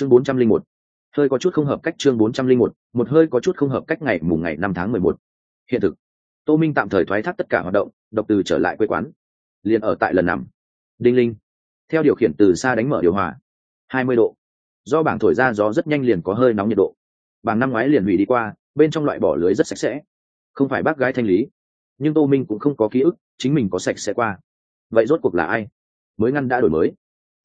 chương bốn trăm linh một. Hơi có chút không hợp cách chương bốn trăm linh một một hơi có chút không hợp cách ngày mùng ngày năm tháng mười một. Hiện thực. Tô minh tạm thời thoái thác tất cả hoạt động, độc từ trở lại quê quán. Liền ở tại lần nằm. Đinh linh. Theo điều khiển từ xa đánh mở điều hòa. hai mươi độ. Do bảng thổi ra gió rất nhanh liền có hơi nóng nhiệt độ. Bảng năm ngoái liền hủy đi qua, bên trong loại bỏ lưới rất sạch sẽ. Không phải bác gái thanh lý. Nhưng tô minh cũng không có ký ức, chính mình có sạch sẽ qua. Vậy rốt cuộc là ai? Mới ngăn đã đổi mới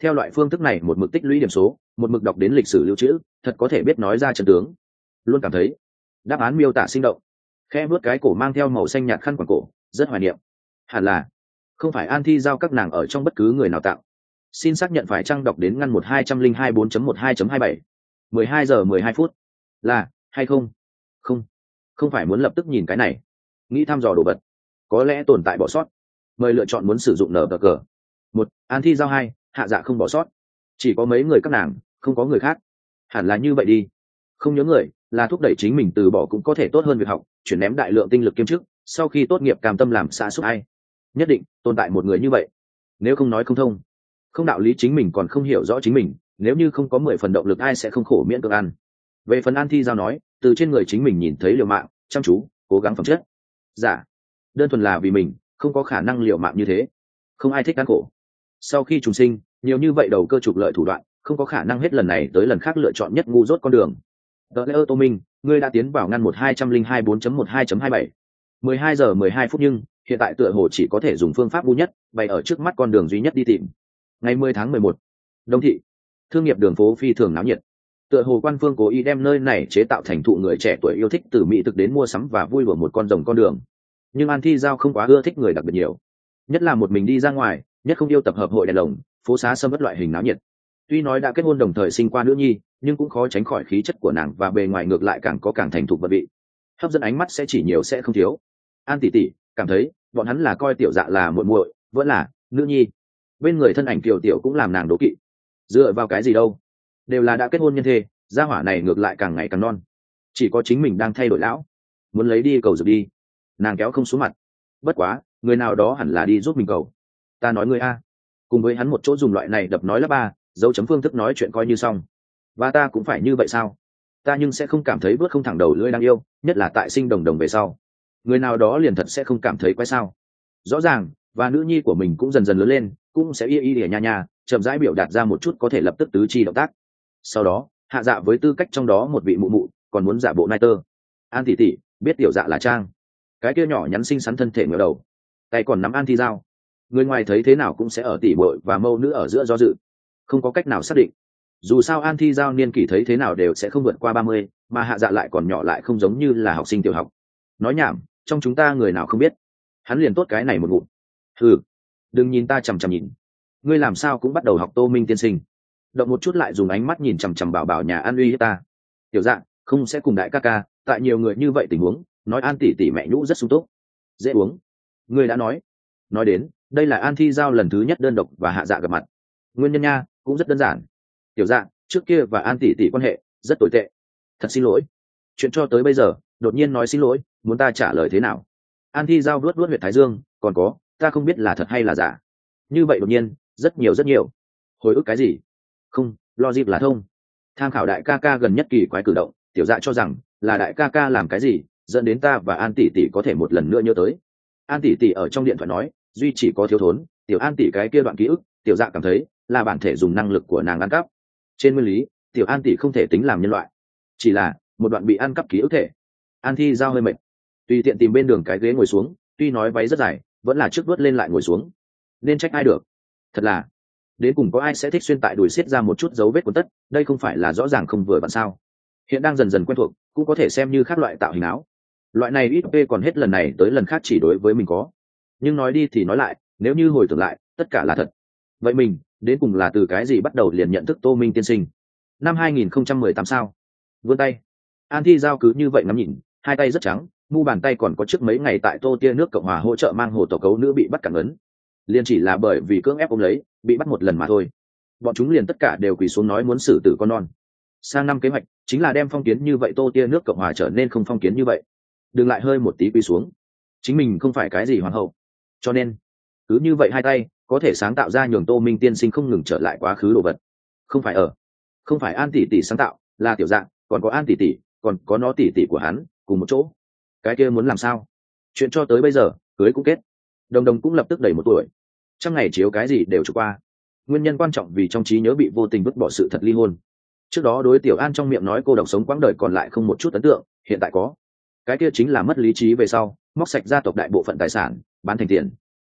theo loại phương thức này, một mực tích lũy điểm số, một mực đọc đến lịch sử lưu trữ, thật có thể biết nói ra trận tướng. Luôn cảm thấy, đáp án miêu tả sinh động. Khe vớt cái cổ mang theo màu xanh nhạt khăn quảng cổ, rất hoài niệm. Hẳn là, không phải an thi giao các nàng ở trong bất cứ người nào tạo. Xin xác nhận phải trăng đọc đến ngăn một hai trăm linh hai bốn một hai hai bảy. mười hai giờ mười hai phút. Là, hay không? Không. Không phải muốn lập tức nhìn cái này. Nghĩ thăm dò đồ vật. Có lẽ tồn tại bỏ sót. Mời lựa chọn muốn sử dụng nở cờ. Một, an thi giao hai hạ dạ không bỏ sót. Chỉ có mấy người các nàng, không có người khác. Hẳn là như vậy đi. Không nhớ người, là thúc đẩy chính mình từ bỏ cũng có thể tốt hơn việc học, chuyển ném đại lượng tinh lực kiêm chức, sau khi tốt nghiệp cam tâm làm xã xúc ai. Nhất định, tồn tại một người như vậy. Nếu không nói không thông. Không đạo lý chính mình còn không hiểu rõ chính mình, nếu như không có mười phần động lực ai sẽ không khổ miễn cưỡng ăn. Về phần an thi giao nói, từ trên người chính mình nhìn thấy liều mạng, chăm chú, cố gắng phẩm chất. Giả dạ. đơn thuần là vì mình, không có khả năng liều mạng như thế. Không ai thích cán khổ. Sau khi trùng sinh nhiều như vậy đầu cơ trục lợi thủ đoạn, không có khả năng hết lần này tới lần khác lựa chọn nhất ngu dốt con đường. Đợt lễ ơ, tô minh, ngươi đã tiến vào ngăn một hai trăm linh hai bốn một hai hai bảy. Mười hai giờ mười hai phút nhưng, hiện tại tựa hồ chỉ có thể dùng phương pháp ngu nhất, bày ở trước mắt con đường duy nhất đi tìm. Ngày mười tháng mười một, đông thị. Thương nghiệp đường phố phi thường náo nhiệt. Tựa hồ quan phương cố ý đem nơi này chế tạo thành thụ người trẻ tuổi yêu thích từ mỹ thực đến mua sắm và vui đùa một con rồng con đường. Nhưng an thi giao không quá ưa thích người đặc biệt nhiều. Nhất là một mình đi ra ngoài nhất không yêu tập hợp hội đèn lồng, phố xá sâm bất loại hình náo nhiệt. Tuy nói đã kết hôn đồng thời sinh qua nữ nhi, nhưng cũng khó tránh khỏi khí chất của nàng và bề ngoài ngược lại càng có càng thành thục vật vị. Hấp dẫn ánh mắt sẽ chỉ nhiều sẽ không thiếu. An tỷ tỷ, cảm thấy, bọn hắn là coi tiểu dạ là muội muội, vẫn là nữ nhi. Bên người thân ảnh tiểu tiểu cũng làm nàng đố kỵ. Dựa vào cái gì đâu? Đều là đã kết hôn nhân thê, gia hỏa này ngược lại càng ngày càng non. Chỉ có chính mình đang thay đổi lão. Muốn lấy đi cầu dược đi. Nàng kéo không xuống mặt. Bất quá, người nào đó hẳn là đi giúp mình cầu ta nói ngươi a. Cùng với hắn một chỗ dùng loại này đập nói là ba, dấu chấm phương thức nói chuyện coi như xong. Và ta cũng phải như vậy sao? Ta nhưng sẽ không cảm thấy bước không thẳng đầu lưỡi đang yêu, nhất là tại sinh đồng đồng về sau. Người nào đó liền thật sẽ không cảm thấy quái sao? Rõ ràng, và nữ nhi của mình cũng dần dần lớn lên, cũng sẽ y y để nha nha chậm rãi biểu đạt ra một chút có thể lập tức tứ chi động tác. Sau đó, hạ dạ với tư cách trong đó một vị mụ mụ, còn muốn giả bộ nai tơ. An tỷ tỷ, biết tiểu dạ là trang. Cái kia nhỏ nhắn xinh xắn thân thể ngửa đầu. Tay còn nắm an thi dao người ngoài thấy thế nào cũng sẽ ở tỉ bội và mâu nữ ở giữa do dự. Không có cách nào xác định. Dù sao an thi giao niên kỷ thấy thế nào đều sẽ không vượt qua ba mươi, mà hạ dạ lại còn nhỏ lại không giống như là học sinh tiểu học. Nói nhảm, trong chúng ta người nào không biết. Hắn liền tốt cái này một ngụm. Ừ đừng nhìn ta chằm chằm nhìn. Ngươi làm sao cũng bắt đầu học tô minh tiên sinh. Động một chút lại dùng ánh mắt nhìn chằm chằm bảo bảo nhà an uy ta. Tiểu dạng không sẽ cùng đại ca ca, tại nhiều người như vậy tình huống, nói an tỷ tỷ mẹ nhũ rất sung túc. Dễ uống. Ngươi đã nói. Nói đến đây là an thi giao lần thứ nhất đơn độc và hạ dạ gặp mặt. Nguyên nhân nha, cũng rất đơn giản. Tiểu dạ trước kia và an tỷ tỷ quan hệ rất tồi tệ. Thật xin lỗi. Chuyện cho tới bây giờ, đột nhiên nói xin lỗi, muốn ta trả lời thế nào? An thi giao luốt luốt huyện thái dương, còn có, ta không biết là thật hay là giả. Như vậy đột nhiên, rất nhiều rất nhiều. Hồi ức cái gì? Không lo dịp là thông. Tham khảo đại ca ca gần nhất kỳ quái cử động, tiểu dạ cho rằng là đại ca ca làm cái gì, dẫn đến ta và an tỷ tỷ có thể một lần nữa nhớ tới. An tỷ tỷ ở trong điện thoại nói duy chỉ có thiếu thốn, tiểu an tỷ cái kia đoạn ký ức, tiểu dạ cảm thấy là bản thể dùng năng lực của nàng ăn cắp. Trên nguyên lý, tiểu an tỷ không thể tính làm nhân loại, chỉ là một đoạn bị ăn cắp ký ức thể. An thi giao hơi mệt. Tùy tiện tìm bên đường cái ghế ngồi xuống, tuy nói váy rất dài, vẫn là trước vớt lên lại ngồi xuống. Nên trách ai được? Thật là, đến cùng có ai sẽ thích xuyên tại đùi xiết ra một chút dấu vết quần tất, đây không phải là rõ ràng không vừa bạn sao? Hiện đang dần dần quen thuộc, cũng có thể xem như các loại tạo hình áo. Loại này ít p còn hết lần này tới lần khác chỉ đối với mình có nhưng nói đi thì nói lại, nếu như hồi tưởng lại, tất cả là thật. Vậy mình, đến cùng là từ cái gì bắt đầu liền nhận thức tô minh tiên sinh? Năm 2018 sao? Vươn tay. An thi giao cứ như vậy ngắm nhìn, hai tay rất trắng, mu bàn tay còn có trước mấy ngày tại tô tia nước cộng hòa hỗ trợ mang hồ tổ cấu nữ bị bắt cản ấn. Liền chỉ là bởi vì cưỡng ép ôm lấy, bị bắt một lần mà thôi. Bọn chúng liền tất cả đều quỳ xuống nói muốn xử tử con non. Sang năm kế hoạch, chính là đem phong kiến như vậy tô tia nước cộng hòa trở nên không phong kiến như vậy. Đừng lại hơi một tí quỳ xuống. Chính mình không phải cái gì hoàng hậu cho nên, cứ như vậy hai tay, có thể sáng tạo ra nhường tô minh tiên sinh không ngừng trở lại quá khứ đồ vật. Không phải ở, không phải an tỷ tỷ sáng tạo, là tiểu dạng, còn có an tỷ tỷ, còn có nó tỷ tỷ của hắn, cùng một chỗ. Cái kia muốn làm sao? Chuyện cho tới bây giờ, cưới cũng kết. Đồng đồng cũng lập tức đẩy một tuổi. Trong ngày chiếu cái gì đều trục qua. Nguyên nhân quan trọng vì trong trí nhớ bị vô tình vứt bỏ sự thật ly hôn. Trước đó đối tiểu an trong miệng nói cô độc sống quãng đời còn lại không một chút ấn tượng, hiện tại có. Cái kia chính là mất lý trí về sau, móc sạch gia tộc đại bộ phận tài sản bán thành tiền.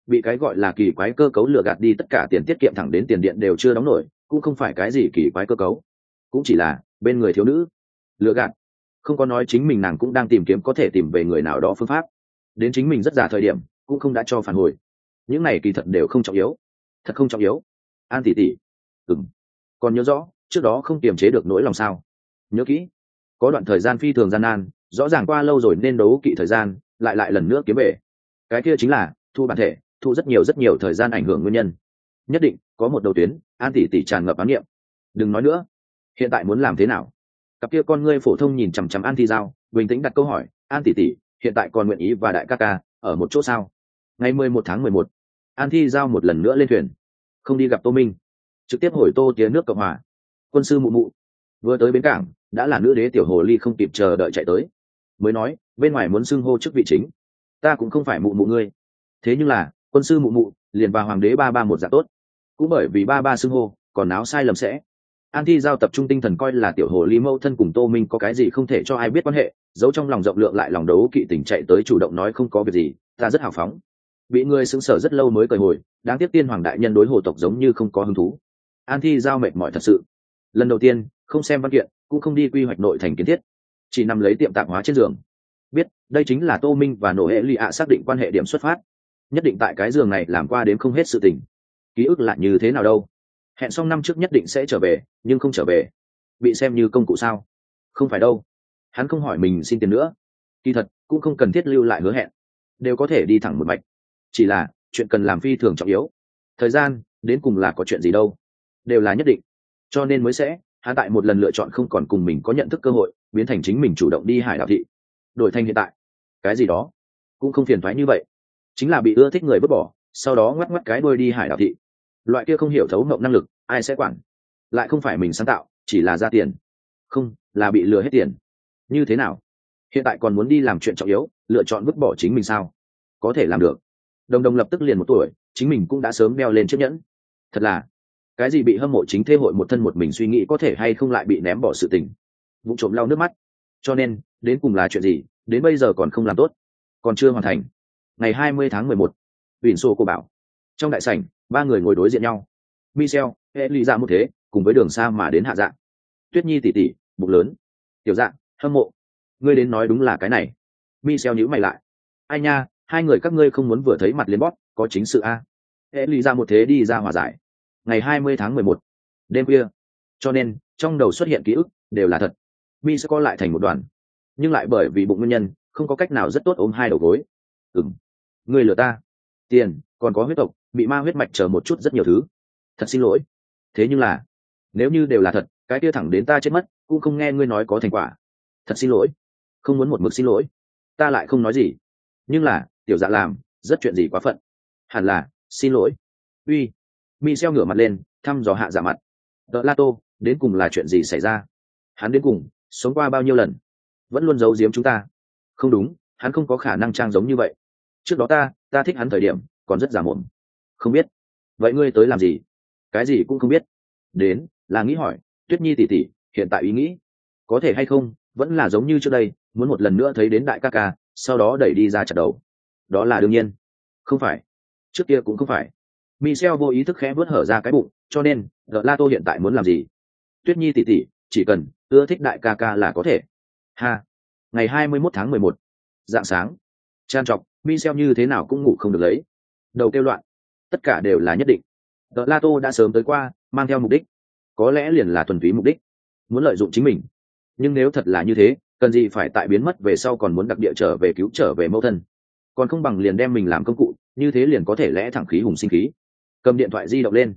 Bị cái gọi là kỳ quái cơ cấu lừa gạt đi, tất cả tiền tiết kiệm thẳng đến tiền điện đều chưa đóng nổi, cũng không phải cái gì kỳ quái cơ cấu. Cũng chỉ là bên người thiếu nữ. Lừa gạt. Không có nói chính mình nàng cũng đang tìm kiếm có thể tìm về người nào đó phương pháp. Đến chính mình rất già thời điểm, cũng không đã cho phản hồi. Những này kỳ thật đều không trọng yếu. Thật không trọng yếu. An tỷ tỷ ừng còn nhớ rõ, trước đó không kiềm chế được nỗi lòng sao? Nhớ kỹ. Có đoạn thời gian phi thường gian nan, rõ ràng qua lâu rồi nên đấu kỵ thời gian, lại lại lần nữa kiếm về cái kia chính là, thu bản thể, thu rất nhiều rất nhiều thời gian ảnh hưởng nguyên nhân. Nhất định, có một đầu tuyến, an tỷ tỷ tràn ngập ám nghiệm đừng nói nữa. Hiện tại muốn làm thế nào? Cặp kia con ngươi phổ thông nhìn chằm chằm an thi giao, bình tĩnh đặt câu hỏi, an tỷ tỷ, hiện tại còn nguyện ý và đại ca ca ở một chỗ sao? Ngày mười một tháng mười một, an thi giao một lần nữa lên thuyền. Không đi gặp tô minh. Trực tiếp hồi tô tía nước cộng hòa. Quân sư mụ mụ. Vừa tới bến cảng, đã là nữ đế tiểu hồ ly không kịp chờ đợi chạy tới. Mới nói, bên ngoài muốn xưng hô chức vị chính ta cũng không phải mụ mụ ngươi. Thế nhưng là, quân sư mụ mụ, liền và hoàng đế ba ba một dạng tốt. Cũng bởi vì ba ba xưng hô, còn áo sai lầm sẽ. An thi giao tập trung tinh thần coi là tiểu hồ ly mâu thân cùng tô minh có cái gì không thể cho ai biết quan hệ, giấu trong lòng rộng lượng lại lòng đấu kỵ tình chạy tới chủ động nói không có việc gì, ta rất hào phóng. Bị người xứng sở rất lâu mới cởi hồi, đáng tiếc tiên hoàng đại nhân đối hồ tộc giống như không có hứng thú. An thi giao mệt mỏi thật sự. Lần đầu tiên, không xem văn kiện, cũng không đi quy hoạch nội thành kiến thiết. Chỉ nằm lấy tiệm tạp hóa trên giường biết, đây chính là tô minh và nổ hệ lụy ạ xác định quan hệ điểm xuất phát. Nhất định tại cái giường này làm qua đến không hết sự tình. Ký ức lại như thế nào đâu? Hẹn xong năm trước nhất định sẽ trở về, nhưng không trở về. Bị xem như công cụ sao? Không phải đâu. Hắn không hỏi mình xin tiền nữa. Kỳ thật, cũng không cần thiết lưu lại hứa hẹn. Đều có thể đi thẳng một mạch. Chỉ là, chuyện cần làm phi thường trọng yếu. Thời gian, đến cùng là có chuyện gì đâu. Đều là nhất định. Cho nên mới sẽ, hắn tại một lần lựa chọn không còn cùng mình có nhận thức cơ hội, biến thành chính mình chủ động đi hải đạo thị đổi thành hiện tại. Cái gì đó? Cũng không phiền thoái như vậy. Chính là bị ưa thích người vứt bỏ, sau đó ngoắc ngoắc cái đuôi đi hải đảo thị. Loại kia không hiểu thấu mộng năng lực, ai sẽ quản? Lại không phải mình sáng tạo, chỉ là ra tiền. Không, là bị lừa hết tiền. Như thế nào? Hiện tại còn muốn đi làm chuyện trọng yếu, lựa chọn vứt bỏ chính mình sao? Có thể làm được. Đồng đồng lập tức liền một tuổi, chính mình cũng đã sớm đeo lên chiếc nhẫn. Thật là, cái gì bị hâm mộ chính thế hội một thân một mình suy nghĩ có thể hay không lại bị ném bỏ sự tình. Vụ trộm lau nước mắt cho nên, đến cùng là chuyện gì, đến bây giờ còn không làm tốt. Còn chưa hoàn thành. Ngày hai mươi tháng mười một ủy xô cô bảo. Trong đại sảnh, ba người ngồi đối diện nhau. Michel hệ ly ra một thế, cùng với đường xa mà đến hạ dạng. Tuyết nhi tỉ tỉ, bụng lớn. Tiểu dạng, hâm mộ. Ngươi đến nói đúng là cái này. Michel nhữ mày lại. Ai nha, hai người các ngươi không muốn vừa thấy mặt liên bóp, có chính sự a. Hệ ly ra một thế đi ra hòa giải. Ngày hai mươi tháng mười một, đêm khuya. Cho nên, trong đầu xuất hiện ký ức đều là thật mi sẽ co lại thành một đoàn. Nhưng lại bởi vì bụng nguyên nhân, không có cách nào rất tốt ôm hai đầu gối. Ừng người lừa ta. Tiền, còn có huyết tộc, bị ma huyết mạch chờ một chút rất nhiều thứ. Thật xin lỗi. Thế nhưng là, nếu như đều là thật, cái kia thẳng đến ta chết mất, cũng không nghe ngươi nói có thành quả. Thật xin lỗi. Không muốn một mực xin lỗi. Ta lại không nói gì. Nhưng là, tiểu dạ làm, rất chuyện gì quá phận. Hẳn là, xin lỗi. Uy. Mi xeo ngửa mặt lên, thăm dò hạ giả mặt. Đỡ la tô, đến cùng là chuyện gì xảy ra? Hắn đến cùng sống qua bao nhiêu lần? Vẫn luôn giấu giếm chúng ta. Không đúng, hắn không có khả năng trang giống như vậy. Trước đó ta ta thích hắn thời điểm, còn rất giả mồm. Không biết. Vậy ngươi tới làm gì? Cái gì cũng không biết. Đến, là nghĩ hỏi, tuyết nhi tỉ tỉ hiện tại ý nghĩ. Có thể hay không, vẫn là giống như trước đây, muốn một lần nữa thấy đến đại ca ca, sau đó đẩy đi ra chặt đầu. Đó là đương nhiên. Không phải. Trước kia cũng không phải. Michel vô ý thức khẽ vớt hở ra cái bụng, cho nên gợ la tô hiện tại muốn làm gì? Tuyết nhi tỉ tỉ chỉ cần ưa thích đại ca ca là có thể. Ha. Ngày hai mươi 21 tháng mười một, dạng sáng. Trang trọc, michel như thế nào cũng ngủ không được lấy. Đầu kêu loạn. Tất cả đều là nhất định. Gợ la tô đã sớm tới qua, mang theo mục đích. Có lẽ liền là thuần túy mục đích. Muốn lợi dụng chính mình. Nhưng nếu thật là như thế, cần gì phải tại biến mất về sau còn muốn đặc địa trở về cứu trở về mẫu thân? Còn không bằng liền đem mình làm công cụ, như thế liền có thể lẽ thẳng khí hùng sinh khí. Cầm điện thoại di động lên.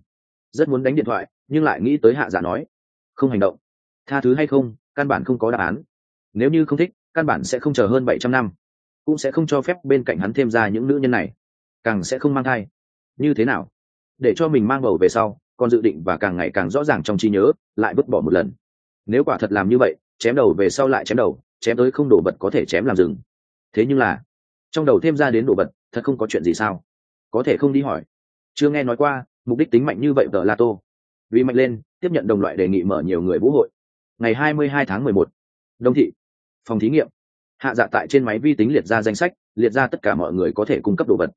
Rất muốn đánh điện thoại, nhưng lại nghĩ tới hạ giả nói. Không hành động tha thứ hay không, căn bản không có đáp án. Nếu như không thích, căn bản sẽ không chờ hơn bảy trăm năm, cũng sẽ không cho phép bên cạnh hắn thêm ra những nữ nhân này, càng sẽ không mang thai. Như thế nào? Để cho mình mang bầu về sau còn dự định và càng ngày càng rõ ràng trong trí nhớ, lại vứt bỏ một lần. Nếu quả thật làm như vậy, chém đầu về sau lại chém đầu, chém tới không đổ vật có thể chém làm rừng. Thế nhưng là, trong đầu thêm ra đến đồ vật, thật không có chuyện gì sao? Có thể không đi hỏi. Chưa nghe nói qua, mục đích tính mạnh như vậy vợ la tô vì mạnh lên, tiếp nhận đồng loại đề nghị mở nhiều người vũ hội ngày 22 tháng 11, đông thị. Phòng thí nghiệm. Hạ dạ tại trên máy vi tính liệt ra danh sách liệt ra tất cả mọi người có thể cung cấp đồ vật.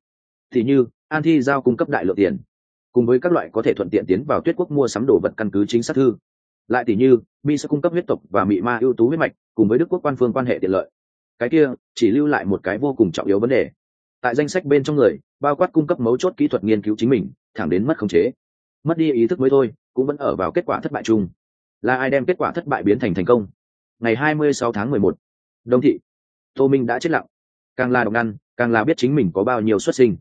Thì như an thi giao cung cấp đại lượng tiền. Cùng với các loại có thể thuận tiện tiến vào tuyết quốc mua sắm đồ vật căn cứ chính xác thư. Lại tỷ như mi sẽ cung cấp huyết tộc và mị ma ưu tú huyết mạch cùng với đức quốc quan phương quan hệ tiện lợi. Cái kia chỉ lưu lại một cái vô cùng trọng yếu vấn đề. Tại danh sách bên trong người bao quát cung cấp mấu chốt kỹ thuật nghiên cứu chính mình thẳng đến mất khống chế. Mất đi ý thức mới thôi cũng vẫn ở vào kết quả thất bại chung là ai đem kết quả thất bại biến thành thành công? Ngày 26 tháng 11, đông thị. Tô minh đã chết lặng. Càng là độc ngăn càng là biết chính mình có bao nhiêu xuất sinh.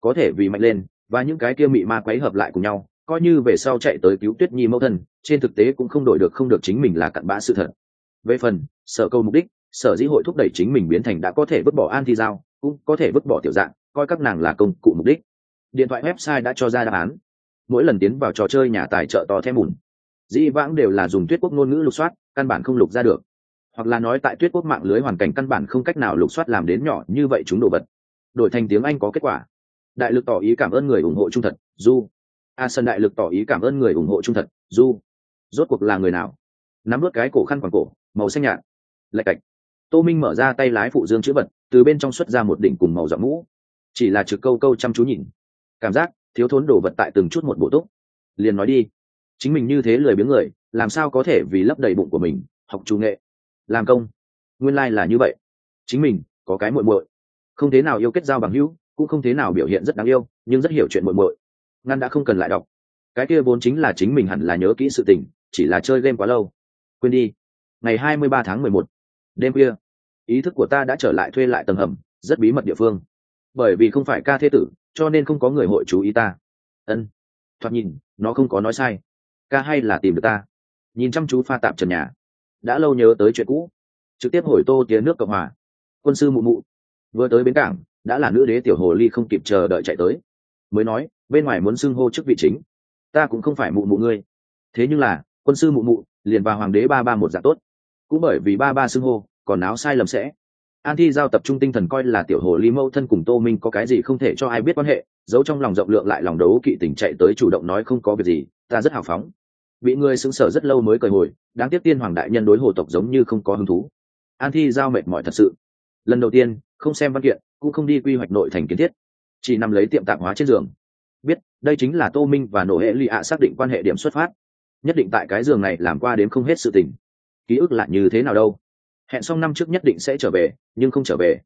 Có thể vì mạnh lên và những cái kia mị ma quấy hợp lại cùng nhau coi như về sau chạy tới cứu tuyết nhi mẫu thân trên thực tế cũng không đổi được không được chính mình là cặn bã sự thật. Về phần sở câu mục đích sở dĩ hội thúc đẩy chính mình biến thành đã có thể vứt bỏ an thi giao cũng có thể vứt bỏ tiểu dạng coi các nàng là công cụ mục đích. Điện thoại website đã cho ra đáp án. Mỗi lần tiến vào trò chơi nhà tài trợ to thêm bùn dĩ vãng đều là dùng tuyết quốc ngôn ngữ lục soát, căn bản không lục ra được. Hoặc là nói tại tuyết quốc mạng lưới hoàn cảnh căn bản không cách nào lục soát làm đến nhỏ như vậy chúng đồ vật. Đổi thành tiếng anh có kết quả. Đại lực tỏ ý cảm ơn người ủng hộ trung thật du a sân đại lực tỏ ý cảm ơn người ủng hộ trung thật du rốt cuộc là người nào? Nắm vớt cái cổ khăn quàng cổ, màu xanh nhạt. Lạch cạch. Tô minh mở ra tay lái phụ dương chữ vật, từ bên trong xuất ra một đỉnh cùng màu dọn mũ. Chỉ là trực câu câu chăm chú nhìn. Cảm giác, thiếu thốn đồ vật tại từng chút một bộ túc. Liền nói đi chính mình như thế lười biếng người, làm sao có thể vì lấp đầy bụng của mình, học chủ nghệ, làm công? Nguyên lai、like、là như vậy. Chính mình, có cái muội muội. Không thế nào yêu kết giao bằng hữu, cũng không thế nào biểu hiện rất đáng yêu, nhưng rất hiểu chuyện muội muội. Ngăn đã không cần lại đọc. Cái kia vốn chính là chính mình hẳn là nhớ kỹ sự tình, chỉ là chơi game quá lâu. Quên đi. Ngày hai mươi ba tháng mười một, đêm kia ý thức của ta đã trở lại thuê lại tầng hầm, rất bí mật địa phương. Bởi vì không phải ca thế tử, cho nên không có người hội chú ý ta. Ân. Thoạt nhìn, nó không có nói sai ca hay là tìm được ta? Nhìn chăm chú pha tạm trần nhà. Đã lâu nhớ tới chuyện cũ. Trực tiếp hồi tô tía nước cộng hòa. Quân sư mụ mụ. Vừa tới bến cảng, đã là nữ đế tiểu hồ ly không kịp chờ đợi chạy tới. Mới nói, bên ngoài muốn xưng hô chức vị chính. Ta cũng không phải mụ mụ ngươi. Thế nhưng là, quân sư mụ mụ, liền vào hoàng đế ba ba một dạng tốt. Cũng bởi vì ba ba xưng hô, còn áo sai lầm sẽ. An thi giao tập trung tinh thần coi là tiểu hồ ly mâu thân cùng tô minh có cái gì không thể cho ai biết quan hệ, giấu trong lòng rộng lượng lại lòng đấu kỵ tình chạy tới chủ động nói không có việc gì, ta rất hào phóng bị người xứng sở rất lâu mới cởi hồi, đáng tiếc tiên hoàng đại nhân đối hồ tộc giống như không có hứng thú. An thi giao mệt mỏi thật sự. Lần đầu tiên, không xem văn kiện, cũng không đi quy hoạch nội thành kiến thiết. Chỉ nằm lấy tiệm tạp hóa trên giường. Biết, đây chính là tô minh và nổ hệ lụy ạ xác định quan hệ điểm xuất phát. Nhất định tại cái giường này làm qua đến không hết sự tình. Ký ức lại như thế nào đâu? Hẹn xong năm trước nhất định sẽ trở về, nhưng không trở về.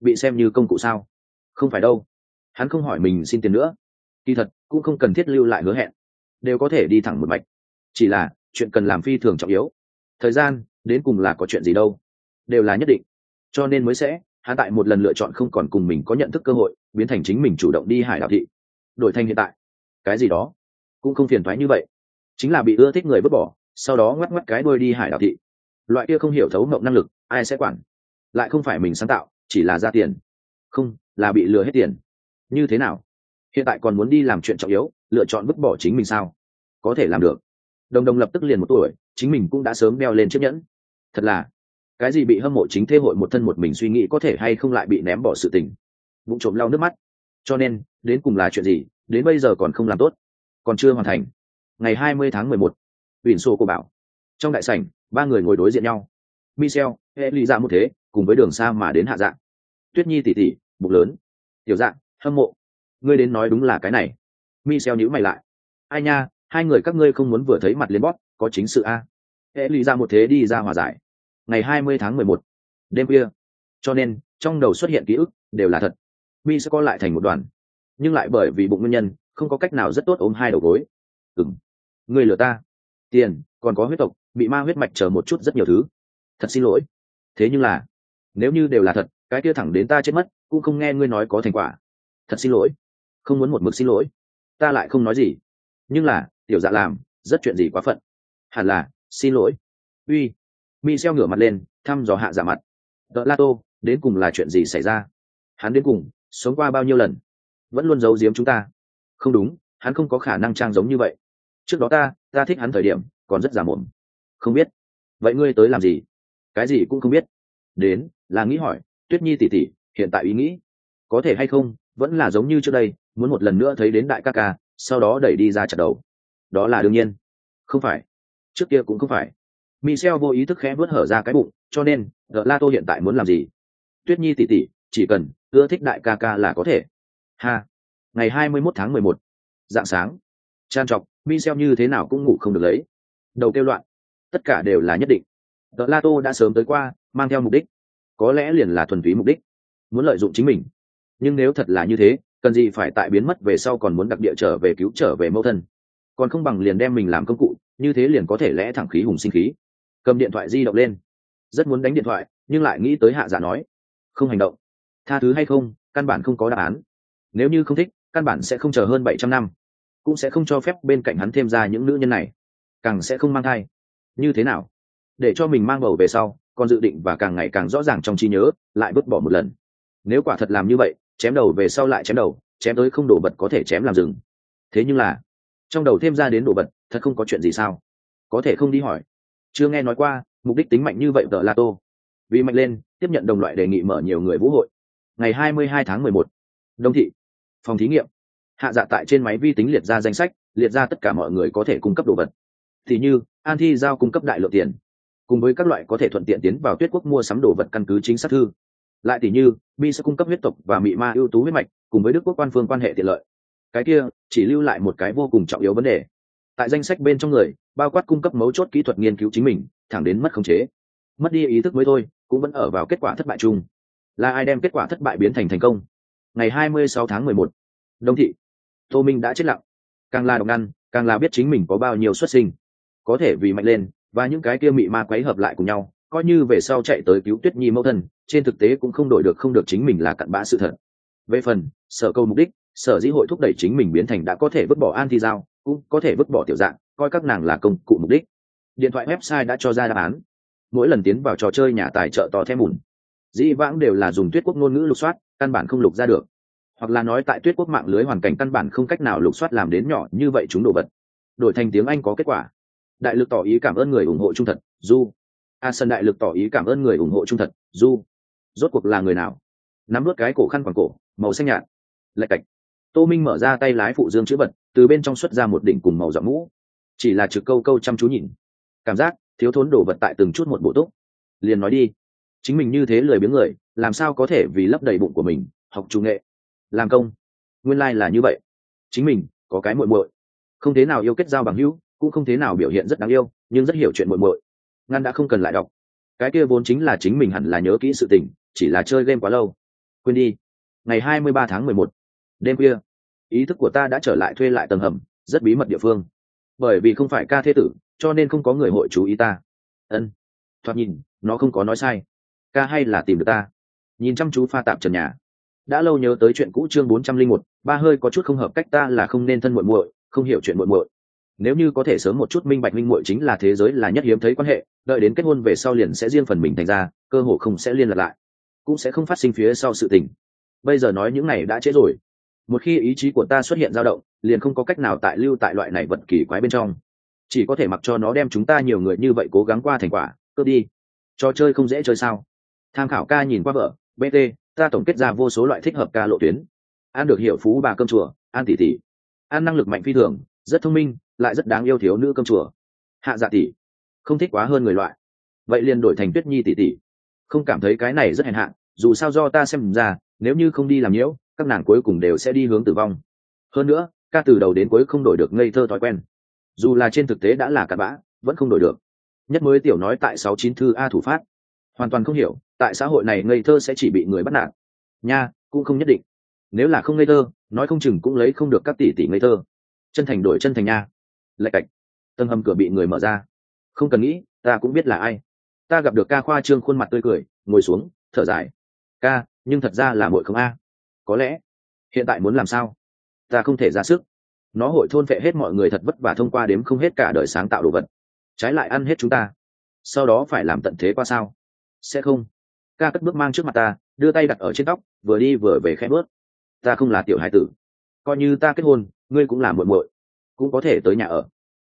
Bị xem như công cụ sao? Không phải đâu. Hắn không hỏi mình xin tiền nữa. Kỳ thật, cũng không cần thiết lưu lại hứa hẹn. Đều có thể đi thẳng một mạch chỉ là, chuyện cần làm phi thường trọng yếu. Thời gian, đến cùng là có chuyện gì đâu. Đều là nhất định. Cho nên mới sẽ, hắn tại một lần lựa chọn không còn cùng mình có nhận thức cơ hội, biến thành chính mình chủ động đi hải đảo thị. Đổi thành hiện tại. Cái gì đó. Cũng không phiền thoái như vậy. Chính là bị ưa thích người vứt bỏ, sau đó ngoắc ngoắc cái đôi đi hải đảo thị. Loại kia không hiểu thấu mộng năng lực, ai sẽ quản? Lại không phải mình sáng tạo, chỉ là ra tiền. Không, là bị lừa hết tiền. Như thế nào? Hiện tại còn muốn đi làm chuyện trọng yếu, lựa chọn vứt bỏ chính mình sao? Có thể làm được đồng đồng lập tức liền một tuổi, chính mình cũng đã sớm đeo lên chiếc nhẫn. Thật là, cái gì bị hâm mộ chính thế hội một thân một mình suy nghĩ có thể hay không lại bị ném bỏ sự tình. Bụng trộm lau nước mắt. Cho nên, đến cùng là chuyện gì, đến bây giờ còn không làm tốt. Còn chưa hoàn thành. Ngày hai mươi tháng mười một ủy xô cô bảo. Trong đại sảnh, ba người ngồi đối diện nhau. Michel hệ lý ra một thế, cùng với đường xa mà đến hạ dạng. Tuyết nhi tỉ tỉ, bụng lớn. Tiểu dạng, hâm mộ. Ngươi đến nói đúng là cái này. Michel nhữ mày lại. Ai nha hai người các ngươi không muốn vừa thấy mặt liên bót có chính sự a. Hệ ly ra một thế đi ra hòa giải. Ngày hai mươi tháng mười một, đêm khuya. Cho nên, trong đầu xuất hiện ký ức, đều là thật. Mi sẽ co lại thành một đoàn. Nhưng lại bởi vì bụng nguyên nhân, không có cách nào rất tốt ôm hai đầu gối. Ừng người lừa ta. Tiền, còn có huyết tộc, bị ma huyết mạch chờ một chút rất nhiều thứ. Thật xin lỗi. Thế nhưng là, nếu như đều là thật, cái kia thẳng đến ta chết mất, cũng không nghe ngươi nói có thành quả. Thật xin lỗi. Không muốn một mực xin lỗi. Ta lại không nói gì. Nhưng là tiểu dạ làm, rất chuyện gì quá phận. Hẳn là, xin lỗi. Uy. Mi xeo ngửa mặt lên, thăm dò hạ dạ mặt. Đợt la tô, đến cùng là chuyện gì xảy ra? Hắn đến cùng, sống qua bao nhiêu lần? Vẫn luôn giấu giếm chúng ta. Không đúng, hắn không có khả năng trang giống như vậy. Trước đó ta ta thích hắn thời điểm, còn rất giả mồm. Không biết. Vậy ngươi tới làm gì? Cái gì cũng không biết. Đến, là nghĩ hỏi, tuyết nhi tỉ tỉ hiện tại ý nghĩ. Có thể hay không, vẫn là giống như trước đây, muốn một lần nữa thấy đến đại ca ca, sau đó đẩy đi ra chặt đầu đó là đương nhiên. Không phải. Trước kia cũng không phải. Michel vô ý thức khẽ vớt hở ra cái bụng, cho nên gợ la tô hiện tại muốn làm gì? Tuyết nhi tỉ tỉ, chỉ cần ưa thích đại ca ca là có thể. Ha. Ngày hai mươi mốt tháng mười một, dạng sáng. Trang trọc michel như thế nào cũng ngủ không được lấy. Đầu kêu loạn. Tất cả đều là nhất định. Gợ la tô đã sớm tới qua, mang theo mục đích. Có lẽ liền là thuần túy mục đích. Muốn lợi dụng chính mình. Nhưng nếu thật là như thế, cần gì phải tại biến mất về sau còn muốn đặc địa trở về cứu trở về mẫu thân? Còn không bằng liền đem mình làm công cụ, như thế liền có thể lẽ thẳng khí hùng sinh khí. Cầm điện thoại di động lên. Rất muốn đánh điện thoại, nhưng lại nghĩ tới hạ giả nói. Không hành động. Tha thứ hay không, căn bản không có đáp án. Nếu như không thích, căn bản sẽ không chờ hơn bảy trăm năm. Cũng sẽ không cho phép bên cạnh hắn thêm ra những nữ nhân này. Càng sẽ không mang thai. Như thế nào? Để cho mình mang bầu về sau, còn dự định và càng ngày càng rõ ràng trong trí nhớ, lại vứt bỏ một lần. Nếu quả thật làm như vậy, chém đầu về sau lại chém đầu, chém tới không đổ vật có thể chém làm rừng. Thế nhưng là trong đầu thêm ra đến đồ vật thật không có chuyện gì sao? Có thể không đi hỏi. Chưa nghe nói qua mục đích tính mạnh như vậy tờ la tô. Vì mạnh lên tiếp nhận đồng loại đề nghị mở nhiều người vũ hội. Ngày 22 tháng 11, đông thị. Phòng thí nghiệm. Hạ dạ tại trên máy vi tính liệt ra danh sách liệt ra tất cả mọi người có thể cung cấp đồ vật. Thì như an thi giao cung cấp đại lượng tiền. Cùng với các loại có thể thuận tiện tiến vào tuyết quốc mua sắm đồ vật căn cứ chính xác thư. Lại tỷ như bi sẽ cung cấp huyết tộc và mị ma ưu tú huyết mạch cùng với đức quốc quan phương quan hệ tiện lợi cái kia chỉ lưu lại một cái vô cùng trọng yếu vấn đề. Tại danh sách bên trong người bao quát cung cấp mấu chốt kỹ thuật nghiên cứu chính mình thẳng đến mất khống chế. Mất đi ý thức mới thôi cũng vẫn ở vào kết quả thất bại chung. Là ai đem kết quả thất bại biến thành thành công? Ngày 26 tháng 11, đông thị. Tô minh đã chết lặng. Càng là độc ngăn càng là biết chính mình có bao nhiêu xuất sinh. Có thể vì mạnh lên và những cái kia mị ma quấy hợp lại cùng nhau coi như về sau chạy tới cứu tuyết nhi mẫu thân trên thực tế cũng không đổi được không được chính mình là cặn bã sự thật. Về phần sở câu mục đích sở dĩ hội thúc đẩy chính mình biến thành đã có thể vứt bỏ an thi giao, cũng có thể vứt bỏ tiểu dạng, coi các nàng là công cụ mục đích. Điện thoại website đã cho ra đáp án. Mỗi lần tiến vào trò chơi nhà tài trợ to thêm mùn dĩ vãng đều là dùng tuyết quốc ngôn ngữ lục soát, căn bản không lục ra được. Hoặc là nói tại tuyết quốc mạng lưới hoàn cảnh căn bản không cách nào lục soát làm đến nhỏ, như vậy chúng đồ vật. Đổi thành tiếng anh có kết quả. Đại lực tỏ ý cảm ơn người ủng hộ trung thật du a sân đại lực tỏ ý cảm ơn người ủng hộ trung thật du rốt cuộc là người nào? Nắm vớt cái cổ khăn quàng cổ, màu xanh nhạt. Lạch cạch tô minh mở ra tay lái phụ dương chữ vật, từ bên trong xuất ra một đỉnh cùng màu dọn mũ. Chỉ là trực câu câu chăm chú nhìn. Cảm giác, thiếu thốn đồ vật tại từng chút một bộ túc. Liền nói đi. Chính mình như thế lười biếng người, làm sao có thể vì lấp đầy bụng của mình, học chủ nghệ? Làm công. Nguyên lai、like、là như vậy. Chính mình, có cái muội muội. Không thế nào yêu kết giao bằng hữu, cũng không thế nào biểu hiện rất đáng yêu, nhưng rất hiểu chuyện muội muội. Ngăn đã không cần lại đọc. Cái kia vốn chính là chính mình hẳn là nhớ kỹ sự tình, chỉ là chơi game quá lâu. Quên đi. Ngày hai mươi ba tháng mười một đêm khuya. Ý thức của ta đã trở lại thuê lại tầng hầm, rất bí mật địa phương. Bởi vì không phải ca thế tử, cho nên không có người hội chú ý ta. Ân. Thoạt nhìn, nó không có nói sai. Ca hay là tìm được ta? Nhìn chăm chú pha tạp trần nhà. Đã lâu nhớ tới chuyện cũ chương bốn trăm linh một, ba hơi có chút không hợp cách ta là không nên thân muội muội, không hiểu chuyện muội muội. Nếu như có thể sớm một chút minh bạch minh muội chính là thế giới là nhất hiếm thấy quan hệ, đợi đến kết hôn về sau liền sẽ riêng phần mình thành ra, cơ hội không sẽ liên lạc lại, cũng sẽ không phát sinh phía sau sự tình. Bây giờ nói những này đã trễ rồi một khi ý chí của ta xuất hiện dao động, liền không có cách nào tại lưu tại loại này vật kỳ quái bên trong. Chỉ có thể mặc cho nó đem chúng ta nhiều người như vậy cố gắng qua thành quả, cướp đi. Trò chơi không dễ chơi sao? Tham khảo ca nhìn qua vợ bt ta tổng kết ra vô số loại thích hợp ca lộ tuyến. An được hiểu phú bà cơm chùa, an tỷ tỷ. An năng lực mạnh phi thường, rất thông minh, lại rất đáng yêu thiếu nữ cơm chùa. Hạ dạ tỷ. Không thích quá hơn người loại. Vậy liền đổi thành tuyết nhi tỷ tỷ. Không cảm thấy cái này rất hèn hạ, dù sao do ta xem ra, nếu như không đi làm nhiễu các nàng cuối cùng đều sẽ đi hướng tử vong. Hơn nữa, ca từ đầu đến cuối không đổi được ngây thơ thói quen. Dù là trên thực tế đã là cặn bã, vẫn không đổi được. Nhất mới tiểu nói tại sáu chín thư a thủ phát. Hoàn toàn không hiểu, tại xã hội này ngây thơ sẽ chỉ bị người bắt nạt. Nha, cũng không nhất định. Nếu là không ngây thơ, nói không chừng cũng lấy không được các tỷ tỷ ngây thơ. Chân thành đổi chân thành nha. Lạch cạch. Tầng hầm cửa bị người mở ra. Không cần nghĩ, ta cũng biết là ai. Ta gặp được ca khoa trương khuôn mặt tươi cười, ngồi xuống, thở dài. Ca, nhưng thật ra là mội không a có lẽ, hiện tại muốn làm sao? Ta không thể ra sức. Nó hội thôn vệ hết mọi người thật vất vả thông qua đếm không hết cả đời sáng tạo đồ vật. Trái lại ăn hết chúng ta. Sau đó phải làm tận thế qua sao? Sẽ không. Ca cất bước mang trước mặt ta, đưa tay đặt ở trên tóc, vừa đi vừa về khẽ bước. Ta không là tiểu hải tử. Coi như ta kết hôn, ngươi cũng là muội muội. Cũng có thể tới nhà ở.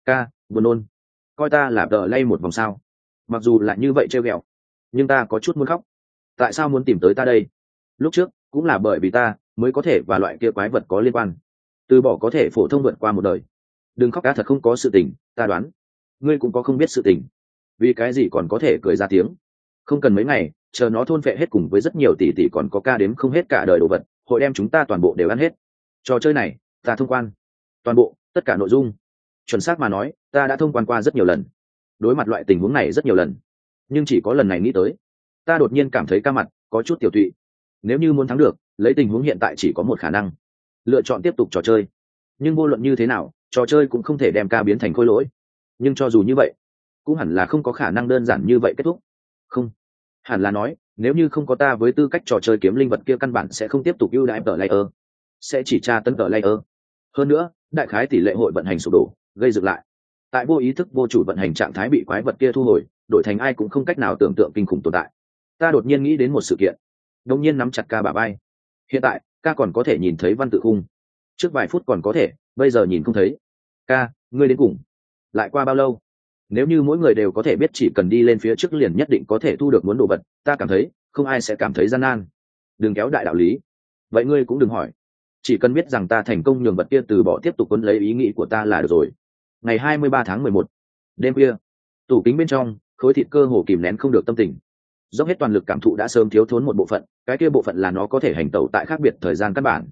Ca, buồn nôn. Coi ta là đờ lay một vòng sao. Mặc dù là như vậy treo ghẹo, nhưng ta có chút muốn khóc. Tại sao muốn tìm tới ta đây? Lúc trước cũng là bởi vì ta mới có thể và loại kia quái vật có liên quan. Từ bỏ có thể phổ thông vượt qua một đời. Đừng khóc cá thật không có sự tình, ta đoán. Ngươi cũng có không biết sự tình. Vì cái gì còn có thể cười ra tiếng? Không cần mấy ngày, chờ nó thôn phệ hết cùng với rất nhiều tỷ tỷ còn có ca đếm không hết cả đời đồ vật, hội đem chúng ta toàn bộ đều ăn hết. Trò chơi này, ta thông quan. Toàn bộ, tất cả nội dung. Chuẩn xác mà nói, ta đã thông quan qua rất nhiều lần. Đối mặt loại tình huống này rất nhiều lần. Nhưng chỉ có lần này nghĩ tới. Ta đột nhiên cảm thấy ca mặt, có chút tiểu tụy nếu như muốn thắng được, lấy tình huống hiện tại chỉ có một khả năng. Lựa chọn tiếp tục trò chơi. Nhưng vô luận như thế nào, trò chơi cũng không thể đem ca biến thành khôi lỗi. Nhưng cho dù như vậy, cũng hẳn là không có khả năng đơn giản như vậy kết thúc. Không. Hẳn là nói, nếu như không có ta với tư cách trò chơi kiếm linh vật kia căn bản sẽ không tiếp tục ưu đãi tờ layer. Sẽ chỉ tra tấn tờ layer. Hơn nữa, đại khái tỷ lệ hội vận hành sụp đổ, gây dựng lại. Tại vô ý thức vô chủ vận hành trạng thái bị quái vật kia thu hồi, đổi thành ai cũng không cách nào tưởng tượng kinh khủng tồn tại. Ta đột nhiên nghĩ đến một sự kiện đông nhiên nắm chặt ca bà bay hiện tại, ca còn có thể nhìn thấy văn tự khung. Trước vài phút còn có thể, bây giờ nhìn không thấy. Ca, ngươi đến cùng, lại qua bao lâu? Nếu như mỗi người đều có thể biết chỉ cần đi lên phía trước liền nhất định có thể thu được muốn đồ vật, ta cảm thấy, không ai sẽ cảm thấy gian nan. Đừng kéo đại đạo lý. Vậy ngươi cũng đừng hỏi. Chỉ cần biết rằng ta thành công nhường vật kia từ bỏ tiếp tục quấn lấy ý nghĩ của ta là được rồi. Ngày hai mươi ba tháng mười một, đêm kia tủ kính bên trong, khối thịt cơ hồ kìm nén không được tâm tình dốc hết toàn lực cảm thụ đã sớm thiếu thốn một bộ phận, cái kia bộ phận là nó có thể hành tẩu tại khác biệt thời gian căn bản.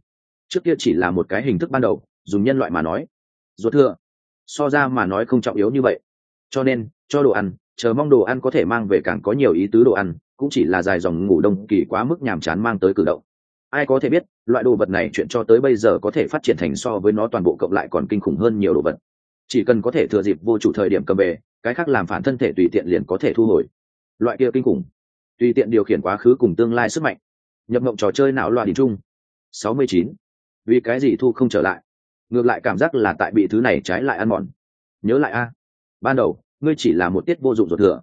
Trước kia chỉ là một cái hình thức ban đầu, dùng nhân loại mà nói. Ruột thừa. So ra mà nói không trọng yếu như vậy. Cho nên, cho đồ ăn, chờ mong đồ ăn có thể mang về càng có nhiều ý tứ đồ ăn, cũng chỉ là dài dòng ngủ đông kỳ quá mức nhàm chán mang tới cử động. Ai có thể biết, loại đồ vật này chuyện cho tới bây giờ có thể phát triển thành so với nó toàn bộ cộng lại còn kinh khủng hơn nhiều đồ vật. Chỉ cần có thể thừa dịp vô chủ thời điểm cầm về, cái khác làm phản thân thể tùy tiện liền có thể thu hồi. Loại kia kinh khủng tùy tiện điều khiển quá khứ cùng tương lai sức mạnh. Nhập mộng trò chơi não loạn chung sáu mươi chín. Vì cái gì thu không trở lại? Ngược lại cảm giác là tại bị thứ này trái lại ăn mòn. Nhớ lại a. Ban đầu, ngươi chỉ là một tiết vô dụng ruột thừa.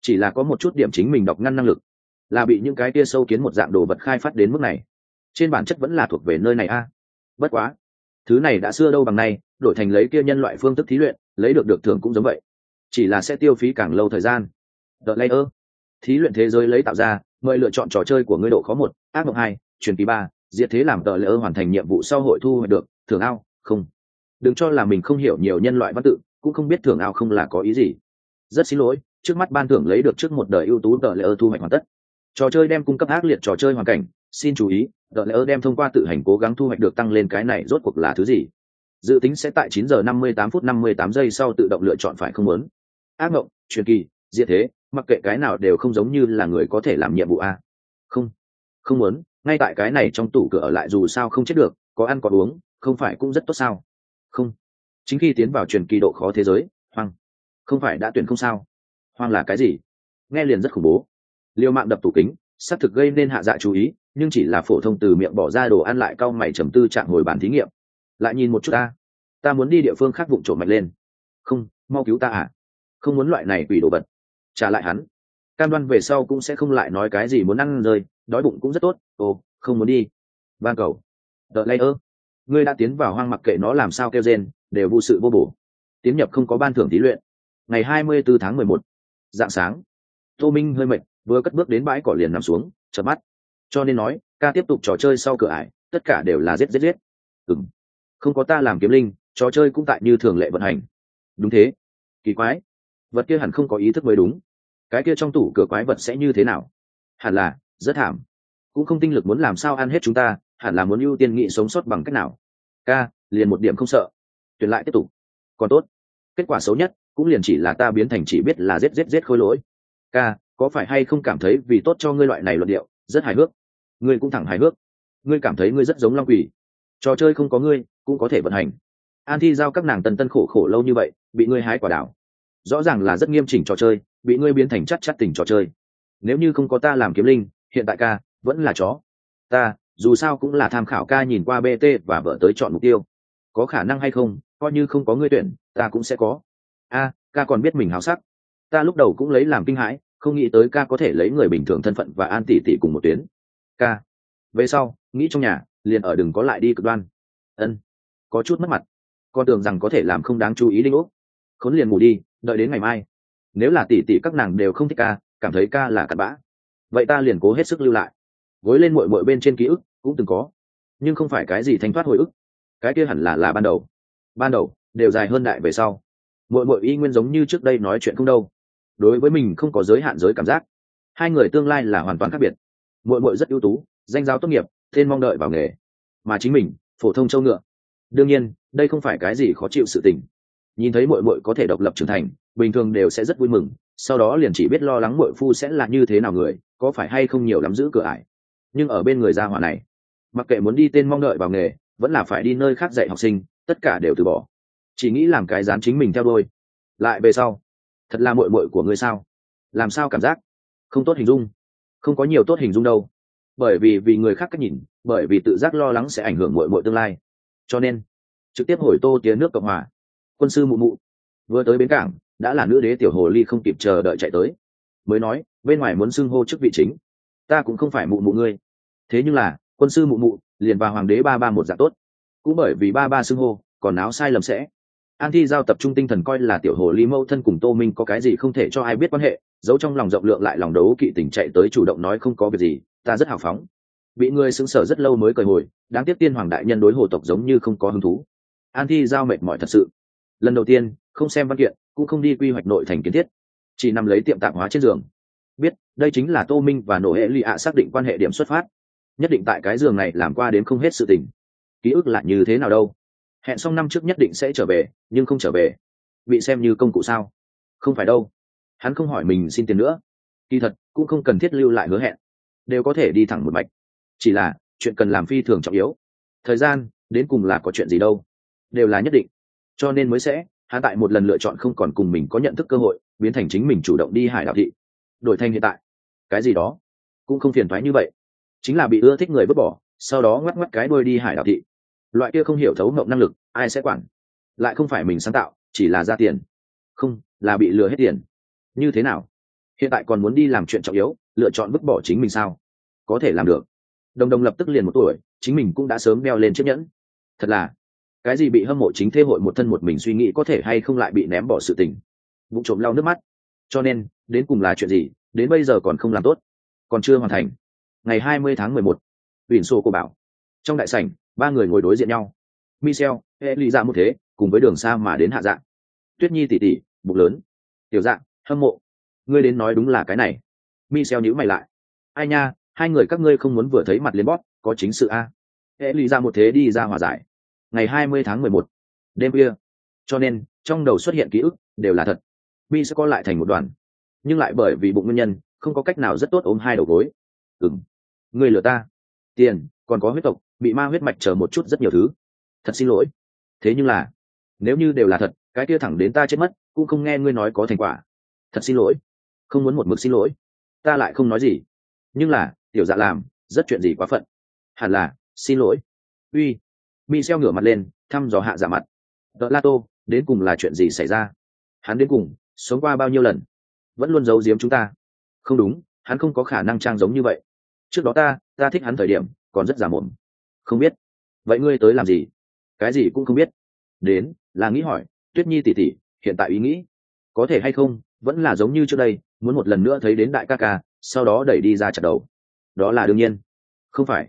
Chỉ là có một chút điểm chính mình đọc ngăn năng lực. Là bị những cái tia sâu kiến một dạng đồ vật khai phát đến mức này. Trên bản chất vẫn là thuộc về nơi này a. Bất quá, thứ này đã xưa đâu bằng nay, đổi thành lấy kia nhân loại phương thức thí luyện, lấy được được thưởng cũng giống vậy. Chỉ là sẽ tiêu phí càng lâu thời gian. The ơ. Thí luyện thế giới lấy tạo ra, mời lựa chọn trò chơi của ngươi độ khó một, ác mộng hai, truyền kỳ ba, diệt thế làm tờ Layer hoàn thành nhiệm vụ sau hội thu hoạch được, thưởng ao, không. Đừng cho là mình không hiểu nhiều nhân loại văn tự, cũng không biết thưởng ao không là có ý gì. Rất xin lỗi, trước mắt ban thưởng lấy được trước một đời ưu tú tờ Layer thu hoạch hoàn tất. Trò chơi đem cung cấp ác liệt trò chơi hoàn cảnh, xin chú ý, tờ Layer đem thông qua tự hành cố gắng thu hoạch được tăng lên cái này rốt cuộc là thứ gì dự tính sẽ tại 9 giờ 58 phút 58 giây sau tự động lựa chọn phải không muốn ác mộng truyền kỳ diệt thế mặc kệ cái nào đều không giống như là người có thể làm nhiệm vụ a. Không không muốn, ngay tại cái này trong tủ cửa ở lại dù sao không chết được, có ăn có uống, không phải cũng rất tốt sao? Không. Chính khi tiến vào truyền kỳ độ khó thế giới, hoang. Không phải đã tuyển không sao? Hoang là cái gì? Nghe liền rất khủng bố. Liều mạng đập tủ kính, xác thực gây nên hạ dạ chú ý, nhưng chỉ là phổ thông từ miệng bỏ ra đồ ăn lại cau mày trầm tư trạng hồi bàn thí nghiệm. Lại nhìn một chút ta ta muốn đi địa phương khác vụng trộm mạnh lên. Không, mau cứu ta à? Không muốn loại này quỷ đồ vật trả lại hắn. Cam đoan về sau cũng sẽ không lại nói cái gì muốn ăn rơi, đói bụng cũng rất tốt. Ồ, không muốn đi. Ban cầu. Đợi lây ơ. Ngươi đã tiến vào hoang mặc kệ nó làm sao kêu rên, đều vô sự vô bổ. Tiến nhập không có ban thưởng thí luyện. Ngày hai mươi 24 tháng mười một. Dạng sáng. Tô minh hơi mệt, vừa cất bước đến bãi cỏ liền nằm xuống, chợp mắt. Cho nên nói, ca tiếp tục trò chơi sau cửa ải, tất cả đều là giết giết giết. Ừng không có ta làm kiếm linh, trò chơi cũng tại như thường lệ vận hành. Đúng thế. Kỳ quái. Vật kia hẳn không có ý thức mới đúng cái kia trong tủ cửa quái vật sẽ như thế nào? Hẳn là, rất thảm. Cũng không tinh lực muốn làm sao ăn hết chúng ta, hẳn là muốn ưu tiên nghị sống sót bằng cách nào? Ca, liền một điểm không sợ. Tuyển lại tiếp tục. Còn tốt. Kết quả xấu nhất, cũng liền chỉ là ta biến thành chỉ biết là rết rết rết khôi lỗi. Ca, có phải hay không cảm thấy vì tốt cho ngươi loại này luận điệu, rất hài hước? Ngươi cũng thẳng hài hước. Ngươi cảm thấy ngươi rất giống long quỷ. Trò chơi không có ngươi, cũng có thể vận hành. An thi giao các nàng tần tân khổ khổ lâu như vậy, bị ngươi hái quả đảo. Rõ ràng là rất nghiêm chỉnh trò chơi bị ngươi biến thành chắc chắc tình trò chơi. Nếu như không có ta làm kiếm linh, hiện tại ca, vẫn là chó. Ta, dù sao cũng là tham khảo ca nhìn qua bt và vợ tới chọn mục tiêu. Có khả năng hay không, coi như không có ngươi tuyển, ta cũng sẽ có. A, ca còn biết mình háo sắc. Ta lúc đầu cũng lấy làm kinh hãi, không nghĩ tới ca có thể lấy người bình thường thân phận và an tỷ tỷ cùng một tuyến. Ca, về sau, nghĩ trong nhà, liền ở đừng có lại đi cực đoan. Ân, có chút mất mặt. Con tưởng rằng có thể làm không đáng chú ý đinh úc. Khốn liền ngủ đi, đợi đến ngày mai nếu là tỷ tỷ các nàng đều không thích ca, cảm thấy ca là cặn bã. Vậy ta liền cố hết sức lưu lại. Gối lên mội mội bên trên ký ức, cũng từng có. Nhưng không phải cái gì thanh thoát hồi ức. Cái kia hẳn là là ban đầu. Ban đầu, đều dài hơn đại về sau. Mội mội y nguyên giống như trước đây nói chuyện không đâu. Đối với mình không có giới hạn giới cảm giác. Hai người tương lai là hoàn toàn khác biệt. Mội mội rất ưu tú, danh giáo tốt nghiệp tên mong đợi vào nghề. Mà chính mình, phổ thông châu ngựa. Đương nhiên, đây không phải cái gì khó chịu sự tình nhìn thấy mội mội có thể độc lập trưởng thành, bình thường đều sẽ rất vui mừng, sau đó liền chỉ biết lo lắng mội phu sẽ là như thế nào người, có phải hay không nhiều lắm giữ cửa ải. Nhưng ở bên người gia hỏa này, mặc kệ muốn đi tên mong đợi vào nghề, vẫn là phải đi nơi khác dạy học sinh, tất cả đều từ bỏ. Chỉ nghĩ làm cái dán chính mình theo đôi lại về sau, thật là mội mội của người sao? Làm sao cảm giác không tốt hình dung? Không có nhiều tốt hình dung đâu. Bởi vì vì người khác cách nhìn, bởi vì tự giác lo lắng sẽ ảnh hưởng mội mội tương lai. Cho nên, trực tiếp hồi tô tía nước cộng hòa quân sư mụ mụ. Vừa tới bến cảng, đã là nữ đế tiểu hồ ly không kịp chờ đợi chạy tới. Mới nói, bên ngoài muốn xưng hô chức vị chính. Ta cũng không phải mụ mụ ngươi. Thế nhưng là, quân sư mụ mụ, liền vào hoàng đế ba ba một dạng tốt. Cũng bởi vì ba ba xưng hô, còn áo sai lầm sẽ. An thi giao tập trung tinh thần coi là tiểu hồ ly mâu thân cùng tô minh có cái gì không thể cho ai biết quan hệ, giấu trong lòng rộng lượng lại lòng đấu kỵ tình chạy tới chủ động nói không có việc gì, ta rất hào phóng. Bị người xứng sở rất lâu mới cởi hồi, đáng tiếc tiên hoàng đại nhân đối hồ tộc giống như không có hứng thú. An thi giao mệt mỏi thật sự lần đầu tiên, không xem văn kiện, cũng không đi quy hoạch nội thành kiến thiết, chỉ nằm lấy tiệm tạp hóa trên giường. Biết, đây chính là tô minh và nổ hệ lụy ạ xác định quan hệ điểm xuất phát. Nhất định tại cái giường này làm qua đến không hết sự tình. Ký ức là như thế nào đâu? Hẹn xong năm trước nhất định sẽ trở về, nhưng không trở về. Bị xem như công cụ sao? Không phải đâu. Hắn không hỏi mình xin tiền nữa. Kỳ thật, cũng không cần thiết lưu lại hứa hẹn. Đều có thể đi thẳng một mạch. Chỉ là, chuyện cần làm phi thường trọng yếu. Thời gian, đến cùng là có chuyện gì đâu. Đều là nhất định cho nên mới sẽ, hắn tại một lần lựa chọn không còn cùng mình có nhận thức cơ hội, biến thành chính mình chủ động đi hải đạo thị. Đổi thành hiện tại. Cái gì đó. Cũng không phiền thoái như vậy. Chính là bị ưa thích người vứt bỏ, sau đó ngoắc ngoắc cái đôi đi hải đạo thị. Loại kia không hiểu thấu mộng năng lực, ai sẽ quản? Lại không phải mình sáng tạo, chỉ là ra tiền. Không, là bị lừa hết tiền. Như thế nào? Hiện tại còn muốn đi làm chuyện trọng yếu, lựa chọn vứt bỏ chính mình sao? Có thể làm được. Đồng đồng lập tức liền một tuổi, chính mình cũng đã sớm đeo lên chiếc nhẫn. Thật là cái gì bị hâm mộ chính thế hội một thân một mình suy nghĩ có thể hay không lại bị ném bỏ sự tình. Vụ trộm lau nước mắt. Cho nên, đến cùng là chuyện gì, đến bây giờ còn không làm tốt. Còn chưa hoàn thành. Ngày hai mươi tháng mười một ủy xô cô bảo. Trong đại sảnh, ba người ngồi đối diện nhau. Michel hệ lụy dạ một thế, cùng với đường xa mà đến hạ dạng. Tuyết nhi tỉ tỉ, bụng lớn. Tiểu dạng, hâm mộ. Ngươi đến nói đúng là cái này. Michel nhíu mày lại. Ai nha, hai người các ngươi không muốn vừa thấy mặt liên bóp, có chính sự a. Hệ lụy dạ một thế đi ra hòa giải ngày hai mươi tháng mười một, đêm khuya. Cho nên, trong đầu xuất hiện ký ức đều là thật. Bi sẽ co lại thành một đoàn. Nhưng lại bởi vì bụng nguyên nhân, không có cách nào rất tốt ôm hai đầu gối. Ừng người lừa ta. Tiền, còn có huyết tộc, bị ma huyết mạch chờ một chút rất nhiều thứ. Thật xin lỗi. Thế nhưng là, nếu như đều là thật, cái kia thẳng đến ta chết mất, cũng không nghe ngươi nói có thành quả. Thật xin lỗi. Không muốn một mực xin lỗi. Ta lại không nói gì. Nhưng là, tiểu dạ làm, rất chuyện gì quá phận. Hẳn là, xin lỗi. Uy mi xeo ngửa mặt lên, thăm dò hạ giả mặt. Đợt la tô, đến cùng là chuyện gì xảy ra? Hắn đến cùng sống qua bao nhiêu lần? Vẫn luôn giấu giếm chúng ta? Không đúng, hắn không có khả năng trang giống như vậy. Trước đó ta ta thích hắn thời điểm, còn rất giả mồm. Không biết. Vậy ngươi tới làm gì? Cái gì cũng không biết. Đến, là nghĩ hỏi, tuyết nhi tỉ tỉ hiện tại ý nghĩ? Có thể hay không, vẫn là giống như trước đây, muốn một lần nữa thấy đến đại ca ca, sau đó đẩy đi ra chặt đầu. Đó là đương nhiên. Không phải.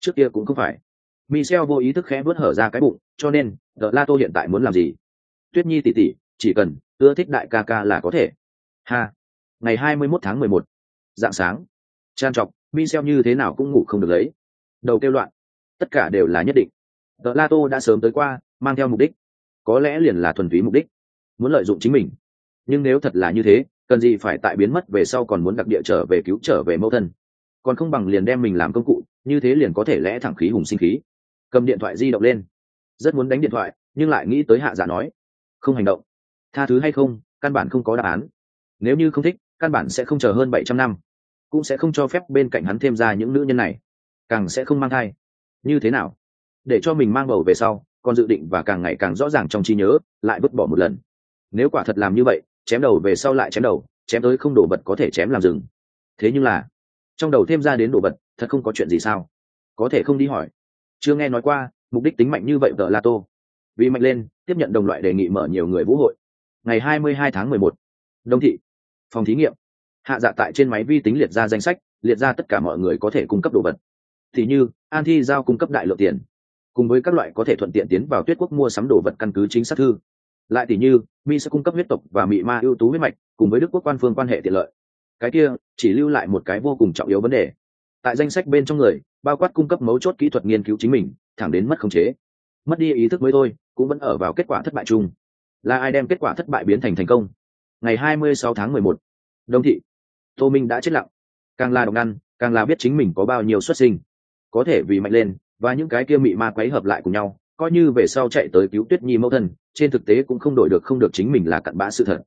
Trước kia cũng không phải michel vô ý thức khẽ vớt hở ra cái bụng cho nên The la hiện tại muốn làm gì? Tuyết nhi tỷ tỷ, chỉ cần ưa thích đại ca ca là có thể. Ha! Ngày hai mươi 21 tháng mười một dạng sáng. Trang trọc michel như thế nào cũng ngủ không được lấy. Đầu kêu loạn. Tất cả đều là nhất định. The la đã sớm tới qua mang theo mục đích. Có lẽ liền là thuần túy mục đích. Muốn lợi dụng chính mình. Nhưng nếu thật là như thế cần gì phải tại biến mất về sau còn muốn đặc địa trở về cứu trở về mẫu thân? Còn không bằng liền đem mình làm công cụ như thế liền có thể lẽ thẳng khí hùng sinh khí cầm điện thoại di động lên. Rất muốn đánh điện thoại, nhưng lại nghĩ tới hạ giả nói, không hành động. Tha thứ hay không, căn bản không có đáp án. Nếu như không thích, căn bản sẽ không chờ hơn bảy trăm năm. Cũng sẽ không cho phép bên cạnh hắn thêm ra những nữ nhân này. Càng sẽ không mang thai. Như thế nào? Để cho mình mang bầu về sau còn dự định và càng ngày càng rõ ràng trong trí nhớ, lại vứt bỏ một lần. Nếu quả thật làm như vậy, chém đầu về sau lại chém đầu, chém tới không đổ vật có thể chém làm rừng. Thế nhưng là, trong đầu thêm ra đến đồ vật, thật không có chuyện gì sao? Có thể không đi hỏi chưa nghe nói qua, mục đích tính mạnh như vậy vợ la tô vì mạnh lên, tiếp nhận đồng loại đề nghị mở nhiều người vũ hội. Ngày 22 tháng 11. đông thị. Phòng thí nghiệm. Hạ dạ tại trên máy vi tính liệt ra danh sách, liệt ra tất cả mọi người có thể cung cấp đồ vật. Thì như, an thi giao cung cấp đại lượng tiền. Cùng với các loại có thể thuận tiện tiến vào tuyết quốc mua sắm đồ vật căn cứ chính xác thư. Lại tỷ như, mi sẽ cung cấp huyết tộc và mỹ ma ưu tú huyết mạch, cùng với đức quốc quan phương quan hệ tiện lợi. Cái kia, chỉ lưu lại một cái vô cùng trọng yếu vấn đề tại danh sách bên trong người bao quát cung cấp mấu chốt kỹ thuật nghiên cứu chính mình thẳng đến mất khống chế. Mất đi ý thức mới thôi cũng vẫn ở vào kết quả thất bại chung. Là ai đem kết quả thất bại biến thành thành công? Ngày 26 tháng 11, đông thị. Tô minh đã chết lặng. Càng là độc ngăn càng là biết chính mình có bao nhiêu xuất sinh. Có thể vì mạnh lên và những cái kia mị ma quấy hợp lại cùng nhau coi như về sau chạy tới cứu tuyết nhi mẫu thân trên thực tế cũng không đổi được không được chính mình là cặn bã sự thật.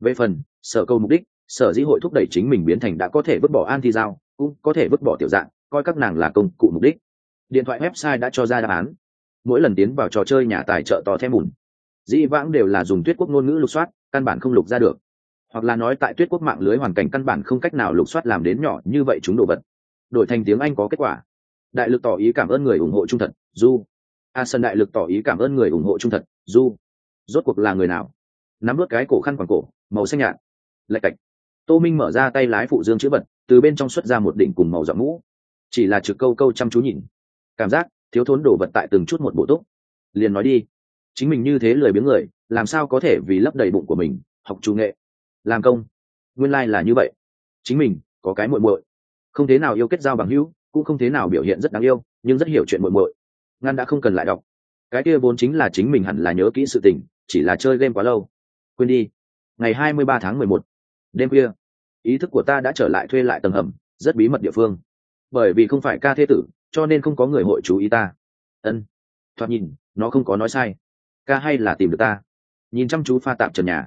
Về phần sở câu mục đích sở dĩ hội thúc đẩy chính mình biến thành đã có thể vứt bỏ an thi giao cũng có thể vứt bỏ tiểu dạng, coi các nàng là công cụ mục đích. Điện thoại website đã cho ra đáp án. Mỗi lần tiến vào trò chơi nhà tài trợ to thêm mùn dĩ vãng đều là dùng tuyết quốc ngôn ngữ lục soát, căn bản không lục ra được. Hoặc là nói tại tuyết quốc mạng lưới hoàn cảnh căn bản không cách nào lục soát làm đến nhỏ như vậy chúng đồ vật. Đổi thành tiếng anh có kết quả. Đại lực tỏ ý cảm ơn người ủng hộ trung thật du a sân đại lực tỏ ý cảm ơn người ủng hộ trung thật du rốt cuộc là người nào? Nắm vớt cái cổ khăn quàng cổ, màu xanh nhạt. Lạch cạch. Tô minh mở ra tay lái phụ dương chữ vật từ bên trong xuất ra một đỉnh cùng màu dọn mũ. Chỉ là trực câu câu chăm chú nhìn. Cảm giác thiếu thốn đồ vật tại từng chút một bộ túc. Liền nói đi, chính mình như thế lười biếng người, làm sao có thể vì lấp đầy bụng của mình, học chủ nghệ? Làm công, nguyên lai、like、là như vậy. Chính mình, có cái muội muội. Không thế nào yêu kết giao bằng hữu, cũng không thế nào biểu hiện rất đáng yêu, nhưng rất hiểu chuyện muội muội. Ngăn đã không cần lại đọc. Cái kia vốn chính là chính mình hẳn là nhớ kỹ sự tình, chỉ là chơi game quá lâu. Quên đi. Ngày hai mươi ba tháng mười một. Đêm khuya ý thức của ta đã trở lại thuê lại tầng hầm, rất bí mật địa phương. Bởi vì không phải ca thế tử, cho nên không có người hội chú ý ta. Ân. Thoạt nhìn, nó không có nói sai. Ca hay là tìm được ta? Nhìn chăm chú pha tạm trần nhà.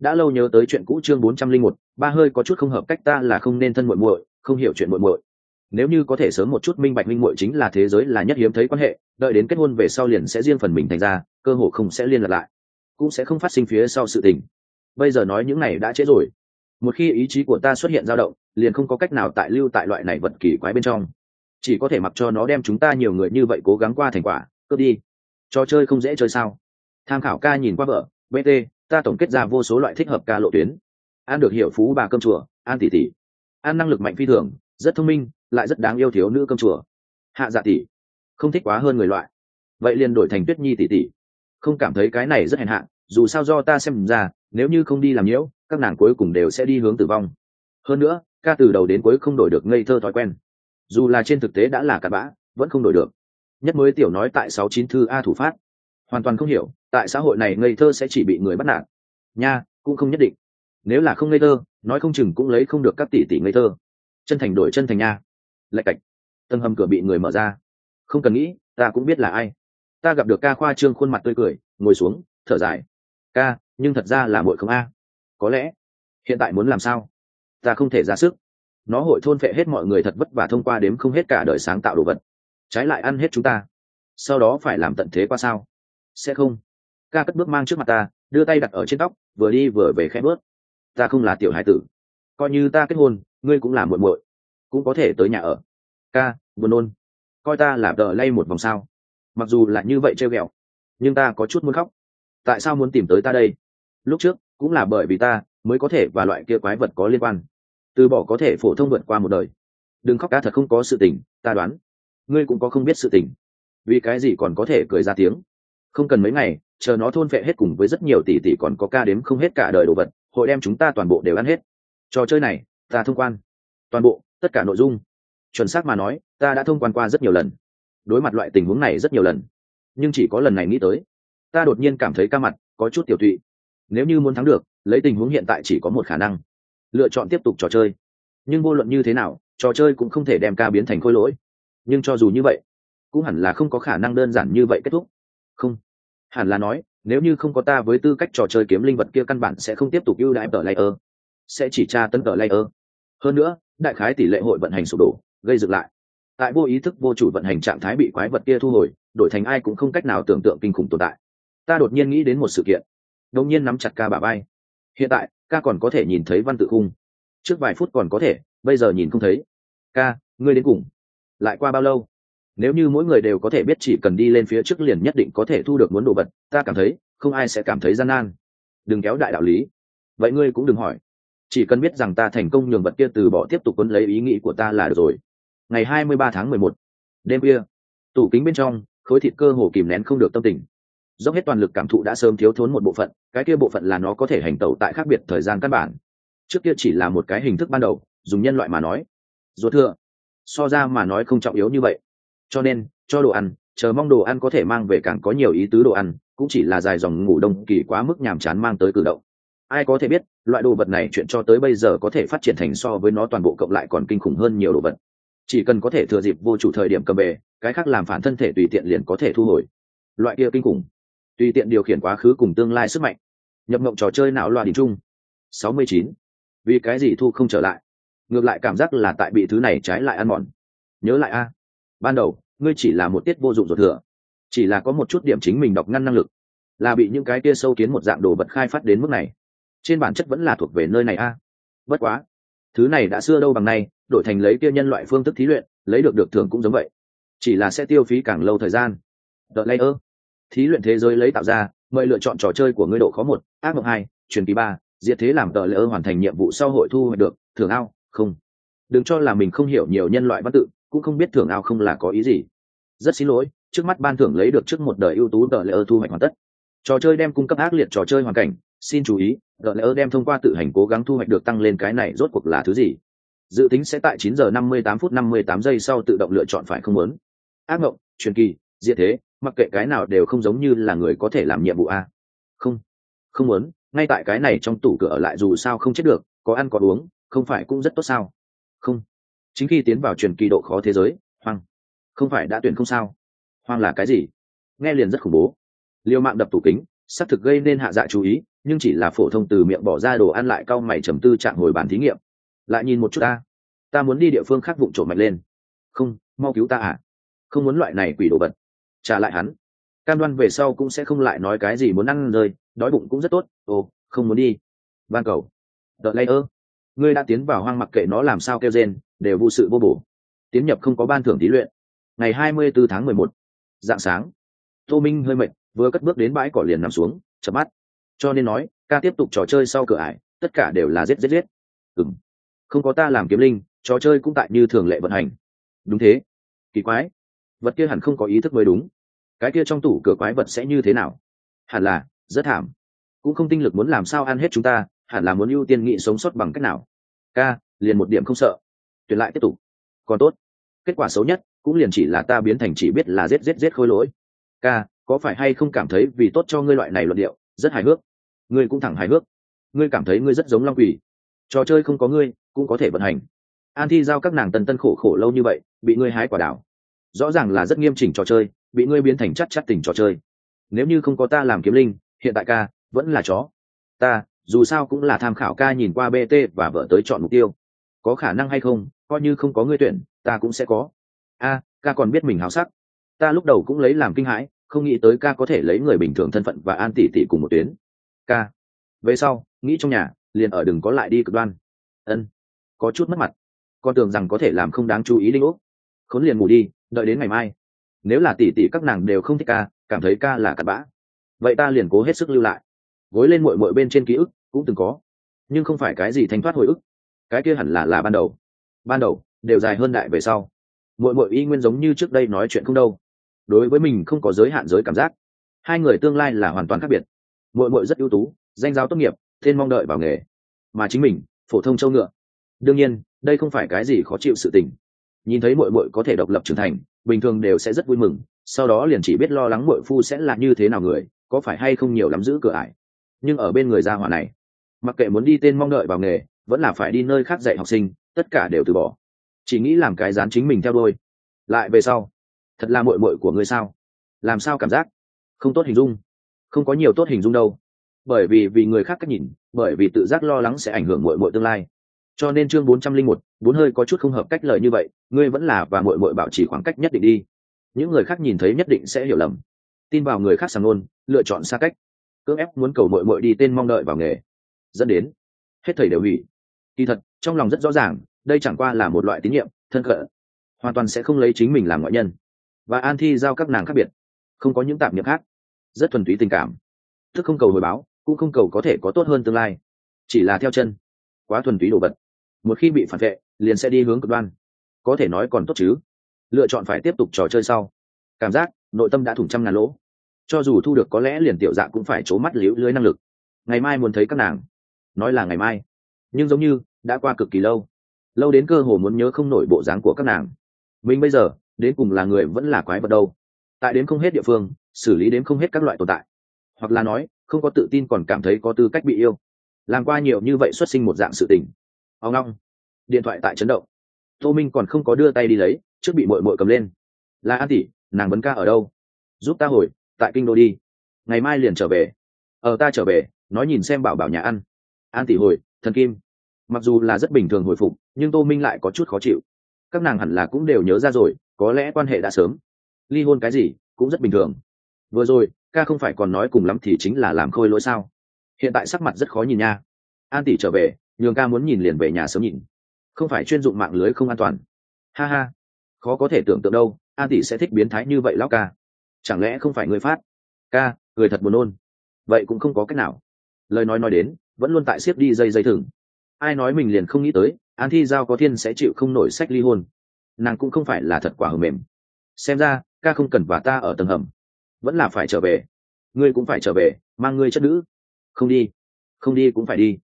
Đã lâu nhớ tới chuyện cũ chương bốn trăm linh một, ba hơi có chút không hợp cách ta là không nên thân muội muội, không hiểu chuyện muội muội. Nếu như có thể sớm một chút minh bạch minh muội chính là thế giới là nhất hiếm thấy quan hệ, đợi đến kết hôn về sau liền sẽ riêng phần mình thành ra, cơ hội không sẽ liên lạc lại, cũng sẽ không phát sinh phía sau sự tình. Bây giờ nói những này đã trễ rồi một khi ý chí của ta xuất hiện dao động, liền không có cách nào tại lưu tại loại này vật kỳ quái bên trong. Chỉ có thể mặc cho nó đem chúng ta nhiều người như vậy cố gắng qua thành quả, cướp đi. Trò chơi không dễ chơi sao? Tham khảo ca nhìn qua vợ bt ta tổng kết ra vô số loại thích hợp ca lộ tuyến. An được hiểu phú bà cơm chùa, an tỷ tỷ. An năng lực mạnh phi thường, rất thông minh, lại rất đáng yêu thiếu nữ cơm chùa. Hạ dạ tỷ. Không thích quá hơn người loại. Vậy liền đổi thành tuyết nhi tỷ tỷ. Không cảm thấy cái này rất hèn hạ dù sao do ta xem ra, nếu như không đi làm nhiễu, các nàng cuối cùng đều sẽ đi hướng tử vong. Hơn nữa, ca từ đầu đến cuối không đổi được ngây thơ thói quen. Dù là trên thực tế đã là cặn bã, vẫn không đổi được. Nhất mới tiểu nói tại sáu chín thư a thủ phát. Hoàn toàn không hiểu, tại xã hội này ngây thơ sẽ chỉ bị người bắt nạt. Nha, cũng không nhất định. Nếu là không ngây thơ, nói không chừng cũng lấy không được các tỷ tỷ ngây thơ. Chân thành đổi chân thành nha. Lạch cạch. Tầng hầm cửa bị người mở ra. Không cần nghĩ, ta cũng biết là ai. Ta gặp được ca khoa trương khuôn mặt tươi cười, ngồi xuống, thở dài ca, nhưng thật ra là muội không a. Có lẽ, hiện tại muốn làm sao? Ta không thể ra sức. Nó hội thôn phệ hết mọi người thật vất vả thông qua đếm không hết cả đời sáng tạo đồ vật. Trái lại ăn hết chúng ta. Sau đó phải làm tận thế qua sao? Sẽ không. Ca cất bước mang trước mặt ta, đưa tay đặt ở trên tóc, vừa đi vừa về khẽ bước. Ta không là tiểu hải tử. Coi như ta kết hôn, ngươi cũng là muội muội. Cũng có thể tới nhà ở. Ca, buồn nôn. Coi ta là đợi lay một vòng sao. Mặc dù là như vậy trêu ghẹo, nhưng ta có chút muốn khóc tại sao muốn tìm tới ta đây? Lúc trước, cũng là bởi vì ta mới có thể và loại kia quái vật có liên quan. Từ bỏ có thể phổ thông vượt qua một đời. Đừng khóc ta thật không có sự tình, ta đoán. Ngươi cũng có không biết sự tình. Vì cái gì còn có thể cười ra tiếng? Không cần mấy ngày, chờ nó thôn phệ hết cùng với rất nhiều tỷ tỷ còn có ca đếm không hết cả đời đồ vật, hội đem chúng ta toàn bộ đều ăn hết. Trò chơi này, ta thông quan. Toàn bộ, tất cả nội dung. Chuẩn xác mà nói, ta đã thông quan qua rất nhiều lần. Đối mặt loại tình huống này rất nhiều lần. Nhưng chỉ có lần này nghĩ tới ta đột nhiên cảm thấy ca mặt, có chút tiểu tụy. Nếu như muốn thắng được, lấy tình huống hiện tại chỉ có một khả năng. Lựa chọn tiếp tục trò chơi. Nhưng vô luận như thế nào, trò chơi cũng không thể đem ca biến thành khôi lỗi. Nhưng cho dù như vậy, cũng hẳn là không có khả năng đơn giản như vậy kết thúc. Không. Hẳn là nói, nếu như không có ta với tư cách trò chơi kiếm linh vật kia căn bản sẽ không tiếp tục ưu đãi tờ layer. Sẽ chỉ tra tấn tờ layer. Hơn nữa, đại khái tỷ lệ hội vận hành sụp đổ, gây dựng lại. Tại vô ý thức vô chủ vận hành trạng thái bị quái vật kia thu hồi, đổi thành ai cũng không cách nào tưởng tượng kinh khủng tồn tại ta đột nhiên nghĩ đến một sự kiện. Đột nhiên nắm chặt ca bà bay hiện tại, ca còn có thể nhìn thấy văn tự khung. Trước vài phút còn có thể, bây giờ nhìn không thấy. Ca, ngươi đến cùng. Lại qua bao lâu? Nếu như mỗi người đều có thể biết chỉ cần đi lên phía trước liền nhất định có thể thu được muốn đồ vật, ta cảm thấy, không ai sẽ cảm thấy gian nan. Đừng kéo đại đạo lý. Vậy ngươi cũng đừng hỏi. Chỉ cần biết rằng ta thành công nhường vật kia từ bỏ tiếp tục quân lấy ý nghĩ của ta là được rồi. Ngày hai mươi ba tháng mười một, đêm kia tủ kính bên trong, khối thịt cơ hồ kìm nén không được tâm tình dốc hết toàn lực cảm thụ đã sớm thiếu thốn một bộ phận, cái kia bộ phận là nó có thể hành tẩu tại khác biệt thời gian căn bản. Trước kia chỉ là một cái hình thức ban đầu, dùng nhân loại mà nói. Ruột thừa. So ra mà nói không trọng yếu như vậy. Cho nên, cho đồ ăn, chờ mong đồ ăn có thể mang về càng có nhiều ý tứ đồ ăn, cũng chỉ là dài dòng ngủ đông kỳ quá mức nhàm chán mang tới cử động. Ai có thể biết, loại đồ vật này chuyện cho tới bây giờ có thể phát triển thành so với nó toàn bộ cộng lại còn kinh khủng hơn nhiều đồ vật. Chỉ cần có thể thừa dịp vô chủ thời điểm cầm bề, cái khác làm phản thân thể tùy tiện liền có thể thu hồi. Loại kia kinh khủng tùy tiện điều khiển quá khứ cùng tương lai sức mạnh. Nhập mộng trò chơi não loa đình trung. Sáu mươi chín. Vì cái gì thu không trở lại? Ngược lại cảm giác là tại bị thứ này trái lại ăn mòn. Nhớ lại a. Ban đầu, ngươi chỉ là một tiết vô dụng ruột thừa. Chỉ là có một chút điểm chính mình đọc ngăn năng lực. Là bị những cái kia sâu kiến một dạng đồ vật khai phát đến mức này. Trên bản chất vẫn là thuộc về nơi này a. Bất quá, thứ này đã xưa đâu bằng nay, đổi thành lấy kia nhân loại phương thức thí luyện, lấy được được thưởng cũng giống vậy. Chỉ là sẽ tiêu phí càng lâu thời gian. The ơ Thí luyện thế giới lấy tạo ra, mời lựa chọn trò chơi của ngươi độ khó một, ác mộng hai, truyền kỳ ba, diệt thế làm The Layer hoàn thành nhiệm vụ sau hội thu hoạch được, thưởng ao, không. Đừng cho là mình không hiểu nhiều nhân loại văn tự, cũng không biết thưởng ao không là có ý gì. Rất xin lỗi, trước mắt ban thưởng lấy được trước một đời ưu tú The Layer thu hoạch hoàn tất. Trò chơi đem cung cấp ác liệt trò chơi hoàn cảnh, xin chú ý, The Layer đem thông qua tự hành cố gắng thu hoạch được tăng lên cái này rốt cuộc là thứ gì dự tính sẽ tại 9 giờ 58 phút 58 giây sau tự động lựa chọn phải không muốn ác mộng truyền kỳ diệt thế mặc kệ cái nào đều không giống như là người có thể làm nhiệm vụ a. Không không muốn, ngay tại cái này trong tủ cửa ở lại dù sao không chết được, có ăn có uống, không phải cũng rất tốt sao? Không. Chính khi tiến vào truyền kỳ độ khó thế giới, hoang. Không phải đã tuyển không sao? Hoang là cái gì? Nghe liền rất khủng bố. Liều mạng đập tủ kính, xác thực gây nên hạ dạ chú ý, nhưng chỉ là phổ thông từ miệng bỏ ra đồ ăn lại cau mày trầm tư trạng hồi bàn thí nghiệm. Lại nhìn một chút ta. Ta muốn đi địa phương khác vụng trộm mạnh lên. Không, mau cứu ta à? Không muốn loại này quỷ đồ vật trả lại hắn. Cam đoan về sau cũng sẽ không lại nói cái gì muốn ăn rơi, đói bụng cũng rất tốt. Ồ, không muốn đi. Ban cầu. Đợt lây ơ. Ngươi đã tiến vào hoang mặc kệ nó làm sao kêu rên, đều vụ sự vô bổ. Tiến nhập không có ban thưởng thí luyện. Ngày hai mươi 24 tháng mười một. Dạng sáng. Tô minh hơi mệt, vừa cất bước đến bãi cỏ liền nằm xuống chập mắt. Cho nên nói, ca tiếp tục trò chơi sau cửa ải, tất cả đều là giết giết giết. Ừm. Không có ta làm kiếm linh, trò chơi cũng tại như thường lệ vận hành. Đúng thế. Kỳ quái vật kia hẳn không có ý thức mới đúng. Cái kia trong tủ cửa quái vật sẽ như thế nào? Hẳn là, rất thảm. Cũng không tinh lực muốn làm sao ăn hết chúng ta, hẳn là muốn ưu tiên nghị sống sót bằng cách nào? Ca, liền một điểm không sợ. Tuyệt lại tiếp tục. Còn tốt. Kết quả xấu nhất, cũng liền chỉ là ta biến thành chỉ biết là rết rết rết khôi lỗi. Ca, có phải hay không cảm thấy vì tốt cho ngươi loại này luận điệu, rất hài hước? Ngươi cũng thẳng hài hước. Ngươi cảm thấy ngươi rất giống long quỷ. Trò chơi không có ngươi, cũng có thể vận hành. An thi giao các nàng tân tân khổ khổ lâu như vậy, bị ngươi hái quả đảo rõ ràng là rất nghiêm chỉnh trò chơi, bị ngươi biến thành chắc chắc tình trò chơi. Nếu như không có ta làm kiếm linh, hiện tại ca, vẫn là chó. Ta, dù sao cũng là tham khảo ca nhìn qua bt và vợ tới chọn mục tiêu. Có khả năng hay không, coi như không có ngươi tuyển, ta cũng sẽ có. A, ca còn biết mình háo sắc. Ta lúc đầu cũng lấy làm kinh hãi, không nghĩ tới ca có thể lấy người bình thường thân phận và an tỷ tỷ cùng một tuyến. Ca, về sau, nghĩ trong nhà, liền ở đừng có lại đi cực đoan. Ân, có chút mất mặt. Con tưởng rằng có thể làm không đáng chú ý đinh ốc khốn liền ngủ đi đợi đến ngày mai. Nếu là tỷ tỷ các nàng đều không thích ca, cảm thấy ca là cặn bã. Vậy ta liền cố hết sức lưu lại. Gối lên mội mội bên trên ký ức, cũng từng có. Nhưng không phải cái gì thanh thoát hồi ức. Cái kia hẳn là là ban đầu. Ban đầu, đều dài hơn đại về sau. Mội mội y nguyên giống như trước đây nói chuyện không đâu. Đối với mình không có giới hạn giới cảm giác. Hai người tương lai là hoàn toàn khác biệt. Mội mội rất ưu tú, danh giáo tốt nghiệp thêm mong đợi vào nghề. Mà chính mình, phổ thông châu ngựa. Đương nhiên, đây không phải cái gì khó chịu sự tình nhìn thấy mội mội có thể độc lập trưởng thành, bình thường đều sẽ rất vui mừng, sau đó liền chỉ biết lo lắng mội phu sẽ là như thế nào người, có phải hay không nhiều lắm giữ cửa ải. Nhưng ở bên người gia hỏa này, mặc kệ muốn đi tên mong đợi vào nghề, vẫn là phải đi nơi khác dạy học sinh, tất cả đều từ bỏ. Chỉ nghĩ làm cái dán chính mình theo đôi lại về sau, thật là mội mội của ngươi sao? Làm sao cảm giác? Không tốt hình dung. Không có nhiều tốt hình dung đâu. Bởi vì vì người khác cách nhìn, bởi vì tự giác lo lắng sẽ ảnh hưởng mội mội tương lai cho nên chương bốn trăm linh một, bốn hơi có chút không hợp cách lời như vậy, ngươi vẫn là và mội mội bảo trì khoảng cách nhất định đi. Những người khác nhìn thấy nhất định sẽ hiểu lầm. Tin vào người khác sàng nôn, lựa chọn xa cách. Cưỡng ép muốn cầu mội mội đi tên mong đợi vào nghề. Dẫn đến, hết thầy đều hủy. Kỳ thật, trong lòng rất rõ ràng, đây chẳng qua là một loại tín nhiệm, thân cận. Hoàn toàn sẽ không lấy chính mình làm ngoại nhân. Và an thi giao các nàng khác biệt. Không có những tạp niệm khác. Rất thuần túy tình cảm. Thức không cầu hồi báo, cũng không cầu có thể có tốt hơn tương lai. Chỉ là theo chân. Quá thuần túy đồ vật một khi bị phản vệ, liền sẽ đi hướng cực đoan. Có thể nói còn tốt chứ. Lựa chọn phải tiếp tục trò chơi sau. Cảm giác, nội tâm đã thủng trăm ngàn lỗ. Cho dù thu được có lẽ liền tiểu dạ cũng phải c mắt liễu lưới năng lực. Ngày mai muốn thấy các nàng. Nói là ngày mai. Nhưng giống như, đã qua cực kỳ lâu. Lâu đến cơ hồ muốn nhớ không nổi bộ dáng của các nàng. Mình bây giờ, đến cùng là người vẫn là quái vật đâu. Tại đến không hết địa phương, xử lý đến không hết các loại tồn tại. Hoặc là nói, không có tự tin còn cảm thấy có tư cách bị yêu. Làm qua nhiều như vậy xuất sinh một dạng sự tình ông ngong. Điện thoại tại chấn động. Tô minh còn không có đưa tay đi lấy trước bị mội mội cầm lên. Là an tỷ nàng vấn ca ở đâu? Giúp ta hồi tại kinh đô đi. Ngày mai liền trở về. Ở ờ, ta trở về nói nhìn xem bảo bảo nhà ăn. An tỷ hồi thần kim. Mặc dù là rất bình thường hồi phục nhưng tô minh lại có chút khó chịu. Các nàng hẳn là cũng đều nhớ ra rồi có lẽ quan hệ đã sớm. Ly hôn cái gì cũng rất bình thường. Vừa rồi ca không phải còn nói cùng lắm thì chính là làm khôi lỗi sao? Hiện tại sắc mặt rất khó nhìn nha. An tỷ trở về nhường ca muốn nhìn liền về nhà sớm nhìn. Không phải chuyên dụng mạng lưới không an toàn. Ha ha. Khó có thể tưởng tượng đâu an tỷ sẽ thích biến thái như vậy lão ca. Chẳng lẽ không phải người phát ca, người thật buồn nôn. Vậy cũng không có cách nào. Lời nói nói đến, vẫn luôn tại siết đi dây dây thừng. Ai nói mình liền không nghĩ tới, an thi giao có thiên sẽ chịu không nổi sách ly hôn. Nàng cũng không phải là thật quả hầm mềm. Xem ra, ca không cần và ta ở tầng hầm. Vẫn là phải trở về. Ngươi cũng phải trở về, mang ngươi chất nữ. Không đi. Không đi cũng phải đi.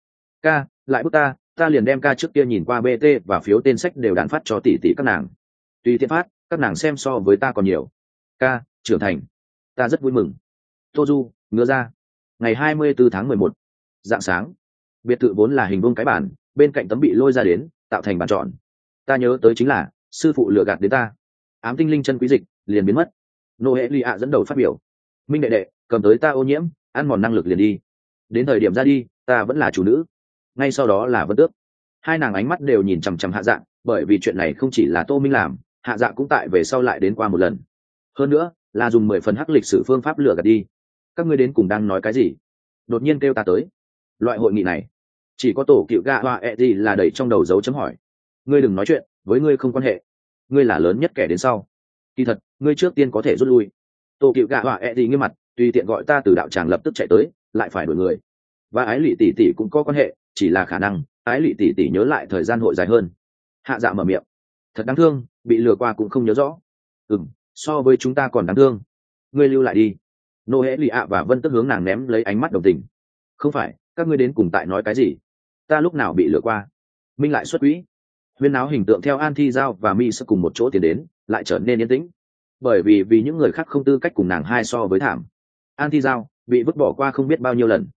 Ca lại bước ta ta liền đem ca trước kia nhìn qua bt và phiếu tên sách đều đàn phát cho tỷ tỷ các nàng. Tuy tiện phát, các nàng xem so với ta còn nhiều. Ca, trưởng thành. Ta rất vui mừng. Tô du ngứa ra. Ngày hai mươi 24 tháng mười một, dạng sáng. Biệt thự vốn là hình vuông cái bản bên cạnh tấm bị lôi ra đến, tạo thành bàn tròn. Ta nhớ tới chính là, sư phụ lừa gạt đến ta. Ám tinh linh chân quý dịch, liền biến mất. Nô hệ lì ạ dẫn đầu phát biểu. Minh đệ đệ, cầm tới ta ô nhiễm, ăn mòn năng lực liền đi. Đến thời điểm ra đi, ta vẫn là chủ nữ ngay sau đó là vân tước. Hai nàng ánh mắt đều nhìn chằm chằm hạ dạng bởi vì chuyện này không chỉ là tô minh làm, hạ dạ cũng tại về sau lại đến qua một lần. Hơn nữa, là dùng mười phần hắc lịch sử phương pháp lừa gạt đi. Các ngươi đến cùng đang nói cái gì? Đột nhiên kêu ta tới. Loại hội nghị này, chỉ có tổ cựu gạ hoa e ẹ gì là đẩy trong đầu dấu chấm hỏi. Ngươi đừng nói chuyện, với ngươi không quan hệ. Ngươi là lớn nhất kẻ đến sau. Kỳ thật, ngươi trước tiên có thể rút lui. Tổ cựu gạ hoa e ẹ gì nghiêm mặt, tùy tiện gọi ta từ đạo tràng lập tức chạy tới, lại phải đổi người. Và ái lụy tỷ tỷ cũng có quan hệ chỉ là khả năng, ái lụy tỷ tỷ nhớ lại thời gian hội dài hơn. Hạ dạ mở miệng. Thật đáng thương, bị lừa qua cũng không nhớ rõ. Ừ m so với chúng ta còn đáng thương. Ngươi lưu lại đi. Nô hễ lì ạ và vân tức hướng nàng ném lấy ánh mắt đồng tình. Không phải, các ngươi đến cùng tại nói cái gì? Ta lúc nào bị lừa qua? Minh lại xuất quỹ. Huyên áo hình tượng theo an thi giao và mi sẽ cùng một chỗ tiến đến, lại trở nên yên tĩnh. Bởi vì vì những người khác không tư cách cùng nàng hai so với thảm. An thi giao bị vứt bỏ qua không biết bao nhiêu lần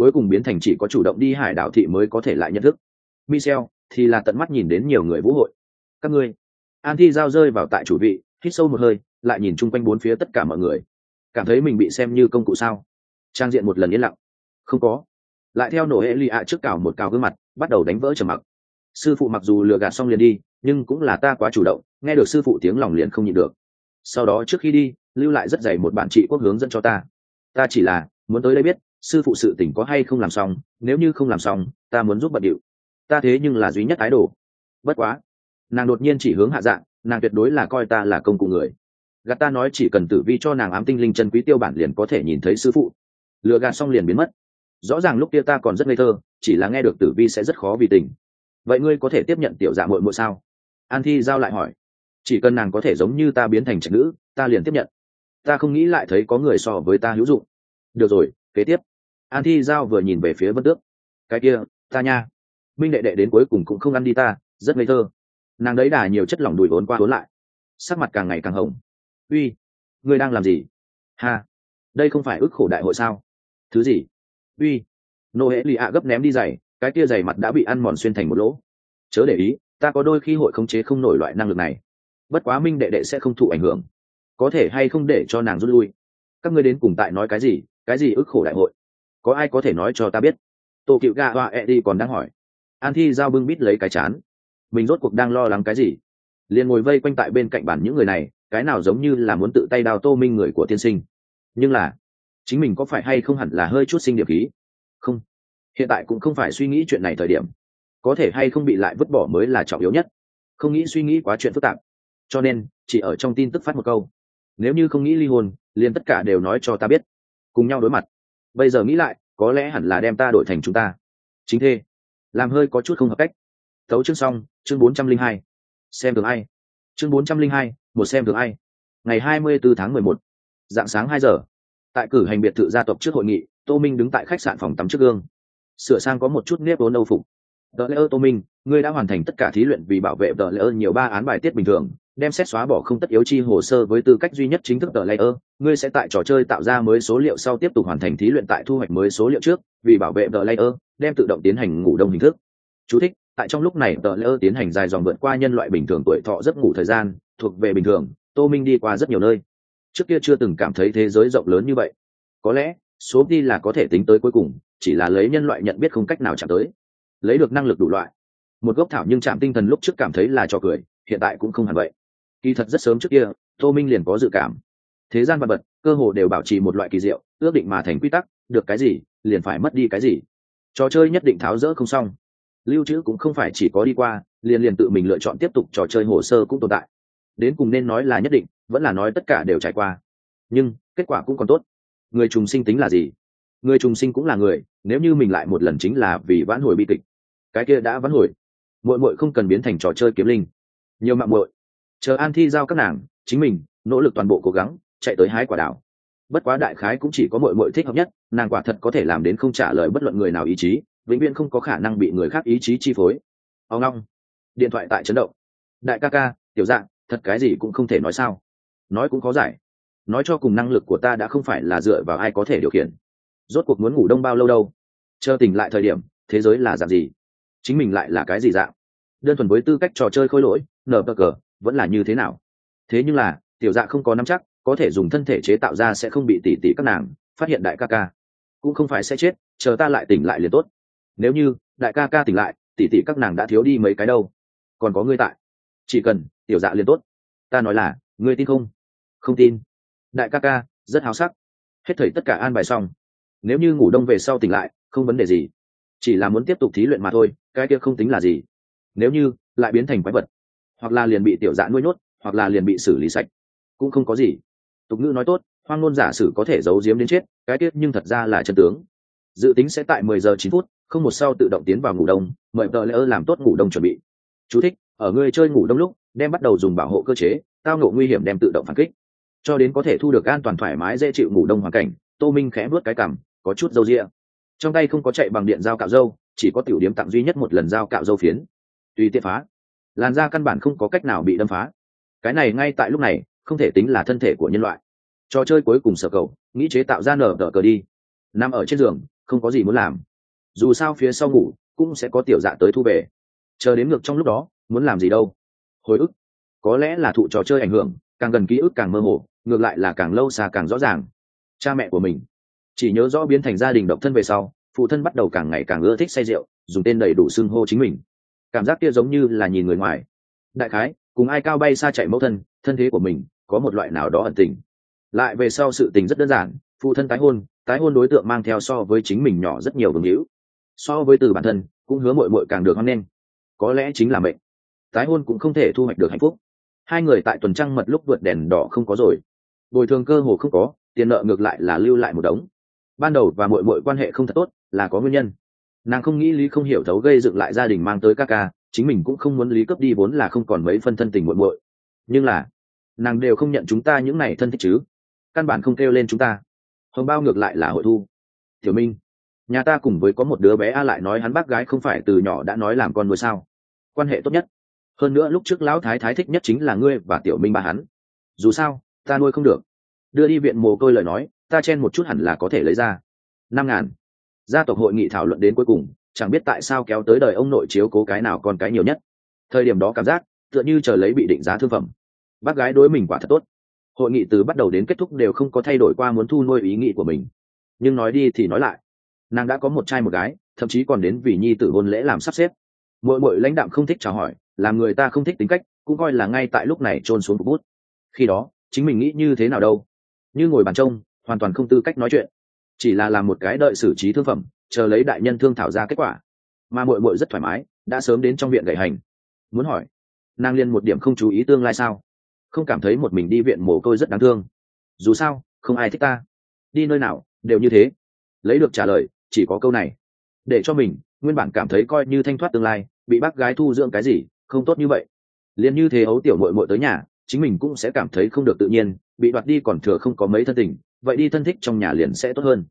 cuối cùng biến thành chỉ có chủ động đi hải đảo thị mới có thể lại nhận thức. Michel thì là tận mắt nhìn đến nhiều người vũ hội. Các ngươi. An thi giao rơi vào tại chủ vị, hít sâu một hơi, lại nhìn chung quanh bốn phía tất cả mọi người. Cảm thấy mình bị xem như công cụ sao? Trang diện một lần yên lặng. Không có. Lại theo nổ hệ lì ạ trước cào một cào gương mặt, bắt đầu đánh vỡ trầm mặc. Sư phụ mặc dù lừa gạt xong liền đi, nhưng cũng là ta quá chủ động, nghe được sư phụ tiếng lòng liền không nhịn được. Sau đó trước khi đi, lưu lại rất dày một bản trị quốc hướng dẫn cho ta. Ta chỉ là muốn tới đây biết sư phụ sự tỉnh có hay không làm xong, nếu như không làm xong, ta muốn giúp bận điệu. Ta thế nhưng là duy nhất ái đồ. Bất quá, nàng đột nhiên chỉ hướng hạ dạng, nàng tuyệt đối là coi ta là công cụ người. Gạt ta nói chỉ cần tử vi cho nàng ám tinh linh chân quý tiêu bản liền có thể nhìn thấy sư phụ. Lừa gạt xong liền biến mất. Rõ ràng lúc kia ta còn rất ngây thơ, chỉ là nghe được tử vi sẽ rất khó vì tình. Vậy ngươi có thể tiếp nhận tiểu dạ muội muội sao? An thi giao lại hỏi. Chỉ cần nàng có thể giống như ta biến thành trạch nữ, ta liền tiếp nhận. Ta không nghĩ lại thấy có người so với ta hữu dụng. Được rồi, kế tiếp an thi giao vừa nhìn về phía vân tước. Cái kia, ta nha. Minh đệ đệ đến cuối cùng cũng không ăn đi ta, rất ngây thơ. Nàng đấy đà nhiều chất lỏng đùi vốn qua vốn lại. Sắc mặt càng ngày càng hồng. Uy, ngươi đang làm gì? Ha, đây không phải ức khổ đại hội sao? Thứ gì? Uy. Nô hệ lì ạ gấp ném đi giày, cái kia giày mặt đã bị ăn mòn xuyên thành một lỗ. Chớ để ý, ta có đôi khi hội khống chế không nổi loại năng lực này. Bất quá minh đệ đệ sẽ không thụ ảnh hưởng. Có thể hay không để cho nàng rút lui. Các ngươi đến cùng tại nói cái gì? Cái gì ức khổ đại hội? Có ai có thể nói cho ta biết? Tổ cựu gà hoa e đi còn đang hỏi. An thi giao bưng bít lấy cái chán. Mình rốt cuộc đang lo lắng cái gì? Liền ngồi vây quanh tại bên cạnh bản những người này, cái nào giống như là muốn tự tay đào tô minh người của tiên sinh. Nhưng là, chính mình có phải hay không hẳn là hơi chút sinh điệp khí? Không. Hiện tại cũng không phải suy nghĩ chuyện này thời điểm. Có thể hay không bị lại vứt bỏ mới là trọng yếu nhất. Không nghĩ suy nghĩ quá chuyện phức tạp. Cho nên, chỉ ở trong tin tức phát một câu. Nếu như không nghĩ ly hôn, liền tất cả đều nói cho ta biết. Cùng nhau đối mặt bây giờ nghĩ lại, có lẽ hẳn là đem ta đổi thành chúng ta. Chính thê làm hơi có chút không hợp cách. Tấu chương xong, chương bốn trăm linh hai. Xem thường ai? Chương bốn trăm linh hai, một xem thường ai? Ngày hai mươi bốn tháng mười một, dạng sáng hai giờ. Tại cử hành biệt thự gia tộc trước hội nghị, tô minh đứng tại khách sạn phòng tắm trước gương. Sửa sang có một chút nếp vốn âu phục. Tờ lễ ơ tô minh, ngươi đã hoàn thành tất cả thí luyện vì bảo vệ tờ lễ ơ nhiều ba án bài tiết bình thường đem xét xóa bỏ không tất yếu chi hồ sơ với tư cách duy nhất chính thức tờ layer ngươi sẽ tại trò chơi tạo ra mới số liệu sau tiếp tục hoàn thành thí luyện tại thu hoạch mới số liệu trước vì bảo vệ tờ layer đem tự động tiến hành ngủ đông hình thức. Chú thích, tại trong lúc này tờ layer tiến hành dài dòng vượt qua nhân loại bình thường tuổi thọ giấc ngủ thời gian thuộc về bình thường tô minh đi qua rất nhiều nơi. Trước kia chưa từng cảm thấy thế giới rộng lớn như vậy. Có lẽ số đi là có thể tính tới cuối cùng chỉ là lấy nhân loại nhận biết không cách nào chạm tới. Lấy được năng lực đủ loại. Một gốc thảo nhưng chạm tinh thần lúc trước cảm thấy là trò cười hiện tại cũng không hẳn vậy kỳ thật rất sớm trước kia, tô minh liền có dự cảm. Thế gian vật vật, cơ hồ đều bảo trì một loại kỳ diệu, ước định mà thành quy tắc, được cái gì, liền phải mất đi cái gì. Trò chơi nhất định tháo rỡ không xong. Lưu trữ cũng không phải chỉ có đi qua, liền liền tự mình lựa chọn tiếp tục trò chơi hồ sơ cũng tồn tại. Đến cùng nên nói là nhất định, vẫn là nói tất cả đều trải qua. Nhưng, kết quả cũng còn tốt. Người trùng sinh tính là gì? Người trùng sinh cũng là người, nếu như mình lại một lần chính là vì vãn hồi bi kịch. Cái kia đã vãn hồi. Mội mội không cần biến thành trò chơi kiếm linh. Nhiều mạng mội chờ an thi giao các nàng, chính mình, nỗ lực toàn bộ cố gắng, chạy tới hái quả đảo bất quá đại khái cũng chỉ có mội mội thích hợp nhất, nàng quả thật có thể làm đến không trả lời bất luận người nào ý chí, vĩnh viễn không có khả năng bị người khác ý chí chi phối. Ao ngong điện thoại tại chấn động. Đại ca ca, tiểu dạng, thật cái gì cũng không thể nói sao. Nói cũng có giải. Nói cho cùng năng lực của ta đã không phải là dựa vào ai có thể điều khiển. Rốt cuộc muốn ngủ đông bao lâu đâu? Chờ tỉnh lại thời điểm, thế giới là dạng gì? Chính mình lại là cái gì dạng? Đơn thuần với tư cách trò chơi khôi lỗi, nở bờ cờ vẫn là như thế nào? Thế nhưng là, tiểu dạ không có nắm chắc, có thể dùng thân thể chế tạo ra sẽ không bị tỉ tỉ các nàng, phát hiện đại ca ca. Cũng không phải sẽ chết, chờ ta lại tỉnh lại liền tốt. Nếu như, đại ca ca tỉnh lại, tỉ tỉ các nàng đã thiếu đi mấy cái đâu. Còn có ngươi tại. Chỉ cần, tiểu dạ liền tốt. Ta nói là, ngươi tin không? Không tin. Đại ca ca, rất háo sắc. Hết thầy tất cả an bài xong. Nếu như ngủ đông về sau tỉnh lại, không vấn đề gì. Chỉ là muốn tiếp tục thí luyện mà thôi, cái kia không tính là gì. Nếu như, lại biến thành quái vật hoặc là liền bị tiểu dạ nuôi nhốt hoặc là liền bị xử lý sạch. Cũng không có gì. Tục ngữ nói tốt hoang ngôn giả sử có thể giấu giếm đến chết cái tiết nhưng thật ra là chân tướng. Dự tính sẽ tại mười giờ chín phút không một sau tự động tiến vào ngủ đông mời tờ lễ ơ làm tốt ngủ đông chuẩn bị. Chú thích, ở người chơi ngủ đông lúc đem bắt đầu dùng bảo hộ cơ chế tao ngộ nguy hiểm đem tự động phản kích. Cho đến có thể thu được an toàn thoải mái dễ chịu ngủ đông hoàn cảnh tô minh khẽ vớt cái cằm có chút dâu rịa trong tay không có chạy bằng điện dao cạo dâu chỉ có tiểu điếm tặng duy nhất một lần dao cạo dâu phiến. Tùy tiện phá làn da căn bản không có cách nào bị đâm phá. Cái này ngay tại lúc này, không thể tính là thân thể của nhân loại. Trò chơi cuối cùng sở cầu, nghĩ chế tạo ra nở đỡ cờ đi. Nằm ở trên giường, không có gì muốn làm. Dù sao phía sau ngủ, cũng sẽ có tiểu dạ tới thu về. Chờ đến ngược trong lúc đó, muốn làm gì đâu? Hồi ức. Có lẽ là thụ trò chơi ảnh hưởng, càng gần ký ức càng mơ hồ, ngược lại là càng lâu xa càng rõ ràng. Cha mẹ của mình. Chỉ nhớ rõ biến thành gia đình độc thân về sau, phụ thân bắt đầu càng ngày càng ưa thích say rượu, dùng tên đầy đủ xưng hô chính mình cảm giác kia giống như là nhìn người ngoài. Đại khái, cùng ai cao bay xa chạy mẫu thân thân thế của mình có một loại nào đó ẩn tình. Lại về sau sự tình rất đơn giản, phụ thân tái hôn tái hôn đối tượng mang theo so với chính mình nhỏ rất nhiều vương hữu. So với từ bản thân, cũng hứa mội mội càng được hoan nghênh. Có lẽ chính là mệnh. Tái hôn cũng không thể thu hoạch được hạnh phúc. Hai người tại tuần trăng mật lúc vượt đèn đỏ không có rồi. Bồi thường cơ hồ không có, tiền nợ ngược lại là lưu lại một đống. Ban đầu và mội mội quan hệ không thật tốt, là có nguyên nhân nàng không nghĩ lý không hiểu thấu gây dựng lại gia đình mang tới ca ca, chính mình cũng không muốn lý cấp đi vốn là không còn mấy phân thân tình muộn muội. Nhưng là, nàng đều không nhận chúng ta những này thân thích chứ. Căn bản không kêu lên chúng ta. Hồng bao ngược lại là hội thu. Tiểu minh, nhà ta cùng với có một đứa bé a lại nói hắn bác gái không phải từ nhỏ đã nói làm con nuôi sao. Quan hệ tốt nhất. Hơn nữa lúc trước lão thái thái thích nhất chính là ngươi và tiểu minh ba hắn. Dù sao, ta nuôi không được. Đưa đi viện mồ côi lời nói, ta chen một chút hẳn là có thể lấy ra. Năm ngàn gia tộc hội nghị thảo luận đến cuối cùng, chẳng biết tại sao kéo tới đời ông nội chiếu cố cái nào con cái nhiều nhất. Thời điểm đó cảm giác, tựa như chờ lấy bị định giá thương phẩm. Bác gái đối mình quả thật tốt. Hội nghị từ bắt đầu đến kết thúc đều không có thay đổi qua muốn thu nuôi ý nghĩ của mình. Nhưng nói đi thì nói lại. Nàng đã có một trai một gái, thậm chí còn đến vì nhi tử hôn lễ làm sắp xếp. Mỗi mỗi lãnh đạm không thích chào hỏi, làm người ta không thích tính cách, cũng coi là ngay tại lúc này trôn xuống một bút. Khi đó, chính mình nghĩ như thế nào đâu? Như ngồi bàn trông, hoàn toàn không tư cách nói chuyện chỉ là làm một cái đợi xử trí thương phẩm, chờ lấy đại nhân thương thảo ra kết quả. Mà mội mội rất thoải mái, đã sớm đến trong viện gậy hành. Muốn hỏi, nàng liên một điểm không chú ý tương lai sao? Không cảm thấy một mình đi viện mồ côi rất đáng thương. Dù sao, không ai thích ta. Đi nơi nào, đều như thế. Lấy được trả lời, chỉ có câu này. Để cho mình, nguyên bản cảm thấy coi như thanh thoát tương lai, bị bác gái thu dưỡng cái gì, không tốt như vậy. Liền như thế ấu tiểu mội mội tới nhà, chính mình cũng sẽ cảm thấy không được tự nhiên, bị đoạt đi còn thừa không có mấy thân tình vậy đi thân thích trong nhà liền sẽ tốt hơn.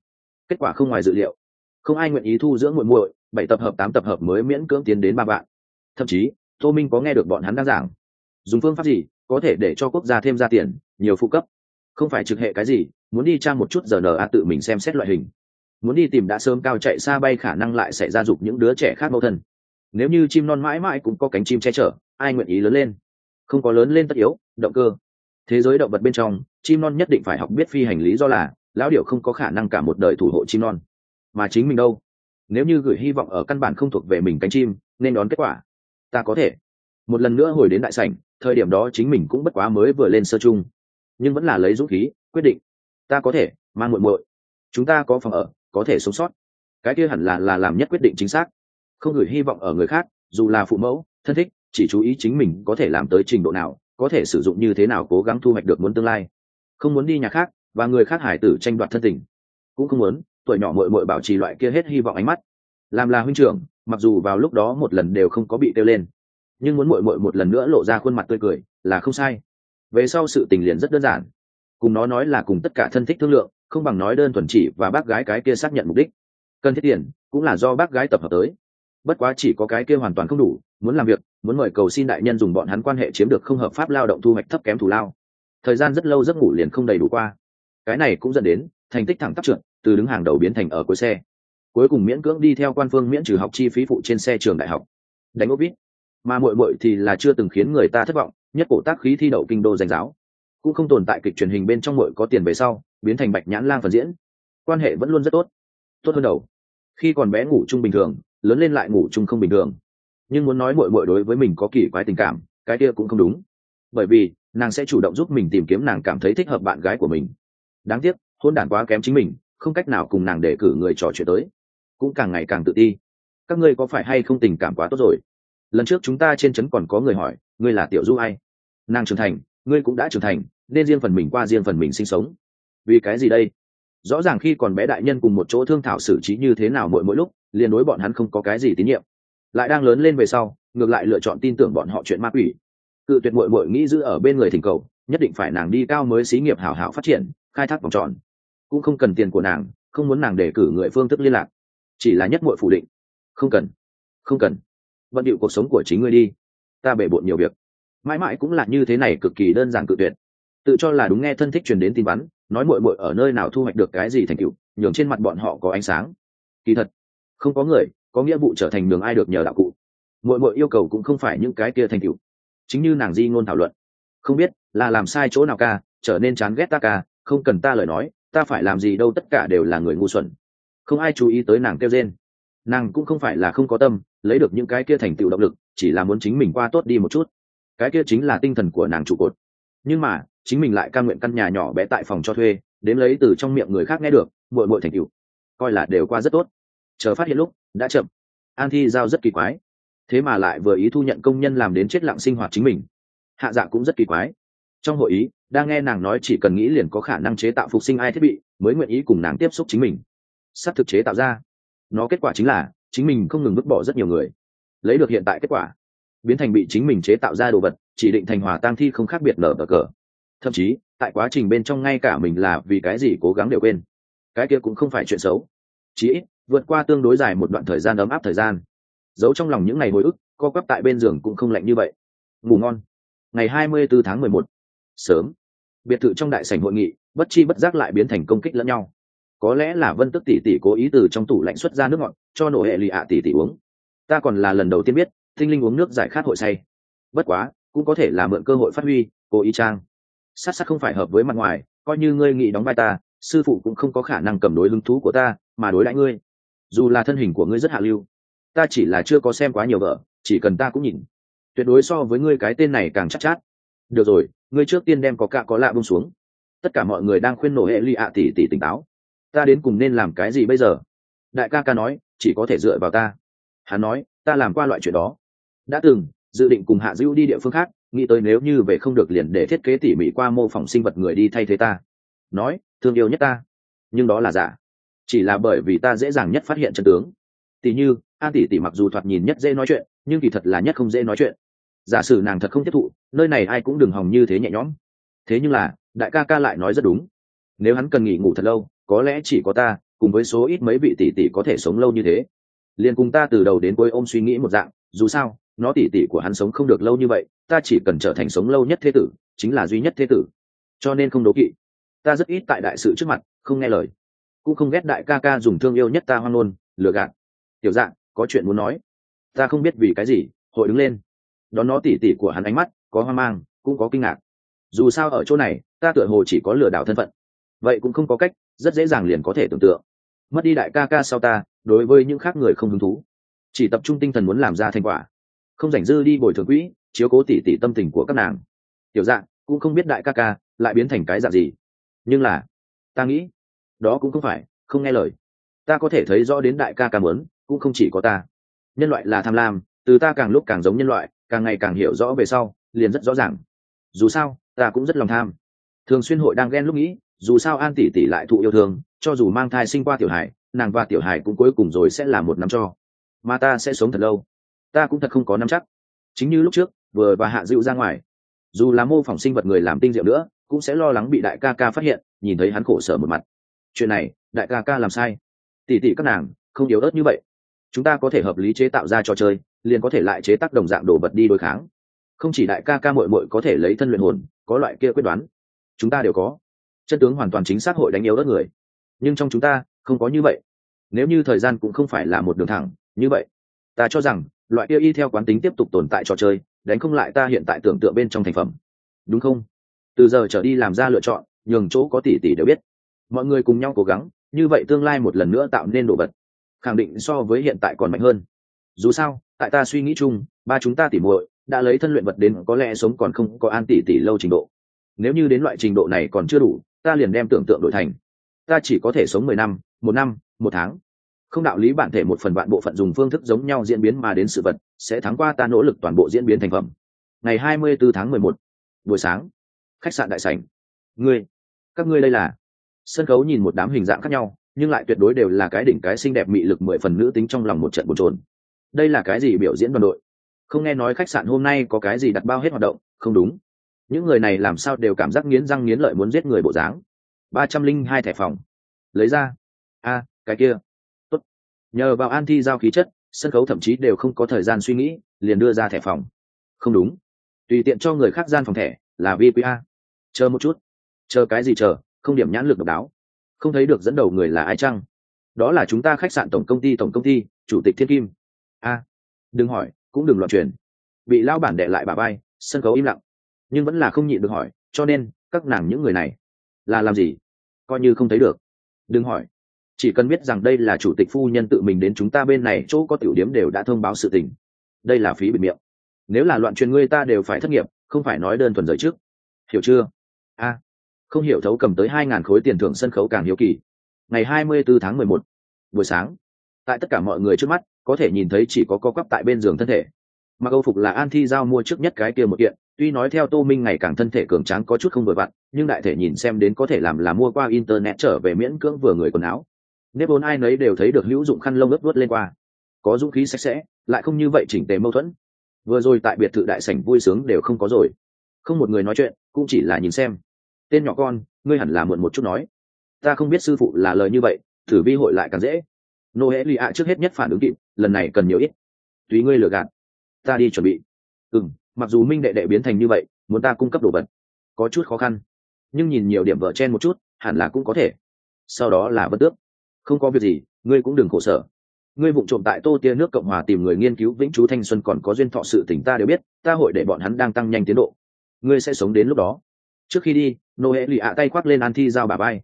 Kết quả không ngoài dự liệu. Không ai nguyện ý thu dưỡng muội muội, bảy tập hợp, tám tập hợp mới miễn cưỡng tiến đến ba bạn. Thậm chí, tô minh có nghe được bọn hắn đang giảng. Dùng phương pháp gì có thể để cho quốc gia thêm ra tiền, nhiều phụ cấp? Không phải trực hệ cái gì, muốn đi trang một chút giờ nờ a tự mình xem xét loại hình. Muốn đi tìm đã sớm cao chạy xa bay khả năng lại sẽ ra dục những đứa trẻ khác mâu thân. Nếu như chim non mãi mãi cũng có cánh chim che chở, ai nguyện ý lớn lên? Không có lớn lên tất yếu, động cơ thế giới động vật bên trong, chim non nhất định phải học biết phi hành lý do là, lão điệu không có khả năng cả một đời thủ hộ chim non. Mà chính mình đâu? Nếu như gửi hy vọng ở căn bản không thuộc về mình cánh chim, nên đón kết quả. Ta có thể. Một lần nữa hồi đến đại sảnh, thời điểm đó chính mình cũng bất quá mới vừa lên sơ chung. Nhưng vẫn là lấy dũng khí, quyết định. Ta có thể, mang muội muội. Chúng ta có phòng ở, có thể sống sót. Cái kia hẳn là là làm nhất quyết định chính xác. Không gửi hy vọng ở người khác, dù là phụ mẫu, thân thích, chỉ chú ý chính mình có thể làm tới trình độ nào có thể sử dụng như thế nào cố gắng thu hoạch được muốn tương lai. Không muốn đi nhà khác, và người khác hải tử tranh đoạt thân tình. Cũng không muốn, tuổi nhỏ mội mội bảo trì loại kia hết hy vọng ánh mắt. Làm là huynh trưởng, mặc dù vào lúc đó một lần đều không có bị kêu lên, nhưng muốn mội mội một lần nữa lộ ra khuôn mặt tươi cười là không sai. Về sau sự tình liền rất đơn giản. Cùng nó nói là cùng tất cả thân thích thương lượng, không bằng nói đơn thuần chỉ và bác gái cái kia xác nhận mục đích. Cần thiết tiền, cũng là do bác gái tập hợp tới. Bất quá chỉ có cái kia hoàn toàn không đủ muốn làm việc, muốn mời cầu xin đại nhân dùng bọn hắn quan hệ chiếm được không hợp pháp lao động thu hoạch thấp kém thủ lao. Thời gian rất lâu giấc ngủ liền không đầy đủ qua. Cái này cũng dẫn đến, thành tích thẳng tắp trượt, từ đứng hàng đầu biến thành ở cuối xe. Cuối cùng miễn cưỡng đi theo quan phương miễn trừ học chi phí phụ trên xe trường đại học. Đánh ốp ít mà muội muội thì là chưa từng khiến người ta thất vọng, nhất cổ tác khí thi đậu kinh đô danh giáo. Cũng không tồn tại kịch truyền hình bên trong muội có tiền về sau, biến thành bạch nhãn lang phần diễn. Quan hệ vẫn luôn rất tốt. Tốt hơn đầu. Khi còn bé ngủ chung bình thường, lớn lên lại ngủ chung không bình thường nhưng muốn nói muội muội đối với mình có kỳ quái tình cảm, cái kia cũng không đúng. Bởi vì, nàng sẽ chủ động giúp mình tìm kiếm nàng cảm thấy thích hợp bạn gái của mình. Đáng tiếc, hôn đản quá kém chính mình, không cách nào cùng nàng để cử người trò chuyện tới. Cũng càng ngày càng tự ti. Các ngươi có phải hay không tình cảm quá tốt rồi? Lần trước chúng ta trên trấn còn có người hỏi, ngươi là tiểu du ai? Nàng trưởng thành, ngươi cũng đã trưởng thành, nên riêng phần mình qua riêng phần mình sinh sống. Vì cái gì đây? Rõ ràng khi còn bé đại nhân cùng một chỗ thương thảo xử trí như thế nào mỗi mỗi lúc, liền đối bọn hắn không có cái gì tín nhiệm lại đang lớn lên về sau ngược lại lựa chọn tin tưởng bọn họ chuyện ma quỷ. Cự tuyệt mội mội nghĩ giữ ở bên người thỉnh cầu nhất định phải nàng đi cao mới xí nghiệp hảo hảo phát triển khai thác vòng tròn. Cũng không cần tiền của nàng không muốn nàng đề cử người phương thức liên lạc. Chỉ là nhất mội phủ định. Không cần. Không cần. Vận điệu cuộc sống của chính ngươi đi. Ta bể bộn nhiều việc. Mãi mãi cũng là như thế này cực kỳ đơn giản cự tuyệt. Tự cho là đúng nghe thân thích truyền đến tin bắn, nói mội mội ở nơi nào thu hoạch được cái gì thành tựu nhường trên mặt bọn họ có ánh sáng. Kỳ thật không có người có nghĩa vụ trở thành đường ai được nhờ đạo cụ. Mỗi mỗi yêu cầu cũng không phải những cái kia thành cựu chính như nàng di ngôn thảo luận. Không biết, là làm sai chỗ nào ca, trở nên chán ghét ta ca, không cần ta lời nói, ta phải làm gì đâu, tất cả đều là người ngu xuẩn. Không ai chú ý tới nàng kêu trên nàng cũng không phải là không có tâm, lấy được những cái kia thành tựu động lực, chỉ là muốn chính mình qua tốt đi một chút. Cái kia chính là tinh thần của nàng trụ cột. Nhưng mà, chính mình lại ca nguyện căn nhà nhỏ bé tại phòng cho thuê đến lấy từ trong miệng người khác nghe được, muội muội thành tựu. Coi là đều qua rất tốt chờ phát hiện lúc, đã chậm. An thi giao rất kỳ quái. Thế mà lại vừa ý thu nhận công nhân làm đến chết lặng sinh hoạt chính mình. Hạ dạ cũng rất kỳ quái. Trong hội ý, đang nghe nàng nói chỉ cần nghĩ liền có khả năng chế tạo phục sinh ai thiết bị, mới nguyện ý cùng nàng tiếp xúc chính mình. Sắp thực chế tạo ra. Nó kết quả chính là, chính mình không ngừng vứt bỏ rất nhiều người. Lấy được hiện tại kết quả. Biến thành bị chính mình chế tạo ra đồ vật, chỉ định thành hòa tang thi không khác biệt nở bờ cờ. Thậm chí, tại quá trình bên trong ngay cả mình là vì cái gì cố gắng đều quên. Cái kia cũng không phải chuyện xấu. Chí ít vượt qua tương đối dài một đoạn thời gian ấm áp thời gian. Giấu trong lòng những ngày hồi ức, co quắp tại bên giường cũng không lạnh như vậy. Ngủ ngon. Ngày hai mươi 24 tháng mười một. Sớm. Biệt thự trong đại sảnh hội nghị, bất chi bất giác lại biến thành công kích lẫn nhau. Có lẽ là vân tức tỷ tỷ cố ý từ trong tủ lạnh xuất ra nước ngọt, cho nổ hệ lì ạ tỷ tỷ uống. Ta còn là lần đầu tiên biết tinh linh uống nước giải khát hội say. Bất quá, cũng có thể là mượn cơ hội phát huy, cố ý trang. Sát sát không phải hợp với mặt ngoài, coi như ngươi nghĩ đóng vai ta, sư phụ cũng không có khả năng cầm đối hứng thú của ta, mà đối lại ngươi dù là thân hình của ngươi rất hạ lưu ta chỉ là chưa có xem quá nhiều vợ chỉ cần ta cũng nhìn. Tuyệt đối so với ngươi cái tên này càng chắc chát, chát được rồi ngươi trước tiên đem có cạ có lạ bông xuống. Tất cả mọi người đang khuyên nổ hệ ly ạ tỷ tỷ tỉnh táo. Ta đến cùng nên làm cái gì bây giờ? Đại ca ca nói chỉ có thể dựa vào ta. Hắn nói ta làm qua loại chuyện đó. Đã từng dự định cùng hạ dữ đi địa phương khác nghĩ tới nếu như về không được liền để thiết kế tỉ mỉ qua mô phỏng sinh vật người đi thay thế ta. Nói thương yêu nhất ta. Nhưng đó là giả chỉ là bởi vì ta dễ dàng nhất phát hiện chân tướng. Tỷ như an tỷ tỷ mặc dù thoạt nhìn nhất dễ nói chuyện, nhưng kỳ thật là nhất không dễ nói chuyện. Giả sử nàng thật không tiếp thụ, nơi này ai cũng đừng hòng như thế nhẹ nhõm. Thế nhưng là, đại ca ca lại nói rất đúng. Nếu hắn cần nghỉ ngủ thật lâu, có lẽ chỉ có ta, cùng với số ít mấy vị tỷ tỷ có thể sống lâu như thế. Liền cùng ta từ đầu đến cuối ôm suy nghĩ một dạng, dù sao, nó tỷ tỷ của hắn sống không được lâu như vậy, ta chỉ cần trở thành sống lâu nhất thế tử, chính là duy nhất thế tử. Cho nên không đố kỵ. Ta rất ít tại đại sự trước mặt, không nghe lời cũng không ghét đại ca ca dùng thương yêu nhất ta hoang nôn lừa gạt. Tiểu dạng, có chuyện muốn nói. Ta không biết vì cái gì, hội đứng lên. Đón nó tỉ tỉ của hắn ánh mắt, có hoang mang, cũng có kinh ngạc. Dù sao ở chỗ này, ta tựa hồ chỉ có lừa đảo thân phận. Vậy cũng không có cách, rất dễ dàng liền có thể tưởng tượng. Mất đi đại ca ca sau ta, đối với những khác người không hứng thú. Chỉ tập trung tinh thần muốn làm ra thành quả. Không rảnh dư đi bồi thường quỹ, chiếu cố tỉ tỉ tâm tình của các nàng. Tiểu dạng, cũng không biết đại ca ca, lại biến thành cái dạng gì. Nhưng là, ta nghĩ đó cũng không phải, không nghe lời. Ta có thể thấy rõ đến đại ca ca muốn, cũng không chỉ có ta. Nhân loại là tham lam, từ ta càng lúc càng giống nhân loại, càng ngày càng hiểu rõ về sau, liền rất rõ ràng. Dù sao, ta cũng rất lòng tham. Thường xuyên hội đang ghen lúc nghĩ, dù sao an tỷ tỷ lại thụ yêu thương, cho dù mang thai sinh qua tiểu hải nàng và tiểu hải cũng cuối cùng rồi sẽ là một năm cho. Mà ta sẽ sống thật lâu. Ta cũng thật không có nắm chắc. Chính như lúc trước, vừa và hạ dịu ra ngoài. Dù là mô phỏng sinh vật người làm tinh diệu nữa, cũng sẽ lo lắng bị đại ca ca phát hiện, nhìn thấy hắn khổ sở một mặt chuyện này, đại ca ca làm sai. Tỉ tỉ các nàng, không yếu ớt như vậy. Chúng ta có thể hợp lý chế tạo ra trò chơi, liền có thể lại chế tác đồng dạng đồ vật đi đối kháng. Không chỉ đại ca ca mội mội có thể lấy thân luyện hồn, có loại kia quyết đoán. Chúng ta đều có. Chân tướng hoàn toàn chính xác hội đánh yếu đất người. Nhưng trong chúng ta, không có như vậy. Nếu như thời gian cũng không phải là một đường thẳng, như vậy, ta cho rằng, loại kia y theo quán tính tiếp tục tồn tại trò chơi, đánh không lại ta hiện tại tưởng tượng bên trong thành phẩm. Đúng không? Từ giờ trở đi làm ra lựa chọn, nhường chỗ có tỷ tỷ đều biết mọi người cùng nhau cố gắng, như vậy tương lai một lần nữa tạo nên đồ vật, khẳng định so với hiện tại còn mạnh hơn. Dù sao, tại ta suy nghĩ chung, ba chúng ta tỉ muội đã lấy thân luyện vật đến, có lẽ sống còn không có an tỷ tỷ lâu trình độ. Nếu như đến loại trình độ này còn chưa đủ, ta liền đem tưởng tượng đổi thành, ta chỉ có thể sống mười năm, một năm, một tháng. Không đạo lý bản thể một phần bạn bộ phận dùng phương thức giống nhau diễn biến mà đến sự vật, sẽ thắng qua ta nỗ lực toàn bộ diễn biến thành phẩm. Ngày hai mươi 24 tháng mười một, buổi sáng, khách sạn đại sảnh. Ngươi, các ngươi đây là? Sân khấu nhìn một đám hình dạng khác nhau, nhưng lại tuyệt đối đều là cái đỉnh cái xinh đẹp mị lực mười phần nữ tính trong lòng một trận bồn trồn đây là cái gì biểu diễn đoàn đội? Không nghe nói khách sạn hôm nay có cái gì đặt bao hết hoạt động, không đúng. Những người này làm sao đều cảm giác nghiến răng nghiến lợi muốn giết người bộ dáng. Ba trăm linh hai thẻ phòng. Lấy ra. A, cái kia. Tốt. nhờ vào an thi giao khí chất, sân khấu thậm chí đều không có thời gian suy nghĩ, liền đưa ra thẻ phòng. Không đúng. Tùy tiện cho người khác gian phòng thẻ là vqa chờ một chút. Chờ cái gì chờ? Không điểm nhãn lực độc đáo. Không thấy được dẫn đầu người là ai chăng? Đó là chúng ta khách sạn tổng công ty, tổng công ty, chủ tịch thiên kim. A, đừng hỏi, cũng đừng loạn truyền. Bị lao bản đệ lại bà bay sân khấu im lặng. Nhưng vẫn là không nhịn được hỏi, cho nên, các nàng những người này, là làm gì? Coi như không thấy được. Đừng hỏi. Chỉ cần biết rằng đây là chủ tịch phu nhân tự mình đến chúng ta bên này, chỗ có tiểu điếm đều đã thông báo sự tình. Đây là phí bịt miệng. Nếu là loạn truyền ngươi ta đều phải thất nghiệp, không phải nói đơn thuần rời trước. Hiểu chưa? A không hiểu thấu cầm tới hai ngàn khối tiền thưởng sân khấu càng hiếu kỳ. Ngày hai mươi 24 tháng mười một, buổi sáng, tại tất cả mọi người trước mắt, có thể nhìn thấy chỉ có co quắp tại bên giường thân thể. Mặc âu phục là an thi giao mua trước nhất cái kia một kiện, tuy nói theo tô minh ngày càng thân thể cường tráng có chút không vừa vặn, nhưng đại thể nhìn xem đến có thể làm là mua qua internet trở về miễn cưỡng vừa người quần áo. Nếp vốn ai nấy đều thấy được hữu dụng khăn lông ướt vớt lên qua. Có dũng khí sạch sẽ, lại không như vậy chỉnh tề mâu thuẫn. Vừa rồi tại biệt thự đại sảnh vui sướng đều không có rồi. Không một người nói chuyện, cũng chỉ là nhìn xem tên nhỏ con, ngươi hẳn là muộn một chút nói. Ta không biết sư phụ là lời như vậy, thử vi hội lại càng dễ. Nô hễ lì ạ trước hết nhất phản ứng kịp, lần này cần nhiều ít. Tùy ngươi lừa gạt. Ta đi chuẩn bị. Ừ m mặc dù minh đệ đệ biến thành như vậy, muốn ta cung cấp đồ vật, có chút khó khăn. Nhưng nhìn nhiều điểm vợ chen một chút, hẳn là cũng có thể. Sau đó là bất tước. Không có việc gì, ngươi cũng đừng khổ sở. Ngươi vụ trộm tại tô tia nước cộng hòa tìm người nghiên cứu vĩnh chú thanh xuân còn có duyên thọ sự tỉnh ta đều biết, ta hội để bọn hắn đang tăng nhanh tiến độ. Ngươi sẽ sống đến lúc đó trước khi đi nô hệ lì ạ tay khoác lên an thi giao bà bay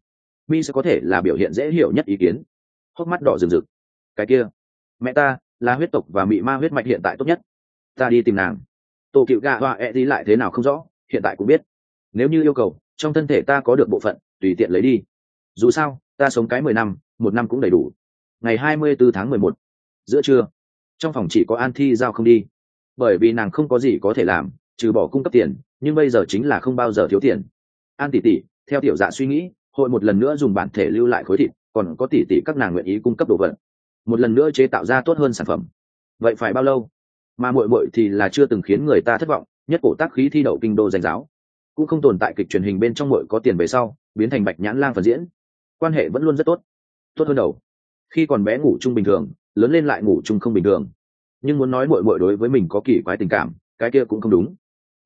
mi sẽ có thể là biểu hiện dễ hiểu nhất ý kiến. Hốc mắt đỏ rừng rực. Cái kia. Mẹ ta, là huyết tộc và mị ma huyết mạch hiện tại tốt nhất. Ta đi tìm nàng. Tổ cựu gà hoa e đi lại thế nào không rõ, hiện tại cũng biết. Nếu như yêu cầu, trong thân thể ta có được bộ phận, tùy tiện lấy đi. Dù sao, ta sống cái mười năm, một năm cũng đầy đủ. Ngày hai mươi bốn tháng mười một. Giữa trưa. Trong phòng chỉ có an thi giao không đi. Bởi vì nàng không có gì có thể làm, trừ bỏ cung cấp tiền nhưng bây giờ chính là không bao giờ thiếu tiền. An tỷ tỷ, theo tiểu dạ suy nghĩ, hội một lần nữa dùng bản thể lưu lại khối thịt, còn có tỷ tỷ các nàng nguyện ý cung cấp đồ vật. Một lần nữa chế tạo ra tốt hơn sản phẩm. Vậy phải bao lâu? Mà muội muội thì là chưa từng khiến người ta thất vọng, nhất cổ tác khí thi đậu kinh đô danh giáo. Cũng không tồn tại kịch truyền hình bên trong muội có tiền về sau, biến thành bạch nhãn lang phần diễn. Quan hệ vẫn luôn rất tốt. Tốt hơn đầu. Khi còn bé ngủ chung bình thường, lớn lên lại ngủ chung không bình thường. Nhưng muốn nói muội muội đối với mình có kỳ quái tình cảm, cái kia cũng không đúng.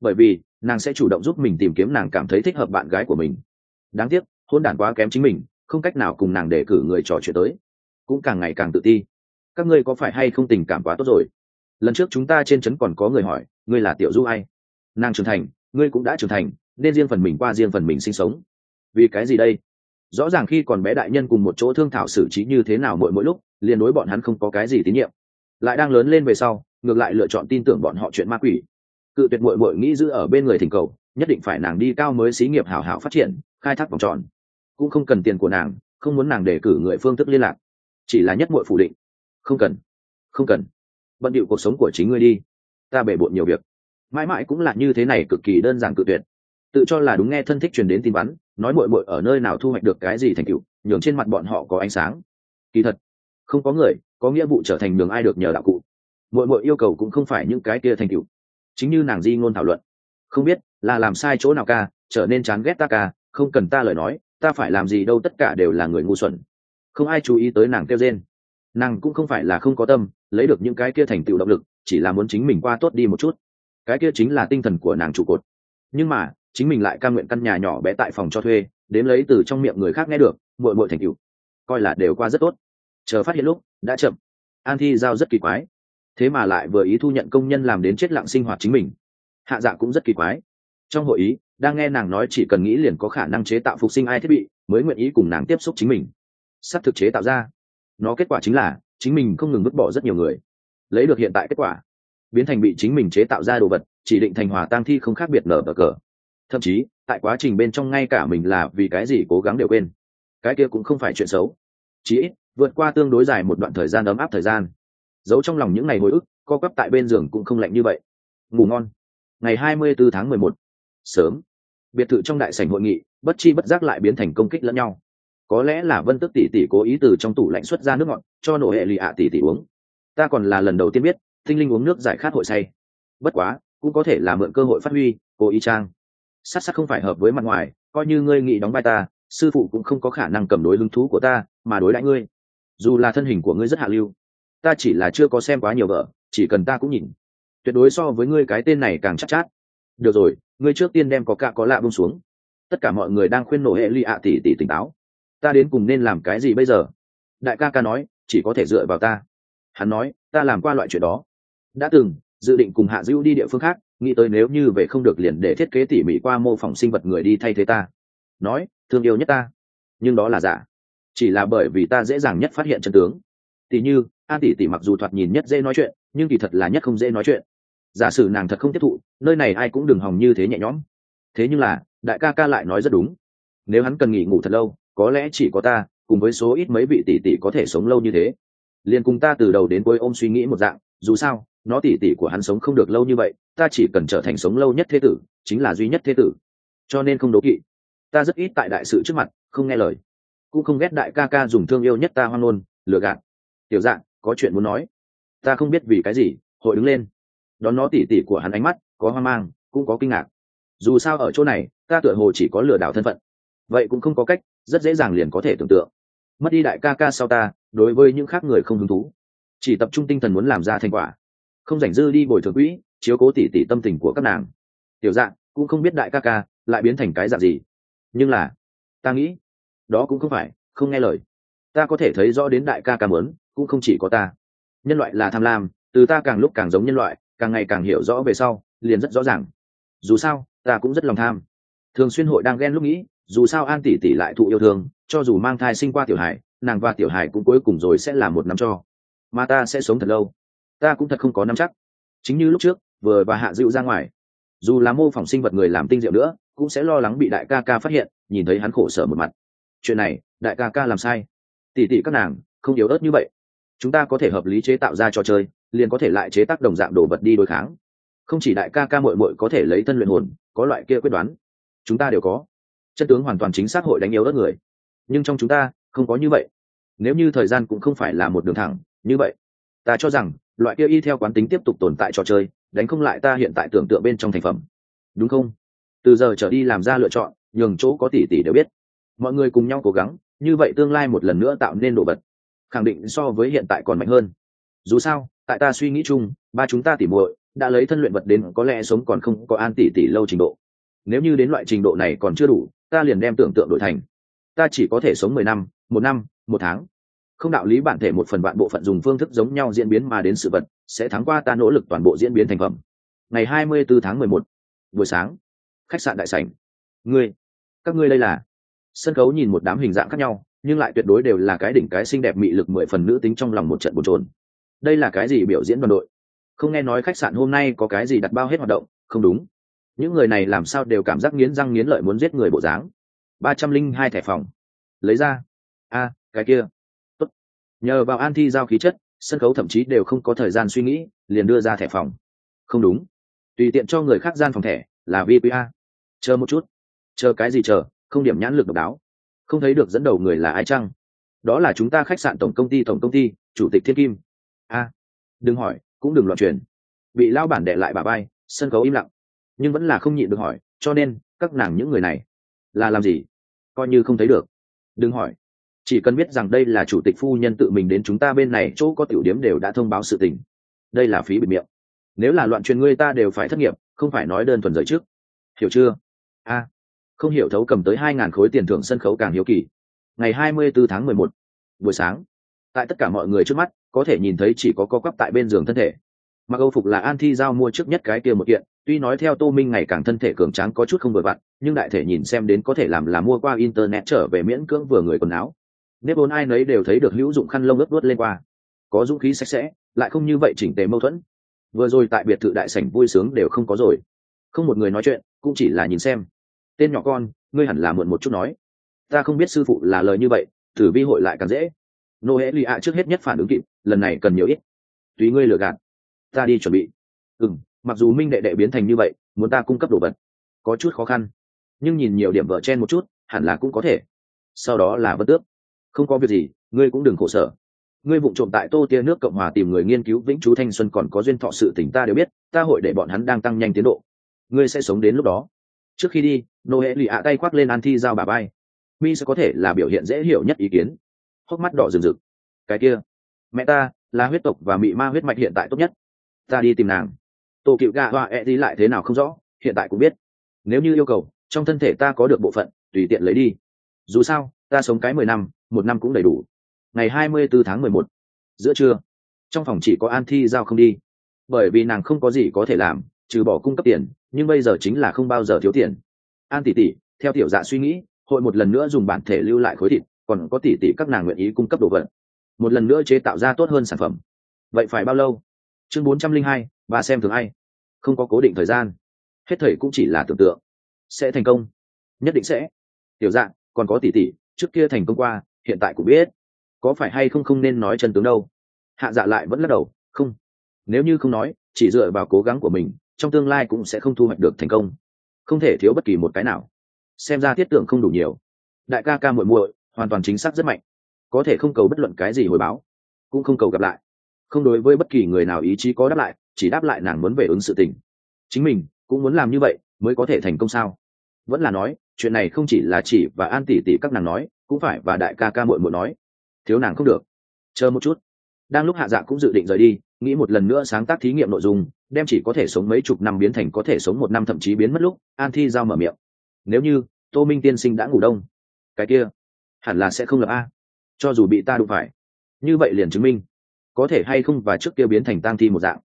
Bởi vì nàng sẽ chủ động giúp mình tìm kiếm nàng cảm thấy thích hợp bạn gái của mình. Đáng tiếc, hôn đản quá kém chính mình, không cách nào cùng nàng để cử người trò chuyện tới. Cũng càng ngày càng tự ti. Các ngươi có phải hay không tình cảm quá tốt rồi? Lần trước chúng ta trên trấn còn có người hỏi, ngươi là tiểu du hay? nàng trưởng thành, ngươi cũng đã trưởng thành, nên riêng phần mình qua riêng phần mình sinh sống. Vì cái gì đây? Rõ ràng khi còn bé đại nhân cùng một chỗ thương thảo xử trí như thế nào mỗi mỗi lúc, liền đối bọn hắn không có cái gì tín nhiệm. Lại đang lớn lên về sau, ngược lại lựa chọn tin tưởng bọn họ chuyện ma quỷ cự tuyệt mội mội nghĩ giữ ở bên người thỉnh cầu, nhất định phải nàng đi cao mới xí nghiệp hảo hảo phát triển, khai thác vòng tròn. Cũng không cần tiền của nàng, không muốn nàng để cử người phương thức liên lạc. Chỉ là nhất mội phủ định. Không cần không cần. Bận điệu cuộc sống của chính ngươi đi. Ta bể bộn nhiều việc. Mãi mãi cũng là như thế này cực kỳ đơn giản cự tuyệt. Tự cho là đúng nghe thân thích truyền đến tin bắn nói mội mội ở nơi nào thu hoạch được cái gì thành tựu, nhường trên mặt bọn họ có ánh sáng. Kỳ thật, không có người có nghĩa vụ trở thành đường ai được nhờ đạo cụ. Mội mội yêu cầu cũng không phải những cái kia thành tựu chính như nàng di ngôn thảo luận. Không biết, là làm sai chỗ nào ca, trở nên chán ghét ta ca, không cần ta lời nói, ta phải làm gì đâu tất cả đều là người ngu xuẩn. Không ai chú ý tới nàng kêu rên. Nàng cũng không phải là không có tâm, lấy được những cái kia thành tựu động lực, chỉ là muốn chính mình qua tốt đi một chút. Cái kia chính là tinh thần của nàng trụ cột. Nhưng mà, chính mình lại ca nguyện căn nhà nhỏ bé tại phòng cho thuê đếm lấy từ trong miệng người khác nghe được, muội muội thành tựu. Coi là đều qua rất tốt. Chờ phát hiện lúc, đã chậm. An thi giao rất kỳ quái thế mà lại vừa ý thu nhận công nhân làm đến chết lặng sinh hoạt chính mình. Hạ dạ cũng rất kỳ quái. Trong hội ý, đang nghe nàng nói chỉ cần nghĩ liền có khả năng chế tạo phục sinh ai thiết bị, mới nguyện ý cùng nàng tiếp xúc chính mình. Sắp thực chế tạo ra. Nó kết quả chính là, chính mình không ngừng vứt bỏ rất nhiều người. Lấy được hiện tại kết quả. Biến thành bị chính mình chế tạo ra đồ vật, chỉ định thành hòa tang thi không khác biệt nở bờ cờ. Thậm chí, tại quá trình bên trong ngay cả mình là vì cái gì cố gắng đều quên. Cái kia cũng không phải chuyện xấu. Chí ít, vượt qua tương đối dài một đoạn thời gian ấm áp thời gian giấu trong lòng những ngày hồi ức, co quắp tại bên giường cũng không lạnh như vậy. Ngủ ngon. Ngày hai mươi 24 tháng mười một. Sớm. Biệt thự trong đại sảnh hội nghị, bất chi bất giác lại biến thành công kích lẫn nhau. Có lẽ là vân tức tỷ tỷ cố ý từ trong tủ lạnh xuất ra nước ngọt, cho nổ hệ lì ạ tỷ tỷ uống. Ta còn là lần đầu tiên biết, tinh linh uống nước giải khát hội say. Bất quá, cũng có thể là mượn cơ hội phát huy, cố ý trang. Sát sát không phải hợp với mặt ngoài, coi như ngươi nghĩ đóng vai ta, sư phụ cũng không có khả năng cầm đối hứng thú của ta, mà đối đãi ngươi. Dù là thân hình của ngươi rất hạ lưu ta chỉ là chưa có xem quá nhiều vợ chỉ cần ta cũng nhìn. Tuyệt đối so với ngươi cái tên này càng chắc chát, chát được rồi ngươi trước tiên đem có cạ có lạ bông xuống. Tất cả mọi người đang khuyên nổ hệ ly ạ tỷ tỷ tỉnh táo. Ta đến cùng nên làm cái gì bây giờ? Đại ca ca nói chỉ có thể dựa vào ta. Hắn nói ta làm qua loại chuyện đó. Đã từng dự định cùng hạ dữ đi địa phương khác nghĩ tới nếu như về không được liền để thiết kế tỉ mỉ qua mô phỏng sinh vật người đi thay thế ta. Nói thương yêu nhất ta. Nhưng đó là giả. Chỉ là bởi vì ta dễ dàng nhất phát hiện chân tướng tỉ như an tỷ tỷ mặc dù thoạt nhìn nhất dễ nói chuyện, nhưng kỳ thật là nhất không dễ nói chuyện. Giả sử nàng thật không tiếp thụ, nơi này ai cũng đừng hòng như thế nhẹ nhõm. Thế nhưng là, đại ca ca lại nói rất đúng. Nếu hắn cần nghỉ ngủ thật lâu, có lẽ chỉ có ta, cùng với số ít mấy vị tỷ tỷ có thể sống lâu như thế. Liền cùng ta từ đầu đến cuối ôm suy nghĩ một dạng, dù sao, nó tỷ tỷ của hắn sống không được lâu như vậy, ta chỉ cần trở thành sống lâu nhất thế tử, chính là duy nhất thế tử. Cho nên không đố kỵ. Ta rất ít tại đại sự trước mặt, không nghe lời. Cũng không ghét đại ca ca dùng thương yêu nhất ta hoang luôn lừa gạt tiểu dạng, có chuyện muốn nói. Ta không biết vì cái gì, hội đứng lên. Đón nó tỉ tỉ của hắn ánh mắt, có hoang mang, cũng có kinh ngạc. Dù sao ở chỗ này, ta tựa hồ chỉ có lừa đảo thân phận. Vậy cũng không có cách, rất dễ dàng liền có thể tưởng tượng. Mất đi đại ca ca sau ta, đối với những khác người không hứng thú. Chỉ tập trung tinh thần muốn làm ra thành quả. Không rảnh dư đi bồi thường quỹ, chiếu cố tỉ tỉ tâm tình của các nàng. Tiểu dạng, cũng không biết đại ca ca lại biến thành cái dạng gì. Nhưng là, ta nghĩ, đó cũng không phải, không nghe lời. Ta có thể thấy rõ đến đại ca ca mớn cũng không chỉ có ta. Nhân loại là tham lam, từ ta càng lúc càng giống nhân loại, càng ngày càng hiểu rõ về sau, liền rất rõ ràng. Dù sao, ta cũng rất lòng tham. Thường xuyên hội đang ghen lúc nghĩ, dù sao an tỷ tỷ lại thụ yêu thương, cho dù mang thai sinh qua tiểu hải nàng và tiểu hải cũng cuối cùng rồi sẽ là một năm cho. Mà ta sẽ sống thật lâu. Ta cũng thật không có năm chắc. Chính như lúc trước, vừa và hạ dịu ra ngoài. Dù là mô phỏng sinh vật người làm tinh diệu nữa, cũng sẽ lo lắng bị đại ca ca phát hiện, nhìn thấy hắn khổ sở một mặt. Chuyện này, đại ca ca làm sai. Tỷ tỷ các nàng, không yếu ớt như vậy chúng ta có thể hợp lý chế tạo ra trò chơi, liền có thể lại chế tác đồng dạng đồ vật đi đối kháng. Không chỉ đại ca ca mội mội có thể lấy thân luyện hồn, có loại kia quyết đoán. Chúng ta đều có. Chân tướng hoàn toàn chính xác hội đánh yếu đất người. Nhưng trong chúng ta, không có như vậy. Nếu như thời gian cũng không phải là một đường thẳng, như vậy, ta cho rằng, loại kia y theo quán tính tiếp tục tồn tại trò chơi, đánh không lại ta hiện tại tưởng tượng bên trong thành phẩm. Đúng không? Từ giờ trở đi làm ra lựa chọn, nhường chỗ có tỷ tỷ đều biết. Mọi người cùng nhau cố gắng, như vậy tương lai một lần nữa tạo nên đồ vật khẳng định so với hiện tại còn mạnh hơn. Dù sao, tại ta suy nghĩ chung, ba chúng ta tỉ muội đã lấy thân luyện vật đến, có lẽ sống còn không có an tỷ tỷ lâu trình độ. Nếu như đến loại trình độ này còn chưa đủ, ta liền đem tưởng tượng đổi thành, ta chỉ có thể sống mười năm, một năm, một tháng. Không đạo lý bản thể một phần bạn bộ phận dùng phương thức giống nhau diễn biến mà đến sự vật, sẽ thắng qua ta nỗ lực toàn bộ diễn biến thành phẩm. Ngày hai mươi 24 tháng mười một, buổi sáng, khách sạn đại sảnh. Ngươi, các ngươi đây là? Sân khấu nhìn một đám hình dạng khác nhau nhưng lại tuyệt đối đều là cái đỉnh cái xinh đẹp mị lực mười phần nữ tính trong lòng một trận bồn trồn đây là cái gì biểu diễn đoàn đội? Không nghe nói khách sạn hôm nay có cái gì đặt bao hết hoạt động, không đúng. Những người này làm sao đều cảm giác nghiến răng nghiến lợi muốn giết người bộ dáng. Ba trăm linh hai thẻ phòng. Lấy ra. A, cái kia. Tốt. nhờ vào an thi giao khí chất, sân khấu thậm chí đều không có thời gian suy nghĩ, liền đưa ra thẻ phòng. Không đúng. Tùy tiện cho người khác gian phòng thẻ là vpa chờ một chút. Chờ cái gì chờ, không điểm nhãn lực độc đáo không thấy được dẫn đầu người là ai chăng? Đó là chúng ta khách sạn tổng công ty, tổng công ty, chủ tịch thiên kim. A, đừng hỏi, cũng đừng loạn truyền. Bị lao bản đệ lại bà bay sân khấu im lặng. Nhưng vẫn là không nhịn được hỏi, cho nên, các nàng những người này, là làm gì? Coi như không thấy được. Đừng hỏi. Chỉ cần biết rằng đây là chủ tịch phu nhân tự mình đến chúng ta bên này, chỗ có tiểu điếm đều đã thông báo sự tình. Đây là phí bịt miệng. Nếu là loạn truyền ngươi ta đều phải thất nghiệp, không phải nói đơn thuần rời trước. Hiểu chưa? A không hiểu thấu cầm tới hai ngàn khối tiền thưởng sân khấu càng hiếu kỳ. Ngày hai mươi 24 tháng mười một, buổi sáng, tại tất cả mọi người trước mắt, có thể nhìn thấy chỉ có co quắp tại bên giường thân thể. Mặc âu phục là an thi giao mua trước nhất cái kia một kiện, tuy nói theo tô minh ngày càng thân thể cường tráng có chút không vừa vặn, nhưng đại thể nhìn xem đến có thể làm là mua qua internet trở về miễn cưỡng vừa người quần áo. Nếp vốn ai nấy đều thấy được hữu dụng khăn lông ướt đuốt lên qua. Có dũng khí sạch sẽ, lại không như vậy chỉnh tề mâu thuẫn. Vừa rồi tại biệt thự đại sảnh vui sướng đều không có rồi. Không một người nói chuyện, cũng chỉ là nhìn xem tên nhỏ con, ngươi hẳn là muộn một chút nói. Ta không biết sư phụ là lời như vậy thử vi hội lại càng dễ. Nô hễ lì ạ trước hết nhất phản ứng kịp, lần này cần nhiều ít. Tùy ngươi lừa gạt. Ta đi chuẩn bị. Ừ m mặc dù minh đệ đệ biến thành như vậy, muốn ta cung cấp đồ vật, có chút khó khăn. Nhưng nhìn nhiều điểm vợ chen một chút, hẳn là cũng có thể. Sau đó là vất tước. Không có việc gì, ngươi cũng đừng khổ sở. Ngươi vụ trộm tại tô tia nước cộng hòa tìm người nghiên cứu vĩnh chú thanh xuân còn có duyên thọ sự tỉnh ta đều biết, ta hội để bọn hắn đang tăng nhanh tiến độ. Ngươi sẽ sống đến lúc đó. Trước khi đi nô hệ lì ạ tay khoác lên an thi giao bà bay mi sẽ có thể là biểu hiện dễ hiểu nhất ý kiến. Hốc mắt đỏ rừng rực. Cái kia. Mẹ ta, là huyết tộc và mị ma huyết mạch hiện tại tốt nhất. Ta đi tìm nàng. Tổ cựu gà họa e đi lại thế nào không rõ, hiện tại cũng biết. Nếu như yêu cầu, trong thân thể ta có được bộ phận, tùy tiện lấy đi. Dù sao, ta sống cái mười năm, một năm cũng đầy đủ. Ngày hai mươi bốn tháng mười một, giữa trưa, trong phòng chỉ có an thi giao không đi. Bởi vì nàng không có gì có thể làm, trừ bỏ cung cấp tiền, nhưng bây giờ chính là không bao giờ thiếu tiền an tỷ tỷ, theo tiểu dạ suy nghĩ, hội một lần nữa dùng bản thể lưu lại khối thịt, còn có tỷ tỷ các nàng nguyện ý cung cấp đồ vật. Một lần nữa chế tạo ra tốt hơn sản phẩm. Vậy phải bao lâu? Chương bốn trăm linh hai và xem thường ai? Không có cố định thời gian. Hết thời cũng chỉ là tưởng tượng. Sẽ thành công? Nhất định sẽ. Tiểu dạng còn có tỷ tỷ, trước kia thành công qua, hiện tại cũng biết. Có phải hay không không nên nói chân tướng đâu? Hạ dạ lại vẫn lắc đầu, không. Nếu như không nói, chỉ dựa vào cố gắng của mình, trong tương lai cũng sẽ không thu hoạch được thành công không thể thiếu bất kỳ một cái nào. Xem ra thiết tưởng không đủ nhiều. Đại ca ca muội muội, hoàn toàn chính xác rất mạnh. Có thể không cầu bất luận cái gì hồi báo, cũng không cầu gặp lại. Không đối với bất kỳ người nào ý chí có đáp lại, chỉ đáp lại nàng muốn về ứng sự tình. Chính mình cũng muốn làm như vậy mới có thể thành công sao? Vẫn là nói, chuyện này không chỉ là chỉ và an tỷ tỷ các nàng nói, cũng phải và đại ca ca muội muội nói. Thiếu nàng không được. Chờ một chút. Đang lúc hạ dạ cũng dự định rời đi, nghĩ một lần nữa sáng tác thí nghiệm nội dung đem chỉ có thể sống mấy chục năm biến thành có thể sống một năm thậm chí biến mất lúc, an thi giao mở miệng. Nếu như, tô minh tiên sinh đã ngủ đông, cái kia hẳn là sẽ không lập a. Cho dù bị ta đụng phải, như vậy liền chứng minh, có thể hay không và trước kia biến thành tang thi một dạng.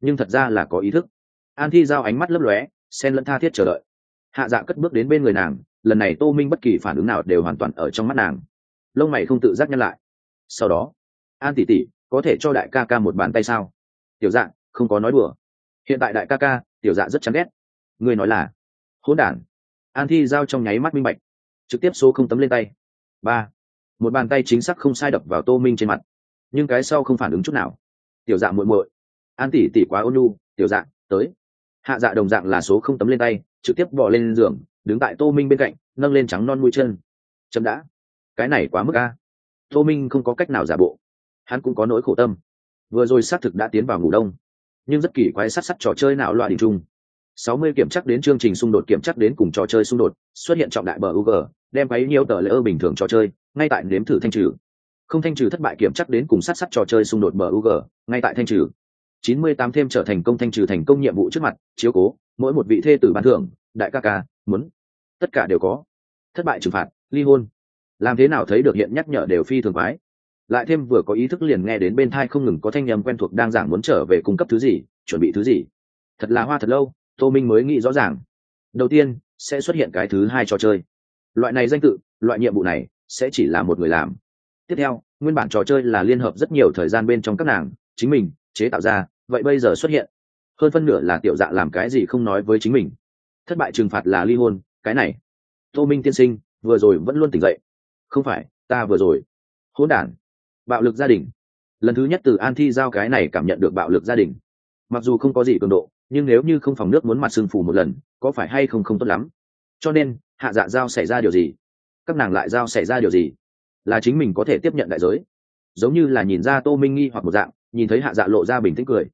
Nhưng thật ra là có ý thức. An thi giao ánh mắt lấp lóe sen lẫn tha thiết chờ đợi. Hạ dạ cất bước đến bên người nàng, lần này tô minh bất kỳ phản ứng nào đều hoàn toàn ở trong mắt nàng. Lông mày không tự giác nhăn lại. Sau đó, an tỷ tỷ, có thể cho đại ca ca một bàn tay sao? Tiểu dạng không có nói đùa hiện tại đại ca ca, tiểu dạ rất chán ghét. Người nói là, hỗn đản. An thi giao trong nháy mắt minh bạch, trực tiếp số không tấm lên tay. Ba, một bàn tay chính xác không sai đập vào tô minh trên mặt, nhưng cái sau không phản ứng chút nào. Tiểu dạ muội muội, an tỷ tỷ quá ôn nhu, tiểu dạ tới. Hạ dạ đồng dạng là số không tấm lên tay, trực tiếp bỏ lên giường, đứng tại tô minh bên cạnh, nâng lên trắng non mũi chân. Chậm đã. Cái này quá mức a. Tô minh không có cách nào giả bộ. Hắn cũng có nỗi khổ tâm. Vừa rồi xác thực đã tiến vào ngủ đông nhưng rất kỳ quái sát sắt trò chơi nào loại đình trung sáu mươi kiểm chắc đến chương trình xung đột kiểm chắc đến cùng trò chơi xung đột xuất hiện trọng đại bờ UG, đem bấy nhiều tờ lễ ơ bình thường trò chơi ngay tại nếm thử thanh trừ. Không thanh trừ thất bại kiểm chắc đến cùng sát sắt trò chơi xung đột bờ UG, ngay tại thanh trừ. Chín mươi tám thêm trở thành công thanh trừ thành công nhiệm vụ trước mặt chiếu cố mỗi một vị thê tử ban thưởng đại ca ca muốn. Tất cả đều có. Thất bại trừng phạt ly hôn. Làm thế nào thấy được hiện nhắc nhở đều phi thường quái lại thêm vừa có ý thức liền nghe đến bên thai không ngừng có thanh nhầm quen thuộc đang giảng muốn trở về cung cấp thứ gì, chuẩn bị thứ gì. Thật là hoa thật lâu, tô minh mới nghĩ rõ ràng. Đầu tiên, sẽ xuất hiện cái thứ hai trò chơi. Loại này danh tự, loại nhiệm vụ này, sẽ chỉ là một người làm. Tiếp theo, nguyên bản trò chơi là liên hợp rất nhiều thời gian bên trong các nàng, chính mình, chế tạo ra, vậy bây giờ xuất hiện. Hơn phân nửa là tiểu dạ làm cái gì không nói với chính mình. Thất bại trừng phạt là ly hôn, cái này. Tô minh tiên sinh, vừa rồi vẫn luôn tỉnh dậy. Không phải, ta vừa rồi. Hỗn đản bạo lực gia đình. Lần thứ nhất từ an thi giao cái này cảm nhận được bạo lực gia đình. Mặc dù không có gì cường độ, nhưng nếu như không phòng nước muốn mặt sưng phù một lần, có phải hay không không tốt lắm. Cho nên, hạ dạ giao xảy ra điều gì? Các nàng lại giao xảy ra điều gì? Là chính mình có thể tiếp nhận đại giới. Giống như là nhìn ra tô minh nghi hoặc một dạng, nhìn thấy hạ dạ lộ ra bình tĩnh cười.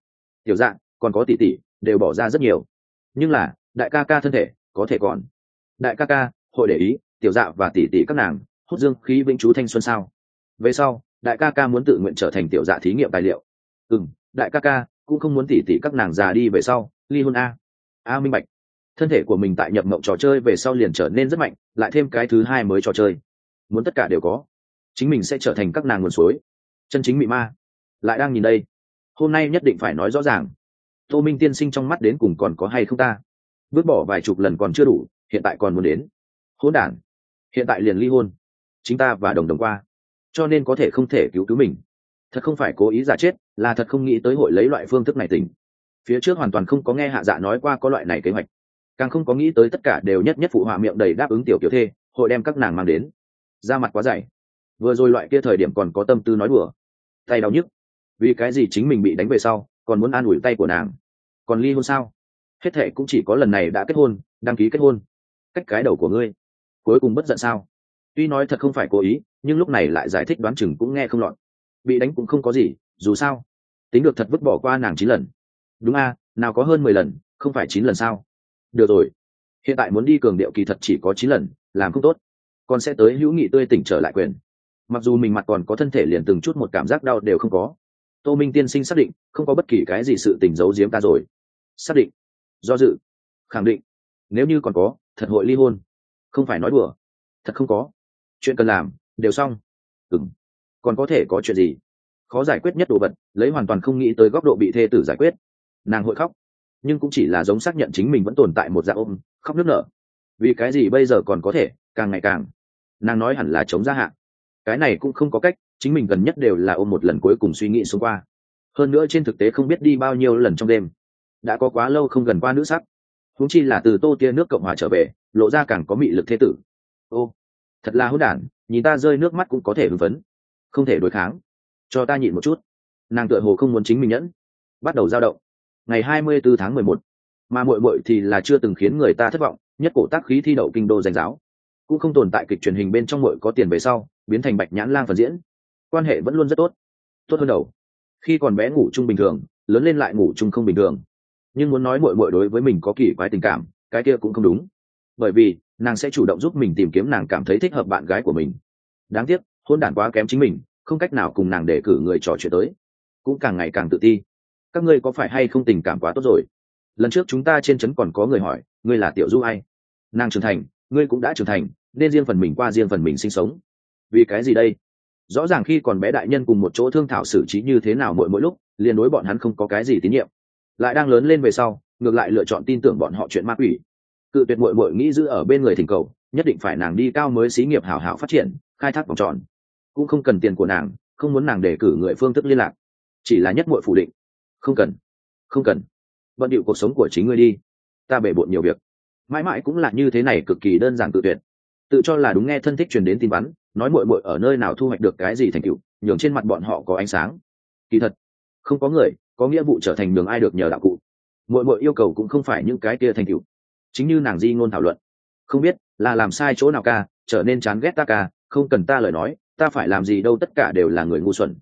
Tiểu dạng còn có tỷ tỷ, đều bỏ ra rất nhiều. Nhưng là, đại ca ca thân thể, có thể còn. Đại ca ca, hội để ý, tiểu dạ và tỷ tỷ các nàng, hút dương khí vĩnh chú thanh xuân sao? Về sau đại ca ca muốn tự nguyện trở thành tiểu dạ thí nghiệm tài liệu. Ừ m đại ca ca, cũng không muốn tỉ tỉ các nàng già đi về sau, ly hôn a. A minh bạch. Thân thể của mình tại nhập mộng trò chơi về sau liền trở nên rất mạnh, lại thêm cái thứ hai mới trò chơi. Muốn tất cả đều có. Chính mình sẽ trở thành các nàng nguồn suối. Chân chính mị ma. Lại đang nhìn đây. Hôm nay nhất định phải nói rõ ràng. Tô minh tiên sinh trong mắt đến cùng còn có hay không ta? Vứt bỏ vài chục lần còn chưa đủ, hiện tại còn muốn đến. Hôn đản hiện tại liền ly hôn. Chính ta và đồng đồng qua cho nên có thể không thể cứu cứu mình. Thật không phải cố ý giả chết, là thật không nghĩ tới hội lấy loại phương thức này tỉnh. Phía trước hoàn toàn không có nghe hạ dạ nói qua có loại này kế hoạch. Càng không có nghĩ tới tất cả đều nhất nhất phụ họa miệng đầy đáp ứng tiểu kiểu thê, hội đem các nàng mang đến. Ra mặt quá dày. Vừa rồi loại kia thời điểm còn có tâm tư nói đùa. Tay đau nhức. Vì cái gì chính mình bị đánh về sau, còn muốn an ủi tay của nàng? Còn ly hôn sao? Hết thệ cũng chỉ có lần này đã kết hôn, đăng ký kết hôn. Cách cái đầu của ngươi. Cuối cùng bất giận sao? Tuy nói thật không phải cố ý, nhưng lúc này lại giải thích đoán chừng cũng nghe không lọt. Bị đánh cũng không có gì, dù sao. Tính được thật vứt bỏ qua nàng chín lần. Đúng a, nào có hơn mười lần, không phải chín lần sao? Được rồi. Hiện tại muốn đi cường điệu kỳ thật chỉ có chín lần, làm không tốt. Còn sẽ tới hữu nghị tươi tỉnh trở lại quyền. Mặc dù mình mặt còn có thân thể liền từng chút một cảm giác đau đều không có. Tô minh tiên sinh xác định, không có bất kỳ cái gì sự tình giấu giếm ta rồi. Xác định. Do dự. Khẳng định. Nếu như còn có, thật hội ly hôn. Không phải nói đùa. Thật không có chuyện cần làm, đều xong. Ừng còn có thể có chuyện gì? Khó giải quyết nhất đồ vật, lấy hoàn toàn không nghĩ tới góc độ bị thê tử giải quyết. Nàng hội khóc. Nhưng cũng chỉ là giống xác nhận chính mình vẫn tồn tại một dạng ôm, khóc nước nở. Vì cái gì bây giờ còn có thể, càng ngày càng. Nàng nói hẳn là chống gia hạn cái này cũng không có cách, chính mình gần nhất đều là ôm một lần cuối cùng suy nghĩ xuống qua. Hơn nữa trên thực tế không biết đi bao nhiêu lần trong đêm. Đã có quá lâu không gần qua nữ sắc. Húng chi là từ tô tia nước cộng hòa trở về, lộ ra càng có mị lực thế tử. Ô thật là hỗn đản, nhìn ta rơi nước mắt cũng có thể hưng phấn. Không thể đối kháng. Cho ta nhịn một chút. Nàng tựa hồ không muốn chính mình nhẫn. Bắt đầu giao động. Ngày hai mươi 24 tháng mười một. Mà muội muội thì là chưa từng khiến người ta thất vọng, nhất cổ tác khí thi đậu kinh đô danh giáo. Cũng không tồn tại kịch truyền hình bên trong muội có tiền về sau, biến thành bạch nhãn lang phần diễn. Quan hệ vẫn luôn rất tốt. Tốt hơn đầu. Khi còn bé ngủ chung bình thường, lớn lên lại ngủ chung không bình thường. Nhưng muốn nói muội muội đối với mình có kỳ quái tình cảm, cái kia cũng không đúng bởi vì, nàng sẽ chủ động giúp mình tìm kiếm nàng cảm thấy thích hợp bạn gái của mình. Đáng tiếc, hôn đản quá kém chính mình, không cách nào cùng nàng để cử người trò chuyện tới. Cũng càng ngày càng tự ti. Các ngươi có phải hay không tình cảm quá tốt rồi? Lần trước chúng ta trên trấn còn có người hỏi, ngươi là tiểu du ai? Nàng trưởng thành, ngươi cũng đã trưởng thành, nên riêng phần mình qua riêng phần mình sinh sống. Vì cái gì đây? Rõ ràng khi còn bé đại nhân cùng một chỗ thương thảo xử trí như thế nào mỗi mỗi lúc, liền đối bọn hắn không có cái gì tín nhiệm. Lại đang lớn lên về sau, ngược lại lựa chọn tin tưởng bọn họ chuyện ma quỷ cự tuyệt mội mội nghĩ giữ ở bên người thỉnh cầu, nhất định phải nàng đi cao mới xí nghiệp hảo hảo phát triển, khai thác vòng tròn. Cũng không cần tiền của nàng, không muốn nàng để cử người phương thức liên lạc. Chỉ là nhất mội phủ định. Không cần không cần. Bận điệu cuộc sống của chính ngươi đi. Ta bể bộn nhiều việc. Mãi mãi cũng là như thế này cực kỳ đơn giản tự tuyệt. Tự cho là đúng nghe thân thích truyền đến tin bắn nói mội mội ở nơi nào thu hoạch được cái gì thành tựu, nhường trên mặt bọn họ có ánh sáng. Kỳ thật, không có người có nghĩa vụ trở thành đường ai được nhờ đạo cụ. Mội mội yêu cầu cũng không phải những cái kia thành tựu chính như nàng di ngôn thảo luận. Không biết, là làm sai chỗ nào ca, trở nên chán ghét ta ca, không cần ta lời nói, ta phải làm gì đâu tất cả đều là người ngu xuẩn.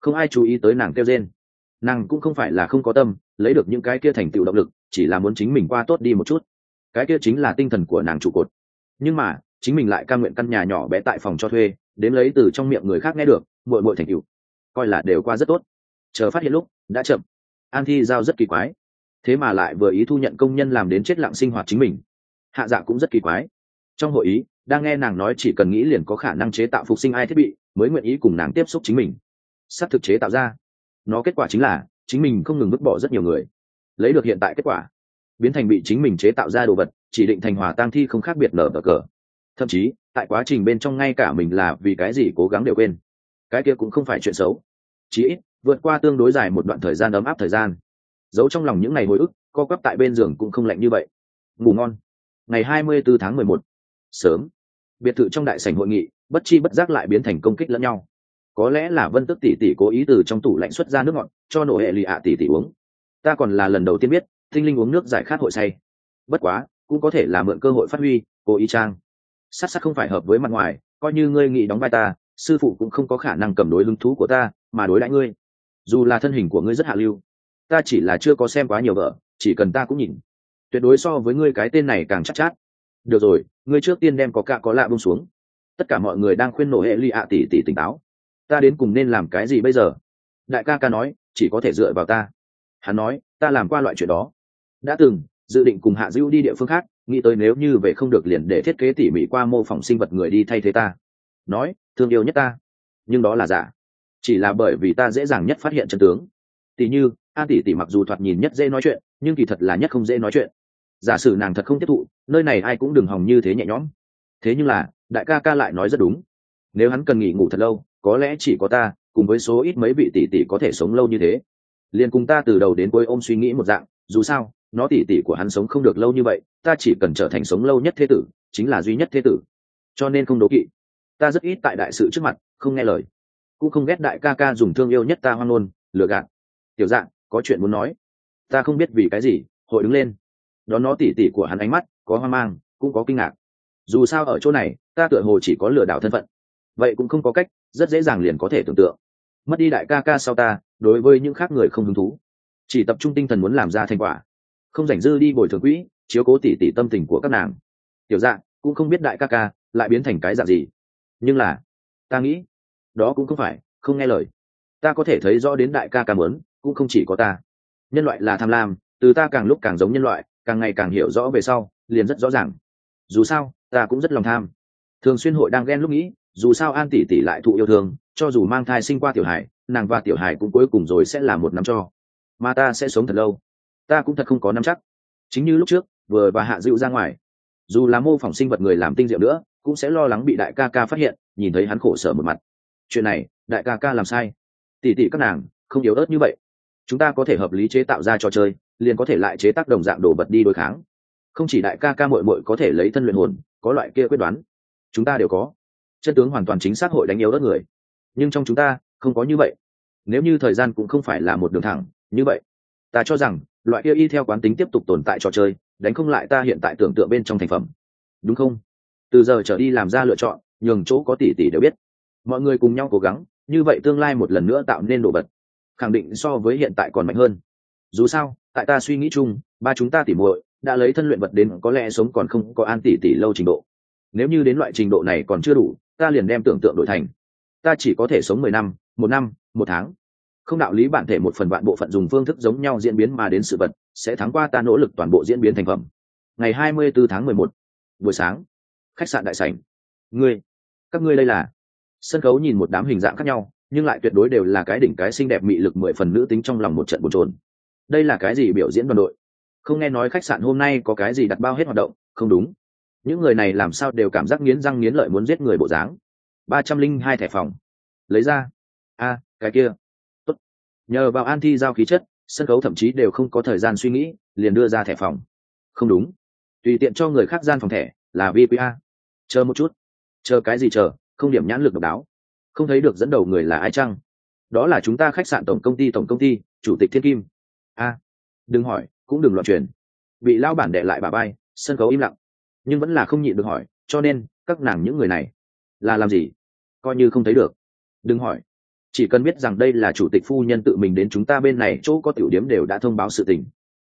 Không ai chú ý tới nàng kêu rên. Nàng cũng không phải là không có tâm, lấy được những cái kia thành tựu động lực, chỉ là muốn chính mình qua tốt đi một chút. Cái kia chính là tinh thần của nàng trụ cột. Nhưng mà, chính mình lại ca nguyện căn nhà nhỏ bé tại phòng cho thuê, đến lấy từ trong miệng người khác nghe được, muội muội thành tựu. Coi là đều qua rất tốt. Chờ phát hiện lúc, đã chậm. An thi giao rất kỳ quái thế mà lại vừa ý thu nhận công nhân làm đến chết lặng sinh hoạt chính mình. Hạ dạ cũng rất kỳ quái. Trong hội ý, đang nghe nàng nói chỉ cần nghĩ liền có khả năng chế tạo phục sinh ai thiết bị, mới nguyện ý cùng nàng tiếp xúc chính mình. Sắp thực chế tạo ra. Nó kết quả chính là, chính mình không ngừng vứt bỏ rất nhiều người. Lấy được hiện tại kết quả, biến thành bị chính mình chế tạo ra đồ vật, chỉ định thành hòa tang thi không khác biệt nở bờ cờ. Thậm chí, tại quá trình bên trong ngay cả mình là vì cái gì cố gắng đều quên. Cái kia cũng không phải chuyện xấu. Chí ít, vượt qua tương đối dài một đoạn thời gian ấm áp thời gian giấu trong lòng những ngày hồi ức, co quắp tại bên giường cũng không lạnh như vậy. Ngủ ngon. Ngày hai mươi 24 tháng mười một. Sớm. Biệt thự trong đại sảnh hội nghị, bất chi bất giác lại biến thành công kích lẫn nhau. Có lẽ là vân tức tỷ tỷ cố ý từ trong tủ lạnh xuất ra nước ngọt, cho nổ hệ lì ạ tỷ tỷ uống. Ta còn là lần đầu tiên biết, tinh linh uống nước giải khát hội say. Bất quá, cũng có thể là mượn cơ hội phát huy, cố ý trang. Sát sát không phải hợp với mặt ngoài, coi như ngươi nghĩ đóng vai ta, sư phụ cũng không có khả năng cầm đối hứng thú của ta, mà đối lại ngươi. Dù là thân hình của ngươi rất hạ lưu ta chỉ là chưa có xem quá nhiều vợ chỉ cần ta cũng nhìn. Tuyệt đối so với ngươi cái tên này càng chắc chát, chát được rồi ngươi trước tiên đem có cạ có lạ bông xuống. Tất cả mọi người đang khuyên nổ hệ ly ạ tỷ tỷ tỉnh táo. Ta đến cùng nên làm cái gì bây giờ? Đại ca ca nói chỉ có thể dựa vào ta. Hắn nói ta làm qua loại chuyện đó. Đã từng dự định cùng hạ dữ đi địa phương khác nghĩ tới nếu như về không được liền để thiết kế tỉ mỉ qua mô phỏng sinh vật người đi thay thế ta. Nói thương yêu nhất ta. Nhưng đó là giả. Chỉ là bởi vì ta dễ dàng nhất phát hiện chân tướng. Tỉ như an tỷ tỷ mặc dù thoạt nhìn nhất dễ nói chuyện, nhưng kỳ thật là nhất không dễ nói chuyện. Giả sử nàng thật không tiếp thụ, nơi này ai cũng đừng hòng như thế nhẹ nhõm. Thế nhưng là, đại ca ca lại nói rất đúng. Nếu hắn cần nghỉ ngủ thật lâu, có lẽ chỉ có ta, cùng với số ít mấy vị tỷ tỷ có thể sống lâu như thế. Liền cùng ta từ đầu đến cuối ôm suy nghĩ một dạng, dù sao, nó tỷ tỷ của hắn sống không được lâu như vậy, ta chỉ cần trở thành sống lâu nhất thế tử, chính là duy nhất thế tử. Cho nên không đố kỵ. Ta rất ít tại đại sự trước mặt, không nghe lời. Cũng không ghét đại ca ca dùng thương yêu nhất ta hoang ngôn, lừa gạt. Tiểu dạng có chuyện muốn nói. Ta không biết vì cái gì, hội đứng lên. Đón nó tỉ tỉ của hắn ánh mắt, có hoang mang, cũng có kinh ngạc. Dù sao ở chỗ này, ta tựa hồ chỉ có lừa đảo thân phận. Vậy cũng không có cách, rất dễ dàng liền có thể tưởng tượng. Mất đi đại ca ca sau ta, đối với những khác người không hứng thú. Chỉ tập trung tinh thần muốn làm ra thành quả. Không rảnh dư đi bồi thường quỹ, chiếu cố tỉ tỉ tâm tình của các nàng. Tiểu dạng cũng không biết đại ca ca lại biến thành cái dạng gì. Nhưng là, ta nghĩ, đó cũng không phải, không nghe lời. Ta có thể thấy rõ đến đại ca ca muốn cũng không chỉ có ta. Nhân loại là tham lam, từ ta càng lúc càng giống nhân loại, càng ngày càng hiểu rõ về sau, liền rất rõ ràng. Dù sao, ta cũng rất lòng tham. Thường xuyên hội đang ghen lúc nghĩ, dù sao an tỷ tỷ lại thụ yêu thương, cho dù mang thai sinh qua tiểu hải nàng và tiểu hải cũng cuối cùng rồi sẽ là một năm cho. Mà ta sẽ sống thật lâu. Ta cũng thật không có năm chắc. Chính như lúc trước, vừa và hạ dịu ra ngoài. Dù là mô phỏng sinh vật người làm tinh diệu nữa, cũng sẽ lo lắng bị đại ca ca phát hiện, nhìn thấy hắn khổ sở một mặt. Chuyện này, đại ca ca làm sai. Tỷ tỷ các nàng, không yếu ớt như vậy chúng ta có thể hợp lý chế tạo ra trò chơi, liền có thể lại chế tác đồng dạng đồ vật đi đối kháng. Không chỉ đại ca ca mội mội có thể lấy thân luyện hồn, có loại kia quyết đoán. Chúng ta đều có. Chân tướng hoàn toàn chính xác hội đánh yếu đất người. Nhưng trong chúng ta, không có như vậy. Nếu như thời gian cũng không phải là một đường thẳng, như vậy, ta cho rằng, loại kia y theo quán tính tiếp tục tồn tại trò chơi, đánh không lại ta hiện tại tưởng tượng bên trong thành phẩm. Đúng không? Từ giờ trở đi làm ra lựa chọn, nhường chỗ có tỷ tỷ đều biết. Mọi người cùng nhau cố gắng, như vậy tương lai một lần nữa tạo nên đồ vật khẳng định so với hiện tại còn mạnh hơn. Dù sao, tại ta suy nghĩ chung, ba chúng ta tỉ muội đã lấy thân luyện vật đến có lẽ sống còn không có an tỷ tỷ lâu trình độ. Nếu như đến loại trình độ này còn chưa đủ, ta liền đem tưởng tượng đổi thành, ta chỉ có thể sống mười năm, một năm, một tháng. Không đạo lý bản thể một phần vạn bộ phận dùng phương thức giống nhau diễn biến mà đến sự vật, sẽ thắng qua ta nỗ lực toàn bộ diễn biến thành phẩm. Ngày hai mươi 24 tháng mười một, buổi sáng, khách sạn đại sảnh. Ngươi, các ngươi đây là? Sân khấu nhìn một đám hình dạng khác nhau nhưng lại tuyệt đối đều là cái đỉnh cái xinh đẹp mị lực mười phần nữ tính trong lòng một trận bồn trồn đây là cái gì biểu diễn đoàn đội? Không nghe nói khách sạn hôm nay có cái gì đặt bao hết hoạt động, không đúng. Những người này làm sao đều cảm giác nghiến răng nghiến lợi muốn giết người bộ dáng. Ba trăm linh hai thẻ phòng. Lấy ra. A, cái kia. Tốt. nhờ vào an thi giao khí chất, sân khấu thậm chí đều không có thời gian suy nghĩ, liền đưa ra thẻ phòng. Không đúng. Tùy tiện cho người khác gian phòng thẻ là vqa chờ một chút. Chờ cái gì chờ, không điểm nhãn lực độc đáo không thấy được dẫn đầu người là ai chăng? Đó là chúng ta khách sạn tổng công ty, tổng công ty, chủ tịch thiên kim. A, đừng hỏi, cũng đừng loạn truyền. Bị lao bản đệ lại bà bay, sân khấu im lặng. Nhưng vẫn là không nhịn được hỏi, cho nên, các nàng những người này, là làm gì? Coi như không thấy được. Đừng hỏi. Chỉ cần biết rằng đây là chủ tịch phu nhân tự mình đến chúng ta bên này, chỗ có tiểu điếm đều đã thông báo sự tình.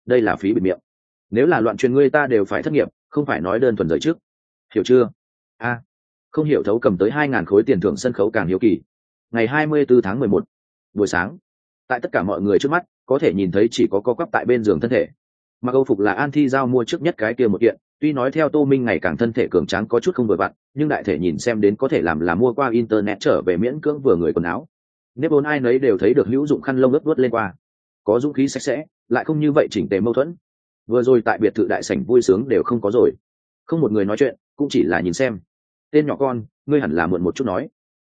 Đây là phí bịt miệng. Nếu là loạn truyền ngươi ta đều phải thất nghiệp, không phải nói đơn thuần giới trước. Hiểu chưa? A không hiểu thấu cầm tới hai ngàn khối tiền thưởng sân khấu càng hiếu kỳ. Ngày hai mươi 24 tháng mười một, buổi sáng, tại tất cả mọi người trước mắt, có thể nhìn thấy chỉ có co quắp tại bên giường thân thể. Mà câu phục là an thi giao mua trước nhất cái kia một kiện, tuy nói theo tô minh ngày càng thân thể cường tráng có chút không vừa vặn, nhưng đại thể nhìn xem đến có thể làm là mua qua internet trở về miễn cưỡng vừa người quần áo. Nếp vốn ai nấy đều thấy được hữu dụng khăn lông ướt vớt lên qua. Có dũng khí sạch sẽ, lại không như vậy chỉnh tề mâu thuẫn. Vừa rồi tại biệt thự đại sảnh vui sướng đều không có rồi. Không một người nói chuyện, cũng chỉ là nhìn xem tên nhỏ con, ngươi hẳn là muộn một chút nói.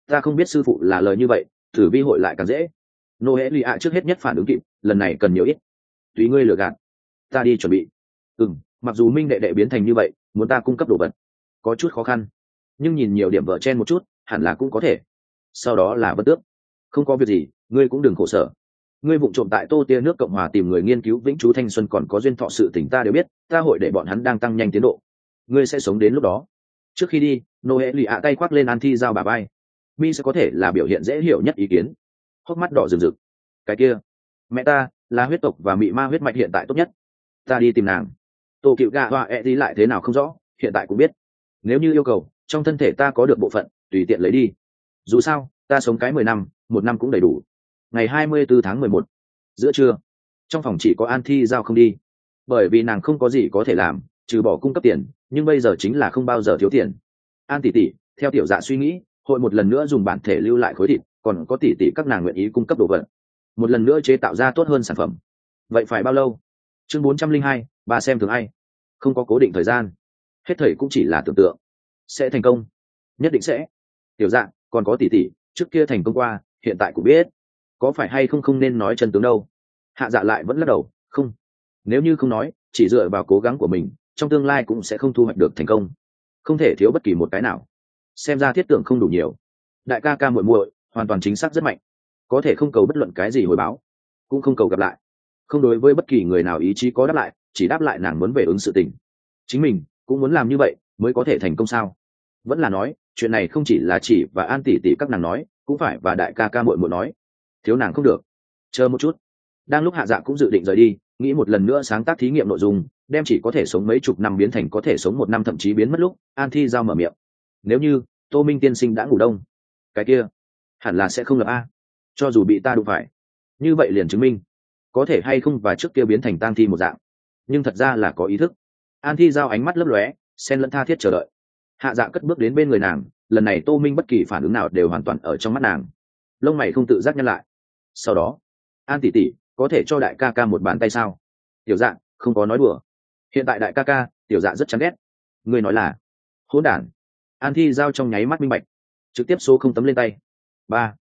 Ta không biết sư phụ là lời như vậy, thử vi hội lại càng dễ. Nô hễ lì ạ trước hết nhất phản ứng kịp, lần này cần nhiều ít. Tùy ngươi lừa gạt. Ta đi chuẩn bị. Ừ m mặc dù minh đệ đệ biến thành như vậy, muốn ta cung cấp đồ vật, có chút khó khăn. Nhưng nhìn nhiều điểm vợ chen một chút, hẳn là cũng có thể. Sau đó là bất tước. Không có việc gì, ngươi cũng đừng khổ sở. Ngươi vụ trộm tại tô tia nước cộng hòa tìm người nghiên cứu vĩnh chú thanh xuân còn có duyên thọ sự tỉnh ta đều biết, ta hội để bọn hắn đang tăng nhanh tiến độ. Ngươi sẽ sống đến lúc đó trước khi đi nô hệ lụy ạ tay khoác lên an thi giao bà bay mi sẽ có thể là biểu hiện dễ hiểu nhất ý kiến. Hốc mắt đỏ rừng rực. Cái kia. Mẹ ta, là huyết tộc và mị ma huyết mạch hiện tại tốt nhất. Ta đi tìm nàng. Tổ cựu gà họa e đi lại thế nào không rõ, hiện tại cũng biết. Nếu như yêu cầu, trong thân thể ta có được bộ phận, tùy tiện lấy đi. Dù sao, ta sống cái mười năm, một năm cũng đầy đủ. Ngày hai mươi bốn tháng mười một. Giữa trưa. Trong phòng chỉ có an thi giao không đi. Bởi vì nàng không có gì có thể làm trừ bỏ cung cấp tiền, nhưng bây giờ chính là không bao giờ thiếu tiền. An tỷ tỷ, theo tiểu dạ suy nghĩ, hội một lần nữa dùng bản thể lưu lại khối thịt, còn có tỷ tỷ các nàng nguyện ý cung cấp đồ vật. Một lần nữa chế tạo ra tốt hơn sản phẩm. Vậy phải bao lâu? Chương bốn trăm linh hai, bà xem thường ai? Không có cố định thời gian. Hết thời cũng chỉ là tưởng tượng. Sẽ thành công? Nhất định sẽ. Tiểu dạng còn có tỷ tỷ, trước kia thành công qua, hiện tại cũng biết. Có phải hay không không nên nói chân tướng đâu? Hạ dạ lại vẫn lắc đầu, không. Nếu như không nói, chỉ dựa vào cố gắng của mình trong tương lai cũng sẽ không thu hoạch được thành công. Không thể thiếu bất kỳ một cái nào. Xem ra thiết tưởng không đủ nhiều. Đại ca ca muội muội, hoàn toàn chính xác rất mạnh. Có thể không cầu bất luận cái gì hồi báo, cũng không cầu gặp lại. Không đối với bất kỳ người nào ý chí có đáp lại, chỉ đáp lại nàng muốn về ứng sự tình. Chính mình cũng muốn làm như vậy mới có thể thành công sao? Vẫn là nói, chuyện này không chỉ là chỉ và an tỷ tỷ các nàng nói, cũng phải và đại ca ca muội muội nói. Thiếu nàng không được. Chờ một chút. Đang lúc hạ dạ cũng dự định rời đi, nghĩ một lần nữa sáng tác thí nghiệm nội dung đem chỉ có thể sống mấy chục năm biến thành có thể sống một năm thậm chí biến mất lúc, an thi giao mở miệng. Nếu như, tô minh tiên sinh đã ngủ đông, cái kia, hẳn là sẽ không lập a. Cho dù bị ta đụng phải, như vậy liền chứng minh, có thể hay không và trước kia biến thành tang thi một dạng. Nhưng thật ra là có ý thức. An thi giao ánh mắt lấp lóe sen lẫn tha thiết chờ đợi. Hạ dạ cất bước đến bên người nàng, lần này tô minh bất kỳ phản ứng nào đều hoàn toàn ở trong mắt nàng. Lông mày không tự giác nhăn lại. Sau đó, an tỷ tỷ, có thể cho đại ca ca một bàn tay sao? Tiểu dạng không có nói đùa hiện tại đại ca ca, tiểu dạ rất chán ghét. Người nói là, hỗn đản. An thi giao trong nháy mắt minh bạch, trực tiếp số không tấm lên tay. Ba.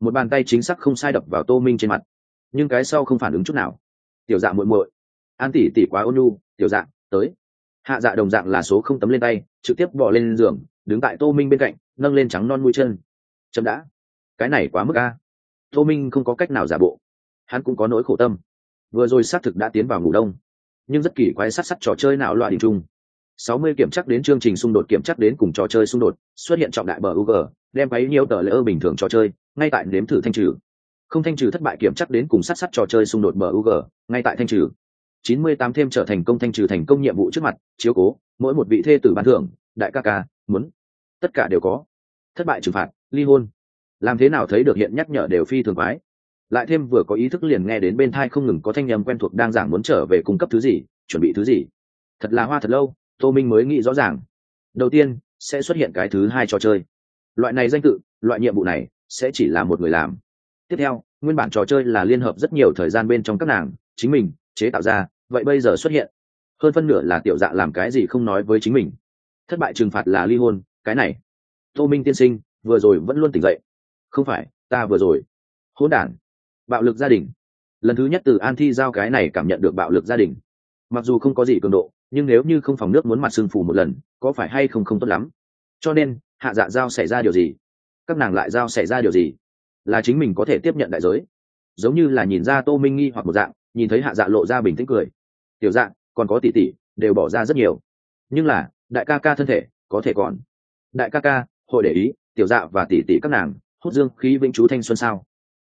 Một bàn tay chính xác không sai đập vào tô minh trên mặt. Nhưng cái sau không phản ứng chút nào. Tiểu dạ muội muội. An tỷ tỷ quá ôn nhu, tiểu dạ tới. Hạ dạ đồng dạng là số không tấm lên tay, trực tiếp bỏ lên giường, đứng tại tô minh bên cạnh, nâng lên trắng non mũi chân. Chậm đã. Cái này quá mức a. Tô minh không có cách nào giả bộ. Hắn cũng có nỗi khổ tâm. Vừa rồi xác thực đã tiến vào ngủ đông nhưng rất kỳ quái sát sắt trò chơi nào loại đình trung sáu mươi kiểm chắc đến chương trình xung đột kiểm chắc đến cùng trò chơi xung đột xuất hiện trọng đại bờ UG, đem bấy nhiêu tờ lỡ bình thường trò chơi, ngay tại nếm thử thanh trừ. Không thanh trừ thất bại kiểm chắc đến cùng sát sát trò chơi xung đột bờ UG, ngay tại thanh trừ. chín mươi tám thêm trở thành công thanh trừ thành công nhiệm vụ trước mặt, chiếu cố, mỗi một vị thê tử ban thưởng, đại ca ca, muốn. Tất cả đều có. Thất bại trừng phạt, ly hôn. Làm thế nào thấy được hiện nhắc nhở đều phi thường quái. Lại thêm vừa có ý thức liền nghe đến bên thai không ngừng có thanh âm quen thuộc đang giảng muốn trở về cung cấp thứ gì, chuẩn bị thứ gì. Thật là hoa thật lâu, tô minh mới nghĩ rõ ràng. Đầu tiên sẽ xuất hiện cái thứ hai trò chơi. Loại này danh tự loại nhiệm vụ này sẽ chỉ là một người làm. Tiếp theo nguyên bản trò chơi là liên hợp rất nhiều thời gian bên trong các nàng chính mình chế tạo ra vậy bây giờ xuất hiện. Hơn phân nửa là tiểu dạ làm cái gì không nói với chính mình. Thất bại trừng phạt là ly hôn cái này. Tô minh tiên sinh vừa rồi vẫn luôn tỉnh dậy. Không phải ta vừa rồi. Hỗn đản bạo lực gia đình. Lần thứ nhất từ an thi giao cái này cảm nhận được bạo lực gia đình. Mặc dù không có gì cường độ, nhưng nếu như không phòng nước muốn mặt sưng phù một lần, có phải hay không không tốt lắm? Cho nên, hạ dạ giao xảy ra điều gì? Các nàng lại giao xảy ra điều gì? Là chính mình có thể tiếp nhận đại giới. Giống như là nhìn ra tô minh nghi hoặc một dạng, nhìn thấy hạ dạ lộ ra bình tĩnh cười. Tiểu dạng còn có tỷ tỷ, đều bỏ ra rất nhiều. Nhưng là, đại ca ca thân thể, có thể còn. Đại ca ca, hội để ý, tiểu dạ và tỷ tỷ các nàng, hút dương khí vĩnh chú thanh xuân sao.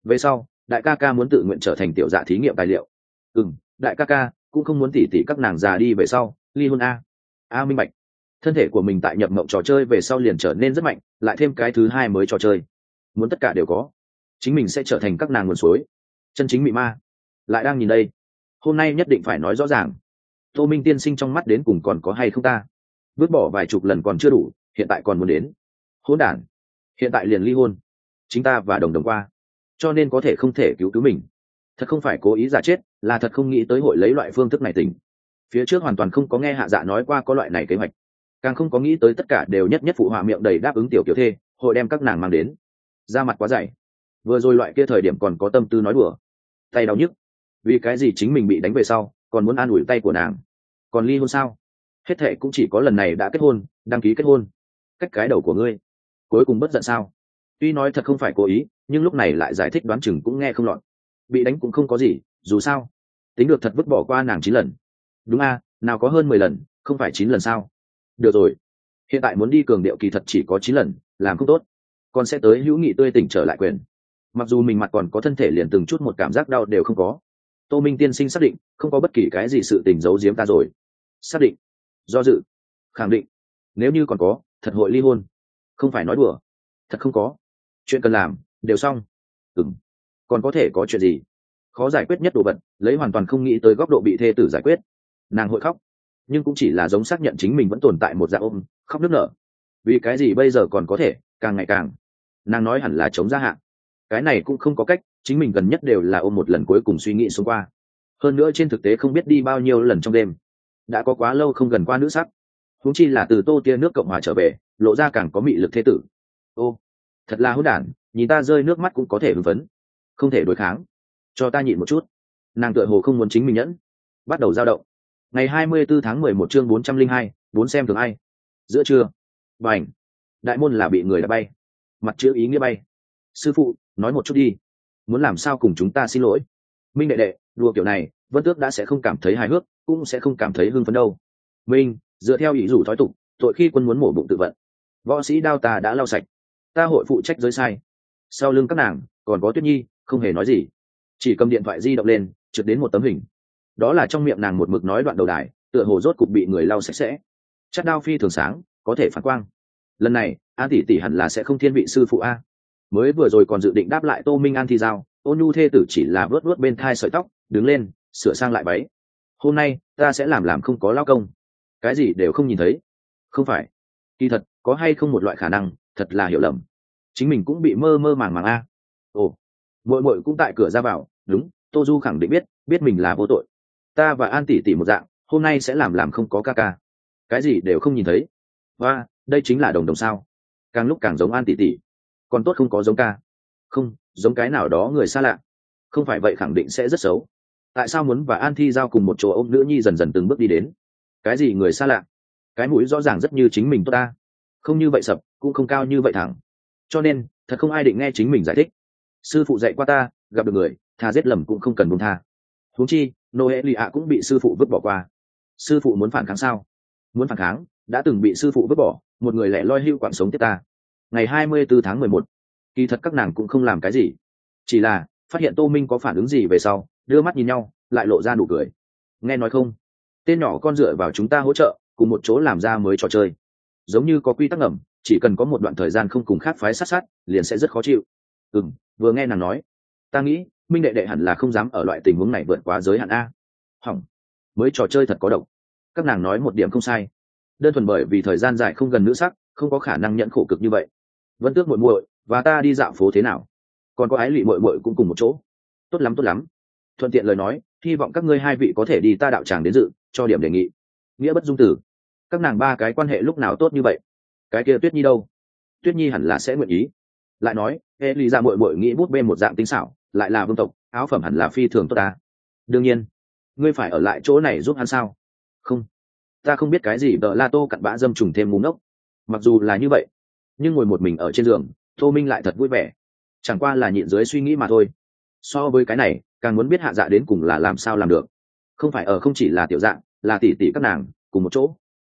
Về sau đại ca ca muốn tự nguyện trở thành tiểu dạ thí nghiệm tài liệu. Ừ m đại ca ca, cũng không muốn tỷ tỷ các nàng già đi về sau, ly hôn a. A minh bạch. Thân thể của mình tại nhập mộng trò chơi về sau liền trở nên rất mạnh, lại thêm cái thứ hai mới trò chơi. Muốn tất cả đều có. Chính mình sẽ trở thành các nàng nguồn suối. Chân chính mị ma. Lại đang nhìn đây. Hôm nay nhất định phải nói rõ ràng. Tô minh tiên sinh trong mắt đến cùng còn có hay không ta? Vứt bỏ vài chục lần còn chưa đủ, hiện tại còn muốn đến. Hôn đản. Hiện tại liền ly hôn. Chính ta và đồng đồng qua cho nên có thể không thể cứu cứu mình. Thật không phải cố ý giả chết, là thật không nghĩ tới hội lấy loại phương thức này tỉnh. phía trước hoàn toàn không có nghe hạ dạ nói qua có loại này kế hoạch. Càng không có nghĩ tới tất cả đều nhất nhất phụ họa miệng đầy đáp ứng tiểu kiểu thê, hội đem các nàng mang đến. Ra mặt quá dày. Vừa rồi loại kia thời điểm còn có tâm tư nói đùa. Tay đau nhức. Vì cái gì chính mình bị đánh về sau, còn muốn an ủi tay của nàng? Còn ly hôn sao? Hết thệ cũng chỉ có lần này đã kết hôn, đăng ký kết hôn. Cách cái đầu của ngươi. Cuối cùng bất giận sao? Tuy nói thật không phải cố ý nhưng lúc này lại giải thích đoán chừng cũng nghe không lọt. Bị đánh cũng không có gì, dù sao, tính được thật vứt bỏ qua nàng chín lần. Đúng a, nào có hơn mười lần, không phải chín lần sao? Được rồi. Hiện tại muốn đi cường điệu kỳ thật chỉ có chín lần, làm không tốt. Còn sẽ tới hữu nghị tươi tỉnh trở lại quyền. Mặc dù mình mặt còn có thân thể liền từng chút một cảm giác đau đều không có. Tô minh tiên sinh xác định, không có bất kỳ cái gì sự tình giấu giếm ta rồi. Xác định. Do dự. Khẳng định. Nếu như còn có, thật hội ly hôn. Không phải nói đùa. Thật không có. Chuyện cần làm đều xong. Ừng còn có thể có chuyện gì? Khó giải quyết nhất đồ vật, lấy hoàn toàn không nghĩ tới góc độ bị thê tử giải quyết. Nàng hội khóc. Nhưng cũng chỉ là giống xác nhận chính mình vẫn tồn tại một dạng ôm, khóc nước nở. Vì cái gì bây giờ còn có thể, càng ngày càng. Nàng nói hẳn là chống gia hạn. Cái này cũng không có cách, chính mình gần nhất đều là ôm một lần cuối cùng suy nghĩ xung qua. Hơn nữa trên thực tế không biết đi bao nhiêu lần trong đêm. Đã có quá lâu không gần qua nữ sắc. Húng chi là từ tô tia nước cộng hòa trở về, lộ ra càng có mị lực thế tử. Ô, thật là hỗn đản nhìn ta rơi nước mắt cũng có thể hưng phấn. Không thể đối kháng. Cho ta nhịn một chút. Nàng tựa hồ không muốn chính mình nhẫn. Bắt đầu giao động. Ngày hai mươi 24 tháng mười một chương bốn trăm linh hai, bốn xem thường ai. Giữa trưa. Và ảnh đại môn là bị người đã bay. Mặt chữ ý nghĩa bay. Sư phụ, nói một chút đi. Muốn làm sao cùng chúng ta xin lỗi? Minh đệ đệ, đùa kiểu này, vân tước đã sẽ không cảm thấy hài hước, cũng sẽ không cảm thấy hưng phấn đâu. Minh, dựa theo ý rủ thói tục, tội khi quân muốn mổ bụng tự vận. Võ sĩ đao ta đã lau sạch. Ta hội phụ trách giới sai sau lưng các nàng, còn có tuyết nhi, không hề nói gì. Chỉ cầm điện thoại di động lên, trượt đến một tấm hình. Đó là trong miệng nàng một mực nói đoạn đầu đài, tựa hồ rốt cục bị người lau sạch sẽ. Chắc đao phi thường sáng, có thể phản quang. Lần này, an tỷ tỷ hẳn là sẽ không thiên vị sư phụ a. Mới vừa rồi còn dự định đáp lại tô minh an thi giao ô nhu thê tử chỉ là vớt vớt bên thai sợi tóc, đứng lên, sửa sang lại váy. Hôm nay, ta sẽ làm làm không có lao công. Cái gì đều không nhìn thấy. Không phải. Kỳ thật, có hay không một loại khả năng, thật là hiểu lầm chính mình cũng bị mơ mơ màng màng a. Ồ mội mội cũng tại cửa ra vào, đúng, tô du khẳng định biết biết mình là vô tội. Ta và an tỷ tỷ một dạng, hôm nay sẽ làm làm không có ca ca. Cái gì đều không nhìn thấy. Và, đây chính là đồng đồng sao. Càng lúc càng giống an tỷ tỷ. Còn tốt không có giống ca. Không, giống cái nào đó người xa lạ. Không phải vậy khẳng định sẽ rất xấu. Tại sao muốn và an thi giao cùng một chỗ ôm nữ nhi dần dần từng bước đi đến? Cái gì người xa lạ? Cái mũi rõ ràng rất như chính mình tốt ta. Không như vậy sập, cũng không cao như vậy thẳng cho nên, thật không ai định nghe chính mình giải thích. Sư phụ dạy qua ta, gặp được người, tha giết lầm cũng không cần buông tha. Huống chi noe lì ạ cũng bị sư phụ vứt bỏ qua. Sư phụ muốn phản kháng sao? Muốn phản kháng, đã từng bị sư phụ vứt bỏ, một người lẻ loi hưu quảng sống tiếp ta. Ngày hai mươi 24 tháng mười một, kỳ thật các nàng cũng không làm cái gì. Chỉ là, phát hiện tô minh có phản ứng gì về sau, đưa mắt nhìn nhau, lại lộ ra nụ cười. Nghe nói không? Tên nhỏ con dựa vào chúng ta hỗ trợ, cùng một chỗ làm ra mới trò chơi. Giống như có quy tắc ngầm chỉ cần có một đoạn thời gian không cùng khác phái sát sát, liền sẽ rất khó chịu. Ừ m vừa nghe nàng nói, ta nghĩ, minh đệ đệ hẳn là không dám ở loại tình huống này vượt quá giới hạn a. Hỏng. Mới trò chơi thật có độc. Các nàng nói một điểm không sai. Đơn thuần bởi vì thời gian dài không gần nữ sắc, không có khả năng nhận khổ cực như vậy. Vẫn tước muội muội, và ta đi dạo phố thế nào? Còn có ái lụy muội muội cũng cùng một chỗ. Tốt lắm tốt lắm. Thuận tiện lời nói, hy vọng các ngươi hai vị có thể đi ta đạo tràng đến dự, cho điểm đề nghị. Nghĩa bất dung tử. Các nàng ba cái quan hệ lúc nào tốt như vậy? Cái kia tuyết nhi đâu? Tuyết nhi hẳn là sẽ nguyện ý. Lại nói, ê, lý ra mội mội nghĩ bút bê một dạng tinh xảo, lại là vương tộc, áo phẩm hẳn là phi thường tốt ta. Đương nhiên. Ngươi phải ở lại chỗ này giúp hắn sao? Không. Ta không biết cái gì đỡ la tô cặn bã dâm trùng thêm múng ốc mặc dù là như vậy, nhưng ngồi một mình ở trên giường, tô minh lại thật vui vẻ. Chẳng qua là nhịn dưới suy nghĩ mà thôi. So với cái này, càng muốn biết hạ dạ đến cùng là làm sao làm được. Không phải ở không chỉ là tiểu dạng, là tỷ tỷ các nàng, cùng một chỗ.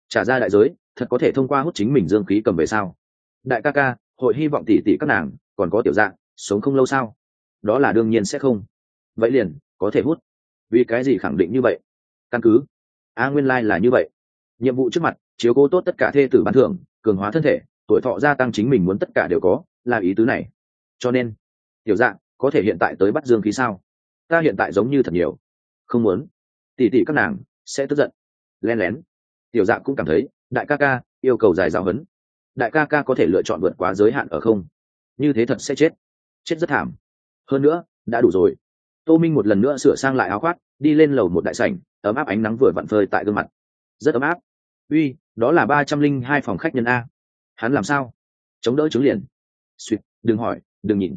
Trả ra đại giới thật có thể thông qua hút chính mình dương khí cầm về sao? Đại ca ca, hội hy vọng tỷ tỷ các nàng còn có tiểu dạng, sống không lâu sao? Đó là đương nhiên sẽ không. Vậy liền, có thể hút. Vì cái gì khẳng định như vậy? Căn cứ. A nguyên lai、like、là như vậy. Nhiệm vụ trước mặt, chiếu cố tốt tất cả thê tử bán thưởng, cường hóa thân thể, tuổi thọ gia tăng chính mình muốn tất cả đều có, là ý tứ này. Cho nên, tiểu dạng, có thể hiện tại tới bắt dương khí sao? Ta hiện tại giống như thật nhiều. Không muốn. Tỉ tỉ các nàng sẽ tức giận. Len lén. Tiểu dạng cũng cảm thấy đại ca ca, yêu cầu dài giáo huấn. Đại ca ca có thể lựa chọn vượt quá giới hạn ở không? Như thế thật sẽ chết. Chết rất thảm. Hơn nữa, đã đủ rồi. Tô minh một lần nữa sửa sang lại áo khoác, đi lên lầu một đại sảnh, ấm áp ánh nắng vừa vặn phơi tại gương mặt. Rất ấm áp. Uy, đó là ba trăm linh hai phòng khách nhân a. Hắn làm sao? Chống đỡ chứng liền. Suýt đừng hỏi, đừng nhìn.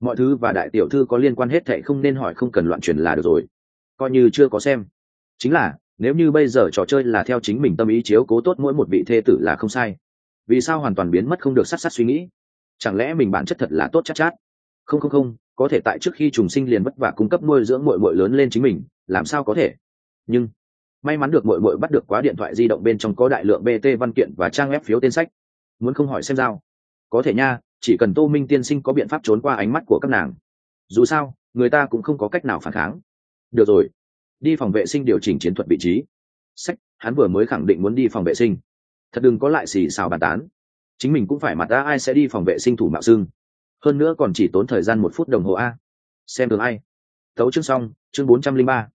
Mọi thứ và đại tiểu thư có liên quan hết thệ không nên hỏi không cần loạn truyền là được rồi. Coi như chưa có xem. Chính là nếu như bây giờ trò chơi là theo chính mình tâm ý chiếu cố tốt mỗi một vị thê tử là không sai. Vì sao hoàn toàn biến mất không được sát sát suy nghĩ? Chẳng lẽ mình bản chất thật là tốt chắc chát, chát? Không không không có thể tại trước khi trùng sinh liền vất vả cung cấp nuôi dưỡng mội mội lớn lên chính mình làm sao có thể? Nhưng may mắn được mội mội bắt được quá điện thoại di động bên trong có đại lượng bt văn kiện và trang web phiếu tên sách. Muốn không hỏi xem giao có thể nha chỉ cần tô minh tiên sinh có biện pháp trốn qua ánh mắt của các nàng. Dù sao người ta cũng không có cách nào phản kháng. Được rồi đi phòng vệ sinh điều chỉnh chiến thuật vị trí. Sách, hắn vừa mới khẳng định muốn đi phòng vệ sinh. Thật đừng có lại xì xào bàn tán. Chính mình cũng phải mặt ta ai sẽ đi phòng vệ sinh thủ mạo xưng. Hơn nữa còn chỉ tốn thời gian một phút đồng hồ a. Xem được ai. Thấu chương xong, chương bốn trăm linh ba.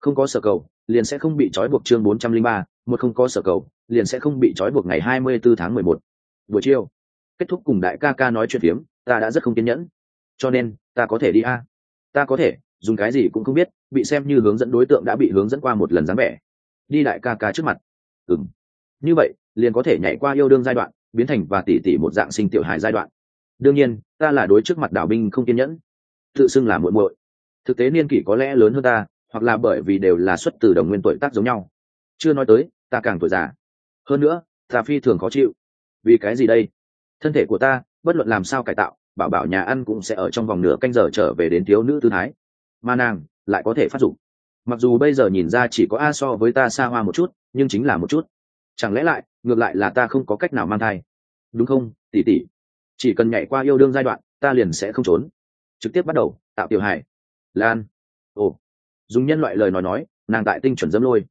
Không có sở cầu, liền sẽ không bị trói buộc chương bốn trăm linh ba. Một không có sở cầu, liền sẽ không bị trói buộc ngày hai mươi bốn tháng mười một. Buổi chiều, kết thúc cùng đại ca ca nói chuyện phiếm, ta đã rất không kiên nhẫn. Cho nên, ta có thể đi a. Ta có thể dùng cái gì cũng không biết, bị xem như hướng dẫn đối tượng đã bị hướng dẫn qua một lần dáng vẻ. Đi đại ca ca trước mặt. Ừng như vậy, liền có thể nhảy qua yêu đương giai đoạn, biến thành và tỉ tỉ một dạng sinh tiểu hài giai đoạn. Đương nhiên, ta là đối trước mặt đảo binh không kiên nhẫn. Tự xưng là muội muội. Thực tế niên kỷ có lẽ lớn hơn ta, hoặc là bởi vì đều là xuất từ đồng nguyên tuổi tác giống nhau. Chưa nói tới, ta càng tuổi già. Hơn nữa, ta phi thường khó chịu. Vì cái gì đây? Thân thể của ta, bất luận làm sao cải tạo, bảo bảo nhà ăn cũng sẽ ở trong vòng nửa canh giờ trở về đến thiếu nữ tư thái mà nàng lại có thể phát dụng mặc dù bây giờ nhìn ra chỉ có a so với ta xa hoa một chút, nhưng chính là một chút. Chẳng lẽ lại, ngược lại là ta không có cách nào mang thai? Đúng không tỉ tỉ chỉ cần nhảy qua yêu đương giai đoạn, ta liền sẽ không trốn. Trực tiếp bắt đầu, tạo tiểu hài. Lan. Ồ. Dùng nhân loại lời nói nói, nàng tại tinh chuẩn dâm lôi.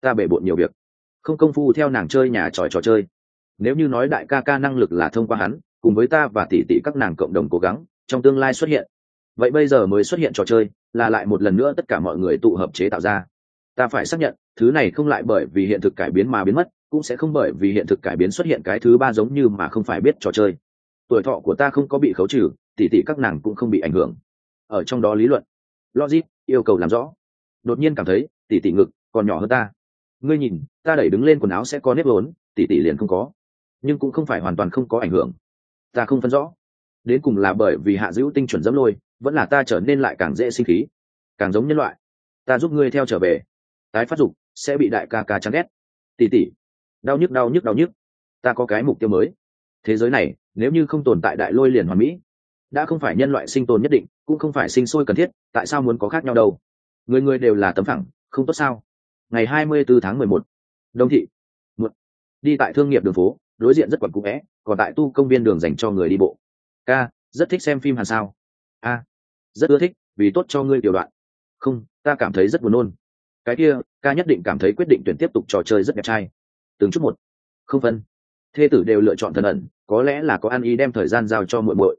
Ta bể bộn nhiều việc. Không công phu theo nàng chơi nhà tròi trò chơi. Nếu như nói đại ca ca năng lực là thông qua hắn, cùng với ta và tỷ tỷ các nàng cộng đồng cố gắng, trong tương lai xuất hiện. Vậy bây giờ mới xuất hiện trò chơi là lại một lần nữa tất cả mọi người tụ hợp chế tạo ra. Ta phải xác nhận thứ này không lại bởi vì hiện thực cải biến mà biến mất cũng sẽ không bởi vì hiện thực cải biến xuất hiện cái thứ ba giống như mà không phải biết trò chơi. Tuổi thọ của ta không có bị khấu trừ tỉ tỉ các nàng cũng không bị ảnh hưởng. Ở trong đó lý luận logic yêu cầu làm rõ. Đột nhiên cảm thấy tỉ tỉ ngực còn nhỏ hơn ta. Ngươi nhìn ta đẩy đứng lên quần áo sẽ có nếp lớn, tỉ tỉ liền không có. Nhưng cũng không phải hoàn toàn không có ảnh hưởng. Ta không phân rõ. Đến cùng là bởi vì hạ dữ tinh chuẩn dẫm lôi vẫn là ta trở nên lại càng dễ sinh khí. Càng giống nhân loại. Ta giúp ngươi theo trở về. Tái phát dục sẽ bị đại ca ca chán ghét. Tỉ tỉ. Đau nhức đau nhức đau nhức. Ta có cái mục tiêu mới. Thế giới này, nếu như không tồn tại đại lôi liền hoàn mỹ, đã không phải nhân loại sinh tồn nhất định, cũng không phải sinh sôi cần thiết, tại sao muốn có khác nhau đâu? Người người đều là tấm phẳng, không tốt sao? Ngày hai mươi 24 tháng mười một. Đông thị. Một đi tại thương nghiệp đường phố, đối diện rất quẩn cũ vẽ, còn tại tu công viên đường dành cho người đi bộ. Ca, rất thích xem phim hàn sao? A rất ưa thích, vì tốt cho ngươi tiểu đoạn. Không, ta cảm thấy rất buồn nôn. Cái kia, ca nhất định cảm thấy quyết định tuyển tiếp tục trò chơi rất đẹp trai. Từng chút một. Không phân. Thê tử đều lựa chọn thần ẩn, có lẽ là có an ý đem thời gian giao cho muội muội.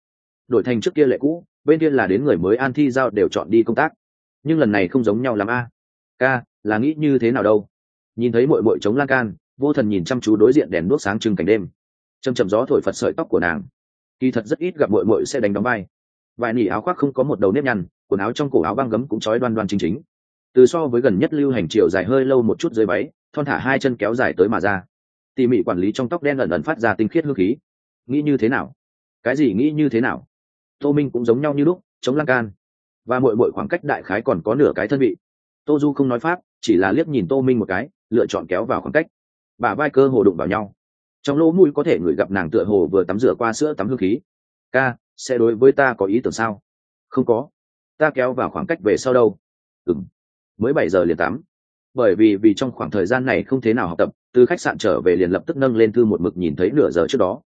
Đổi thành trước kia lệ cũ, bên kia là đến người mới an thi giao đều chọn đi công tác. Nhưng lần này không giống nhau lắm a. Ca, là nghĩ như thế nào đâu? Nhìn thấy muội muội chống lan can, vô thần nhìn chăm chú đối diện đèn đuốc sáng trưng cảnh đêm. Chầm chầm gió thổi phật sợi tóc của nàng. Kỳ thật rất ít gặp muội muội sẽ đánh đóng vai vài nỉ áo khoác không có một đầu nếp nhăn, quần áo trong cổ áo băng gấm cũng trói đoan đoan chính chính. Từ so với gần nhất lưu hành chiều dài hơi lâu một chút dưới váy, thon thả hai chân kéo dài tới mà ra. Tỉ mỉ quản lý trong tóc đen ẩn ẩn phát ra tinh khiết hương khí. Nghĩ như thế nào? Cái gì nghĩ như thế nào? Tô minh cũng giống nhau như lúc, chống lan can. Và mội mội khoảng cách đại khái còn có nửa cái thân vị. Tô du không nói pháp, chỉ là liếc nhìn tô minh một cái, lựa chọn kéo vào khoảng cách. Bà vai cơ hồ đụng vào nhau. Trong lỗ mũi có thể người gặp nàng tựa hồ vừa tắm rửa qua sữa tắm hương khí. Ca sẽ đối với ta có ý tưởng sao? Không có. Ta kéo vào khoảng cách về sau đâu. Ừng mới bảy giờ liền tắm. Bởi vì vì trong khoảng thời gian này không thế nào học tập, từ khách sạn trở về liền lập tức nâng lên thư một mực nhìn thấy nửa giờ trước đó.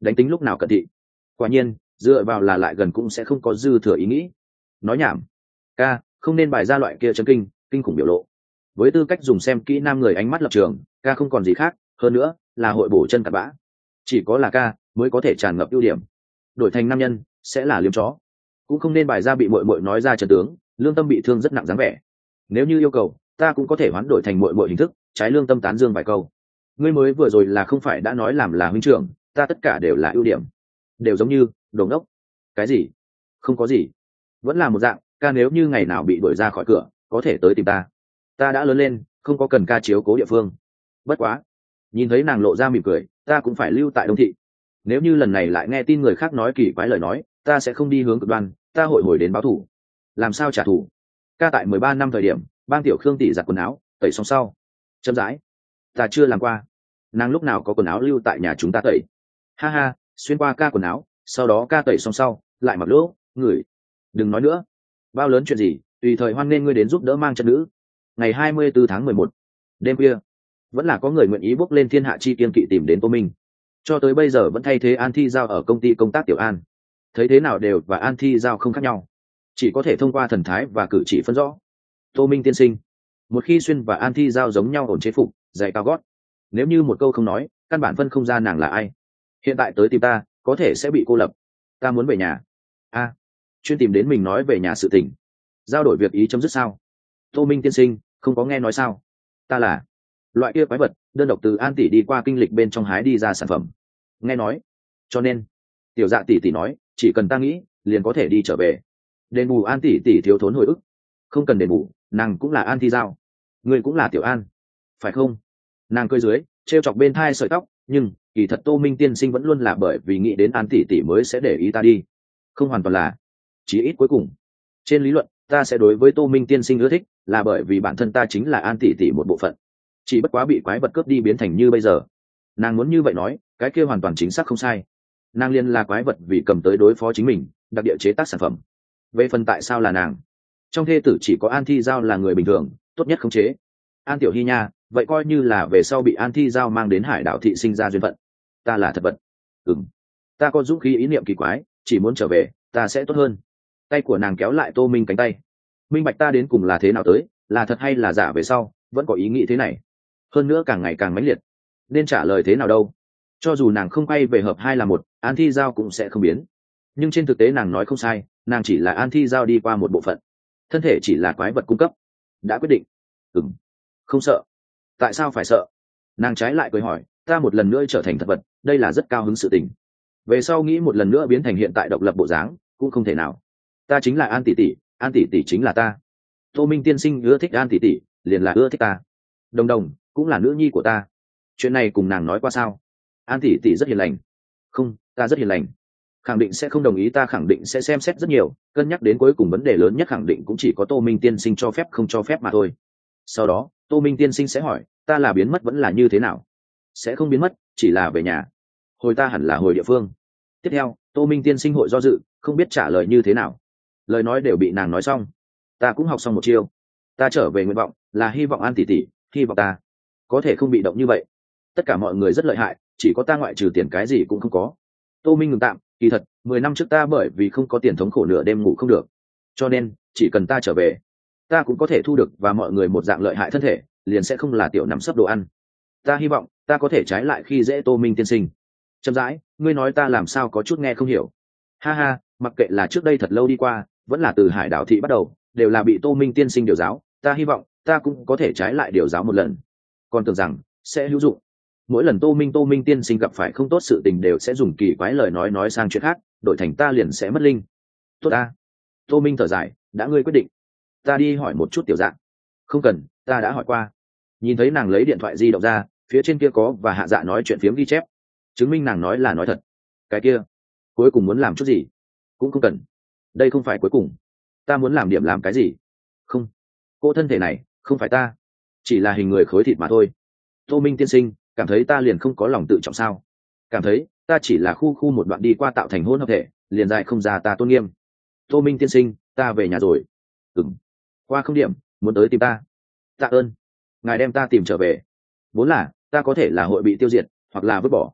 Đánh tính lúc nào cận thị. Quả nhiên, dựa vào là lại gần cũng sẽ không có dư thừa ý nghĩ. Nói nhảm. Ca, không nên bài ra loại kia chân kinh kinh khủng biểu lộ. Với tư cách dùng xem kỹ nam người ánh mắt lập trường, ca không còn gì khác. Hơn nữa, là hội bổ chân cặp bã. Chỉ có là ca mới có thể tràn ngập ưu điểm đổi thành nam nhân, sẽ là liếm chó. Cũng không nên bài ra bị mội mội nói ra trần tướng, lương tâm bị thương rất nặng dáng vẻ. Nếu như yêu cầu, ta cũng có thể hoán đổi thành mội mội hình thức, trái lương tâm tán dương vài câu. Ngươi mới vừa rồi là không phải đã nói làm là huynh trưởng, ta tất cả đều là ưu điểm. Đều giống như đồn đốc cái gì? Không có gì. Vẫn là một dạng, ca nếu như ngày nào bị đuổi ra khỏi cửa, có thể tới tìm ta. Ta đã lớn lên, không có cần ca chiếu cố địa phương. Bất quá. Nhìn thấy nàng lộ ra mỉm cười, ta cũng phải lưu tại đông thị nếu như lần này lại nghe tin người khác nói kỳ quái lời nói, ta sẽ không đi hướng cực đoan, ta hội hồi đến báo thủ. Làm sao trả thù? Ca tại mười ba năm thời điểm, bang tiểu khương tỷ giặt quần áo, tẩy xong sau. Chậm rãi. Ta chưa làm qua. Nàng lúc nào có quần áo lưu tại nhà chúng ta tẩy? Ha ha, xuyên qua ca quần áo, sau đó ca tẩy xong sau, lại mặc lỗ, ngửi. Đừng nói nữa. Bao lớn chuyện gì, tùy thời hoan nghênh ngươi đến giúp đỡ mang chân nữ. Ngày hai mươi 24 tháng mười một, đêm khuya, vẫn là có người nguyện ý bước lên thiên hạ chi kiên kỵ tìm đến tô minh cho tới bây giờ vẫn thay thế an thi giao ở công ty công tác tiểu an. Thấy thế nào đều và an thi giao không khác nhau. Chỉ có thể thông qua thần thái và cử chỉ phân rõ. Tô minh tiên sinh, một khi xuyên và an thi giao giống nhau ổn chế phục dày cao gót. Nếu như một câu không nói, căn bản phân không ra nàng là ai. Hiện tại tới tìm ta, có thể sẽ bị cô lập. Ta muốn về nhà. A, chuyên tìm đến mình nói về nhà sự tình. Giao đổi việc ý chấm dứt sao? Tô minh tiên sinh, không có nghe nói sao? Ta là loại kia quái vật đơn độc từ an tỷ đi qua kinh lịch bên trong hái đi ra sản phẩm. Nghe nói, cho nên, tiểu dạ tỷ tỷ nói, chỉ cần ta nghĩ, liền có thể đi trở về. Đền bù an tỷ tỷ thiếu thốn hồi ức. Không cần đền bù, nàng cũng là an thi giao. Người cũng là tiểu an. Phải không? Nàng cười dưới t r e o chọc bên thai sợi tóc, nhưng, kỳ thật tô minh tiên sinh vẫn luôn là bởi vì nghĩ đến an tỷ tỷ mới sẽ để ý ta đi. Không hoàn toàn là. Chí ít cuối cùng, trên lý luận, ta sẽ đối với tô minh tiên sinh ưa thích, là bởi vì bản thân ta chính là an tỷ tỷ một bộ phận chỉ bất quá bị quái vật cướp đi biến thành như bây giờ. Nàng muốn như vậy nói, cái kia hoàn toàn chính xác không sai. Nàng liên là quái vật vì cầm tới đối phó chính mình, đặc địa chế tác sản phẩm. Về phần tại sao là nàng? Trong thê tử chỉ có an thi giao là người bình thường, tốt nhất khống chế. An tiểu hy nha, vậy coi như là về sau bị an thi giao mang đến hải đảo thị sinh ra duyên phận. Ta là thật vật. Ừ m ta có dũng khí ý niệm kỳ quái, chỉ muốn trở về, ta sẽ tốt hơn. Tay của nàng kéo lại tô minh cánh tay. Minh bạch ta đến cùng là thế nào tới, là thật hay là giả về sau, vẫn có ý nghĩ thế này hơn nữa càng ngày càng mãnh liệt. Nên trả lời thế nào đâu? Cho dù nàng không quay về hợp hai là một, an thi giao cũng sẽ không biến. Nhưng trên thực tế nàng nói không sai, nàng chỉ là an thi giao đi qua một bộ phận. Thân thể chỉ là quái vật cung cấp. Đã quyết định. Ừng không sợ. Tại sao phải sợ? Nàng trái lại cười hỏi, ta một lần nữa trở thành thật vật, đây là rất cao hứng sự tình. Về sau nghĩ một lần nữa biến thành hiện tại độc lập bộ dáng, cũng không thể nào. Ta chính là an tỷ tỷ, an tỷ tỷ chính là ta. Tô minh tiên sinh ưa thích an tỷ tỷ, liền là ưa thích ta đồng đồng, cũng là nữ nhi của ta. Chuyện này cùng nàng nói qua sao? An tỷ tỷ rất hiền lành. Không, ta rất hiền lành. Khẳng định sẽ không đồng ý, ta khẳng định sẽ xem xét rất nhiều, cân nhắc đến cuối cùng vấn đề lớn nhất khẳng định cũng chỉ có tô minh tiên sinh cho phép không cho phép mà thôi. Sau đó, tô minh tiên sinh sẽ hỏi, ta là biến mất vẫn là như thế nào? Sẽ không biến mất, chỉ là về nhà. Hồi ta hẳn là hồi địa phương. Tiếp theo, tô minh tiên sinh hội do dự, không biết trả lời như thế nào. Lời nói đều bị nàng nói xong. Ta cũng học xong một chiêu. Ta trở về nguyện vọng, là hy vọng an tỷ tỷ hy vọng ta có thể không bị động như vậy. Tất cả mọi người rất lợi hại, chỉ có ta ngoại trừ tiền cái gì cũng không có. Tô minh ngừng tạm, kỳ thật, mười năm trước ta bởi vì không có tiền thống khổ nửa đêm ngủ không được. Cho nên, chỉ cần ta trở về, ta cũng có thể thu được và mọi người một dạng lợi hại thân thể, liền sẽ không là tiểu nằm sấp đồ ăn. Ta hy vọng, ta có thể trái lại khi dễ tô minh tiên sinh. Chậm rãi, ngươi nói ta làm sao có chút nghe không hiểu. Ha ha, mặc kệ là trước đây thật lâu đi qua, vẫn là từ hải đảo thị bắt đầu, đều là bị tô minh tiên sinh điều giáo ta hy vọng ta cũng có thể trái lại điều giáo một lần. Còn tưởng rằng sẽ hữu dụng. Mỗi lần tô minh tô minh tiên sinh gặp phải không tốt sự tình đều sẽ dùng kỳ quái lời nói nói sang chuyện khác, đổi thành ta liền sẽ mất linh. Tốt ta. Tô minh thở dài, đã ngươi quyết định. Ta đi hỏi một chút tiểu dạng. Không cần, ta đã hỏi qua. Nhìn thấy nàng lấy điện thoại di động ra, phía trên kia có và hạ dạ nói chuyện phiếm ghi chép. Chứng minh nàng nói là nói thật. Cái kia, cuối cùng muốn làm chút gì? Cũng không cần. Đây không phải cuối cùng. Ta muốn làm điểm làm cái gì? Không cô thân thể này, không phải ta, chỉ là hình người khối thịt mà thôi. Tô minh tiên sinh, cảm thấy ta liền không có lòng tự trọng sao? Cảm thấy, ta chỉ là khu khu một đoạn đi qua tạo thành hôn hợp thể, liền dại không ra ta tôn nghiêm. Tô minh tiên sinh, ta về nhà rồi. Ừng qua không điểm, muốn tới tìm ta. Tạ ơn. Ngài đem ta tìm trở về. Vốn là, ta có thể là hội bị tiêu diệt, hoặc là vứt bỏ.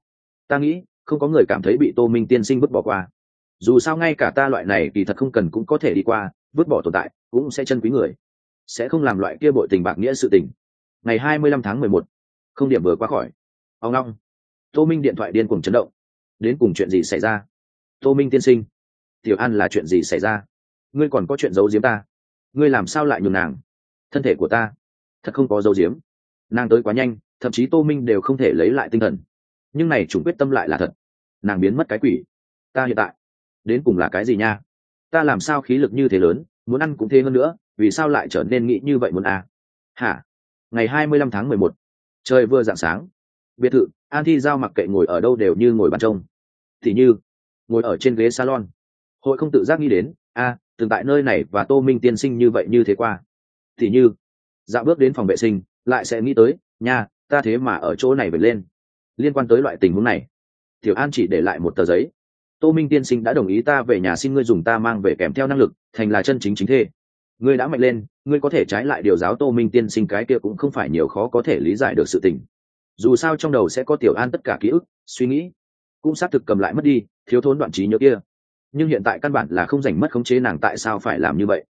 Ta nghĩ, không có người cảm thấy bị tô minh tiên sinh vứt bỏ qua. Dù sao ngay cả ta loại này kỳ thật không cần cũng có thể đi qua, vứt bỏ tồn tại, cũng sẽ chân quý người sẽ không làm loại kia bội tình bạc nghĩa sự tình. Ngày hai mươi lăm tháng mười một, không điểm vừa qua khỏi. Ông long, tô minh điện thoại điên cùng chấn động. Đến cùng chuyện gì xảy ra? Tô minh tiên sinh, tiểu an là chuyện gì xảy ra? Ngươi còn có chuyện giấu giếm ta? Ngươi làm sao lại nhường nàng? Thân thể của ta, thật không có giấu giếm. Nàng tới quá nhanh, thậm chí tô minh đều không thể lấy lại tinh thần. Nhưng này chủ quyết tâm lại là thật. Nàng biến mất cái quỷ. Ta hiện tại, đến cùng là cái gì nha? Ta làm sao khí lực như thế lớn? Muốn ăn cũng thế hơn nữa vì sao lại trở nên nghĩ như vậy muốn à? hả? Ngày hai mươi lăm tháng mười một trời vừa d ạ n g sáng. Biệt thự an thi giao mặc kệ ngồi ở đâu đều như ngồi bàn trông. Thì như ngồi ở trên ghế salon. Hội không tự giác nghĩ đến a à, từng tại nơi này và tô minh tiên sinh như vậy như thế qua. Thì như dạo bước đến phòng vệ sinh lại sẽ nghĩ tới nha ta thế mà ở chỗ này vượt lên. Liên quan tới loại tình huống này. Tiểu an chỉ để lại một tờ giấy tô minh tiên sinh đã đồng ý ta về nhà xin ngươi dùng ta mang về kèm theo năng lực, thành là chân chính chính thê. Ngươi đã mạnh lên, ngươi có thể trái lại điều giáo tô minh tiên sinh cái kia cũng không phải nhiều khó có thể lý giải được sự tình. Dù sao trong đầu sẽ có tiểu an tất cả ký ức, suy nghĩ, cũng xác thực cầm lại mất đi, thiếu thốn đoạn trí nhớ kia. Nhưng hiện tại căn bản là không giành mất khống chế nàng tại sao phải làm như vậy.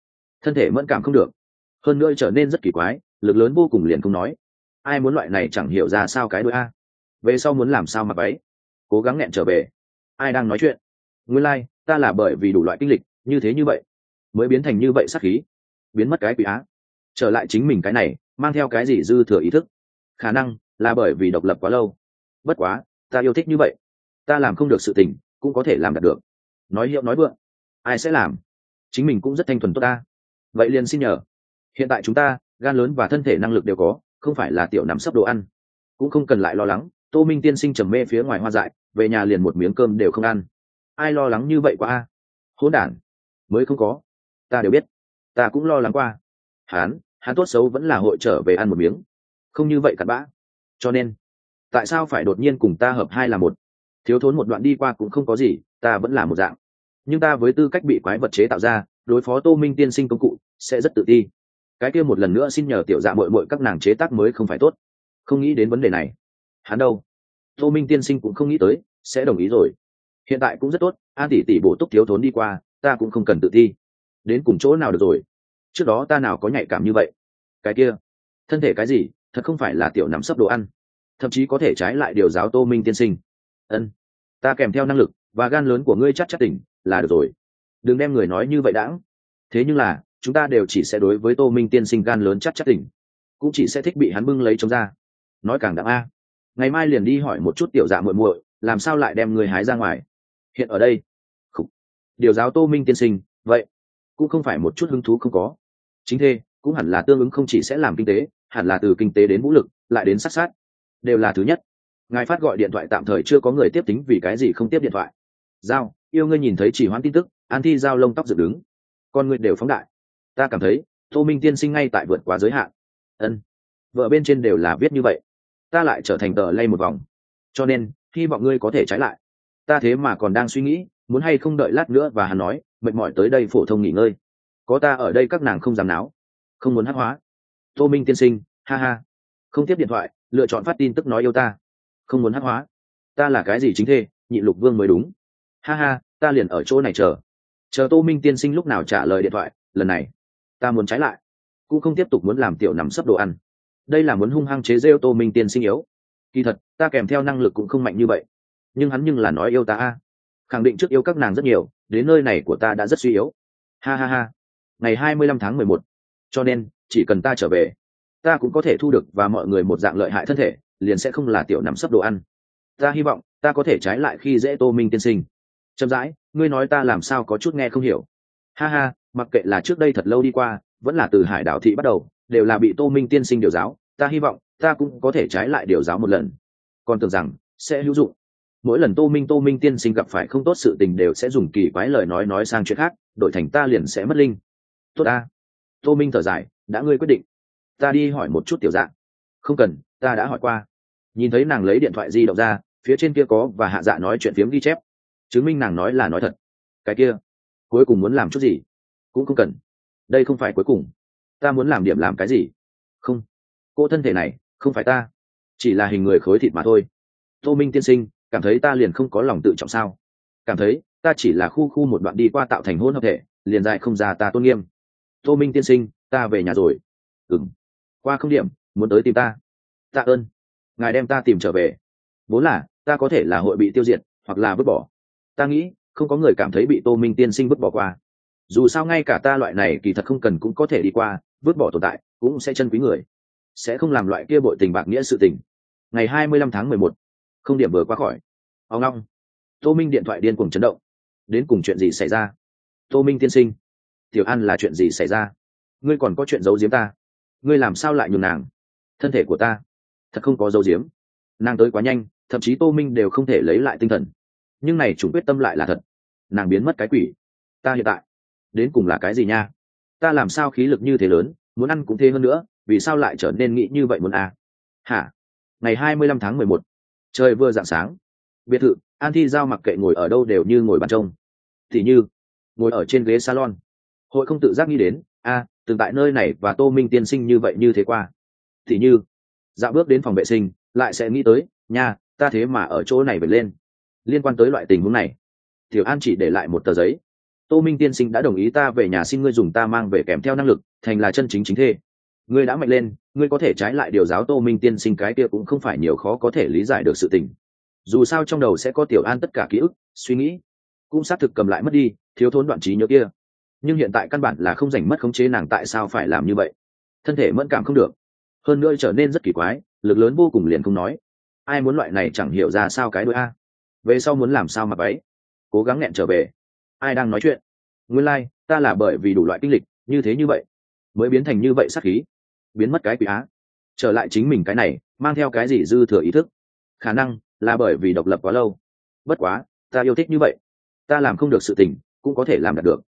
Thân thể mẫn cảm không được. Hơn nữa trở nên rất kỳ quái, lực lớn vô cùng liền không nói. Ai muốn loại này chẳng hiểu ra sao cái đôi a. Về sau muốn làm sao mặc váy cố gắng nghẹn trở về ai đang nói chuyện? Nguyên lai、like, ta là bởi vì đủ loại kinh lịch như thế như vậy mới biến thành như vậy sắc khí. Biến mất cái quỷ á. Trở lại chính mình cái này mang theo cái gì dư thừa ý thức? Khả năng là bởi vì độc lập quá lâu. Bất quá ta yêu thích như vậy. Ta làm không được sự tình cũng có thể làm đạt được. Nói hiệu nói vượng ai sẽ làm? Chính mình cũng rất thanh thuần tốt ta. Vậy liền xin nhờ. Hiện tại chúng ta gan lớn và thân thể năng lực đều có không phải là tiểu nắm sấp đồ ăn. Cũng không cần lại lo lắng tô minh tiên sinh trầm mê phía ngoài hoa dại, về nhà liền một miếng cơm đều không ăn. Ai lo lắng như vậy quá a? Hỗn đản, mới không có. Ta đều biết, ta cũng lo lắng qua. Hán hắn tốt xấu vẫn là hội trở về ăn một miếng. Không như vậy cặn bã. Cho nên, tại sao phải đột nhiên cùng ta hợp hai là một? Thiếu thốn một đoạn đi qua cũng không có gì, ta vẫn là một dạng. Nhưng ta với tư cách bị quái vật chế tạo ra, đối phó tô minh tiên sinh công cụ, sẽ rất tự ti. Cái kia một lần nữa xin nhờ tiểu dạ mội mội các nàng chế tác mới không phải tốt. Không nghĩ đến vấn đề này hắn đâu? Tô minh tiên sinh cũng không nghĩ tới, sẽ đồng ý rồi. Hiện tại cũng rất tốt an tỷ tỷ bổ túc thiếu thốn đi qua, ta cũng không cần tự thi. Đến cùng chỗ nào được rồi? Trước đó ta nào có nhạy cảm như vậy? Cái kia, thân thể cái gì, thật không phải là tiểu nắm sấp đồ ăn. Thậm chí có thể trái lại điều giáo tô minh tiên sinh. Ân, ta kèm theo năng lực và gan lớn của ngươi chắc chắc tỉnh là được rồi. Đừng đem người nói như vậy đãng. Thế nhưng là, chúng ta đều chỉ sẽ đối với tô minh tiên sinh gan lớn chắc chắc tỉnh, cũng chỉ sẽ thích bị hắn bưng lấy chống ra. Nói càng đặng a ngày mai liền đi hỏi một chút tiểu dạ muội muội, làm sao lại đem người hái ra ngoài? Hiện ở đây. Khủ. điều giáo tô minh tiên sinh, vậy, cũng không phải một chút hứng thú không có. Chính thế, cũng hẳn là tương ứng không chỉ sẽ làm kinh tế, hẳn là từ kinh tế đến vũ lực, lại đến sát sát. Đều là thứ nhất. Ngài phát gọi điện thoại tạm thời chưa có người tiếp tính vì cái gì không tiếp điện thoại. Giao, yêu ngươi nhìn thấy chỉ hoãn tin tức, an thi giao lông tóc dựng đứng. Con người đều phóng đại. Ta cảm thấy, tô minh tiên sinh ngay tại vượt quá giới hạn. Ân. Vợ bên trên đều là viết như vậy ta lại trở thành tờ lay một vòng. Cho nên, hy vọng ngươi có thể trái lại. Ta thế mà còn đang suy nghĩ, muốn hay không đợi lát nữa và hắn nói, mệt mỏi tới đây phổ thông nghỉ ngơi. Có ta ở đây các nàng không dám náo. Không muốn hát hóa. Tô minh tiên sinh, ha ha. Không tiếp điện thoại, lựa chọn phát tin tức nói yêu ta. Không muốn hát hóa. Ta là cái gì chính thê, nhị lục vương mới đúng. Ha ha, ta liền ở chỗ này chờ. Chờ tô minh tiên sinh lúc nào trả lời điện thoại, lần này, ta muốn trái lại. Cũng không tiếp tục muốn làm tiểu nằm sấp đồ ăn đây là muốn hung hăng chế rêu tô minh tiên sinh yếu. Kỳ thật, ta kèm theo năng lực cũng không mạnh như vậy. Nhưng hắn nhưng là nói yêu ta a. Khẳng định trước yêu các nàng rất nhiều, đến nơi này của ta đã rất suy yếu. Ha ha ha. Ngày hai mươi lăm tháng mười một. Cho nên, chỉ cần ta trở về, ta cũng có thể thu được và mọi người một dạng lợi hại thân thể, liền sẽ không là tiểu nằm sấp đồ ăn. Ta hy vọng, ta có thể trái lại khi dễ tô minh tiên sinh. Chậm rãi, ngươi nói ta làm sao có chút nghe không hiểu. Ha ha, mặc kệ là trước đây thật lâu đi qua, vẫn là từ hải đảo thị bắt đầu đều là bị tô minh tiên sinh điều giáo, ta hy vọng ta cũng có thể trái lại điều giáo một lần. Còn tưởng rằng sẽ hữu dụng. Mỗi lần tô minh tô minh tiên sinh gặp phải không tốt sự tình đều sẽ dùng kỳ quái lời nói nói sang chuyện khác, đổi thành ta liền sẽ mất linh. Tốt ta. Tô minh thở dài, đã ngươi quyết định. Ta đi hỏi một chút tiểu dạng. Không cần, ta đã hỏi qua. Nhìn thấy nàng lấy điện thoại di động ra, phía trên kia có và hạ dạ nói chuyện phiếm ghi chép. Chứng minh nàng nói là nói thật. Cái kia, cuối cùng muốn làm chút gì? Cũng không cần. Đây không phải cuối cùng ta muốn làm điểm làm cái gì? Không. Cô thân thể này, không phải ta. Chỉ là hình người khối thịt mà thôi. Tô minh tiên sinh, cảm thấy ta liền không có lòng tự trọng sao? Cảm thấy, ta chỉ là khu khu một đoạn đi qua tạo thành hôn hợp thể, liền dại không ra ta tôn nghiêm. Tô minh tiên sinh, ta về nhà rồi. Ừng qua không điểm, muốn tới tìm ta. Tạ ơn. Ngài đem ta tìm trở về. Vốn là, ta có thể là hội bị tiêu diệt, hoặc là vứt bỏ. Ta nghĩ, không có người cảm thấy bị tô minh tiên sinh vứt bỏ qua. Dù sao ngay cả ta loại này kỳ thật không cần cũng có thể đi qua vứt bỏ tồn tại, cũng sẽ chân quý người, sẽ không làm loại kia bội tình bạc nghĩa sự tình. Ngày hai mươi lăm tháng mười một, không điểm vừa qua khỏi. Ông long, tô minh điện thoại điên cuồng chấn động. Đến cùng chuyện gì xảy ra? Tô minh tiên sinh, tiểu an là chuyện gì xảy ra? Ngươi còn có chuyện giấu giếm ta? Ngươi làm sao lại nhường nàng? Thân thể của ta, thật không có giấu giếm. Nàng tới quá nhanh, thậm chí tô minh đều không thể lấy lại tinh thần. Nhưng này chủ quyết tâm lại là thật. Nàng biến mất cái quỷ. Ta hiện tại, đến cùng là cái gì nha? Ta làm sao khí lực như thế lớn muốn ăn cũng thế hơn nữa vì sao lại trở nên nghĩ như vậy muốn à? hả? Ngày hai mươi lăm tháng mười một trời vừa rạng sáng. Biệt thự an thi giao mặc kệ ngồi ở đâu đều như ngồi bàn trông. Thì như ngồi ở trên ghế salon. Hội không tự giác nghĩ đến a à, từng tại nơi này và tô minh tiên sinh như vậy như thế qua. Thì như dạo bước đến phòng vệ sinh lại sẽ nghĩ tới nha ta thế mà ở chỗ này vượt lên. Liên quan tới loại tình huống này tiểu an chỉ để lại một tờ giấy tô minh tiên sinh đã đồng ý ta về nhà xin ngươi dùng ta mang về kèm theo năng lực, thành là chân chính chính thê. Ngươi đã mạnh lên, ngươi có thể trái lại điều giáo tô minh tiên sinh cái kia cũng không phải nhiều khó có thể lý giải được sự tình. Dù sao trong đầu sẽ có tiểu an tất cả ký ức, suy nghĩ, cũng xác thực cầm lại mất đi, thiếu thốn đoạn trí nhớ kia. Nhưng hiện tại căn bản là không dành mất khống chế nàng tại sao phải làm như vậy. Thân thể mẫn cảm không được. Hơn nữa trở nên rất kỳ quái, lực lớn vô cùng liền không nói. Ai muốn loại này chẳng hiểu ra sao cái đôi a. Về sau muốn làm sao mà váy cố gắng nghẹn trở về ai đang nói chuyện? Nguyên lai、like, ta là bởi vì đủ loại kinh lịch như thế như vậy mới biến thành như vậy sắc khí. Biến mất cái quỷ á. Trở lại chính mình cái này mang theo cái gì dư thừa ý thức? Khả năng là bởi vì độc lập quá lâu. Bất quá ta yêu thích như vậy. Ta làm không được sự tình cũng có thể làm đạt được.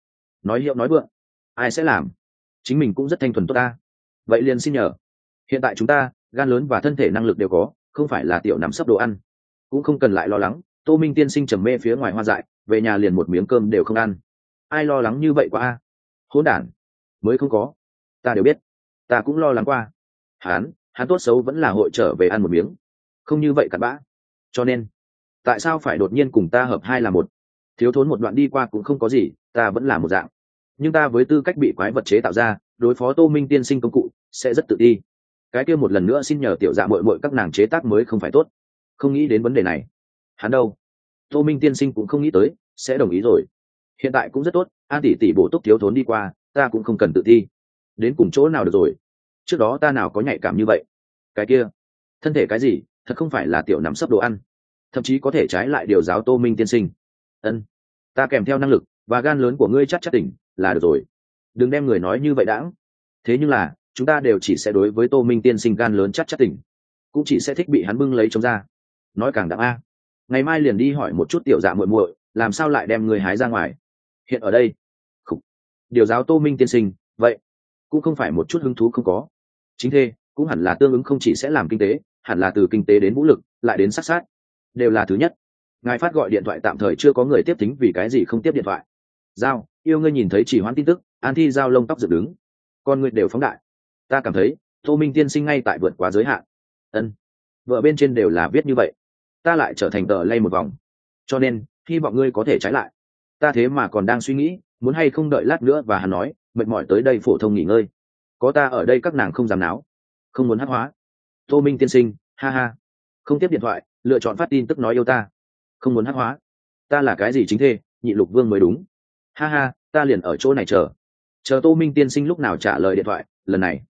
Nói hiệu nói vượng ai sẽ làm? Chính mình cũng rất thanh thuần tốt ta. Vậy liền xin nhờ. Hiện tại chúng ta gan lớn và thân thể năng lực đều có không phải là tiểu nắm sấp đồ ăn. Cũng không cần lại lo lắng tô minh tiên sinh trầm mê phía ngoài hoa dại về nhà liền một miếng cơm đều không ăn. Ai lo lắng như vậy quá a? Hỗn đản mới không có. Ta đều biết ta cũng lo lắng qua. Hán, hắn tốt xấu vẫn là hội trở về ăn một miếng. Không như vậy cặn bã. Cho nên tại sao phải đột nhiên cùng ta hợp hai là một? Thiếu thốn một đoạn đi qua cũng không có gì ta vẫn là một dạng. Nhưng ta với tư cách bị quái vật chế tạo ra đối phó tô minh tiên sinh công cụ sẽ rất tự ti. Cái kia một lần nữa xin nhờ tiểu dạ mội mội các nàng chế tác mới không phải tốt. Không nghĩ đến vấn đề này hắn đâu? Tô minh tiên sinh cũng không nghĩ tới, sẽ đồng ý rồi. Hiện tại cũng rất tốt, an tỷ tỷ bổ túc thiếu thốn đi qua, ta cũng không cần tự thi. Đến cùng chỗ nào được rồi? Trước đó ta nào có nhạy cảm như vậy? Cái kia, thân thể cái gì, thật không phải là tiểu nắm sấp đồ ăn. Thậm chí có thể trái lại điều giáo tô minh tiên sinh. Ân, ta kèm theo năng lực và gan lớn của ngươi chắc chắc tỉnh là được rồi. Đừng đem người nói như vậy đãng. Thế nhưng là, chúng ta đều chỉ sẽ đối với tô minh tiên sinh gan lớn chắc chắc tỉnh, cũng chỉ sẽ thích bị hắn bưng lấy chống ra. Nói càng đặng a ngày mai liền đi hỏi một chút tiểu dạ muội muội, làm sao lại đem người hái ra ngoài? Hiện ở đây. Khủ. điều giáo tô minh tiên sinh, vậy, cũng không phải một chút hứng thú không có. Chính thế, cũng hẳn là tương ứng không chỉ sẽ làm kinh tế, hẳn là từ kinh tế đến vũ lực, lại đến sát sát. Đều là thứ nhất. Ngài phát gọi điện thoại tạm thời chưa có người tiếp tính vì cái gì không tiếp điện thoại. Giao, yêu ngươi nhìn thấy chỉ hoãn tin tức, an thi giao lông tóc dựng đứng. Con người đều phóng đại. Ta cảm thấy, tô minh tiên sinh ngay tại vượt quá giới hạn. Ân. Vợ bên trên đều là viết như vậy ta lại trở thành tờ lay một vòng. Cho nên, hy vọng ngươi có thể trái lại. Ta thế mà còn đang suy nghĩ, muốn hay không đợi lát nữa và hắn nói, mệt mỏi tới đây phổ thông nghỉ ngơi. Có ta ở đây các nàng không dám náo. Không muốn hát hóa. Tô minh tiên sinh, ha ha. Không tiếp điện thoại, lựa chọn phát tin tức nói yêu ta. Không muốn hát hóa. Ta là cái gì chính thê, nhị lục vương mới đúng. Ha ha, ta liền ở chỗ này chờ. Chờ tô minh tiên sinh lúc nào trả lời điện thoại, lần này,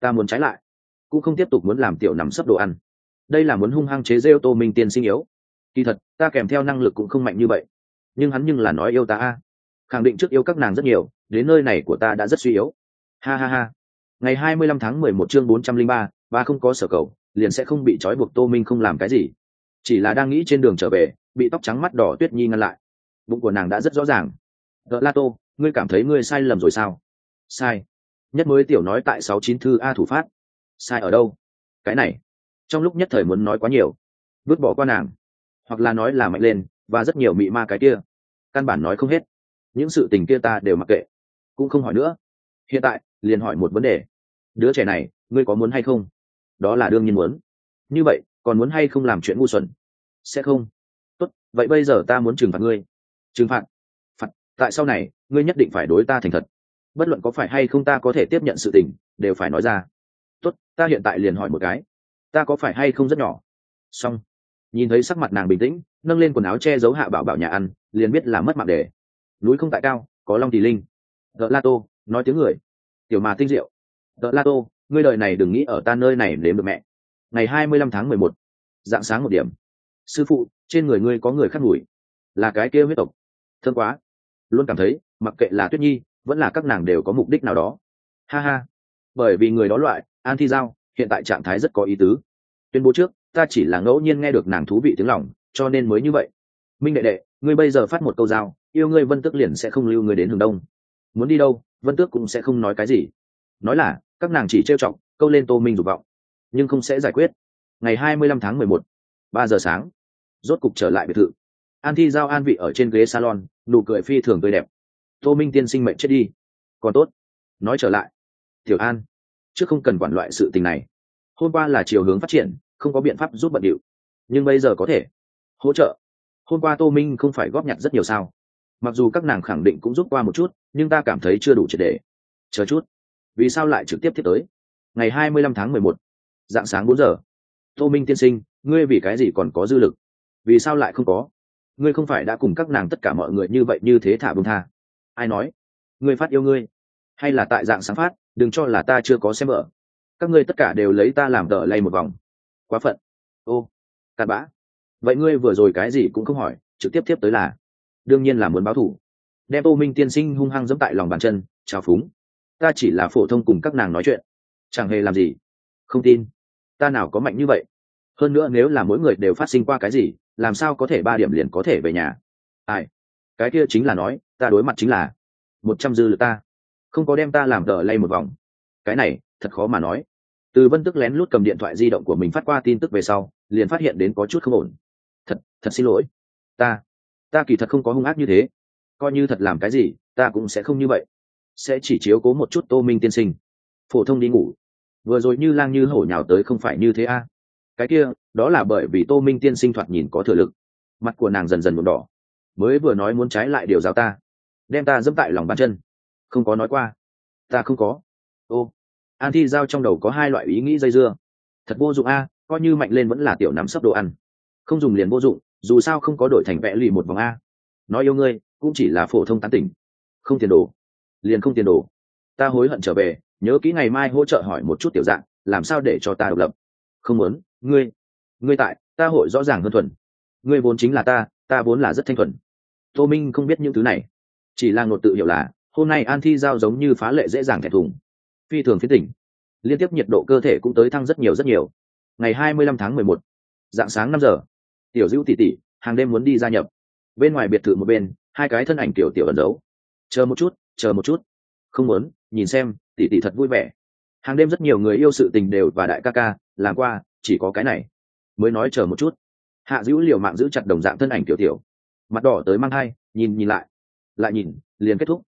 ta muốn trái lại. Cũng không tiếp tục muốn làm tiểu nằm sấp đồ ăn đây là muốn hung hăng chế rêu tô minh tiên sinh yếu. Kỳ thật, ta kèm theo năng lực cũng không mạnh như vậy. Nhưng hắn nhưng là nói yêu ta a. Khẳng định trước yêu các nàng rất nhiều, đến nơi này của ta đã rất suy yếu. Ha ha ha. Ngày hai mươi lăm tháng mười một chương bốn trăm linh ba ba không có sở cầu, liền sẽ không bị trói buộc tô minh không làm cái gì. Chỉ là đang nghĩ trên đường trở về, bị tóc trắng mắt đỏ tuyết nhi ngăn lại. Bụng của nàng đã rất rõ ràng. Đ la tô, ngươi cảm thấy ngươi sai lầm rồi sao? Sai. Nhất mới tiểu nói tại sáu chín thư a thủ phát. Sai ở đâu? Cái này trong lúc nhất thời muốn nói quá nhiều, vứt bỏ qua nàng, hoặc là nói là mạnh lên, và rất nhiều mị ma cái kia, căn bản nói không hết. Những sự tình kia ta đều mặc kệ. Cũng không hỏi nữa. Hiện tại, liền hỏi một vấn đề. Đứa trẻ này, ngươi có muốn hay không? Đó là đương nhiên muốn. Như vậy, còn muốn hay không làm chuyện ngu xuẩn? Sẽ không. Vậy bây giờ ta muốn trừng phạt ngươi. Trừng phạt? Phạt. Tại sau này, ngươi nhất định phải đối ta thành thật. Bất luận có phải hay không ta có thể tiếp nhận sự tình, đều phải nói ra. Tốt, ta hiện tại liền hỏi một cái ta có phải hay không rất nhỏ? Xong. Nhìn thấy sắc mặt nàng bình tĩnh, nâng lên quần áo che giấu hạ bảo bảo nhà ăn, liền biết là mất mạng đề núi không tại cao, có long thì linh. Đợt la tô, nói tiếng người. Tiểu mà tinh diệu. Đợt la tô, ngươi đời này đừng nghĩ ở ta nơi này nếm được mẹ. Ngày hai mươi lăm tháng mười một, dạng sáng một điểm. Sư phụ, trên người ngươi có người khắc ngủi. Là cái kia huyết tộc. Thương quá. Luôn cảm thấy, mặc kệ là tuyết nhi, vẫn là các nàng đều có mục đích nào đó. Ha ha. Bởi vì người đó loại, an thi giao hiện tại trạng thái rất có ý tứ. Tuyên bố trước, ta chỉ là ngẫu nhiên nghe được nàng thú vị tiếng lòng, cho nên mới như vậy. Minh đệ đệ, ngươi bây giờ phát một câu giao, yêu ngươi vân tước liền sẽ không lưu người đến hướng đông. Muốn đi đâu, vân tước cũng sẽ không nói cái gì. Nói là, các nàng chỉ trêu chọc, câu lên tô minh dục vọng, nhưng không sẽ giải quyết. Ngày hai mươi lăm tháng mười một, ba giờ sáng, rốt cục trở lại biệt thự. An thi giao an vị ở trên ghế salon, nụ cười phi thường tươi đẹp. Tô minh tiên sinh mệnh chết đi. Còn tốt. Nói trở lại. Tiểu an chứ không cần quản loại sự tình này. Hôm qua là chiều hướng phát triển, không có biện pháp giúp bận điệu. Nhưng bây giờ có thể. Hỗ trợ. Hôm qua tô minh không phải góp nhặt rất nhiều sao. Mặc dù các nàng khẳng định cũng giúp qua một chút, nhưng ta cảm thấy chưa đủ triệt để. Chờ chút. Vì sao lại trực tiếp thiết tới? Ngày hai mươi lăm tháng mười một, dạng sáng bốn giờ. Tô minh tiên sinh, ngươi vì cái gì còn có dư lực? Vì sao lại không có? Ngươi không phải đã cùng các nàng tất cả mọi người như vậy như thế thả bông tha. Ai nói? Ngươi phát yêu ngươi hay là tại dạng sáng phát, đừng cho là ta chưa có xem vợ. Các ngươi tất cả đều lấy ta làm tờ lay một vòng. Quá phận. Ô, cặn bã. Vậy ngươi vừa rồi cái gì cũng không hỏi, trực tiếp tiếp tới là. Đương nhiên là muốn báo thủ. Đem ô minh tiên sinh hung hăng dẫm tại lòng bàn chân, trào phúng. Ta chỉ là phổ thông cùng các nàng nói chuyện. Chẳng hề làm gì. Không tin. Ta nào có mạnh như vậy? Hơn nữa nếu là mỗi người đều phát sinh qua cái gì, làm sao có thể ba điểm liền có thể về nhà? Ai? Cái kia chính là nói, ta đối mặt chính là một trăm dư lực ta không có đem ta làm tờ lay một vòng. Cái này, thật khó mà nói. Từ vân tức lén lút cầm điện thoại di động của mình phát qua tin tức về sau, liền phát hiện đến có chút không ổn. Thật thật xin lỗi. Ta ta kỳ thật không có hung ác như thế. Coi như thật làm cái gì, ta cũng sẽ không như vậy. Sẽ chỉ chiếu cố một chút tô minh tiên sinh. Phổ thông đi ngủ. Vừa rồi như lang như hổ nhào tới không phải như thế a. À? cái kia, đó là bởi vì tô minh tiên sinh thoạt nhìn có thừa lực. Mặt của nàng dần dần một đỏ. Mới vừa nói muốn trái lại điều giáo ta. Đem ta dẫm tại lòng bàn chân không có nói qua. Ta không có. Ô, an thi giao trong đầu có hai loại ý nghĩ dây dưa. Thật vô dụng a, coi như mạnh lên vẫn là tiểu nắm sấp đồ ăn. Không dùng liền vô dụng, dù sao không có đổi thành vẽ lì một vòng a. Nói yêu ngươi, cũng chỉ là phổ thông tán tỉnh. Không tiền đồ. Liền không tiền đồ. Ta hối hận trở về, nhớ kỹ ngày mai hỗ trợ hỏi một chút tiểu dạng, làm sao để cho ta độc lập. Không muốn, ngươi. Ngươi tại, ta hội rõ ràng hơn thuần. Ngươi vốn chính là ta ta vốn là rất thanh thuần. Tô minh không biết những thứ này. Chỉ là ngột tự hiểu là hôm nay an thi giao giống như phá lệ dễ dàng thẻ thùng. Phi thường phía tỉnh. Liên tiếp nhiệt độ cơ thể cũng tới thăng rất nhiều rất nhiều. Ngày hai mươi lăm tháng mười một, dạng sáng năm giờ, tiểu dữ tỉ tỉ hàng đêm muốn đi gia nhập. Bên ngoài biệt thự một bên, hai cái thân ảnh tiểu tiểu ẩn giấu. Chờ một chút, chờ một chút. Không muốn, nhìn xem tỉ tỉ thật vui vẻ. Hàng đêm rất nhiều người yêu sự tình đều và đại ca ca, làm qua, chỉ có cái này. Mới nói chờ một chút. Hạ dữ liều mạng giữ chặt đồng dạng thân ảnh tiểu tiểu. Mặt đỏ tới mang hai nhìn nhìn lại. Lại nhìn, liền kết thúc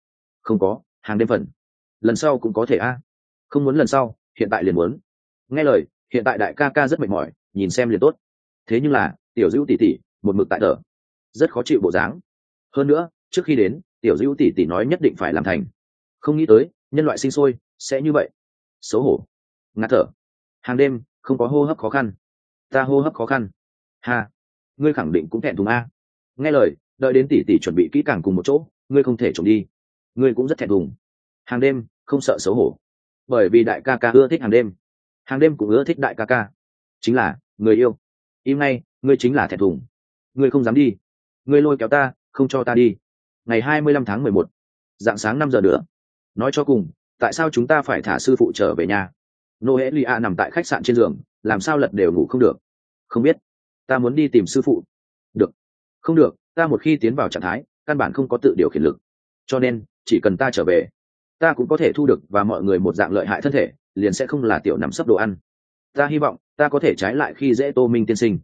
không có hàng đêm phần. Lần sau cũng có thể a. Không muốn lần sau hiện tại liền muốn. Nghe lời hiện tại đại ca ca rất mệt mỏi nhìn xem liền tốt. Thế nhưng là tiểu dữ tỉ tỉ một mực tại thở. Rất khó chịu bộ dáng. Hơn nữa trước khi đến tiểu dữ tỉ tỉ nói nhất định phải làm thành. Không nghĩ tới nhân loại sinh sôi sẽ như vậy. Xấu hổ. Ngạt thở. Hàng đêm không có hô hấp khó khăn. Ta hô hấp khó khăn. Hà, ngươi khẳng định cũng thẹn thùng a. Nghe lời đợi đến tỷ tỷ chuẩn bị kỹ càng cùng một chỗ ngươi không thể trộm đi ngươi cũng rất thẹn thùng. Hàng đêm, không sợ xấu hổ. Bởi vì đại ca ca ưa thích hàng đêm. Hàng đêm cũng ưa thích đại ca ca. Chính là, người yêu. Im ngay, ngươi chính là thẹn thùng. Ngươi không dám đi. Ngươi lôi kéo ta, không cho ta đi. Ngày hai mươi lăm tháng mười một, dạng sáng năm giờ nữa. Nói cho cùng, tại sao chúng ta phải thả sư phụ trở về nhà? Nô hễ lì a nằm tại khách sạn trên giường, làm sao lật đều ngủ không được? Không biết. Ta muốn đi tìm sư phụ. Được. Không được, ta một khi tiến vào trạng thái, căn bản không có tự điều khiển lực cho nên, chỉ cần ta trở về, ta cũng có thể thu được và mọi người một dạng lợi hại thân thể, liền sẽ không là tiểu nằm sấp đồ ăn. Ta hy vọng, ta có thể trái lại khi dễ tô minh tiên sinh.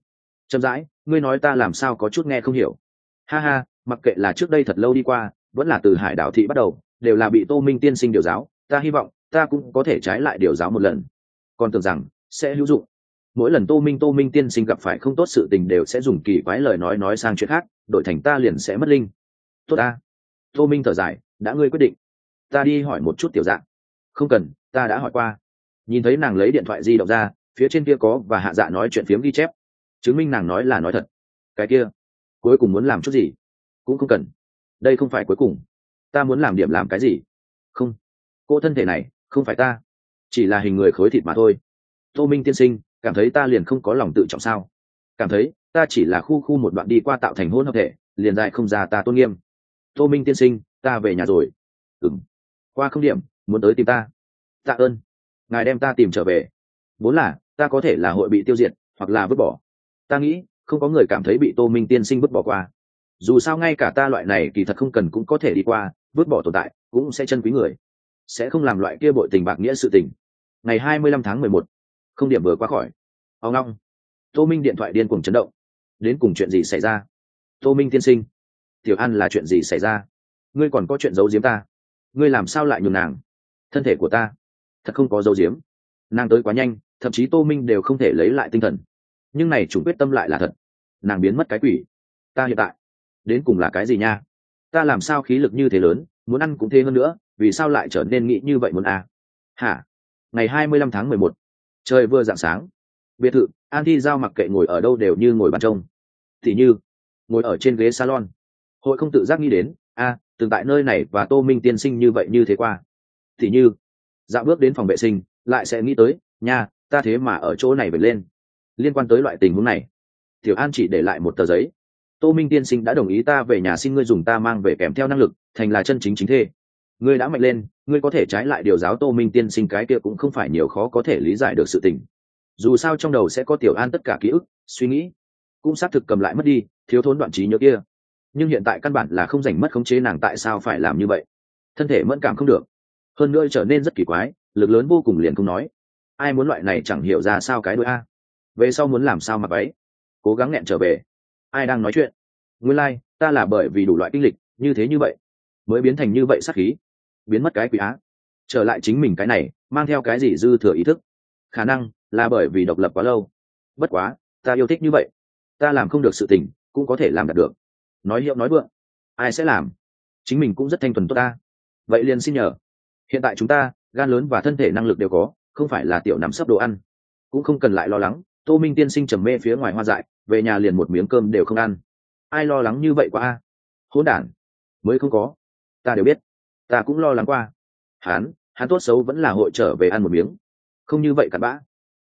Chậm rãi, ngươi nói ta làm sao có chút nghe không hiểu. Ha ha, mặc kệ là trước đây thật lâu đi qua, vẫn là từ hải đảo thị bắt đầu, đều là bị tô minh tiên sinh điều giáo. Ta hy vọng, ta cũng có thể trái lại điều giáo một lần. Còn tưởng rằng, sẽ hữu dụng. Mỗi lần tô minh tô minh tiên sinh gặp phải không tốt sự tình đều sẽ dùng kỳ quái lời nói nói sang chuyện khác, đổi thành ta liền sẽ mất linh. Tốt ta tô minh thở dài, đã ngươi quyết định, ta đi hỏi một chút tiểu dạng. Không cần, ta đã hỏi qua. Nhìn thấy nàng lấy điện thoại di động ra, phía trên kia có và hạ dạ nói chuyện phiếm ghi chép. Chứng minh nàng nói là nói thật. Cái kia, cuối cùng muốn làm chút gì? Cũng không cần. Đây không phải cuối cùng. Ta muốn làm điểm làm cái gì? Không. Cô thân thể này, không phải ta. Chỉ là hình người khối thịt mà thôi. Tô minh tiên sinh, cảm thấy ta liền không có lòng tự trọng sao? Cảm thấy, ta chỉ là khu khu một đoạn đi qua tạo thành hôn hợp thể, liền dại không ra ta tôn nghiêm tô minh tiên sinh, ta về nhà rồi. Ừng qua không điểm, muốn tới tìm ta. Tạ ơn. Ngài đem ta tìm trở về. Vốn là, ta có thể là hội bị tiêu diệt, hoặc là vứt bỏ. Ta nghĩ, không có người cảm thấy bị tô minh tiên sinh vứt bỏ qua. Dù sao ngay cả ta loại này kỳ thật không cần cũng có thể đi qua, vứt bỏ tồn tại, cũng sẽ chân quý người. Sẽ không làm loại kia bội tình bạc nghĩa sự tình. Ngày hai mươi lăm tháng mười một, không điểm vừa qua khỏi. Ao ngong. Tô minh điện thoại điên cuồng chấn động. Đến cùng chuyện gì xảy ra? Tô minh tiên sinh tiểu an là chuyện gì xảy ra? Ngươi còn có chuyện giấu giếm ta. Ngươi làm sao lại nhường nàng? Thân thể của ta thật không có giấu giếm. Nàng tới quá nhanh, thậm chí tô minh đều không thể lấy lại tinh thần. Nhưng này chủ quyết tâm lại là thật. Nàng biến mất cái quỷ. Ta hiện tại đến cùng là cái gì nha? Ta làm sao khí lực như thế lớn, muốn ăn cũng thế hơn nữa, vì sao lại trở nên nghĩ như vậy muốn à? hả? Ngày hai mươi lăm tháng mười một, trời vừa d ạ n g sáng. Biệt thự, an thi giao mặc kệ ngồi ở đâu đều như ngồi bàn trông. Thì như ngồi ở trên ghế salon hội không tự giác nghĩ đến a à, từng tại nơi này và tô minh tiên sinh như vậy như thế qua. Thì như dạo bước đến phòng vệ sinh lại sẽ nghĩ tới nha ta thế mà ở chỗ này vượt lên. Liên quan tới loại tình huống này tiểu an chỉ để lại một tờ giấy. Tô minh tiên sinh đã đồng ý ta về nhà xin ngươi dùng ta mang về kèm theo năng lực thành là chân chính chính thê. Ngươi đã mạnh lên ngươi có thể trái lại điều giáo tô minh tiên sinh cái kia cũng không phải nhiều khó có thể lý giải được sự tình. Dù sao trong đầu sẽ có tiểu an tất cả ký ức suy nghĩ cũng xác thực cầm lại mất đi thiếu thốn đoạn trí nhớ kia nhưng hiện tại căn bản là không giành mất khống chế nàng tại sao phải làm như vậy. Thân thể mẫn cảm không được. Hơn nữa trở nên rất kỳ quái lực lớn vô cùng liền không nói. Ai muốn loại này chẳng hiểu ra sao cái đôi a. Về sau muốn làm sao mà váy cố gắng nghẹn trở về. Ai đang nói chuyện? Nguyên lai、like, ta là bởi vì đủ loại kinh lịch như thế như vậy mới biến thành như vậy sắc khí. Biến mất cái quỷ á. Trở lại chính mình cái này mang theo cái gì dư thừa ý thức? Khả năng là bởi vì độc lập quá lâu. Bất quá ta yêu thích như vậy. Ta làm không được sự tình cũng có thể làm đạt được nói hiệu nói vượng. Ai sẽ làm? Chính mình cũng rất thanh thuần tốt ta. Vậy liền xin nhờ. Hiện tại chúng ta gan lớn và thân thể năng lực đều có không phải là tiểu nằm sấp đồ ăn. Cũng không cần lại lo lắng tô minh tiên sinh trầm mê phía ngoài hoa dại về nhà liền một miếng cơm đều không ăn. Ai lo lắng như vậy quá? a? Hỗn đản. Mới không có. Ta đều biết. Ta cũng lo lắng qua. Hán, hắn tốt xấu vẫn là hội trở về ăn một miếng. Không như vậy cặn bã.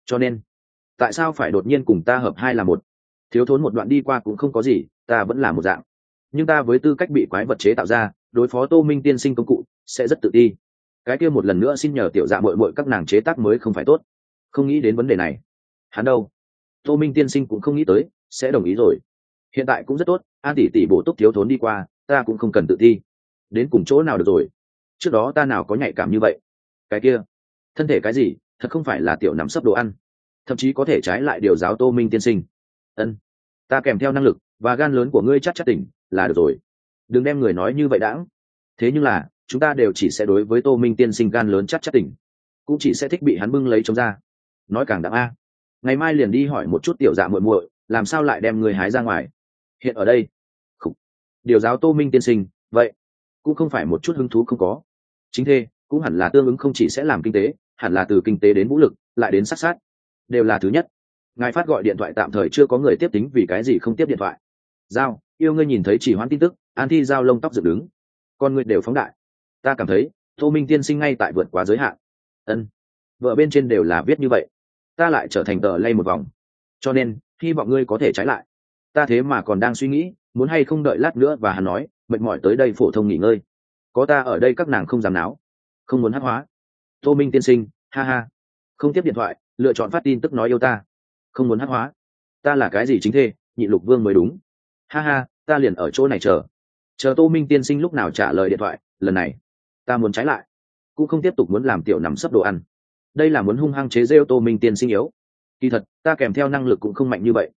Cho nên tại sao phải đột nhiên cùng ta hợp hai là một? Thiếu thốn một đoạn đi qua cũng không có gì, ta vẫn là một dạng. Nhưng ta với tư cách bị quái vật chế tạo ra, đối phó tô minh tiên sinh công cụ, sẽ rất tự ti. Cái kia một lần nữa xin nhờ tiểu dạ mội mội các nàng chế tác mới không phải tốt. Không nghĩ đến vấn đề này. Hắn đâu? Tô minh tiên sinh cũng không nghĩ tới, sẽ đồng ý rồi. Hiện tại cũng rất tốt, an tỷ tỷ bổ túc thiếu thốn đi qua, ta cũng không cần tự thi đến cùng chỗ nào được rồi? Trước đó ta nào có nhạy cảm như vậy? Cái kia. Thân thể cái gì? Thật không phải là tiểu nắm sấp đồ ăn. Thậm chí có thể trái lại điều giáo tô minh tiên sinh. Ân ta kèm theo năng lực và gan lớn của ngươi chắc chắc tỉnh, là được rồi. Đừng đem người nói như vậy đãng. Thế nhưng là, chúng ta đều chỉ sẽ đối với tô minh tiên sinh gan lớn chắc chắc tỉnh, cũng chỉ sẽ thích bị hắn bưng lấy chống ra nói càng đặng a. Ngày mai liền đi hỏi một chút tiểu dạ muội muội, làm sao lại đem người hái ra ngoài. Hiện ở đây. Khủ. điều giáo tô minh tiên sinh, vậy, cũng không phải một chút hứng thú không có. Chính thế, cũng hẳn là tương ứng không chỉ sẽ làm kinh tế, hẳn là từ kinh tế đến vũ lực, lại đến sát sát, đều là thứ nhất ngài phát gọi điện thoại tạm thời chưa có người tiếp tính vì cái gì không tiếp điện thoại. Giao, yêu ngươi nhìn thấy chỉ hoãn tin tức, an thi giao lông tóc dựng đứng. Con người đều phóng đại. Ta cảm thấy, tô minh tiên sinh ngay tại vượt quá giới hạn. Ân, vợ bên trên đều là viết như vậy. Ta lại trở thành tờ lay một vòng. Cho nên, hy vọng ngươi có thể trái lại. Ta thế mà còn đang suy nghĩ, muốn hay không đợi lát nữa và hắn nói, mệt mỏi tới đây phổ thông nghỉ ngơi. Có ta ở đây các nàng không dám náo. Không muốn hát hóa. Tô minh tiên sinh, ha ha. Không tiếp điện thoại, lựa chọn phát tin tức nói yêu ta không muốn hắc hóa. Ta là cái gì chính thê, nhị lục vương mới đúng. Ha ha, ta liền ở chỗ này chờ. Chờ tô minh tiên sinh lúc nào trả lời điện thoại, lần này, ta muốn trái lại. Cũng không tiếp tục muốn làm tiểu nằm sấp đồ ăn. Đây là muốn hung hăng chế rêu tô minh tiên sinh yếu. Kỳ thật, ta kèm theo năng lực cũng không mạnh như vậy.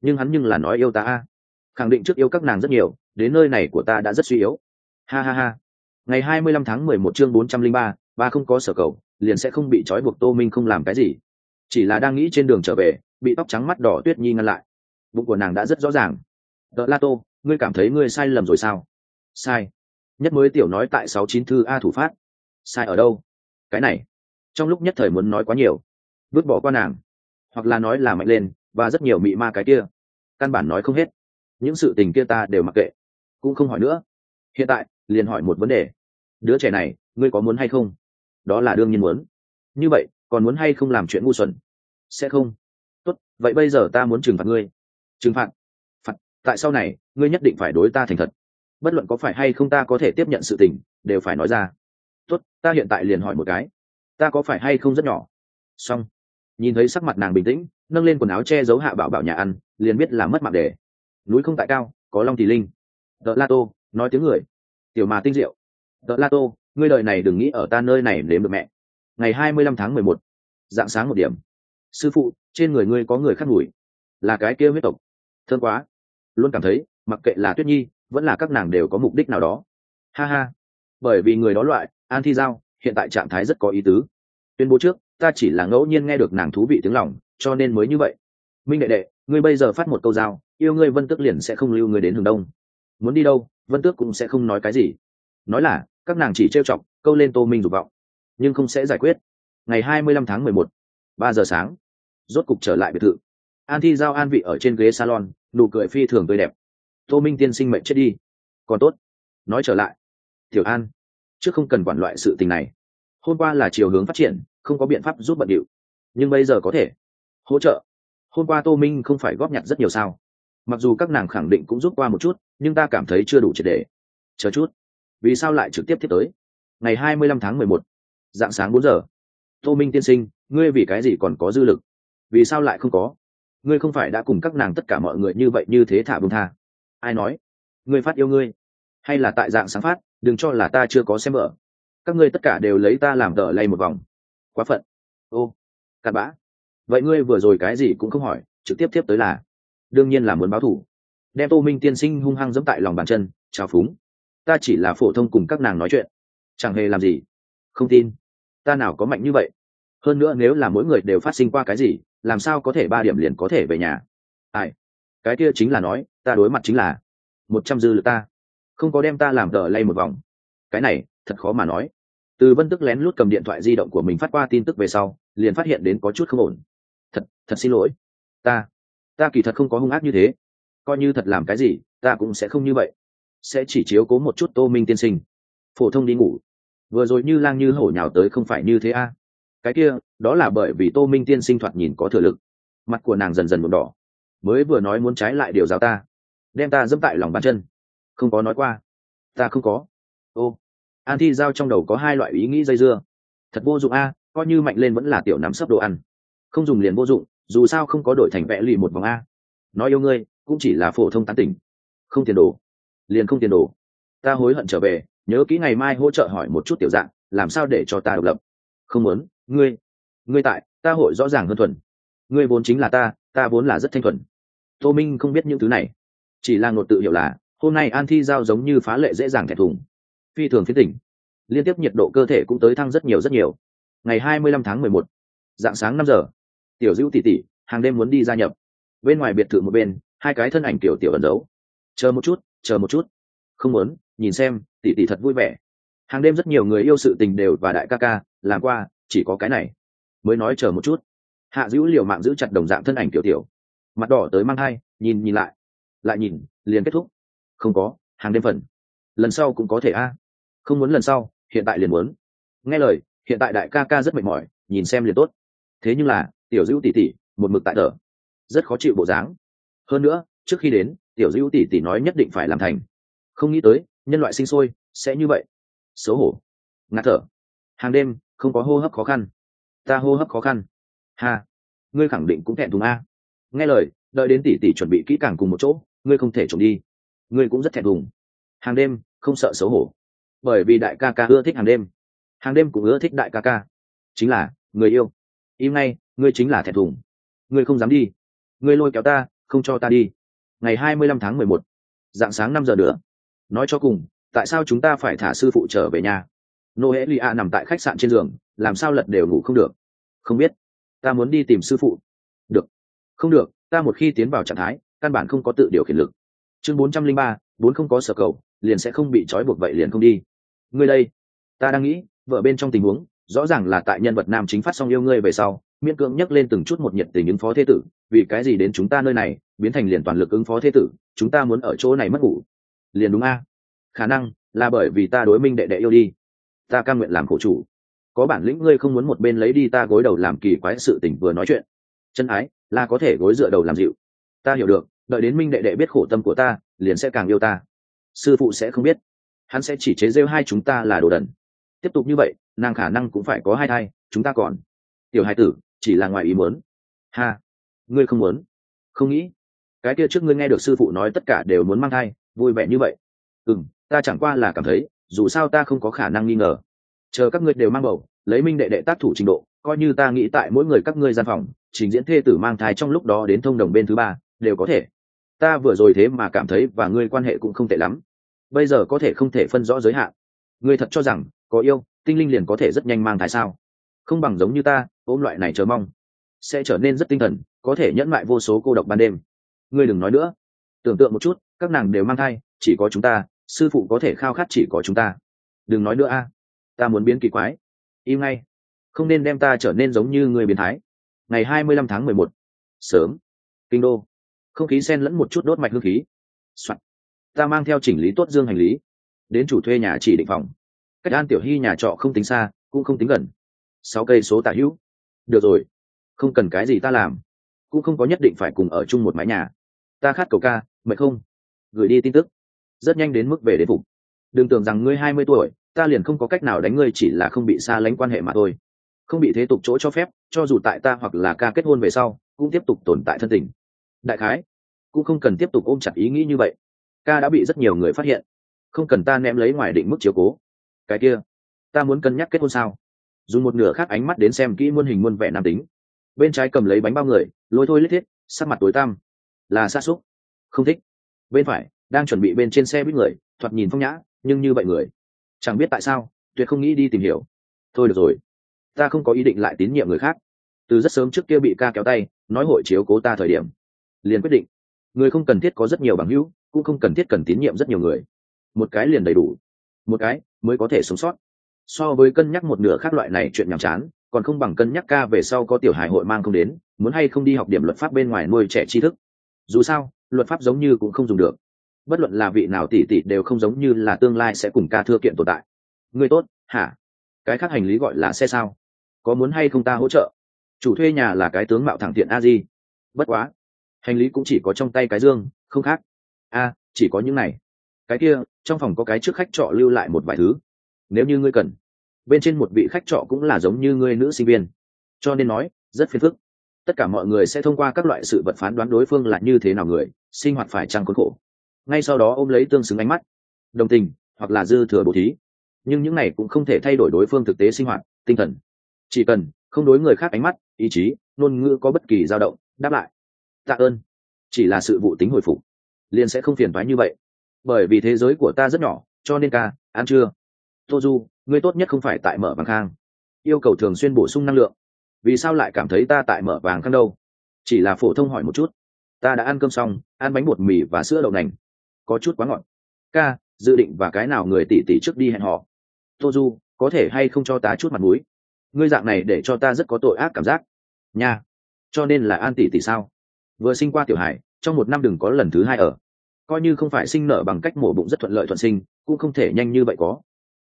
Nhưng hắn nhưng là nói yêu ta a. Khẳng định trước yêu các nàng rất nhiều, đến nơi này của ta đã rất suy yếu. Ha ha ha. Ngày hai mươi lăm tháng mười một chương bốn trăm linh ba ba không có sở cầu, liền sẽ không bị trói buộc tô minh không làm cái gì. Chỉ là đang nghĩ trên đường trở về bị tóc trắng mắt đỏ tuyết nhi ngăn lại. Bụng của nàng đã rất rõ ràng. Đỡ la tô, ngươi cảm thấy ngươi sai lầm rồi sao? Sai. Nhất mới tiểu nói tại sáu chín thư a thủ phát. Sai ở đâu? Cái này. Trong lúc nhất thời muốn nói quá nhiều, vứt bỏ qua nàng, hoặc là nói là mạnh lên, và rất nhiều mị ma cái kia, căn bản nói không hết. Những sự tình kia ta đều mặc kệ, cũng không hỏi nữa. Hiện tại, liền hỏi một vấn đề. Đứa trẻ này, ngươi có muốn hay không? Đó là đương nhiên muốn. Như vậy, còn muốn hay không làm chuyện ngu xuẩn? Sẽ không tốt, vậy bây giờ ta muốn trừng phạt ngươi. Trừng phạt? Phạt? Tại sau này, ngươi nhất định phải đối ta thành thật. Bất luận có phải hay không ta có thể tiếp nhận sự tình, đều phải nói ra. Tốt, ta hiện tại liền hỏi một cái. Ta có phải hay không rất nhỏ? Xong. Nhìn thấy sắc mặt nàng bình tĩnh, nâng lên quần áo che giấu hạ bảo bảo nhà ăn, liền biết là mất mạng đề núi không tại cao, có long thì linh. Đợt la tô, nói tiếng người. Tiểu mà tinh diệu. Đợt la tô, ngươi đời này đừng nghĩ ở ta nơi này nếm được mẹ. Ngày hai mươi lăm tháng mười một. Dạng sáng một điểm. Sư phụ trên người ngươi có người khác ngủi. Là cái kia huyết tộc. Thương quá. Luôn cảm thấy, mặc kệ là tuyết nhi, vẫn là các nàng đều có mục đích nào đó. Ha ha. Bởi vì người đó loại, an thi giao, hiện tại trạng thái rất có ý tứ. Tuyên bố trước, ta chỉ là ngẫu nhiên nghe được nàng thú vị tiếng lòng, cho nên mới như vậy. Minh đệ đệ, ngươi bây giờ phát một câu giao, yêu ngươi vân tước liền sẽ không lưu ngươi đến hướng đông. Muốn đi đâu, vân tước cũng sẽ không nói cái gì. Nói là, các nàng chỉ trêu chọc, câu lên tô minh dục vọng, nhưng không sẽ giải quyết. Ngày hai mươi lăm tháng mười một, ba giờ sáng rốt cục trở lại biệt thự. An thi giao an vị ở trên ghế salon, nụ cười phi thường tươi đẹp. Tô minh tiên sinh mệnh chết đi. Còn tốt. Nói trở lại. Tiểu an chứ không cần quản loại sự tình này. Hôm qua là chiều hướng phát triển, không có biện pháp giúp bận điệu. Nhưng bây giờ có thể. Hỗ trợ. Hôm qua tô minh không phải góp nhặt rất nhiều sao. Mặc dù các nàng khẳng định cũng giúp qua một chút, nhưng ta cảm thấy chưa đủ triệt để. Chờ chút. Vì sao lại trực tiếp tiếp tới? Ngày hai mươi lăm tháng mười một. Dạng sáng bốn giờ. Tô minh tiên sinh, ngươi vì cái gì còn có dư lực? Vì sao lại không có? Ngươi không phải đã cùng các nàng tất cả mọi người như vậy như thế thả bông tha. Ai nói? Ngươi phát yêu ngươi. Hay là tại dạng sáng phát, đừng cho là ta chưa có xem vợ. Các ngươi tất cả đều lấy ta làm tờ lay một vòng. Quá phận. Ô, cặn bã. Vậy ngươi vừa rồi cái gì cũng không hỏi, trực tiếp tiếp tới là. Đương nhiên là muốn báo thủ. Đem tô minh tiên sinh hung hăng dẫm tại lòng bàn chân, trào phúng. Ta chỉ là phổ thông cùng các nàng nói chuyện. Chẳng hề làm gì. Không tin. Ta nào có mạnh như vậy? Hơn nữa nếu là mỗi người đều phát sinh qua cái gì làm sao có thể ba điểm liền có thể về nhà? Ai? Cái kia chính là nói, ta đối mặt chính là một trăm dư lực ta. Không có đem ta làm tờ lay một vòng. Cái này, thật khó mà nói. Từ vân tức lén lút cầm điện thoại di động của mình phát qua tin tức về sau, liền phát hiện đến có chút không ổn. Thật thật xin lỗi. Ta ta kỳ thật không có hung ác như thế. Coi như thật làm cái gì, ta cũng sẽ không như vậy. Sẽ chỉ chiếu cố một chút tô minh tiên sinh. Phổ thông đi ngủ. Vừa rồi như lang như hổ nhào tới không phải như thế a cái kia, đó là bởi vì tô minh tiên sinh thoạt nhìn có thừa lực. Mặt của nàng dần dần một đỏ. Mới vừa nói muốn trái lại điều giáo ta. Đem ta dẫm tại lòng bàn chân. Không có nói qua. Ta không có. Ô. An thi giao trong đầu có hai loại ý nghĩ dây dưa. Thật vô dụng a, coi như mạnh lên vẫn là tiểu nắm sấp đồ ăn. Không dùng liền vô dụng, dù sao không có đổi thành vẽ lì một vòng a. Nói yêu ngươi, cũng chỉ là phổ thông tán tỉnh. Không tiền đồ. Liền không tiền đồ. Ta hối hận trở về, nhớ kỹ ngày mai hỗ trợ hỏi một chút tiểu dạng, làm sao để cho ta độc lập. Không muốn ngươi ngươi tại, ta hội rõ ràng hơn thuần. Ngươi vốn chính là ta ta vốn là rất thanh thuần. Tô minh không biết những thứ này. Chỉ là ngột tự hiểu là, hôm nay an thi giao giống như phá lệ dễ dàng thẹn thùng. Phi thường phía tỉnh. Liên tiếp nhiệt độ cơ thể cũng tới thăng rất nhiều rất nhiều. Ngày hai mươi lăm tháng mười một, dạng sáng năm giờ, tiểu dữ tỉ tỉ hàng đêm muốn đi gia nhập. Bên ngoài biệt thự một bên, hai cái thân ảnh tiểu tiểu ẩn giấu. Chờ một chút, chờ một chút. Không muốn, nhìn xem tỉ tỉ thật vui vẻ. Hàng đêm rất nhiều người yêu sự tình đều và đại ca ca, làm qua chỉ có cái này. Mới nói chờ một chút. Hạ dữ liều mạng giữ chặt đồng dạng thân ảnh tiểu tiểu. Mặt đỏ tới mang hai nhìn nhìn lại. Lại nhìn, liền kết thúc. Không có, hàng đêm phần. Lần sau cũng có thể a. Không muốn lần sau, hiện tại liền muốn. Nghe lời, hiện tại đại ca ca rất mệt mỏi, nhìn xem liền tốt. Thế nhưng là, tiểu dữ tỉ tỉ một mực tại thở. Rất khó chịu bộ dáng. Hơn nữa, trước khi đến, tiểu dữ tỉ tỉ nói nhất định phải làm thành. Không nghĩ tới, nhân loại sinh sôi, sẽ như vậy. Xấu hổ. Ngạt thở. Hàng đêm không có hô hấp khó khăn. Ta hô hấp khó khăn. Hà, ngươi khẳng định cũng thẹn thùng a. Nghe lời đợi đến tỷ tỷ chuẩn bị kỹ càng cùng một chỗ ngươi không thể trộm đi. Ngươi cũng rất thẹn thùng. Hàng đêm không sợ xấu hổ. Bởi vì đại ca ca ưa thích hàng đêm. Hàng đêm cũng ưa thích đại ca ca. Chính là người yêu. Im ngay ngươi chính là thẹn thùng. Ngươi không dám đi. Ngươi lôi kéo ta không cho ta đi. Ngày hai mươi lăm tháng mười một dạng sáng năm giờ nữa. Nói cho cùng tại sao chúng ta phải thả sư phụ trở về nhà? Nô hễ lì a nằm tại khách sạn trên giường, làm sao lật đều ngủ không được. Không biết, ta muốn đi tìm sư phụ. Được. Không được, ta một khi tiến vào trạng thái, căn bản không có tự điều khiển lực. Chương bốn trăm linh ba bốn không có sở cầu, liền sẽ không bị trói buộc vậy liền không đi. Ngươi đây. Ta đang nghĩ, vợ bên trong tình huống, rõ ràng là tại nhân vật nam chính phát xong yêu ngươi về sau, miễn cưỡng nhắc lên từng chút một nhiệt tình ứng phó thế tử, vì cái gì đến chúng ta nơi này, biến thành liền toàn lực ứng phó thế tử, chúng ta muốn ở chỗ này mất ngủ. Liền đúng a. Khả năng là bởi vì ta đối minh đệ đệ yêu đi ta cam nguyện làm khổ chủ. Có bản lĩnh ngươi không muốn một bên lấy đi ta gối đầu làm kỳ quái sự tình vừa nói chuyện. Chân ái, là có thể gối dựa đầu làm dịu. Ta hiểu được, đợi đến minh đệ đệ biết khổ tâm của ta, liền sẽ càng yêu ta. Sư phụ sẽ không biết. Hắn sẽ chỉ chế rêu hai chúng ta là đồ đần. Tiếp tục như vậy, nàng khả năng cũng phải có hai thai, chúng ta còn. Tiểu hai tử, chỉ là ngoài ý muốn. Ha, ngươi không muốn? Không nghĩ. Cái kia trước ngươi nghe được sư phụ nói tất cả đều muốn mang thai, vui vẻ như vậy. Ừ m ta chẳng qua là cảm thấy dù sao ta không có khả năng nghi ngờ. Chờ các ngươi đều mang bầu, lấy minh đệ đệ tác thủ trình độ, coi như ta nghĩ tại mỗi người các ngươi gian phòng, trình diễn thê tử mang thai trong lúc đó đến thông đồng bên thứ ba, đều có thể. Ta vừa rồi thế mà cảm thấy và ngươi quan hệ cũng không tệ lắm. Bây giờ có thể không thể phân rõ giới hạn. Ngươi thật cho rằng, có yêu, tinh linh liền có thể rất nhanh mang thai sao? Không bằng giống như ta, ôm loại này chờ mong. Sẽ trở nên rất tinh thần, có thể nhẫn mại vô số cô độc ban đêm. Ngươi đừng nói nữa. Tưởng tượng một chút, các nàng đều mang thai, chỉ có chúng ta sư phụ có thể khao khát chỉ có chúng ta. Đừng nói nữa a, ta muốn biến kỳ quái. Im ngay. Không nên đem ta trở nên giống như người biến thái. Ngày hai mươi lăm tháng mười một. Sớm. Kinh đô. Không khí sen lẫn một chút đốt mạch hương khí、Soạn. ta mang theo chỉnh lý tốt dương hành lý. Đến chủ thuê nhà chỉ định phòng. Cách an tiểu hy nhà trọ không tính xa, cũng không tính gần. Sáu cây số tả hữu. Được rồi. Không cần cái gì ta làm. Cũng không có nhất định phải cùng ở chung một mái nhà. Ta khát cầu ca, mệt không? Gửi đi tin tức rất nhanh đến mức về đến phục. Đừng tưởng rằng ngươi hai mươi tuổi, ta liền không có cách nào đánh ngươi chỉ là không bị xa lánh quan hệ mà thôi. Không bị thế tục chỗ cho phép, cho dù tại ta hoặc là ca kết hôn về sau, cũng tiếp tục tồn tại thân tình. Đại khái, cũng không cần tiếp tục ôm chặt ý nghĩ như vậy. Ca đã bị rất nhiều người phát hiện. Không cần ta ném lấy ngoài định mức chiếu cố. Cái kia, ta muốn cân nhắc kết hôn sao? Dùng một nửa khác ánh mắt đến xem kỹ muôn hình muôn vẻ nam tính. Bên trái cầm lấy bánh bao người, lôi thôi lít thiết, sắc mặt tối tăm. Là xa xúc không thích. Bên phải đang chuẩn bị bên trên xe buýt người, thoạt nhìn phong nhã, nhưng như vậy người. Chẳng biết tại sao, tuyệt không nghĩ đi tìm hiểu. Thôi được rồi. Ta không có ý định lại tín nhiệm người khác. Từ rất sớm trước kia bị ca kéo tay, nói hội chiếu cố ta thời điểm. Liền quyết định. Người không cần thiết có rất nhiều bằng hữu, cũng không cần thiết cần tín nhiệm rất nhiều người. Một cái liền đầy đủ. Một cái, mới có thể sống sót. So với cân nhắc một nửa khác loại này chuyện nhàm chán, còn không bằng cân nhắc ca về sau có tiểu hài hội mang không đến, muốn hay không đi học điểm luật pháp bên ngoài nuôi trẻ tri thức. Dù sao, luật pháp giống như cũng không dùng được bất luận là vị nào tỷ tỷ đều không giống như là tương lai sẽ cùng ca thưa kiện tồn tại. Người tốt, hả? Cái khác hành lý gọi là xe sao? Có muốn hay không ta hỗ trợ? Chủ thuê nhà là cái tướng mạo thẳng tiện a di. Bất quá, hành lý cũng chỉ có trong tay cái dương, không khác. A, chỉ có những này. Cái kia, trong phòng có cái trước khách trọ lưu lại một vài thứ. Nếu như ngươi cần. Bên trên một vị khách trọ cũng là giống như ngươi nữ sinh viên. Cho nên nói, rất phiền phức. Tất cả mọi người sẽ thông qua các loại sự vật phán đoán đối phương là như thế nào người, sinh hoạt phải trăng khốn khổ ngay sau đó ôm lấy tương xứng ánh mắt, đồng tình, hoặc là dư thừa bố thí. Nhưng những này cũng không thể thay đổi đối phương thực tế sinh hoạt, tinh thần. Chỉ cần không đối người khác ánh mắt, ý chí, ngôn ngữ có bất kỳ dao động, đáp lại. Tạ ơn. Chỉ là sự vụ tính hồi phục, liền sẽ không phiền thoái như vậy. Bởi vì thế giới của ta rất nhỏ, cho nên ca, ăn chưa tô du, ngươi tốt nhất không phải tại mở vàng khang. Yêu cầu thường xuyên bổ sung năng lượng. Vì sao lại cảm thấy ta tại mở vàng khang đâu? Chỉ là phổ thông hỏi một chút. Ta đã ăn cơm xong, ăn bánh bột mì và sữa đậu nành có chút quá ngọn. Ca, dự định và cái nào người tỷ tỷ trước đi hẹn họ tô du, có thể hay không cho ta chút mặt mũi? Ngươi dạng này để cho ta rất có tội ác cảm giác. Nha, cho nên là an tỷ tỷ sao? Vừa sinh qua tiểu hải trong một năm đừng có lần thứ hai ở. Coi như không phải sinh nở bằng cách mổ bụng rất thuận lợi thuận sinh, cũng không thể nhanh như vậy có.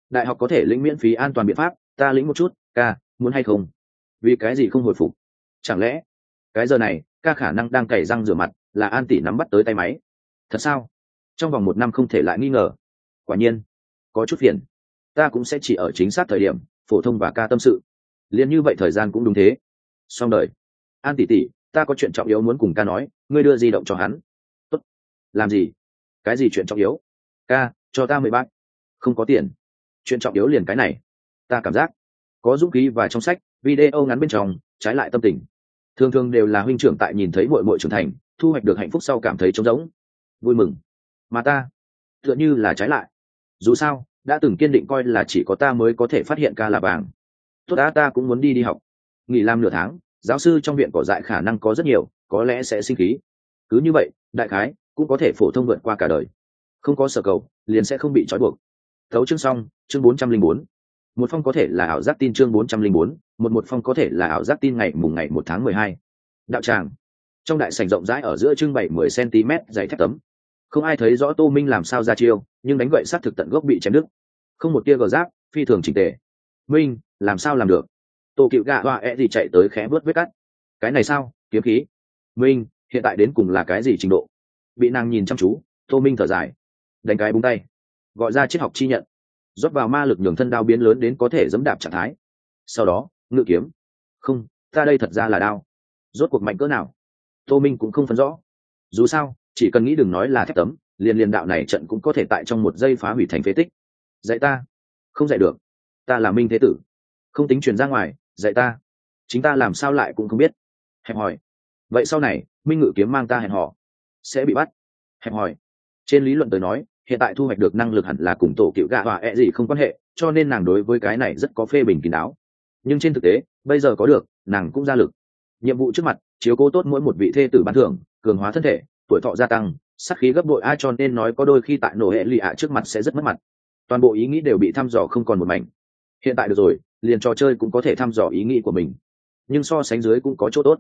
Đại học có thể lĩnh miễn phí an toàn biện pháp, ta lĩnh một chút, ca, muốn hay không? Vì cái gì không hồi phục? Chẳng lẽ? Cái giờ này, ca khả năng đang cày răng rửa mặt, là an tỷ nắm bắt tới tay máy. Thật sao? Trong vòng một năm không thể lại nghi ngờ. Quả nhiên, có chút phiền. Ta cũng sẽ chỉ ở chính xác thời điểm, phổ thông và ca tâm sự. Liền như vậy thời gian cũng đúng thế. Xong đời. An tỷ tỷ, ta có chuyện trọng yếu muốn cùng ca nói, ngươi đưa di động cho hắn. Tốt. làm gì? Cái gì chuyện trọng yếu? Ca, cho ta mười bát không có tiền. Chuyện trọng yếu liền cái này. Ta cảm giác, có dũng khí và trong sách, video ngắn bên trong, trái lại tâm tình. Thường thường đều là huynh trưởng tại nhìn thấy mội mội trưởng thành, thu hoạch được hạnh phúc sau cảm thấy trống rỗng. Vui mừng mà ta, tựa như là trái lại. Dù sao, đã từng kiên định coi là chỉ có ta mới có thể phát hiện ca là vàng. Tốt đã, ta cũng muốn đi đi học. Nghỉ làm nửa tháng, giáo sư trong viện cỏ dại khả năng có rất nhiều, có lẽ sẽ sinh khí. Cứ như vậy, đại khái, cũng có thể phổ thông vượt qua cả đời. Không có sở cầu, liền sẽ không bị trói buộc. Thấu chương xong, chương bốn trăm linh bốn. Một phong có thể là ảo giác tin chương bốn trăm linh bốn, một một phong có thể là ảo giác tin ngày mùng ngày một tháng mười hai. Đạo tràng. Trong đại sảnh rộng rãi ở giữa trưng bày mười cm dày thép tấm không ai thấy rõ tô minh làm sao ra chiêu, nhưng đánh gậy s á t thực tận gốc bị chém đứt. Không một tia gờ giáp, phi thường trình tề. Minh, làm sao làm được? Tô cựu gạ hoa e gì chạy tới khẽ vớt vết cắt. Cái này sao? Kiếm khí. Minh, hiện tại đến cùng là cái gì trình độ? Bị nàng nhìn chăm chú, tô minh thở dài. Đánh cái búng tay. Gọi ra triết học chi nhận. Rót vào ma lực nhường thân đao biến lớn đến có thể dẫm đạp trạng thái. Sau đó, ngự kiếm. Không, ta đây thật ra là đao. Rốt cuộc mạnh cỡ nào? Tô minh cũng không phân rõ. Dù sao chỉ cần nghĩ đừng nói là thép tấm, liền liền đạo này trận cũng có thể tại trong một giây phá hủy thành phế tích. Dạy ta. Không dạy được. Ta là minh thế tử. Không tính truyền ra ngoài, dạy ta. Chính ta làm sao lại cũng không biết. Hẹp hỏi vậy sau này, minh ngự kiếm mang ta hẹn họ sẽ bị bắt. Hẹp hỏi trên lý luận tới nói, hiện tại thu hoạch được năng lực hẳn là cùng tổ cựu gạ và e gì không quan hệ, cho nên nàng đối với cái này rất có phê bình kín đáo. Nhưng trên thực tế, bây giờ có được, nàng cũng ra lực. Nhiệm vụ trước mặt, chiếu cố tốt mỗi một vị thê tử bán thưởng, cường hóa thân thể tuổi thọ gia tăng sắc khí gấp bội ai cho nên nói có đôi khi tại nổ hệ lụy ạ trước mặt sẽ rất mất mặt. Toàn bộ ý nghĩ đều bị thăm dò không còn một mảnh. Hiện tại được rồi, liền trò chơi cũng có thể thăm dò ý nghĩ của mình. Nhưng so sánh dưới cũng có chỗ tốt.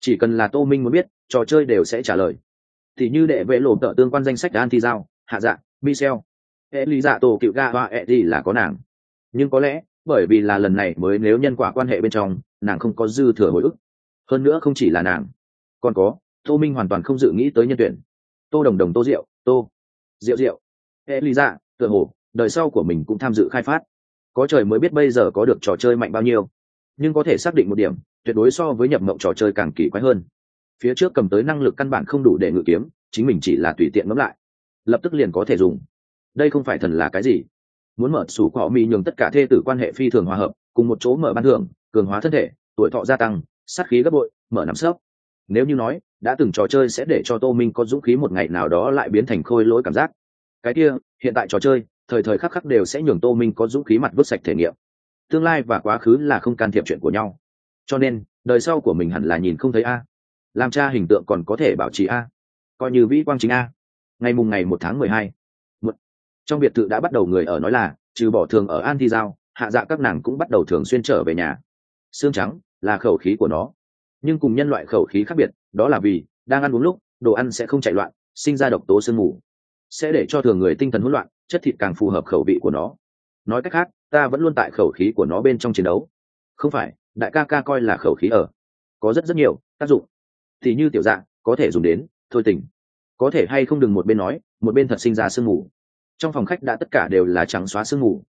Chỉ cần là tô minh muốn biết, trò chơi đều sẽ trả lời. Thì như đệ vệ lộ tợ tương quan danh sách an thi giao, hạ dạ michel, hệ lý dạ tổ cựu ga và ẹ thì là có nàng. Nhưng có lẽ, bởi vì là lần này mới nếu nhân quả quan hệ bên trong, nàng không có dư thừa hồi ức. Hơn nữa không chỉ là nàng, còn có tô minh hoàn toàn không dự nghĩ tới nhân tuyển. Tô đồng đồng tô rượu tô rượu rượu hệ lý dạ tựa hồ đời sau của mình cũng tham dự khai phát. Có trời mới biết bây giờ có được trò chơi mạnh bao nhiêu. Nhưng có thể xác định một điểm tuyệt đối so với nhập mộng trò chơi càng kỳ quái hơn. Phía trước cầm tới năng lực căn bản không đủ để ngự kiếm chính mình chỉ là tùy tiện ngẫm lại. Lập tức liền có thể dùng. Đây không phải thần là cái gì? Muốn mở sủ cọ mỹ nhường tất cả thê tử quan hệ phi thường hòa hợp cùng một chỗ mở ban hưởng, cường hóa thân thể tuổi thọ gia tăng sát khí gấp bội mở nắm sớp nếu như nói đã từng trò chơi sẽ để cho tô minh có dũng khí một ngày nào đó lại biến thành khôi lỗi cảm giác. Cái kia, hiện tại trò chơi, thời thời khắc khắc đều sẽ nhường tô minh có dũng khí mặt vứt sạch thể nghiệm. Tương lai và quá khứ là không can thiệp chuyện của nhau. Cho nên, đời sau của mình hẳn là nhìn không thấy a. Làm cha hình tượng còn có thể bảo trì a. Coi như vĩ quang chính a. Ngày mùng ngày một tháng mười hai. Trong biệt thự đã bắt đầu người ở nói là, trừ bỏ thường ở an thi giao, hạ dạ các nàng cũng bắt đầu thường xuyên trở về nhà. Xương trắng là khẩu khí của nó nhưng cùng nhân loại khẩu khí khác biệt, đó là vì đang ăn uống lúc, đồ ăn sẽ không chạy loạn, sinh ra độc tố sương mù, sẽ để cho thường người tinh thần hỗn loạn, chất thịt càng phù hợp khẩu vị của nó. Nói cách khác, ta vẫn luôn tại khẩu khí của nó bên trong chiến đấu. Không phải, đại ca ca coi là khẩu khí ở. Có rất rất nhiều tác dụng. Thì như tiểu dạng có thể dùng đến, thôi tình có thể hay không đừng một bên nói, một bên thật sinh ra sương mù. Trong phòng khách đã tất cả đều là trắng xóa sương mù.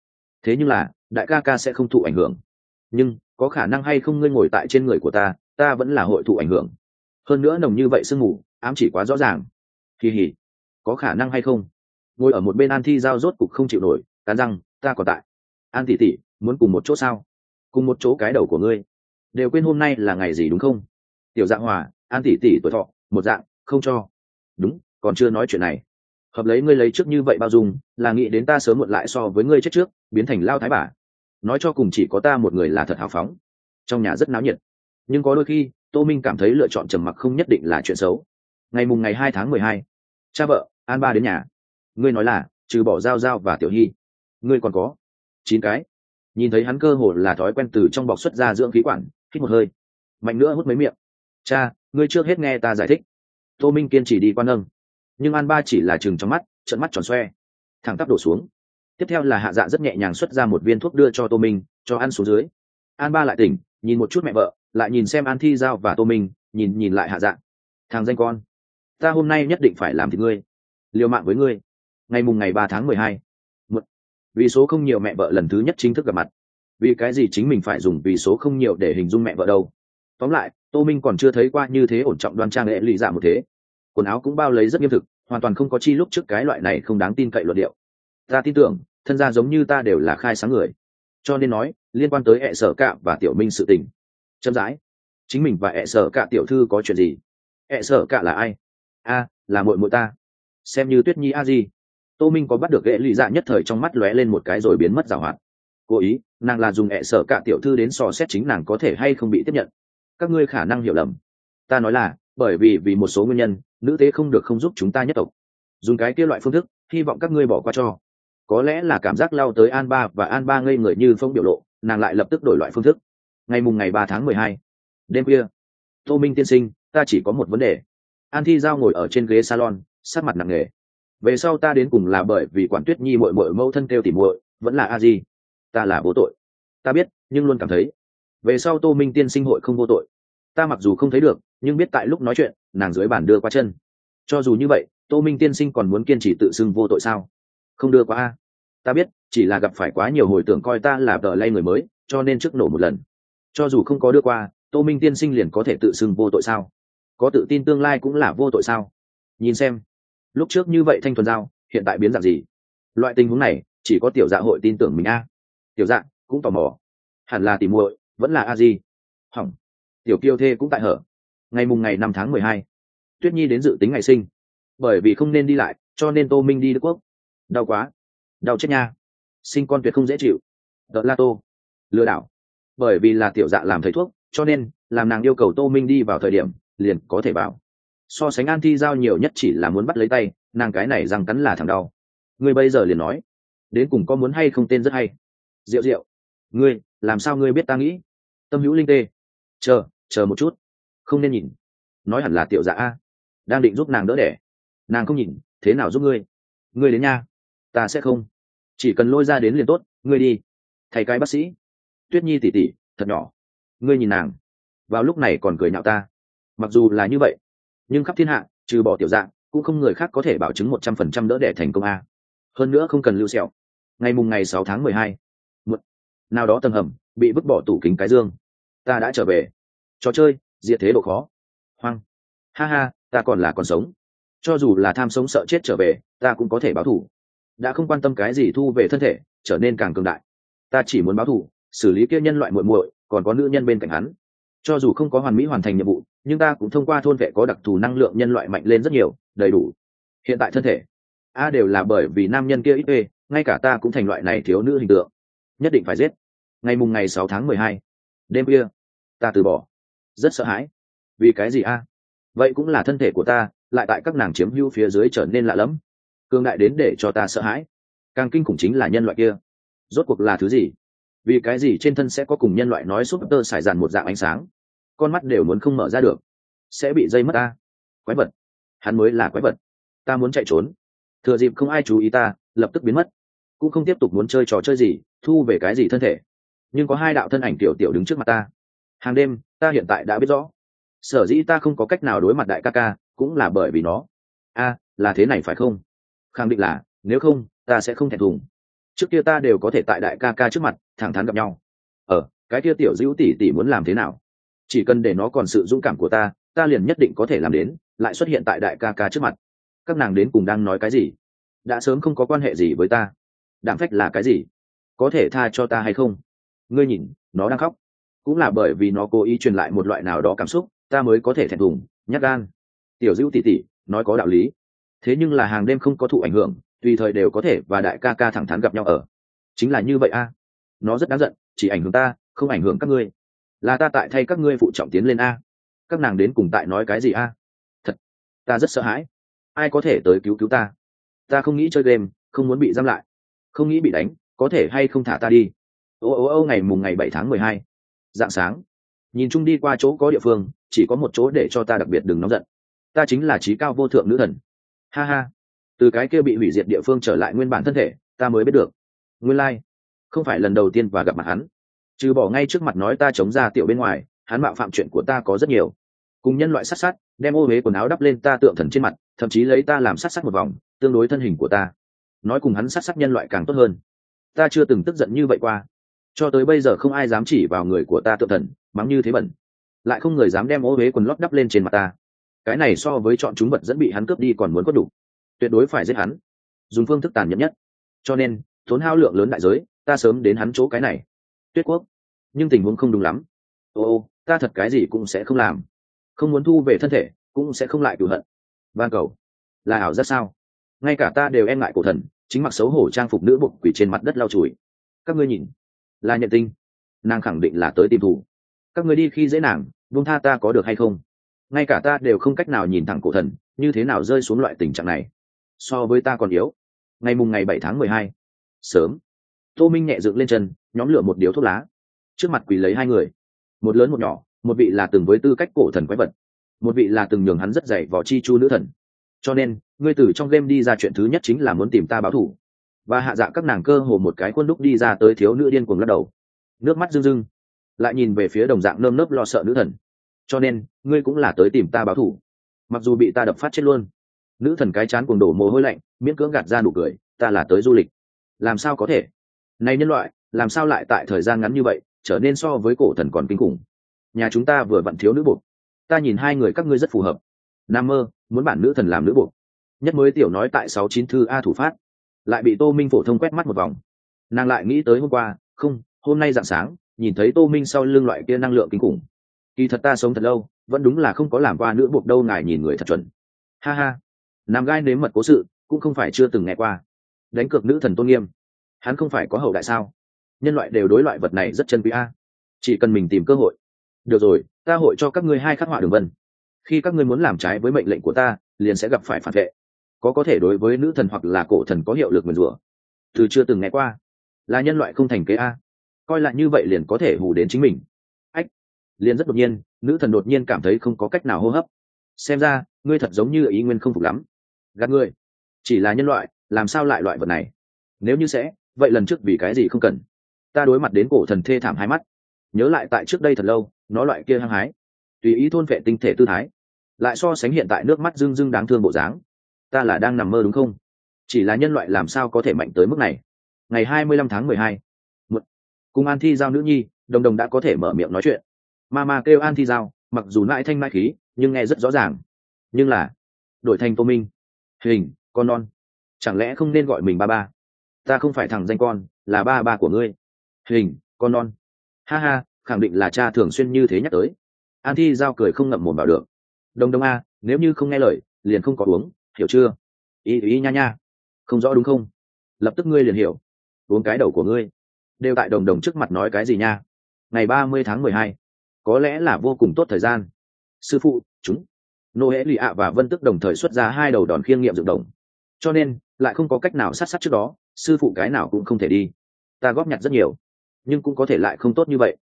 Thế nhưng là, đại ca ca sẽ không thụ ảnh hưởng. Nhưng, có khả năng hay không ngươi ngồi tại trên người của ta ta vẫn là hội thụ ảnh hưởng. Hơn nữa nồng như vậy sương mù, ám chỉ quá rõ ràng. Kỳ hỉ, có khả năng hay không? Ngồi ở một bên an thi giao rốt cục không chịu nổi, cắn răng, ta còn tại. An tỷ tỷ, muốn cùng một chỗ sao? Cùng một chỗ cái đầu của ngươi. Đều quên hôm nay là ngày gì đúng không? Tiểu dạng hòa, an tỷ tỷ tuổi thọ, một dạng, không cho. Đúng, còn chưa nói chuyện này. Hợp lấy ngươi lấy trước như vậy bao dung, là nghĩ đến ta sớm muộn lại so với ngươi chết trước, biến thành lao thái bà. Nói cho cùng chỉ có ta một người là thật hào phóng. Trong nhà rất náo nhiệt nhưng có đôi khi, tô minh cảm thấy lựa chọn trầm mặc không nhất định là chuyện xấu. Ngày mùng ngày hai tháng mười hai, cha vợ, an ba đến nhà. Ngươi nói là, trừ bỏ dao dao và tiểu hy. Ngươi còn có chín cái. Nhìn thấy hắn cơ hồ là thói quen từ trong bọc xuất ra dưỡng khí quản, hít một hơi. Mạnh nữa hút mấy miệng. Cha, ngươi trước hết nghe ta giải thích. Tô minh kiên trì đi quan âm. Nhưng an ba chỉ là chừng trong mắt trận mắt tròn xoe. Thẳng tắp đổ xuống. Tiếp theo là hạ dạ rất nhẹ nhàng xuất ra một viên thuốc đưa cho tô minh, cho ăn xuống dưới. An ba lại tỉnh, nhìn một chút mẹ vợ lại nhìn xem an thi giao và tô minh, nhìn nhìn lại hạ dạng. thằng danh con, ta hôm nay nhất định phải làm thì ngươi, liều mạng với ngươi. Ngày mùng ngày ba tháng mười hai vì số không nhiều mẹ vợ lần thứ nhất chính thức gặp mặt. Vì cái gì chính mình phải dùng vì số không nhiều để hình dung mẹ vợ đâu. Tóm lại, tô minh còn chưa thấy qua như thế ổn trọng đoan trang lễ lì dạ một thế. Quần áo cũng bao lấy rất nghiêm thực, hoàn toàn không có chi lúc trước cái loại này không đáng tin cậy luận điệu. Ta tin tưởng, thân gia giống như ta đều là khai sáng người. Cho nên nói, liên quan tới hệ sở cạm và tiểu minh sự tình chậm rãi. Chính mình và ẹ sở cả tiểu thư có chuyện gì? Ẹ sở cả là ai? A, là muội muội ta. Xem như tuyết nhi a di. Tô minh có bắt được ghệ lụy dạ nhất thời trong mắt lóe lên một cái rồi biến mất rào hoạt. Cố ý, nàng là dùng ẹ sở cả tiểu thư đến so xét chính nàng có thể hay không bị tiếp nhận. Các ngươi khả năng hiểu lầm. Ta nói là, bởi vì vì một số nguyên nhân, nữ tế không được không giúp chúng ta nhất tộc. Dùng cái kia loại phương thức, hy vọng các ngươi bỏ qua cho. Có lẽ là cảm giác lao tới an ba và an ba ngây người như phong biểu lộ, nàng lại lập tức đổi loại phương thức ngày mùng ngày ba tháng mười hai, đêm khuya. Tô minh tiên sinh, ta chỉ có một vấn đề. An thi giao ngồi ở trên ghế salon sát mặt nặng nề. Về sau ta đến cùng là bởi vì quản tuyết nhi mội mội mẫu thân kêu tỉ muội, vẫn là a di. Ta là vô tội. Ta biết, nhưng luôn cảm thấy. Về sau tô minh tiên sinh hội không vô tội. Ta mặc dù không thấy được, nhưng biết tại lúc nói chuyện, nàng dưới bàn đưa qua chân. Cho dù như vậy, tô minh tiên sinh còn muốn kiên trì tự xưng vô tội sao? Không đưa qua a. Ta biết, chỉ là gặp phải quá nhiều hồi tưởng coi ta là tờ lay người mới, cho nên trước nổ một lần cho dù không có đưa qua, tô minh tiên sinh liền có thể tự xưng vô tội sao? Có tự tin tương lai cũng là vô tội sao? Nhìn xem. Lúc trước như vậy thanh thuần giao, hiện tại biến dạng gì? Loại tình huống này, chỉ có tiểu dạ hội tin tưởng mình a. Tiểu dạ cũng tò mò. Hẳn là tìm muội, vẫn là a di. Hỏng. Tiểu kiêu thê cũng tại hở. Ngày mùng ngày năm tháng mười hai. Tuyết nhi đến dự tính ngày sinh. Bởi vì không nên đi lại, cho nên tô minh đi đức quốc. Đau quá. Đau chết nha. Sinh con tuyệt không dễ chịu. Đợt la tô. Lừa đảo bởi vì là tiểu dạ làm thầy thuốc, cho nên, làm nàng yêu cầu tô minh đi vào thời điểm, liền có thể vào so sánh an thi giao nhiều nhất chỉ là muốn bắt lấy tay, nàng cái này răng cắn là thằng đau. Ngươi bây giờ liền nói, đến cùng có muốn hay không tên rất hay. Rượu rượu ngươi, làm sao ngươi biết ta nghĩ? Tâm hữu linh tê, chờ chờ một chút. Không nên nhìn. Nói hẳn là tiểu dạ a. Đang định giúp nàng đỡ đẻ. Nàng không nhìn, thế nào giúp ngươi? Ngươi đến nha. Ta sẽ không. Chỉ cần lôi ra đến liền tốt, ngươi đi. Thầy cái bác sĩ tuyết nhi tỉ tỉ, thật nhỏ. Ngươi nhìn nàng. Vào lúc này còn cười nhạo ta. Mặc dù là như vậy, nhưng khắp thiên hạ, trừ bỏ tiểu dạng, cũng không người khác có thể bảo chứng một trăm phần trăm đỡ đẻ thành công a. Hơn nữa không cần lưu sẹo. Ngày mùng ngày sáu tháng mười hai, một nào đó tầng hầm bị vứt bỏ tủ kính cái dương. Ta đã trở về. Trò chơi, diệt thế độ khó. Hoang. Ha ha, ta còn là còn sống. Cho dù là tham sống sợ chết trở về, ta cũng có thể báo thù. Đã không quan tâm cái gì thu về thân thể, trở nên càng cường đại. Ta chỉ muốn báo thù xử lý kia nhân loại muội muội, còn có nữ nhân bên cạnh hắn. Cho dù không có hoàn mỹ hoàn thành nhiệm vụ, nhưng ta cũng thông qua thôn vệ có đặc thù năng lượng nhân loại mạnh lên rất nhiều, đầy đủ. Hiện tại thân thể, a đều là bởi vì nam nhân kia ít ê, ngay cả ta cũng thành loại này thiếu nữ hình tượng. Nhất định phải giết. Ngày mùng ngày sáu tháng mười hai, đêm kia ta từ bỏ. Rất sợ hãi. Vì cái gì a? Vậy cũng là thân thể của ta, lại tại các nàng chiếm hữu phía dưới trở nên lạ lẫm. Cương đại đến để cho ta sợ hãi. Càng kinh khủng chính là nhân loại kia. Rốt cuộc là thứ gì? Vì cái gì trên thân sẽ có cùng nhân loại nói súp tơ xài dàn một dạng ánh sáng? Con mắt đều muốn không mở ra được. Sẽ bị dây mất ta. Quái vật. Hắn mới là quái vật. Ta muốn chạy trốn. Thừa dịp không ai chú ý ta, lập tức biến mất. Cũng không tiếp tục muốn chơi trò chơi gì, thu về cái gì thân thể. Nhưng có hai đạo thân ảnh tiểu tiểu đứng trước mặt ta. Hàng đêm, ta hiện tại đã biết rõ. Sở dĩ ta không có cách nào đối mặt đại ca ca, cũng là bởi vì nó. A, là thế này phải không? Khẳng định là, nếu không, ta sẽ không thẹn thùng trước kia ta đều có thể tại đại ca ca trước mặt, thẳng thắn gặp nhau. Ờ cái kia tiểu dữ tỷ tỷ muốn làm thế nào? Chỉ cần để nó còn sự dũng cảm của ta ta liền nhất định có thể làm đến, lại xuất hiện tại đại ca ca trước mặt. Các nàng đến cùng đang nói cái gì? Đã sớm không có quan hệ gì với ta. Đạm phách là cái gì? Có thể tha cho ta hay không? Ngươi nhìn, nó đang khóc. Cũng là bởi vì nó cố ý truyền lại một loại nào đó cảm xúc, ta mới có thể thẹn thùng, nhát gan. Tiểu dữ tỉ tỉ nói có đạo lý. Thế nhưng là hàng đêm không có thụ ảnh hưởng tùy thời đều có thể và đại ca ca thẳng thắn gặp nhau ở. Chính là như vậy a. Nó rất đáng giận, chỉ ảnh hưởng ta, không ảnh hưởng các ngươi. Là ta tại thay các ngươi phụ trọng tiến lên a. Các nàng đến cùng tại nói cái gì a? Thật, ta rất sợ hãi. Ai có thể tới cứu cứu ta? Ta không nghĩ chơi game, không muốn bị giam lại. Không nghĩ bị đánh, có thể hay không thả ta đi? Ô ô ô, ngày mùng ngày bảy tháng mười hai dạng sáng. Nhìn chung đi qua chỗ có địa phương, chỉ có một chỗ để cho ta đặc biệt đừng nóng giận. Ta chính là trí cao vô thượng nữ thần. Ha ha từ cái kia bị hủy diệt địa phương trở lại nguyên bản thân thể, ta mới biết được. Nguyên lai、like. không phải lần đầu tiên và gặp mặt hắn. Trừ bỏ ngay trước mặt nói ta chống ra tiểu bên ngoài, hắn mạo phạm chuyện của ta có rất nhiều. Cùng nhân loại sát sát, đem ô huế quần áo đắp lên ta tượng thần trên mặt, thậm chí lấy ta làm sát sát một vòng, tương đối thân hình của ta. Nói cùng hắn sát sát nhân loại càng tốt hơn. Ta chưa từng tức giận như vậy qua. Cho tới bây giờ không ai dám chỉ vào người của ta tượng thần, mắng như thế bẩn. Lại không người dám đem ô huế quần lót đắp lên trên mặt ta. Cái này so với chọn chúng vật dẫn bị hắn cướp đi còn muốn có đủ tuyệt đối phải giết hắn. Dùng phương thức tàn nhẫn nhất. Cho nên thốn hao lượng lớn đại giới, ta sớm đến hắn chỗ cái này. Tuyết quốc. Nhưng tình huống không đúng lắm. Ô ô, ta thật cái gì cũng sẽ không làm. Không muốn thu về thân thể, cũng sẽ không lại cửu hận. Van cầu. Là ảo rất sao? Ngay cả ta đều e ngại cổ thần, chính mặc xấu hổ trang phục nữ bụng quỷ trên mặt đất lau chùi. Các ngươi nhìn. Là nhận tinh. Nàng khẳng định là tới tìm thủ các ngươi đi khi dễ nàng vung tha ta có được hay không? Ngay cả ta đều không cách nào nhìn thẳng cổ thần, như thế nào rơi xuống loại tình trạng này? So với ta còn yếu. Ngày mùng ngày bảy tháng mười hai, sớm. Tô minh nhẹ dựng lên chân, nhóm lửa một điếu thuốc lá. Trước mặt quỳ lấy hai người. Một lớn một nhỏ, một vị là từng với tư cách cổ thần quái vật. Một vị là từng nhường hắn rất dày vỏ chi chu nữ thần. Cho nên, ngươi từ trong game đi ra chuyện thứ nhất chính là muốn tìm ta báo thủ. Và hạ dạ các nàng cơ hồ một cái khuôn đúc đi ra tới thiếu nữ điên cuồng lắc đầu. Nước mắt rưng rưng. Lại nhìn về phía đồng dạng nơm nớp lo sợ nữ thần. Cho nên, ngươi cũng là tới tìm ta báo thủ. Mặc dù bị ta đập phát chết luôn nữ thần cái chán cuồng đổ mồ hôi lạnh, miễn cưỡng gạt ra nụ cười, ta là tới du lịch. Làm sao có thể? Này nhân loại, làm sao lại tại thời gian ngắn như vậy, trở nên so với cổ thần còn kinh khủng? Nhà chúng ta vừa vặn thiếu nữ buộc. Ta nhìn hai người các ngươi rất phù hợp. Nam mơ, muốn bản nữ thần làm nữ buộc. Nhất mới tiểu nói tại sáu chín thư a thủ phát. Lại bị tô minh phổ thông quét mắt một vòng. Nàng lại nghĩ tới hôm qua, không, hôm nay dạng sáng, nhìn thấy tô minh sau lưng loại kia năng lượng kinh khủng. Kỳ thật ta sống thật lâu, vẫn đúng là không có làm qua nữ buộc đâu, ngài nhìn người thật chuẩn. Ha ha nam gai nếm mật cố sự, cũng không phải chưa từng nghe qua. Đánh cược nữ thần tôn nghiêm, hắn không phải có hậu đại sao? Nhân loại đều đối loại vật này rất chân quý a. Chỉ cần mình tìm cơ hội. Được rồi, ta hội cho các ngươi hai khắc họa đường vân. Khi các ngươi muốn làm trái với mệnh lệnh của ta, liền sẽ gặp phải phản vệ. Có có thể đối với nữ thần hoặc là cổ thần có hiệu lực nguyền rủa. Từ chưa từng nghe qua. Là nhân loại không thành kế a. Coi lại như vậy liền có thể hù đến chính mình. Ách. Liền rất đột nhiên, nữ thần đột nhiên cảm thấy không có cách nào hô hấp. Xem ra, ngươi thật giống như ý nguyên không phục lắm gạt ngươi chỉ là nhân loại, làm sao lại loại vật này? Nếu như sẽ, vậy lần trước vì cái gì không cần? Ta đối mặt đến cổ thần thê thảm hai mắt. Nhớ lại tại trước đây thật lâu, nó loại kia hăng hái. Tùy ý thôn vệ tinh thể tư thái. Lại so sánh hiện tại nước mắt dưng dưng đáng thương bộ dáng. Ta là đang nằm mơ đúng không? Chỉ là nhân loại làm sao có thể mạnh tới mức này? Ngày hai mươi lăm tháng mười hai. Cùng an thi giao nữ nhi, đồng đồng đã có thể mở miệng nói chuyện. Ma ma kêu an thi giao, mặc dù mãi thanh mai khí, nhưng nghe rất rõ ràng. Nhưng là, đổi thành tô minh hình, con non. Chẳng lẽ không nên gọi mình ba ba? Ta không phải thằng danh con, là ba ba của ngươi. Hình, con non. Ha ha, khẳng định là cha thường xuyên như thế nhắc tới. An thi giao cười không ngậm mồm vào được. Đồng đồng a, nếu như không nghe lời, liền không có uống, hiểu chưa? Ý ý nha nha. Không rõ đúng không? Lập tức ngươi liền hiểu. Uống cái đầu của ngươi. Đều tại đồng đồng trước mặt nói cái gì nha? Ngày ba mươi tháng mười hai. Có lẽ là vô cùng tốt thời gian. Sư phụ, chúng nô hễ lì ạ và vân tức đồng thời xuất ra hai đầu đòn khiêng nghiệm dựng đồng. Cho nên, lại không có cách nào sát sát trước đó, sư phụ cái nào cũng không thể đi. Ta góp nhặt rất nhiều, nhưng cũng có thể lại không tốt như vậy.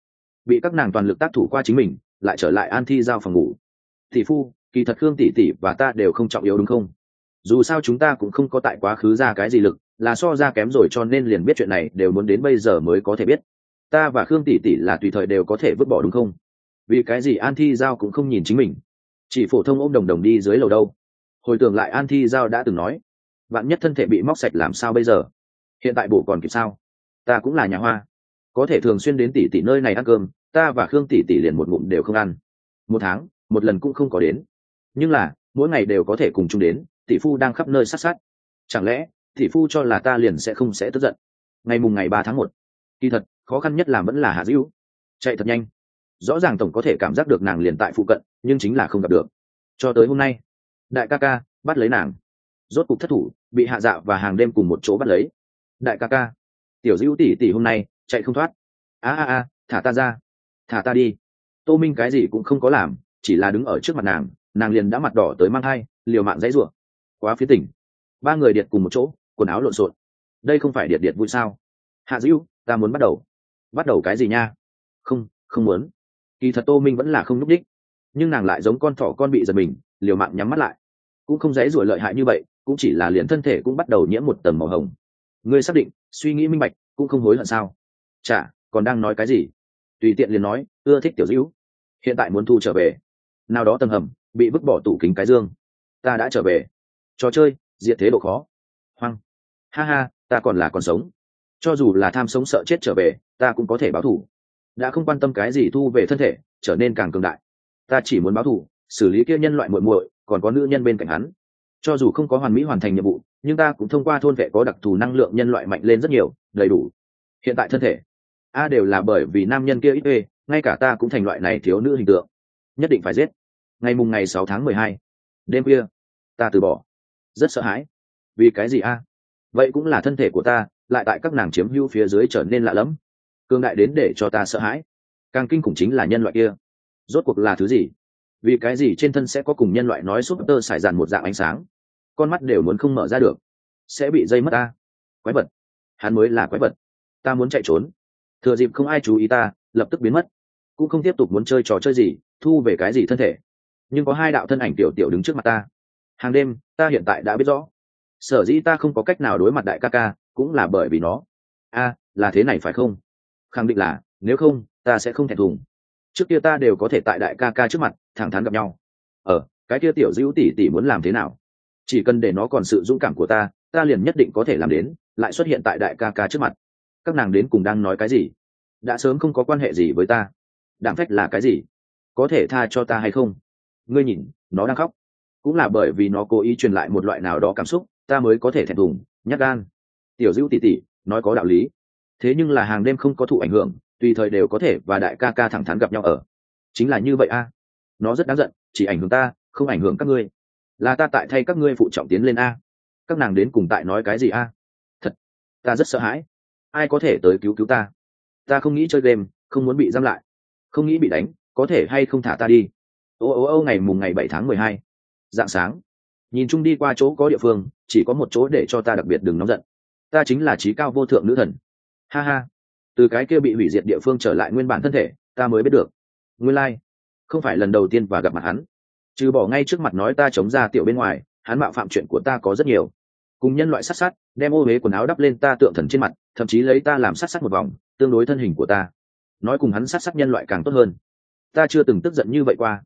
Bị các nàng toàn lực tác thủ qua chính mình, lại trở lại an thi giao phòng ngủ. Tỷ phu, kỳ thật khương tỷ tỷ và ta đều không trọng yếu đúng không? Dù sao chúng ta cũng không có tại quá khứ ra cái gì lực, là so ra kém rồi cho nên liền biết chuyện này đều muốn đến bây giờ mới có thể biết. Ta và khương tỷ tỷ là tùy thời đều có thể vứt bỏ đúng không? Vì cái gì an thi giao cũng không nhìn chính mình? Chỉ phổ thông ôm đồng đồng đi dưới lầu đâu. Hồi tưởng lại an thi giao đã từng nói bạn nhất thân thể bị móc sạch làm sao bây giờ? Hiện tại bổ còn kịp sao? Ta cũng là nhà hoa. Có thể thường xuyên đến tỷ tỷ nơi này ăn cơm, ta và khương tỷ tỷ liền một ngụm đều không ăn. Một tháng, một lần cũng không có đến. Nhưng là, mỗi ngày đều có thể cùng chung đến, tỷ phu đang khắp nơi sát sát. Chẳng lẽ, tỷ phu cho là ta liền sẽ không sẽ tức giận? Ngày mùng ngày ba tháng một. Kỳ thật, khó khăn nhất làm vẫn là hạ dữ chạy thật nhanh rõ ràng tổng có thể cảm giác được nàng liền tại phụ cận, nhưng chính là không gặp được. Cho tới hôm nay, đại ca ca bắt lấy nàng. Rốt cục thất thủ, bị hạ dạ và hàng đêm cùng một chỗ bắt lấy. Đại ca ca, tiểu dữ tỷ tỷ hôm nay chạy không thoát. A a a, thả ta ra. Thả ta đi. Tô minh cái gì cũng không có làm, chỉ là đứng ở trước mặt nàng nàng liền đã mặt đỏ tới mang hai liều mạng dãy rủa. Quá phía tỉnh. Ba người điệt cùng một chỗ, quần áo lộn xộn. Đây không phải điệt điệt vui sao? Hạ dữ ta muốn bắt đầu. Bắt đầu cái gì nha? Không không muốn kỳ thật tô minh vẫn là không nhúc đích nhưng nàng lại giống con thỏ con bị giật mình, liều mạng nhắm mắt lại. Cũng không dễ rủa lợi hại như vậy, cũng chỉ là liền thân thể cũng bắt đầu nhiễm một tầng màu hồng. Ngươi xác định, suy nghĩ minh bạch, cũng không hối hận sao? Chả còn đang nói cái gì? Tùy tiện liền nói, ưa thích tiểu dữ. Hiện tại muốn thu trở về. Nào đó tầng hầm, bị vứt bỏ tủ kính cái dương. Ta đã trở về. Trò chơi diện thế độ khó. Hoang. Ha ha, ta còn là còn sống. Cho dù là tham sống sợ chết trở về, ta cũng có thể báo thù đã không quan tâm cái gì thu về thân thể, trở nên càng cường đại. Ta chỉ muốn báo thù, xử lý kia nhân loại muội muội, còn có nữ nhân bên cạnh hắn. Cho dù không có hoàn mỹ hoàn thành nhiệm vụ, nhưng ta cũng thông qua thôn vệ có đặc thù năng lượng nhân loại mạnh lên rất nhiều, đầy đủ. Hiện tại thân thể, a đều là bởi vì nam nhân kia ít ê, ngay cả ta cũng thành loại này thiếu nữ hình tượng. Nhất định phải giết. Ngày mùng ngày sáu tháng mười hai, đêm kia ta từ bỏ. Rất sợ hãi. Vì cái gì a? Vậy cũng là thân thể của ta, lại tại các nàng chiếm hữu phía dưới trở nên lạ lẫm cương đại đến để cho ta sợ hãi. Càng kinh khủng chính là nhân loại kia. Rốt cuộc là thứ gì? Vì cái gì trên thân sẽ có cùng nhân loại nói súp tơ xài dàn một dạng ánh sáng? Con mắt đều muốn không mở ra được. Sẽ bị dây mất ta. Quái vật. Hắn mới là quái vật. Ta muốn chạy trốn. Thừa dịp không ai chú ý ta, lập tức biến mất. Cũng không tiếp tục muốn chơi trò chơi gì, thu về cái gì thân thể. Nhưng có hai đạo thân ảnh tiểu tiểu đứng trước mặt ta. Hàng đêm, ta hiện tại đã biết rõ. Sở dĩ ta không có cách nào đối mặt đại ca ca, cũng là bởi vì nó. A, là thế này phải không? Khẳng định là, nếu không, ta sẽ không thẹn thùng. Trước kia ta đều có thể tại đại ca ca trước mặt, thẳng thắn gặp nhau. Ờ cái kia tiểu dữ tỷ tỷ muốn làm thế nào? Chỉ cần để nó còn sự dũng cảm của ta ta liền nhất định có thể làm đến, lại xuất hiện tại đại ca ca trước mặt. Các nàng đến cùng đang nói cái gì? Đã sớm không có quan hệ gì với ta. Đạm phách là cái gì? Có thể tha cho ta hay không? Ngươi nhìn, nó đang khóc. Cũng là bởi vì nó cố ý truyền lại một loại nào đó cảm xúc, ta mới có thể thẹn thùng, nhát gan. Tiểu dữ tỉ tỉ nói có đạo lý thế nhưng là hàng đêm không có thụ ảnh hưởng, tùy thời đều có thể và đại ca ca thẳng thắn gặp nhau ở. Chính là như vậy a. Nó rất đáng giận, chỉ ảnh hưởng ta, không ảnh hưởng các ngươi. Là ta tại thay các ngươi phụ trọng tiến lên a. Các nàng đến cùng tại nói cái gì a? Thật, ta rất sợ hãi. Ai có thể tới cứu cứu ta? Ta không nghĩ chơi game, không muốn bị giam lại. Không nghĩ bị đánh, có thể hay không thả ta đi? Ô ô ô, ngày mùng ngày bảy tháng mười hai, dạng sáng. Nhìn chung đi qua chỗ có địa phương, chỉ có một chỗ để cho ta đặc biệt đừng nóng giận. Ta chính là trí cao vô thượng nữ thần ha ha. Từ cái kia bị hủy diệt địa phương trở lại nguyên bản thân thể, ta mới biết được. Nguyên lai、like. không phải lần đầu tiên và gặp mặt hắn. Trừ bỏ ngay trước mặt nói ta chống ra tiểu bên ngoài, hắn mạo phạm chuyện của ta có rất nhiều. Cùng nhân loại sát sát, đem ô huế quần áo đắp lên ta tượng thần trên mặt, thậm chí lấy ta làm sát sát một vòng, tương đối thân hình của ta. Nói cùng hắn sát sát nhân loại càng tốt hơn. Ta chưa từng tức giận như vậy qua.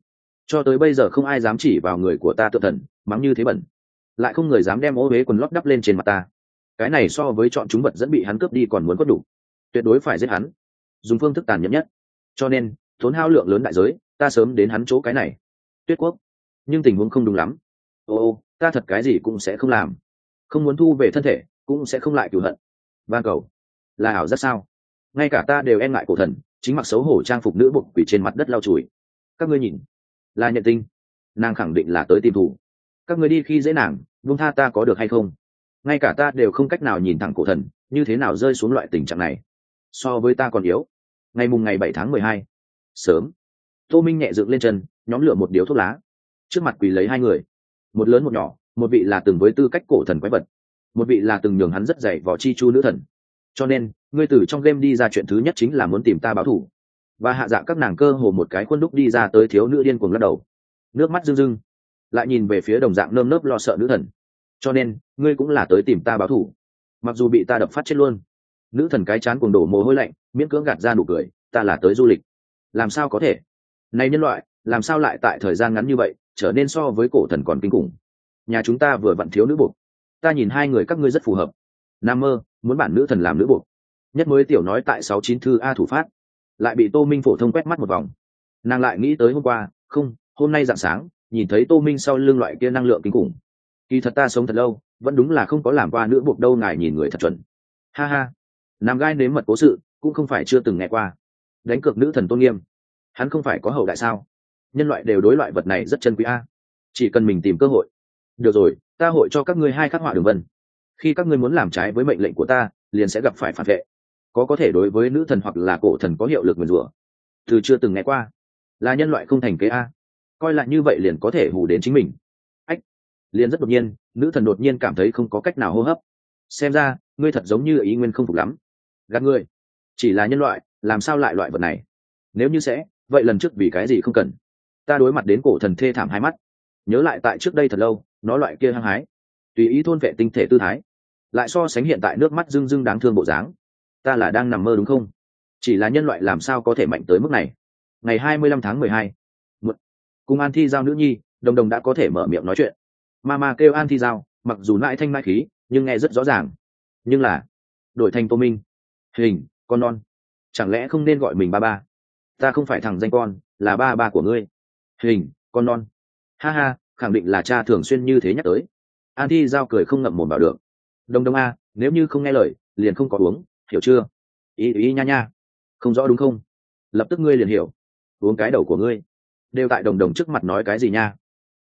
Cho tới bây giờ không ai dám chỉ vào người của ta tự thần, mắng như thế bẩn. Lại không người dám đem ô huế quần lót đắp lên trên mặt ta cái này so với chọn chúng vật dẫn bị hắn cướp đi còn muốn có đủ. Tuyệt đối phải giết hắn. Dùng phương thức tàn nhẫn nhất. Cho nên thốn hao lượng lớn đại giới, ta sớm đến hắn chỗ cái này. Tuyết quốc. Nhưng tình huống không đúng lắm. Ô ô, ta thật cái gì cũng sẽ không làm. Không muốn thu về thân thể, cũng sẽ không lại cửu hận. Van cầu. Là ảo rất sao? Ngay cả ta đều e ngại cổ thần, chính mặc xấu hổ trang phục nữ bục quỷ trên mặt đất lau chùi. Các ngươi nhìn. Là nhận tinh. Nàng khẳng định là tới tìm thủ các ngươi đi khi dễ nàng vung tha ta có được hay không? Ngay cả ta đều không cách nào nhìn thẳng cổ thần, như thế nào rơi xuống loại tình trạng này? So với ta còn yếu. Ngày mùng ngày bảy tháng mười hai, sớm. Tô minh nhẹ dựng lên chân, nhóm lửa một điếu thuốc lá. Trước mặt quỳ lấy hai người. Một lớn một nhỏ, một vị là từng với tư cách cổ thần quái vật. Một vị là từng nhường hắn rất dày vỏ chi chu nữ thần. Cho nên, ngươi từ trong game đi ra chuyện thứ nhất chính là muốn tìm ta báo thủ. Và hạ dạ các nàng cơ hồ một cái khuôn đúc đi ra tới thiếu nữ điên cuồng lắc đầu. Nước mắt rưng rưng. Lại nhìn về phía đồng dạng nơm nớp lo sợ nữ thần cho nên, ngươi cũng là tới tìm ta báo thủ. Mặc dù bị ta đập phát chết luôn. Nữ thần cái chán cùng đổ mồ hôi lạnh, miễn cưỡng gạt ra nụ cười, ta là tới du lịch. Làm sao có thể? Này nhân loại, làm sao lại tại thời gian ngắn như vậy, trở nên so với cổ thần còn kinh khủng? Nhà chúng ta vừa vặn thiếu nữ buộc. Ta nhìn hai người các ngươi rất phù hợp. Nam mơ, muốn bản nữ thần làm nữ buộc. Nhất mới tiểu nói tại sáu chín thư a thủ phát. Lại bị tô minh phổ thông quét mắt một vòng. Nàng lại nghĩ tới hôm qua, không, hôm nay dạng sáng, nhìn thấy tô minh sau lưng loại kia năng lượng kinh khủng kỳ thật ta sống thật lâu, vẫn đúng là không có làm qua nữ buộc đâu ngài nhìn người thật chuẩn. Ha ha. Nam gai nếm mật cố sự, cũng không phải chưa từng nghe qua. Đánh cược nữ thần tôn nghiêm. Hắn không phải có hậu đại sao? Nhân loại đều đối loại vật này rất chân quý a. Chỉ cần mình tìm cơ hội. Được rồi, ta hội cho các ngươi hai khắc họa đường vân. Khi các ngươi muốn làm trái với mệnh lệnh của ta, liền sẽ gặp phải phản vệ. Có có thể đối với nữ thần hoặc là cổ thần có hiệu lực nguyền rủa. Từ chưa từng nghe qua. Là nhân loại không thành kế a. Coi lại như vậy liền có thể hù đến chính mình liền rất đột nhiên, nữ thần đột nhiên cảm thấy không có cách nào hô hấp. Xem ra, ngươi thật giống như ý nguyên không phục lắm. Gạt ngươi. Chỉ là nhân loại, làm sao lại loại vật này? Nếu như sẽ, vậy lần trước vì cái gì không cần? Ta đối mặt đến cổ thần thê thảm hai mắt. Nhớ lại tại trước đây thật lâu, nó loại kia hăng hái. Tùy ý thôn vệ tinh thể tư thái. Lại so sánh hiện tại nước mắt rưng rưng đáng thương bộ dáng. Ta là đang nằm mơ đúng không? Chỉ là nhân loại làm sao có thể mạnh tới mức này? Ngày hai mươi lăm tháng mười hai. Cùng an thi giao nữ nhi, đồng đồng đã có thể mở miệng nói chuyện ma ma kêu an thi giao, mặc dù nãi thanh mai khí, nhưng nghe rất rõ ràng. Nhưng là, đổi thành tô minh. Hình, con non. Chẳng lẽ không nên gọi mình ba ba? Ta không phải thằng danh con, là ba ba của ngươi. Hình, con non. Ha ha, khẳng định là cha thường xuyên như thế nhắc tới. An thi giao cười không ngậm mồm vào được. Đồng đồng a, nếu như không nghe lời, liền không có uống, hiểu chưa? Ý ý nha nha. Không rõ đúng không? Lập tức ngươi liền hiểu. Uống cái đầu của ngươi. Đều tại đồng đồng trước mặt nói cái gì nha.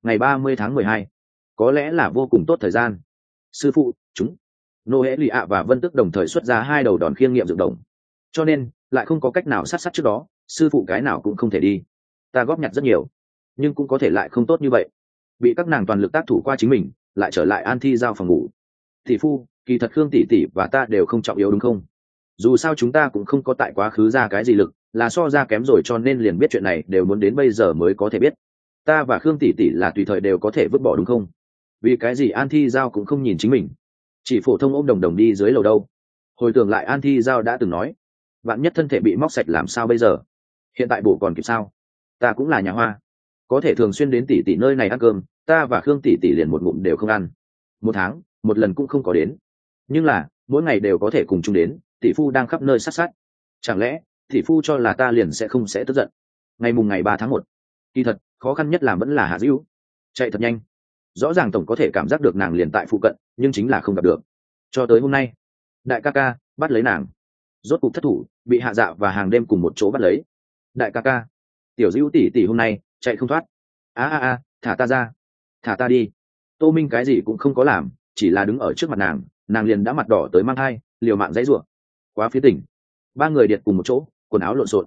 Ngày ba mươi tháng mười hai có lẽ là vô cùng tốt thời gian. Sư phụ, chúng. Nô hễ lì ạ và vân tức đồng thời xuất ra hai đầu đòn khiêng nghiệm dựng đồng. Cho nên, lại không có cách nào sát sát trước đó, sư phụ cái nào cũng không thể đi. Ta góp nhặt rất nhiều, nhưng cũng có thể lại không tốt như vậy. Bị các nàng toàn lực tác thủ qua chính mình, lại trở lại an thi giao phòng ngủ. Thị phu, kỳ thật khương tỷ tỷ và ta đều không trọng yếu đúng không? Dù sao chúng ta cũng không có tại quá khứ ra cái gì lực, là so ra kém rồi cho nên liền biết chuyện này đều muốn đến bây giờ mới có thể biết. Ta và khương tỷ tỷ là tùy thời đều có thể vứt bỏ đúng không? Vì cái gì an thi giao cũng không nhìn chính mình? Chỉ phổ thông ôm đồng đồng đi dưới lầu đâu? Hồi tưởng lại an thi giao đã từng nói bạn nhất thân thể bị móc sạch làm sao bây giờ? Hiện tại bổ còn kịp sao? Ta cũng là nhà hoa. Có thể thường xuyên đến tỷ tỷ nơi này ăn cơm, ta và khương tỷ tỷ liền một ngụm đều không ăn. Một tháng, một lần cũng không có đến. Nhưng là, mỗi ngày đều có thể cùng chung đến, tỷ phu đang khắp nơi sát sát. Chẳng lẽ, tỷ phu cho là ta liền sẽ không sẽ tức giận? Ngày mùng ngày ba tháng một. Kỳ thật, khó khăn nhất làm vẫn là hạ dữ chạy thật nhanh rõ ràng tổng có thể cảm giác được nàng liền tại phụ cận, nhưng chính là không gặp được. Cho tới hôm nay, đại ca ca bắt lấy nàng. Rốt cục thất thủ, bị hạ dạ và hàng đêm cùng một chỗ bắt lấy. Đại ca ca, tiểu dữ tỷ tỷ hôm nay chạy không thoát. A a a, thả ta ra. Thả ta đi. Tô minh cái gì cũng không có làm, chỉ là đứng ở trước mặt nàng nàng liền đã mặt đỏ tới mang hai liều mạng dãy rủa. Quá phía tỉnh. Ba người điệt cùng một chỗ, quần áo lộn xộn.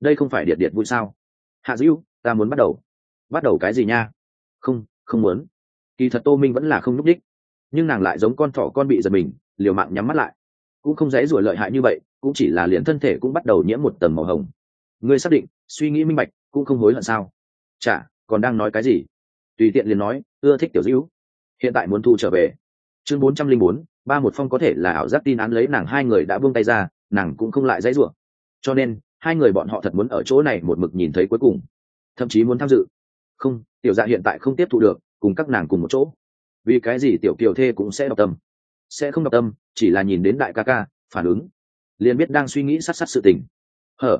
Đây không phải điệt điệt vui sao? Hạ dữ ta muốn bắt đầu. Bắt đầu cái gì nha? Không không muốn kỳ thật tô minh vẫn là không n ú c đích nhưng nàng lại giống con thỏ con bị giật mình, liều mạng nhắm mắt lại. Cũng không dễ rủa lợi hại như vậy, cũng chỉ là liền thân thể cũng bắt đầu nhiễm một tầng màu hồng. Ngươi xác định, suy nghĩ minh bạch, cũng không hối hận sao? Chả, còn đang nói cái gì? Tùy tiện liền nói, ưa thích tiểu dữ. Hiện tại muốn thu trở về. Chương bốn trăm linh bốn, ba một phong có thể là ảo giác tin án lấy nàng hai người đã buông tay ra, nàng cũng không lại dãy rủa. Cho nên, hai người bọn họ thật muốn ở chỗ này một mực nhìn thấy cuối cùng. Thậm chí muốn tham dự. Không, tiểu dạ hiện tại không tiếp thu được cùng các nàng cùng một chỗ. Vì cái gì tiểu kiều thê cũng sẽ đọc tâm? Sẽ không đọc tâm, chỉ là nhìn đến đại ca ca, phản ứng. Liền biết đang suy nghĩ sát sát sự tình. Hở?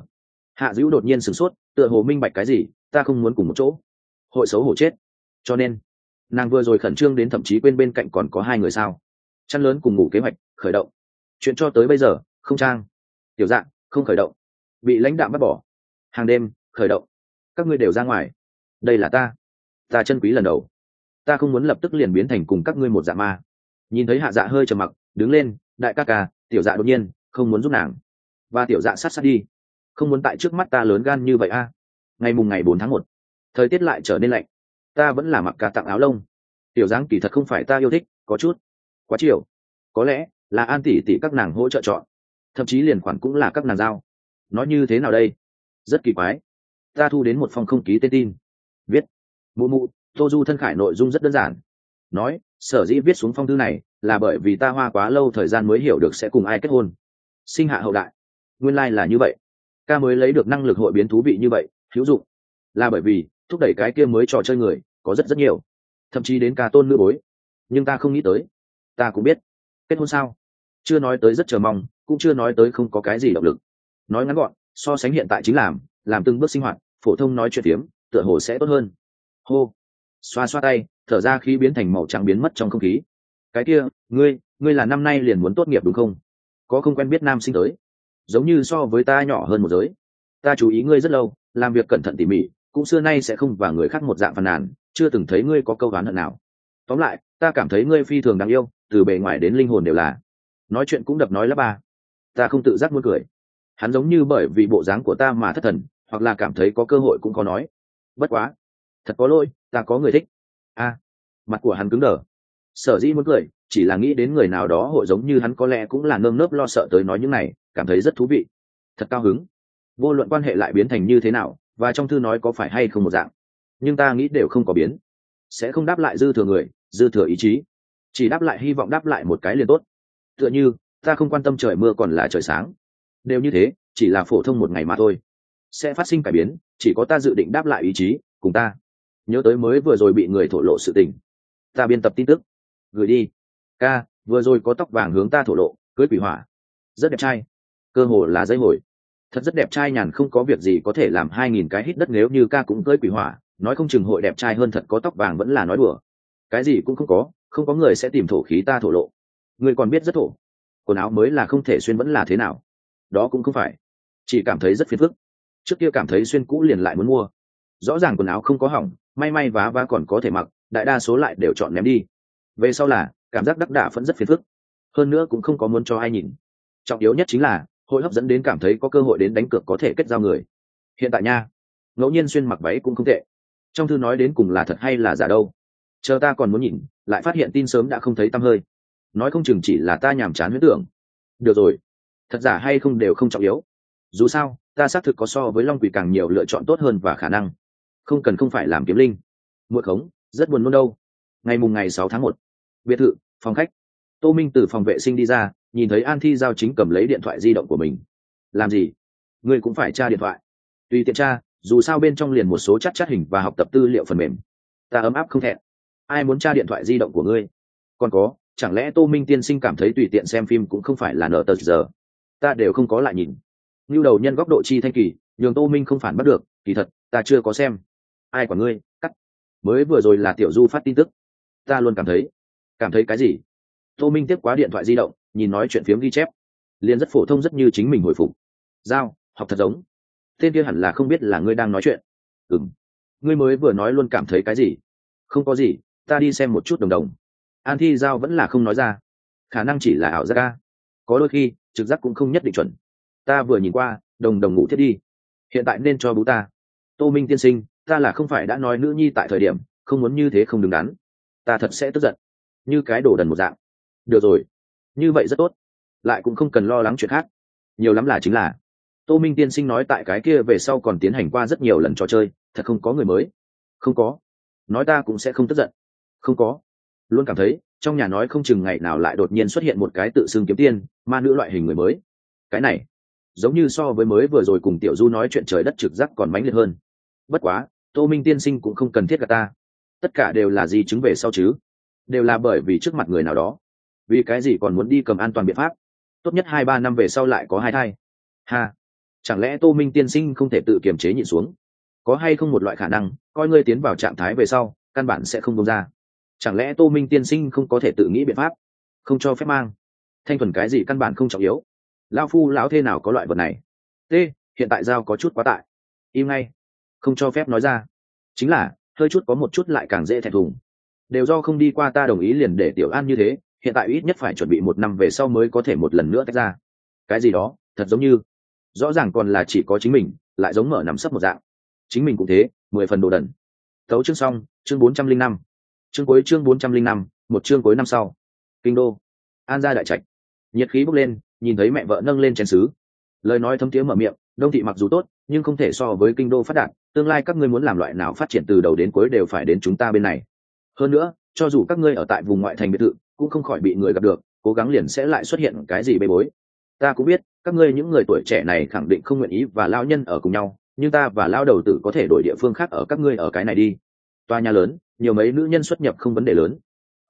Hạ dữ đột nhiên sửng sốt, tựa hồ minh bạch cái gì, ta không muốn cùng một chỗ. Hội xấu hổ chết. Cho nên, nàng vừa rồi khẩn trương đến thậm chí quên bên cạnh còn có hai người sao. Chăn lớn cùng ngủ kế hoạch, khởi động. Chuyện cho tới bây giờ, không trang. Tiểu dạng, không khởi động. Bị lãnh đạo bắt bỏ. Hàng đêm, khởi động. Các ngươi đều ra ngoài. Đây là ta. Ta chân quý lần đầu ta không muốn lập tức liền biến thành cùng các ngươi một dạ ma. Nhìn thấy hạ dạ hơi trầm mặc, đứng lên, đại ca ca, tiểu dạ đột nhiên, không muốn giúp nàng. Và tiểu dạ sát sát đi. Không muốn tại trước mắt ta lớn gan như vậy a. Ngày mùng ngày bốn tháng một, thời tiết lại trở nên lạnh. Ta vẫn là mặc cả tặng áo lông. Tiểu dáng kỳ thật không phải ta yêu thích, có chút, quá chiều. Có lẽ là an tỷ tỷ các nàng hỗ trợ chọn. Thậm chí liền khoản cũng là các nàng giao. Nói như thế nào đây? Rất kỳ quái. Ta thu đến một phong không ký tên tin. Viết. Mụ mụ tô du thân khải nội dung rất đơn giản. Nói, sở dĩ viết xuống phong thư này là bởi vì ta hoa quá lâu thời gian mới hiểu được sẽ cùng ai kết hôn. Sinh hạ hậu đại. Nguyên lai、like、là như vậy. Ca mới lấy được năng lực hội biến thú vị như vậy, hữu dụng. Là bởi vì, thúc đẩy cái kia mới trò chơi người, có rất rất nhiều. Thậm chí đến ca tôn nữ bối. Nhưng ta không nghĩ tới. Ta cũng biết. Kết hôn sao? Chưa nói tới rất chờ mong, cũng chưa nói tới không có cái gì động lực. Nói ngắn gọn, so sánh hiện tại chính làm làm từng bước sinh hoạt, phổ thông nói chuyện tiếm tựa hồ sẽ tốt hơn. Hô xoa xoa tay, thở ra khí biến thành màu trắng biến mất trong không khí. Cái kia, ngươi ngươi là năm nay liền muốn tốt nghiệp đúng không? Có không quen biết nam sinh tới. Giống như so với ta nhỏ hơn một giới. Ta chú ý ngươi rất lâu, làm việc cẩn thận tỉ mỉ, cũng xưa nay sẽ không và người khác một dạng phàn nàn, chưa từng thấy ngươi có câu oán hận nào. Tóm lại, ta cảm thấy ngươi phi thường đáng yêu, từ bề ngoài đến linh hồn đều là. Nói chuyện cũng đập nói lắp ba. Ta không tự giác muốn cười. Hắn giống như bởi vì bộ dáng của ta mà thất thần, hoặc là cảm thấy có cơ hội cũng có nói. Bất quá. Thật có lỗi ta có người thích. A, mặt của hắn cứng đờ. Sở dĩ muốn cười, chỉ là nghĩ đến người nào đó hội giống như hắn có lẽ cũng là nơm nớp lo sợ tới nói những này, cảm thấy rất thú vị. Thật cao hứng. Vô luận quan hệ lại biến thành như thế nào, và trong thư nói có phải hay không một dạng, nhưng ta nghĩ đều không có biến. Sẽ không đáp lại dư thừa người, dư thừa ý chí. Chỉ đáp lại hy vọng đáp lại một cái liền tốt. Tựa như, ta không quan tâm trời mưa còn là trời sáng. Đều như thế, chỉ là phổ thông một ngày mà thôi. Sẽ phát sinh cải biến, chỉ có ta dự định đáp lại ý chí, cùng ta nhớ tới mới vừa rồi bị người thổ lộ sự tình. Ta biên tập tin tức. Gửi đi. Ca, vừa rồi có tóc vàng hướng ta thổ lộ, cưới quỷ hỏa. Rất đẹp trai. Cơ hồ là dây hồi. Thật rất đẹp trai nhàn không có việc gì có thể làm hai nghìn cái hít đất nếu như ca cũng cưới quỷ hỏa. Nói không chừng hội đẹp trai hơn thật có tóc vàng vẫn là nói đùa. Cái gì cũng không có không có người sẽ tìm thổ khí ta thổ lộ. Người còn biết rất thổ. Quần áo mới là không thể xuyên vẫn là thế nào. Đó cũng không phải. Chỉ cảm thấy rất phiền phức. Trước kia cảm thấy xuyên cũ liền lại muốn mua. Rõ ràng quần áo không có hỏng may may vá vá còn có thể mặc, đại đa số lại đều chọn ném đi. Về sau là, cảm giác đắc đả vẫn rất phiền phức. Hơn nữa cũng không có muốn cho ai nhìn. Trọng yếu nhất chính là, hội hấp dẫn đến cảm thấy có cơ hội đến đánh cược có thể kết giao người. Hiện tại nha, ngẫu nhiên xuyên mặc váy cũng không tệ. Trong thư nói đến cùng là thật hay là giả đâu? Chờ ta còn muốn nhìn, lại phát hiện tin sớm đã không thấy tăm hơi. Nói không chừng chỉ là ta nhàm chán huyết tưởng. Được rồi. Thật giả hay không đều không trọng yếu. Dù sao, ta xác thực có so với long quỷ càng nhiều lựa chọn tốt hơn và khả năng không cần không phải làm kiếm linh. Muộn khống, rất buồn nôn đâu. Ngày mùng ngày sáu tháng một, biệt thự, phòng khách. Tô minh từ phòng vệ sinh đi ra, nhìn thấy an thi giao chính cầm lấy điện thoại di động của mình. Làm gì? Ngươi cũng phải tra điện thoại. Tùy tiện tra, dù sao bên trong liền một số chắc chắc hình và học tập tư liệu phần mềm. Ta ấm áp không thẹn. Ai muốn tra điện thoại di động của ngươi? Còn có, chẳng lẽ tô minh tiên sinh cảm thấy tùy tiện xem phim cũng không phải là nở tờ giờ? Ta đều không có lại nhìn. Như đầu nhân góc độ chi thanh kỳ, nhường tô minh không phản bắt được, kỳ thật, ta chưa có xem ai quả ngươi, cắt. Mới vừa rồi là tiểu du phát tin tức. Ta luôn cảm thấy cảm thấy cái gì? Tô minh tiếp quá điện thoại di động, nhìn nói chuyện phiếm ghi chép. Liền rất phổ thông, rất như chính mình hồi phục. Giao, học thật giống. Tên kia hẳn là không biết là ngươi đang nói chuyện. Ừng ngươi mới vừa nói luôn cảm thấy cái gì? Không có gì, ta đi xem một chút đồng đồng. An thi giao vẫn là không nói ra. Khả năng chỉ là ảo giác ca có đôi khi, trực giác cũng không nhất định chuẩn. Ta vừa nhìn qua, đồng đồng ngủ thiết đi. Hiện tại nên cho bú ta. Tô minh tiên sinh ta là không phải đã nói nữ nhi tại thời điểm, không muốn như thế không đứng đắn. Ta thật sẽ tức giận. Như cái đồ đần một dạng. Được rồi. Như vậy rất tốt. Lại cũng không cần lo lắng chuyện khác. Nhiều lắm là chính là. Tô minh tiên sinh nói tại cái kia về sau còn tiến hành qua rất nhiều lần trò chơi, thật không có người mới. Không có. Nói ta cũng sẽ không tức giận. Không có. Luôn cảm thấy, trong nhà nói không chừng ngày nào lại đột nhiên xuất hiện một cái tự xưng kiếm tiên, ma nữ loại hình người mới. Cái này, giống như so với mới vừa rồi cùng tiểu du nói chuyện trời đất trực giác còn mãnh liệt hơn. Bất quá tô minh tiên sinh cũng không cần thiết cả ta. Tất cả đều là gì chứng về sau chứ. Đều là bởi vì trước mặt người nào đó. Vì cái gì còn muốn đi cầm an toàn biện pháp? Tốt nhất hai ba năm về sau lại có hai thai. Ha. Chẳng lẽ tô minh tiên sinh không thể tự kiềm chế nhịn xuống? Có hay không một loại khả năng, coi ngươi tiến vào trạng thái về sau, căn bản sẽ không công ra. Chẳng lẽ tô minh tiên sinh không có thể tự nghĩ biện pháp? Không cho phép mang. Thanh thuần cái gì căn bản không trọng yếu. Lao phu, lão thế nào có loại vật này? T, hiện tại giao có chút quá tải. Im ngay không cho phép nói ra. Chính là, hơi chút có một chút lại càng dễ thẹn thùng. Đều do không đi qua ta đồng ý liền để tiểu an như thế, hiện tại ít nhất phải chuẩn bị một năm về sau mới có thể một lần nữa tách ra. Cái gì đó, thật giống như, rõ ràng còn là chỉ có chính mình, lại giống mở nằm sấp một dạng. Chính mình cũng thế, mười phần đồ đần. Thấu chương xong, chương bốn trăm linh năm. Chương cuối chương bốn trăm linh năm, một chương cuối năm sau. Kinh đô. An gia đại trạch. Nhiệt khí bốc lên, nhìn thấy mẹ vợ nâng lên chén xứ lời nói thấm tiếng mở miệng, đông thị mặc dù tốt, nhưng không thể so với kinh đô phát đạt tương lai các ngươi muốn làm loại nào phát triển từ đầu đến cuối đều phải đến chúng ta bên này. Hơn nữa, cho dù các ngươi ở tại vùng ngoại thành biệt thự, cũng không khỏi bị người gặp được, cố gắng liền sẽ lại xuất hiện cái gì bê bối. Ta cũng biết, các ngươi những người tuổi trẻ này khẳng định không nguyện ý và lao nhân ở cùng nhau, nhưng ta và lao đầu tử có thể đổi địa phương khác ở các ngươi ở cái này đi. Toa nhà lớn, nhiều mấy nữ nhân xuất nhập không vấn đề lớn.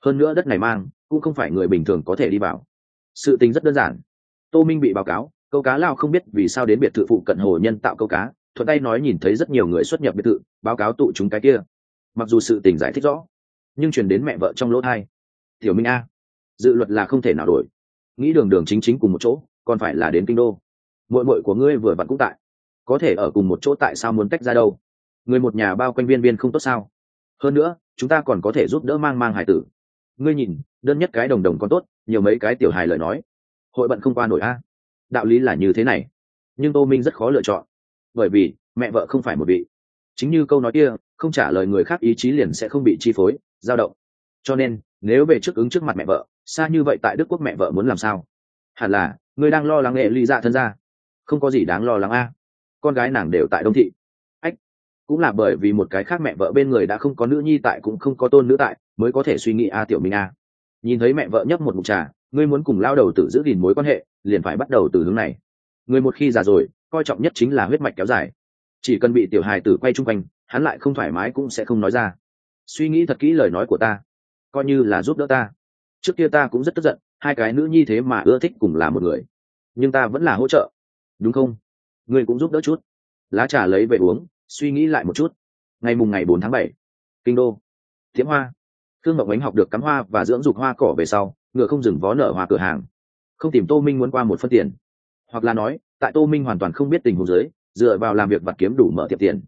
Hơn nữa đất này mang, cũng không phải người bình thường có thể đi vào. Sự tình rất đơn giản. Tô minh bị báo cáo, câu cá lao không biết vì sao đến biệt thự phụ cận hồ nhân tạo câu cá thuận tay nói nhìn thấy rất nhiều người xuất nhập biệt thự, báo cáo tụ chúng cái kia. Mặc dù sự tình giải thích rõ, nhưng chuyển đến mẹ vợ trong lỗ thai. Tiểu minh a, dự luật là không thể nào đổi. Nghĩ đường đường chính chính cùng một chỗ, còn phải là đến kinh đô. Mội mội của ngươi vừa vặn cũng tại. Có thể ở cùng một chỗ tại sao muốn tách ra đâu? Người một nhà bao quanh viên viên không tốt sao? Hơn nữa, chúng ta còn có thể giúp đỡ mang mang hải tử. Ngươi nhìn, đơn nhất cái đồng đồng còn tốt, nhiều mấy cái tiểu hài lời nói. Hội bận không qua nổi a. Đạo lý là như thế này. Nhưng tô minh rất khó lựa chọn bởi vì mẹ vợ không phải một vị. Chính như câu nói kia, không trả lời người khác ý chí liền sẽ không bị chi phối, dao động. Cho nên, nếu về trước ứng trước mặt mẹ vợ, xa như vậy tại đức quốc mẹ vợ muốn làm sao? Hẳn là ngươi đang lo lắng nghệ ly dạ thân ra không có gì đáng lo lắng a. Con gái nàng đều tại đông thị. Ách, cũng là bởi vì một cái khác mẹ vợ bên người đã không có nữ nhi tại cũng không có tôn nữ tại, mới có thể suy nghĩ a tiểu minh a. Nhìn thấy mẹ vợ nhấp một mục trà, ngươi muốn cùng lao đầu tự giữ gìn mối quan hệ, liền phải bắt đầu từ hướng này. Người một khi già rồi coi trọng nhất chính là huyết mạch kéo dài. Chỉ cần bị tiểu hài tử quay chung quanh, hắn lại không thoải mái cũng sẽ không nói ra. Suy nghĩ thật kỹ lời nói của ta, coi như là giúp đỡ ta. Trước kia ta cũng rất tức giận, hai cái nữ nhi thế mà ưa thích cùng là một người. Nhưng ta vẫn là hỗ trợ. Đúng không? Ngươi cũng giúp đỡ chút. Lá trà lấy về uống, suy nghĩ lại một chút. Ngày mùng ngày bốn tháng bảy, kinh đô. Thiếm hoa. Thương mộng ánh học được cắm hoa và dưỡng dục hoa cỏ về sau, ngựa không dừng vó nở hoa cửa hàng. Không tìm tô minh muốn qua một phân tiền. Hoặc là nói tại tô minh hoàn toàn không biết tình huống giới dựa vào làm việc vặt kiếm đủ mở tiệm tiền.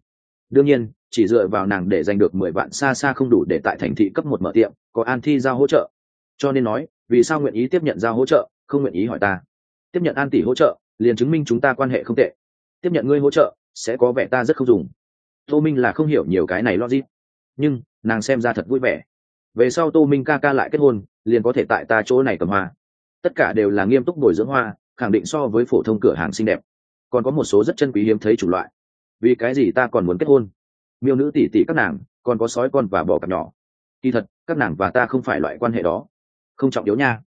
Đương nhiên, chỉ dựa vào nàng để giành được mười vạn xa xa không đủ để tại thành thị cấp một mở tiệm, có an thi giao hỗ trợ. Cho nên nói, vì sao nguyện ý tiếp nhận giao hỗ trợ, không nguyện ý hỏi ta? Tiếp nhận an tỷ hỗ trợ, liền chứng minh chúng ta quan hệ không tệ. Tiếp nhận ngươi hỗ trợ, sẽ có vẻ ta rất không dùng. Tô minh là không hiểu nhiều cái này logic, nhưng nàng xem ra thật vui vẻ. Về sau tô minh ca ca lại kết hôn, liền có thể tại ta chỗ này cầm hoa. Tất cả đều là nghiêm túc bồi dưỡng hoa khẳng định so với phổ thông cửa hàng xinh đẹp. Còn có một số rất chân quý hiếm thấy c loại. Vì cái gì ta còn muốn kết hôn? Miêu nữ tỷ tỷ các nàng, còn có sói con và bò cặp nhỏ. Kỳ thật, các nàng và ta không phải loại quan hệ đó. Không trọng yếu nha.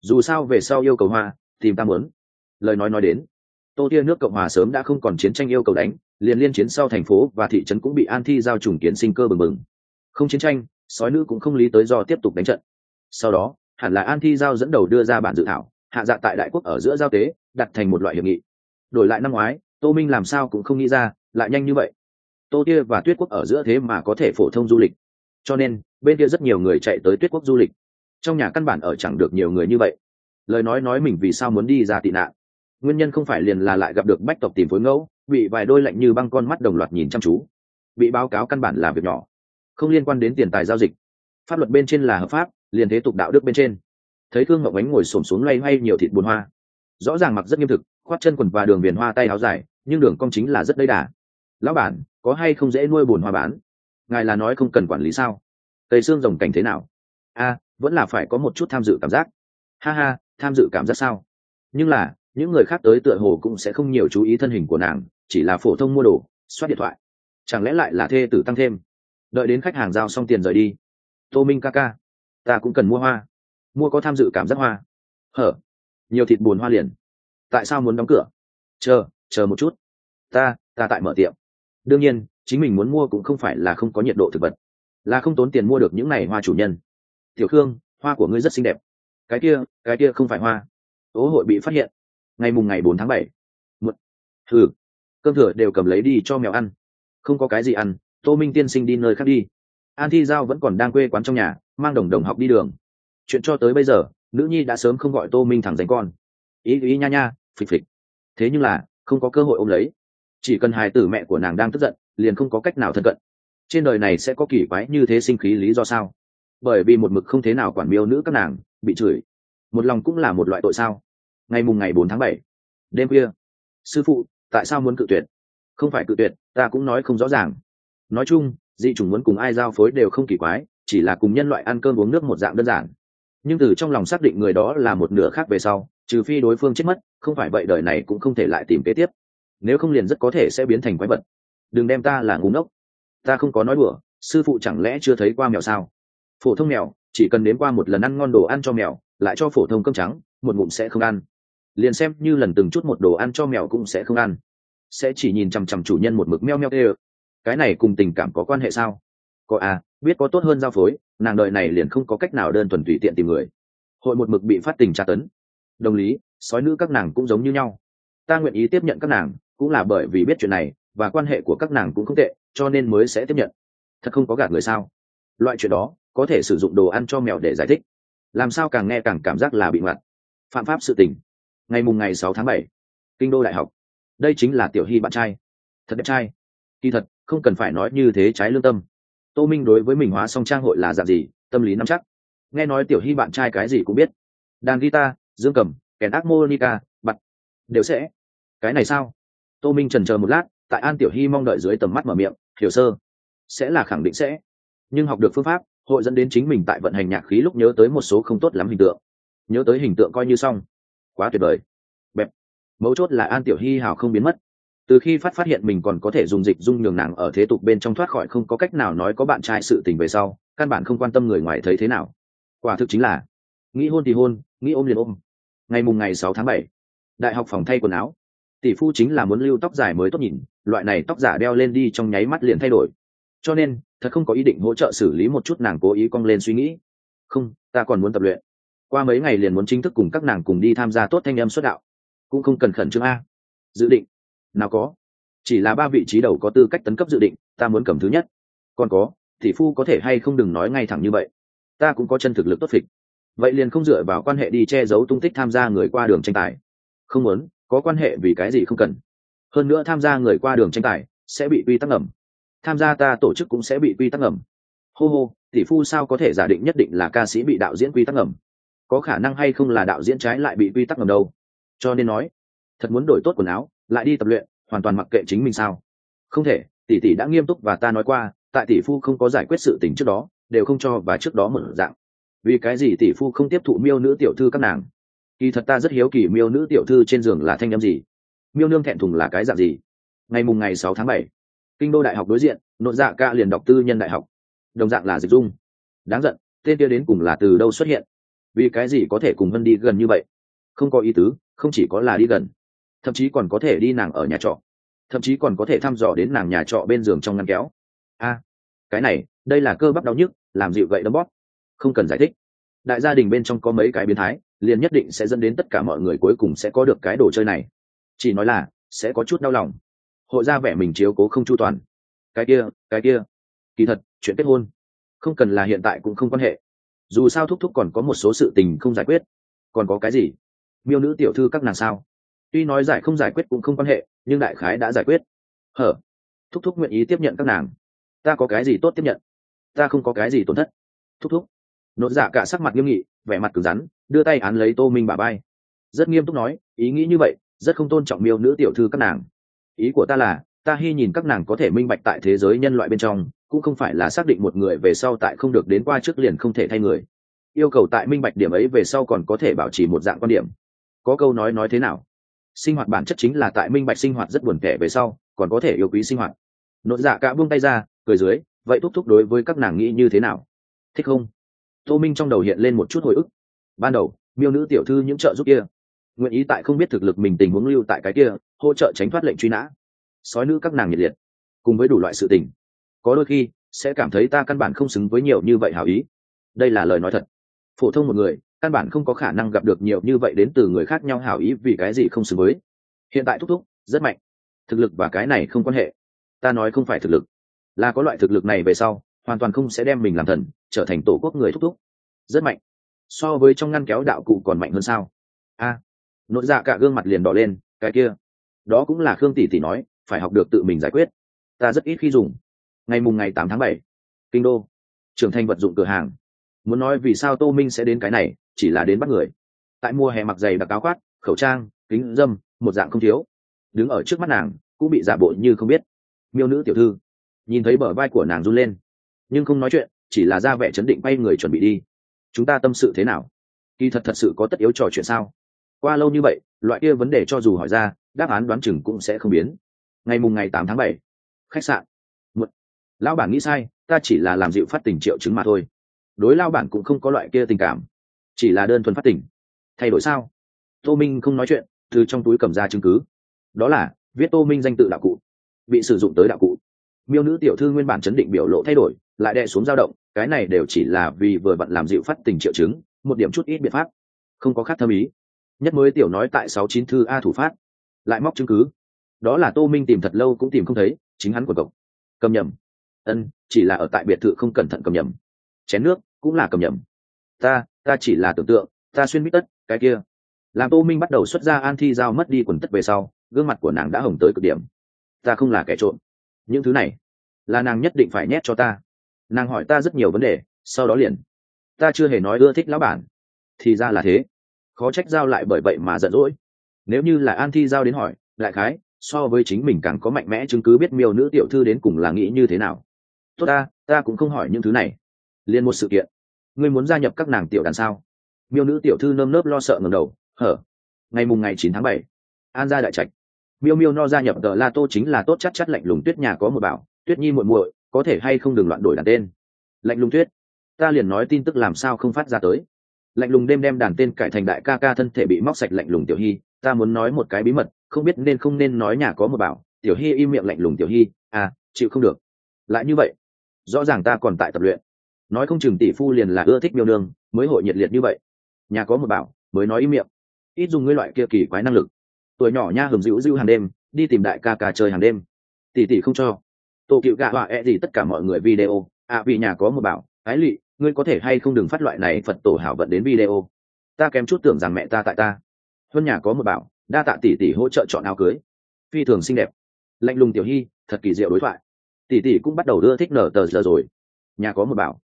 Dù sao về sau yêu cầu hoa, tìm ta muốn. Lời nói nói đến, tô tia nước cộng hòa sớm đã không còn chiến tranh yêu cầu đánh, liền liên chiến sau thành phố và thị trấn cũng bị an thi giao trùng kiến sinh cơ bừng bừng. Không chiến tranh, sói nữ cũng không lý tới do tiếp tục đánh trận. Sau đó, hẳn là an thi giao dẫn đầu đưa ra bản dự thảo hạ dạ tại đại quốc ở giữa giao tế, đặt thành một loại hiệp nghị. Đổi lại năm ngoái, tô minh làm sao cũng không nghĩ ra, lại nhanh như vậy. Tô tia và tuyết quốc ở giữa thế mà có thể phổ thông du lịch. Cho nên, bên kia rất nhiều người chạy tới tuyết quốc du lịch. Trong nhà căn bản ở chẳng được nhiều người như vậy. Lời nói nói mình vì sao muốn đi ra tị nạn. Nguyên nhân không phải liền là lại gặp được bách tộc tìm phối ngẫu, bị vài đôi lạnh như băng con mắt đồng loạt nhìn chăm chú. Bị báo cáo căn bản là việc nhỏ. Không liên quan đến tiền tài giao dịch. Pháp luật bên trên là hợp pháp, liền thế tục đạo đức bên trên thấy thương ngọc ánh ngồi xổm xuống loay hoay nhiều thịt bùn hoa. Rõ ràng mặc rất nghiêm thực khoát chân quần và đường viền hoa tay áo dài, nhưng đường cong chính là rất đầy đà. Lão bản, có hay không dễ nuôi bùn hoa bán? Ngài là nói không cần quản lý sao? Tây xương rồng cảnh thế nào? A, vẫn là phải có một chút tham dự cảm giác. Ha ha, tham dự cảm giác sao? Nhưng là, những người khác tới tựa hồ cũng sẽ không nhiều chú ý thân hình của nàng, chỉ là phổ thông mua đồ soát điện thoại. Chẳng lẽ lại là thê tử tăng thêm? Đợi đến khách hàng giao xong tiền rời đi. Tô minh ca ca, ta cũng cần mua hoa mua có tham dự cảm giác hoa. Hở, nhiều thịt buồn hoa liền. Tại sao muốn đóng cửa? Chờ chờ một chút. Ta ta tại mở tiệm. Đương nhiên, chính mình muốn mua cũng không phải là không có nhiệt độ thực vật. Là không tốn tiền mua được những này hoa chủ nhân. Tiểu khương, hoa của ngươi rất xinh đẹp. Cái kia cái kia không phải hoa. Ố hội bị phát hiện. Ngày mùng ngày bốn tháng bảy. Một, thử. Cơm thừa đều cầm lấy đi cho mèo ăn. Không có cái gì ăn, tô minh tiên sinh đi nơi khác đi. An thi giao vẫn còn đang quê quán trong nhà, mang đồng đồng học đi đường chuyện cho tới bây giờ, nữ nhi đã sớm không gọi tô minh thẳng danh con. Ý ý nha nha, phịch phịch. Thế nhưng là, không có cơ hội ôm lấy. Chỉ cần hài tử mẹ của nàng đang tức giận, liền không có cách nào thân cận. Trên đời này sẽ có kỳ quái như thế sinh khí lý do sao? Bởi vì một mực không thế nào quản miêu nữ các nàng, bị chửi. Một lòng cũng là một loại tội sao? Ngày mùng ngày bốn tháng bảy, đêm khuya. Sư phụ, tại sao muốn cự tuyệt? Không phải cự tuyệt, ta cũng nói không rõ ràng. Nói chung, dị chủng muốn cùng ai giao phối đều không kỳ quái, chỉ là cùng nhân loại ăn cơm uống nước một dạng đơn giản nhưng từ trong lòng xác định người đó là một nửa khác về sau, trừ phi đối phương chết mất, không phải vậy đời này cũng không thể lại tìm kế tiếp. Nếu không liền rất có thể sẽ biến thành quái vật. Đừng đem ta là ngu ngốc. Ta không có nói đùa, sư phụ chẳng lẽ chưa thấy qua mèo sao? Phổ thông mèo, chỉ cần đến qua một lần ăn ngon đồ ăn cho mèo, lại cho phổ thông cơm trắng, một ngụm sẽ không ăn. Liền xem như lần từng chút một đồ ăn cho mèo cũng sẽ không ăn. Sẽ chỉ nhìn chằm chằm chủ nhân một mực meo meo tê cái này cùng tình cảm có quan hệ sao? Có à biết có tốt hơn giao phối, nàng đợi này liền không có cách nào đơn thuần tùy tiện tìm người. Hội một mực bị phát tình tra tấn. Đồng lý, sói nữ các nàng cũng giống như nhau. Ta nguyện ý tiếp nhận các nàng, cũng là bởi vì biết chuyện này, và quan hệ của các nàng cũng không tệ, cho nên mới sẽ tiếp nhận. Thật không có gạt người sao? Loại chuyện đó, có thể sử dụng đồ ăn cho mèo để giải thích. Làm sao càng nghe càng cảm giác là bị ngoặt. Phạm pháp sự tình. Ngày mùng ngày sáu tháng bảy, kinh đô đại học. Đây chính là tiểu hy bạn trai. Thật đẹp trai. Kỳ thật, không cần phải nói như thế trái lương tâm tô minh đối với mình hóa song trang hội là dạng gì, tâm lý nắm chắc. Nghe nói tiểu hy bạn trai cái gì cũng biết. Đàn guitar, dương cầm, kèn ác monica bặt đều sẽ. Cái này sao? Tô minh trần chờ một lát, tại an tiểu hy mong đợi dưới tầm mắt mở miệng, hiểu sơ. Sẽ là khẳng định sẽ. Nhưng học được phương pháp, hội dẫn đến chính mình tại vận hành nhạc khí lúc nhớ tới một số không tốt lắm hình tượng. Nhớ tới hình tượng coi như xong. Quá tuyệt vời. Bẹp. Mấu chốt là an tiểu hy hào không biến mất từ khi phát phát hiện mình còn có thể dùng dịch dung nhường nàng ở thế tục bên trong thoát khỏi không có cách nào nói có bạn trai sự tình về sau, căn bản không quan tâm người ngoài thấy thế nào. Quả thực chính là, nghĩ hôn thì hôn, nghĩ ôm liền ôm. Ngày mùng ngày sáu tháng bảy, đại học phòng thay quần áo. Tỷ phu chính là muốn lưu tóc dài mới tốt nhìn, loại này tóc giả đeo lên đi trong nháy mắt liền thay đổi. Cho nên, thật không có ý định hỗ trợ xử lý một chút nàng cố ý cong lên suy nghĩ. Không, ta còn muốn tập luyện. Qua mấy ngày liền muốn chính thức cùng các nàng cùng đi tham gia tốt thanh âm xuất đạo. Cũng không cần khẩn trương a. Dự định nào có. Chỉ là ba vị trí đầu có tư cách tấn cấp dự định, ta muốn cầm thứ nhất. Còn có, tỷ phu có thể hay không đừng nói ngay thẳng như vậy. Ta cũng có chân thực lực tốt phịch. Vậy liền không dựa vào quan hệ đi che giấu tung tích tham gia người qua đường tranh tài. Không muốn, có quan hệ vì cái gì không cần. Hơn nữa tham gia người qua đường tranh tài sẽ bị quy tắc ngầm. Tham gia ta tổ chức cũng sẽ bị quy tắc ngầm. Hô hô, tỷ phu sao có thể giả định nhất định là ca sĩ bị đạo diễn quy tắc ngầm? Có khả năng hay không là đạo diễn trái lại bị quy tắc ngầm đâu? Cho nên nói, thật muốn đổi tốt quần áo lại đi tập luyện, hoàn toàn mặc kệ chính mình sao. Không thể, tỷ tỷ đã nghiêm túc và ta nói qua, tại tỷ phu không có giải quyết sự tình trước đó, đều không cho và trước đó một dạng. Vì cái gì tỷ phu không tiếp thụ miêu nữ tiểu thư các nàng? Kỳ thật ta rất hiếu kỳ miêu nữ tiểu thư trên giường là thanh â m gì? Miêu nương thẹn thùng là cái dạng gì? Ngày mùng ngày sáu tháng bảy, kinh đô đại học đối diện nội dạ ca liền đọc tư nhân đại học. Đồng dạng là dịch dung. Đáng giận, tên kia đến cùng là từ đâu xuất hiện? Vì cái gì có thể cùng vân đi gần như vậy? Không có ý tứ, không chỉ có là đi gần thậm chí còn có thể đi nàng ở nhà trọ, thậm chí còn có thể thăm dò đến nàng nhà trọ bên giường trong ngăn kéo. A, cái này, đây là cơ bắp đau nhức, làm dịu gậy đấm bóp. Không cần giải thích. Đại gia đình bên trong có mấy cái biến thái, liền nhất định sẽ dẫn đến tất cả mọi người cuối cùng sẽ có được cái đồ chơi này. Chỉ nói là, sẽ có chút đau lòng. Hội ra vẻ mình chiếu cố không chu toàn. Cái kia cái kia. Kỳ thật, chuyện kết hôn, không cần là hiện tại cũng không quan hệ. Dù sao thúc thúc còn có một số sự tình không giải quyết. Còn có cái gì? Miêu nữ tiểu thư các nàng sao? Tuy nói giải không giải quyết cũng không quan hệ, nhưng đại khái đã giải quyết. Hở? Thúc thúc nguyện ý tiếp nhận các nàng. Ta có cái gì tốt tiếp nhận? Ta không có cái gì tổn thất. Thúc thúc. Nốt giả dạ cả sắc mặt nghiêm nghị, vẻ mặt cứng rắn, đưa tay án lấy tô minh bà bay rất nghiêm túc nói, ý nghĩ như vậy, rất không tôn trọng miêu nữ tiểu thư các nàng. Ý của ta là, ta hy nhìn các nàng có thể minh bạch tại thế giới nhân loại bên trong, cũng không phải là xác định một người về sau tại không được đến qua trước liền không thể thay người. Yêu cầu tại minh bạch điểm ấy về sau còn có thể bảo trì một dạng quan điểm. Có câu nói nói thế nào? Sinh hoạt bản chất chính là tại minh bạch sinh hoạt rất buồn tẻ về sau, còn có thể yêu quý sinh hoạt. Nội dạ cả buông tay ra, cười dưới, vậy thúc thúc đối với các nàng nghĩ như thế nào? Thích không? Tô minh trong đầu hiện lên một chút hồi ức. Ban đầu, miêu nữ tiểu thư những trợ giúp kia, nguyện ý tại không biết thực lực mình tình huống lưu tại cái kia, hỗ trợ tránh thoát lệnh truy nã. Sói nữ các nàng nhiệt liệt, cùng với đủ loại sự tình. Có đôi khi, sẽ cảm thấy ta căn bản không xứng với nhiều như vậy hảo ý. Đây là lời nói thật. Phổ thông một người căn bản không có khả năng gặp được nhiều như vậy đến từ người khác nhau hảo ý vì cái gì không xứng với. Hiện tại thúc thúc, rất mạnh. Thực lực và cái này không quan hệ. Ta nói không phải thực lực. Là có loại thực lực này về sau, hoàn toàn không sẽ đem mình làm thần, trở thành tổ quốc người thúc thúc. Rất mạnh. So với trong ngăn kéo đạo cụ còn mạnh hơn sao? A. Nội dạ cả gương mặt liền đỏ lên, cái kia. Đó cũng là khương tỷ tỷ nói, phải học được tự mình giải quyết. Ta rất ít khi dùng. Ngày mùng ngày tám tháng bảy. Kinh đô. Trưởng thành vật dụng cửa hàng muốn nói vì sao tô minh sẽ đến cái này, chỉ là đến bắt người. Tại mùa hè mặc giày đặc áo khoác, khẩu trang, kính dâm, một dạng không thiếu. Đứng ở trước mắt nàng, cũng bị giả bộ như không biết. Miêu nữ tiểu thư. Nhìn thấy bờ vai của nàng run lên. Nhưng không nói chuyện, chỉ là ra vẻ chấn định bay người chuẩn bị đi. Chúng ta tâm sự thế nào? Kỳ thật thật sự có tất yếu trò chuyện sao? Qua lâu như vậy, loại kia vấn đề cho dù hỏi ra, đáp án đoán chừng cũng sẽ không biến. Ngày mùng ngày tám tháng bảy, khách sạn. Một. Lão bản nghĩ sai, ta chỉ là làm dịu phát tình triệu chứng mà thôi đối lao bản cũng không có loại kia tình cảm, chỉ là đơn thuần phát tình. Thay đổi sao? Tô minh không nói chuyện, từ trong túi cầm ra chứng cứ. Đó là, viết tô minh danh tự đạo cụ, bị sử dụng tới đạo cụ. Miêu nữ tiểu thư nguyên bản chấn định biểu lộ thay đổi, lại đè xuống dao động, cái này đều chỉ là vì vừa bận làm dịu phát tình triệu chứng, một điểm chút ít biện pháp. Không có khác thâm ý. Nhất mới tiểu nói tại sáu chín thư a thủ phát, lại móc chứng cứ. Đó là tô minh tìm thật lâu cũng tìm không thấy, chính hắn của cậu. Cầm nhầm. Ân, chỉ là ở tại biệt thự không cẩn thận cầm nhầm chén nước cũng là cầm nhầm. Ta ta chỉ là tưởng tượng, ta xuyên mít tất, cái kia. Làm tô minh bắt đầu xuất ra an thi giao mất đi quần tất về sau, gương mặt của nàng đã hồng tới cực điểm. Ta không là kẻ trộm. Những thứ này là nàng nhất định phải nhét cho ta. Nàng hỏi ta rất nhiều vấn đề, sau đó liền. Ta chưa hề nói ưa thích lão bản. Thì ra là thế. Khó trách giao lại bởi vậy mà giận dỗi. Nếu như là an thi giao đến hỏi, đại khái, so với chính mình càng có mạnh mẽ chứng cứ biết miêu nữ tiểu thư đến cùng là nghĩ như thế nào. Tốt ta ta cũng không hỏi những thứ này liền một sự kiện. Ngươi muốn gia nhập các nàng tiểu đàn sao? Miêu nữ tiểu thư nơm nớp lo sợ ngầm đầu, hở? Ngày mùng ngày chín tháng bảy, an gia đại trạch. Miêu miêu no gia nhập tờ la tô chính là tốt chắc chắc lạnh lùng tuyết nhà có một bảo, tuyết nhi muội muội, có thể hay không đừng loạn đổi đàn tên. Lạnh lùng tuyết, ta liền nói tin tức làm sao không phát ra tới. Lạnh lùng đêm đem đàn tên cải thành đại ca ca thân thể bị móc sạch lạnh lùng tiểu hy, ta muốn nói một cái bí mật, không biết nên không nên nói nhà có một bảo, tiểu hy im miệng lạnh lùng tiểu hy à chịu không được. Lại như vậy, rõ ràng ta còn tại tập luyện nói không chừng tỷ phu liền là ưa thích miêu nương, mới hội nhiệt liệt như vậy. Nhà có một bảo, mới nói im miệng. Ít dùng ngươi loại kia kỳ quái năng lực. Tuổi nhỏ nha hầm dịu dịu hàng đêm, đi tìm đại ca ca chơi hàng đêm. Tỷ tỷ không cho. Tổ cựu gạ họa e gì tất cả mọi người video. À vì nhà có một bảo, ái lụy ngươi có thể hay không đừng phát loại này phật tổ hảo vận đến video. Ta kém chút tưởng rằng mẹ ta tại ta. Hơn nhà có một bảo, đa tạ tỷ tỷ hỗ trợ chọn áo cưới. Phi thường xinh đẹp. Lạnh lùng tiểu hy, thật kỳ diệu đối thoại. Tỷ tỷ cũng bắt đầu đưa thích nở tờ giờ rồi. Nhà có một bảo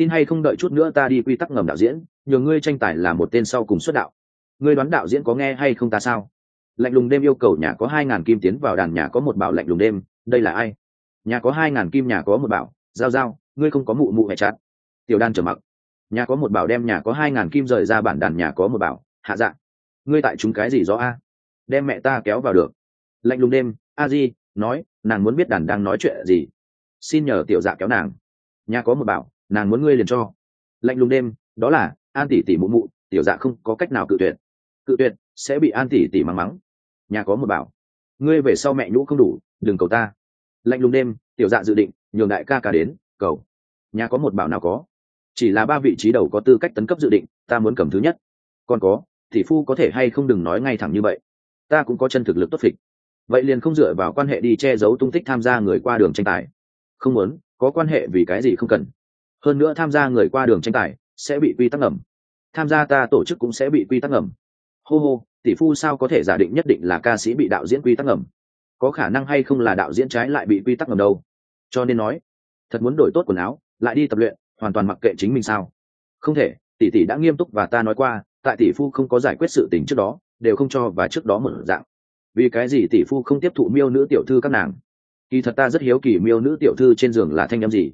tin hay không đợi chút nữa ta đi quy tắc ngầm đạo diễn, nhờ ngươi tranh tài là một tên sau cùng xuất đạo. Ngươi đoán đạo diễn có nghe hay không ta sao? Lạnh lùng đêm yêu cầu nhà có hai ngàn kim tiến vào đàn nhà có một bảo lạnh lùng đêm, đây là ai? Nhà có hai ngàn kim, nhà có một bảo, giao giao, ngươi không có mụ mụ hệ chặt tiểu đan trở mặc. Nhà có một bảo đem nhà có hai ngàn kim rời ra bản đàn nhà có một bảo, hạ dạng ngươi tại chúng cái gì rõ a? Đem mẹ ta kéo vào được. Lạnh lùng đêm, a di, nói, nàng muốn biết đàn đang nói chuyện gì. Xin nhờ tiểu dạ kéo nàng. Nhà có một bảo nàng muốn ngươi liền cho. Lạnh lùng đêm, đó là, an tỷ tỷ mụ mụ, tiểu dạ không có cách nào cự tuyệt. Cự tuyệt, sẽ bị an tỷ tỷ mắng mắng. Nhà có một bảo. Ngươi về sau mẹ nhũ không đủ, đừng cầu ta. Lạnh lùng đêm, tiểu dạ dự định, nhường đại ca cả đến, cầu. Nhà có một bảo nào có? Chỉ là ba vị trí đầu có tư cách tấn cấp dự định, ta muốn cầm thứ nhất. Còn có, tỷ phu có thể hay không đừng nói ngay thẳng như vậy. Ta cũng có chân thực lực tốt phịch. Vậy liền không dựa vào quan hệ đi che giấu tung tích tham gia người qua đường tranh tài. Không muốn, có quan hệ vì cái gì không cần hơn nữa tham gia người qua đường tranh tài sẽ bị quy tắc ngầm. Tham gia ta tổ chức cũng sẽ bị quy tắc ngầm. Hô hô, tỷ phu sao có thể giả định nhất định là ca sĩ bị đạo diễn quy tắc ngầm? Có khả năng hay không là đạo diễn trái lại bị quy tắc ngầm đâu? Cho nên nói, thật muốn đổi tốt quần áo, lại đi tập luyện, hoàn toàn mặc kệ chính mình sao? Không thể, tỷ tỷ đã nghiêm túc và ta nói qua, tại tỷ phu không có giải quyết sự tình trước đó, đều không cho và trước đó một dạng. Vì cái gì tỷ phu không tiếp thụ miêu nữ tiểu thư các nàng? Kỳ thật ta rất hiếu kỳ miêu nữ tiểu thư trên giường là thanh â gì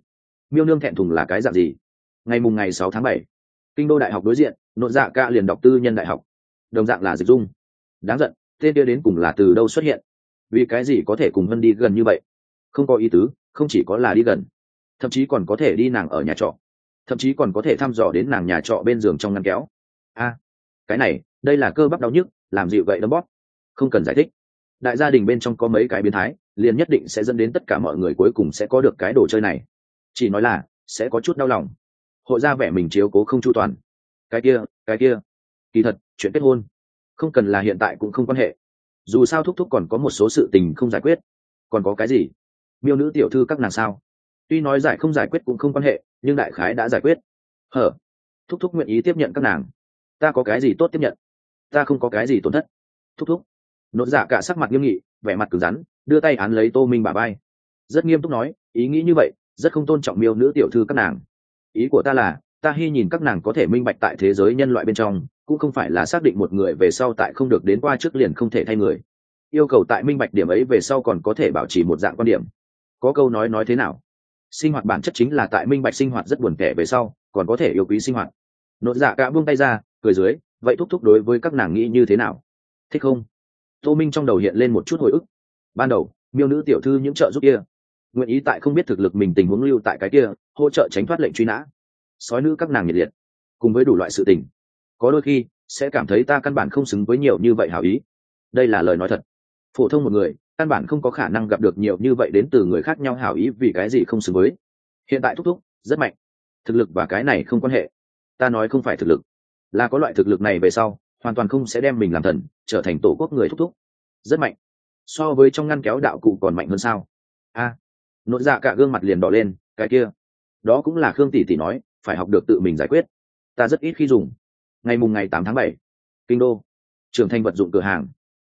miêu nương thẹn thùng là cái dạng gì? Ngày mùng ngày sáu tháng bảy, kinh đô đại học đối diện nội dạ ca liền đọc tư nhân đại học. Đồng dạng là dịch dung. Đáng giận, tên kia đến cùng là từ đâu xuất hiện? Vì cái gì có thể cùng vân đi gần như vậy? Không có ý tứ, không chỉ có là đi gần, thậm chí còn có thể đi nàng ở nhà trọ, thậm chí còn có thể thăm dò đến nàng nhà trọ bên giường trong ngăn kéo. A, cái này, đây là cơ bắp đau nhức, làm dịu vậy đấm bóp. Không cần giải thích. Đại gia đình bên trong có mấy cái biến thái, liền nhất định sẽ dẫn đến tất cả mọi người cuối cùng sẽ có được cái đồ chơi này chỉ nói là, sẽ có chút đau lòng. Hội ra vẻ mình chiếu cố không chu toàn. Cái kia cái kia. Kỳ thật, chuyện kết hôn, không cần là hiện tại cũng không quan hệ. Dù sao thúc thúc còn có một số sự tình không giải quyết. Còn có cái gì? Miêu nữ tiểu thư các nàng sao? Tuy nói giải không giải quyết cũng không quan hệ, nhưng đại khái đã giải quyết. Hở? Thúc thúc nguyện ý tiếp nhận các nàng. Ta có cái gì tốt tiếp nhận? Ta không có cái gì tổn thất. Thúc thúc. Nốt giả dạ cả sắc mặt nghiêm nghị, vẻ mặt cứng rắn, đưa tay án lấy tô minh bà bay rất nghiêm túc nói, ý nghĩ như vậy rất không tôn trọng miêu nữ tiểu thư các nàng. Ý của ta là, ta hy nhìn các nàng có thể minh bạch tại thế giới nhân loại bên trong, cũng không phải là xác định một người về sau tại không được đến qua trước liền không thể thay người. Yêu cầu tại minh bạch điểm ấy về sau còn có thể bảo trì một dạng quan điểm. Có câu nói nói thế nào? Sinh hoạt bản chất chính là tại minh bạch sinh hoạt rất buồn kẻ về sau, còn có thể yêu quý sinh hoạt. Nội dạ cả buông tay ra, cười dưới, vậy thúc thúc đối với các nàng nghĩ như thế nào? Thích không? Tô minh trong đầu hiện lên một chút hồi ức. Ban đầu, miêu nữ tiểu thư những trợ giúp kia nguyện ý tại không biết thực lực mình tình huống lưu tại cái kia, hỗ trợ tránh thoát lệnh truy nã. Sói nữ các nàng nhiệt liệt, cùng với đủ loại sự tình. Có đôi khi, sẽ cảm thấy ta căn bản không xứng với nhiều như vậy hảo ý. Đây là lời nói thật. Phổ thông một người, căn bản không có khả năng gặp được nhiều như vậy đến từ người khác nhau hảo ý vì cái gì không xứng với. Hiện tại thúc thúc, rất mạnh. Thực lực và cái này không quan hệ. Ta nói không phải thực lực. Là có loại thực lực này về sau, hoàn toàn không sẽ đem mình làm thần, trở thành tổ quốc người thúc thúc. Rất mạnh. So với trong ngăn kéo đạo cụ còn mạnh hơn sao? A nội dạ cả gương mặt liền đỏ lên, cái kia, đó cũng là khương tỷ tỷ nói, phải học được tự mình giải quyết. Ta rất ít khi dùng. Ngày mùng ngày tám tháng bảy, kinh đô, trưởng thành vật dụng cửa hàng.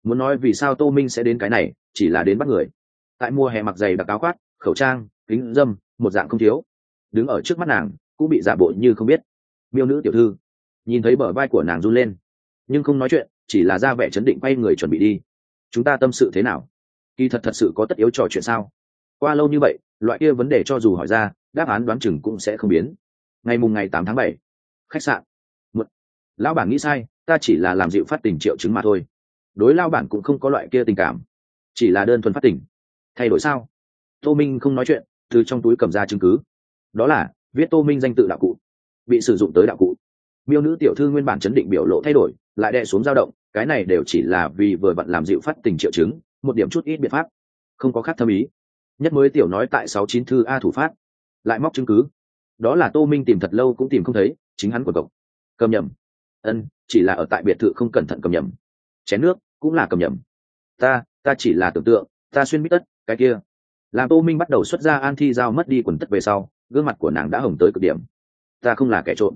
Muốn nói vì sao tô minh sẽ đến cái này, chỉ là đến bắt người. Tại mùa hè mặc giày đặc áo khoác, khẩu trang, kính dâm, một dạng không thiếu. Đứng ở trước mắt nàng, cũng bị giả bộ như không biết. Miêu nữ tiểu thư, nhìn thấy bờ vai của nàng run lên, nhưng không nói chuyện, chỉ là ra vẻ chấn định quay người chuẩn bị đi. Chúng ta tâm sự thế nào? Kỳ thật thật sự có tất yếu trò chuyện sao? Qua lâu như vậy, loại kia vấn đề cho dù hỏi ra, đáp án đoán chừng cũng sẽ không biến. Ngày mùng ngày tám tháng bảy, khách sạn. Một, lão bản nghĩ sai, ta chỉ là làm dịu phát tình triệu chứng mà thôi. Đối lao bản cũng không có loại kia tình cảm, chỉ là đơn thuần phát tình. Thay đổi sao? Tô minh không nói chuyện, từ trong túi cầm ra chứng cứ. Đó là, viết tô minh danh tự đạo cụ, bị sử dụng tới đạo cụ. Miêu nữ tiểu thư nguyên bản chấn định biểu lộ thay đổi, lại đè xuống dao động, cái này đều chỉ là vì vừa bận làm dịu phát tình triệu chứng, một điểm chút ít biện pháp. Không có khác thâm ý nhất mới tiểu nói tại sáu chín thư a thủ phát. Lại móc chứng cứ. Đó là tô minh tìm thật lâu cũng tìm không thấy, chính hắn của cậu cầm nhầm. Ân, chỉ là ở tại biệt thự không cẩn thận cầm nhầm. Chén nước, cũng là cầm nhầm. Ta ta chỉ là tưởng tượng, ta xuyên bít tất, cái kia. Làm tô minh bắt đầu xuất ra an thi giao mất đi quần tất về sau, gương mặt của nàng đã hồng tới cực điểm. Ta không là kẻ trộm.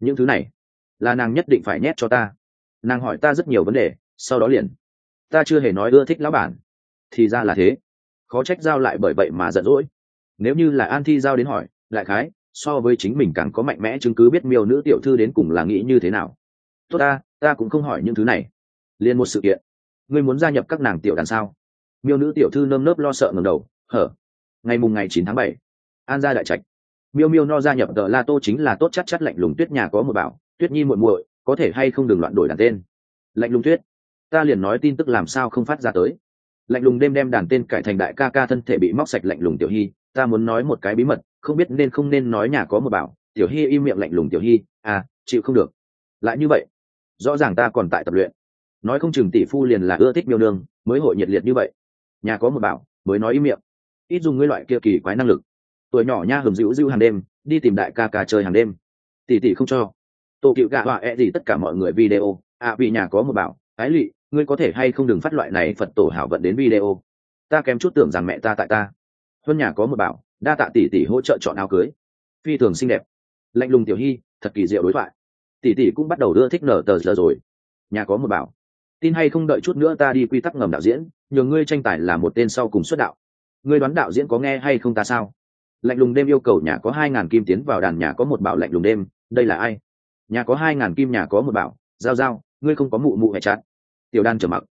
Những thứ này, là nàng nhất định phải nhét cho ta. Nàng hỏi ta rất nhiều vấn đề, sau đó liền. Ta chưa hề nói ưa thích lão bản. Thì ra là thế khó trách giao lại bởi vậy mà giận dỗi. Nếu như là an thi giao đến hỏi lại khái, so với chính mình càng có mạnh mẽ chứng cứ biết miêu nữ tiểu thư đến cùng là nghĩ như thế nào. Tốt ta ta cũng không hỏi những thứ này. Liền một sự kiện. Ngươi muốn gia nhập các nàng tiểu đàn sao? Miêu nữ tiểu thư nơm nớp lo sợ ngầm đầu, hở. Ngày mùng ngày chín tháng bảy, an gia đại trạch. Miêu miêu no gia nhập tờ la tô chính là tốt chắc chắc lạnh lùng tuyết nhà có một bảo, tuyết nhi muộn muội, có thể hay không đừng loạn đổi đàn tên. Lạnh lùng tuyết, ta liền nói tin tức làm sao không phát ra tới lạnh lùng đêm đem đàn tên cải thành đại ca ca thân thể bị móc sạch lạnh lùng tiểu hy, ta muốn nói một cái bí mật, không biết nên không nên nói nhà có một bảo, tiểu hy im miệng lạnh lùng tiểu hy à chịu không được. Lại như vậy, rõ ràng ta còn tại tập luyện. Nói không chừng tỷ phu liền là ưa thích miêu nương, mới hội nhiệt liệt như vậy. Nhà có một bảo, mới nói im miệng. Ít dùng ngươi loại kia kỳ quái năng lực. Tuổi nhỏ nha hầm dữ dữ hàng đêm, đi tìm đại ca ca chơi hàng đêm. Tỷ tỷ không cho. Tổ cựu gạ họa e gì tất cả mọi người video à vì nhà có một bảo, ái lụy ngươi có thể hay không đừng phát loại này phật tổ hảo vận đến video. Ta kém chút tưởng rằng mẹ ta tại ta. Huân nhà có một bảo, đa tạ tỷ tỷ hỗ trợ chọn áo cưới. Phi thường xinh đẹp. Lạnh lùng tiểu hy, thật kỳ diệu đối thoại. Tỷ tỷ cũng bắt đầu đưa thích nở tờ giờ rồi. Nhà có một bảo. Tin hay không đợi chút nữa ta đi quy tắc ngầm đạo diễn, nhờ ngươi tranh tài là một tên sau cùng xuất đạo. Ngươi đoán đạo diễn có nghe hay không ta sao? Lạnh lùng đêm yêu cầu nhà có hai ngàn kim tiến vào đàn nhà có một bảo lạnh lùng đêm, đây là ai? Nhà có hai ngàn kim, nhà có một bảo. Giao giao, ngươi không có mụ mụ hệ chặt tiểu đan trở mặc.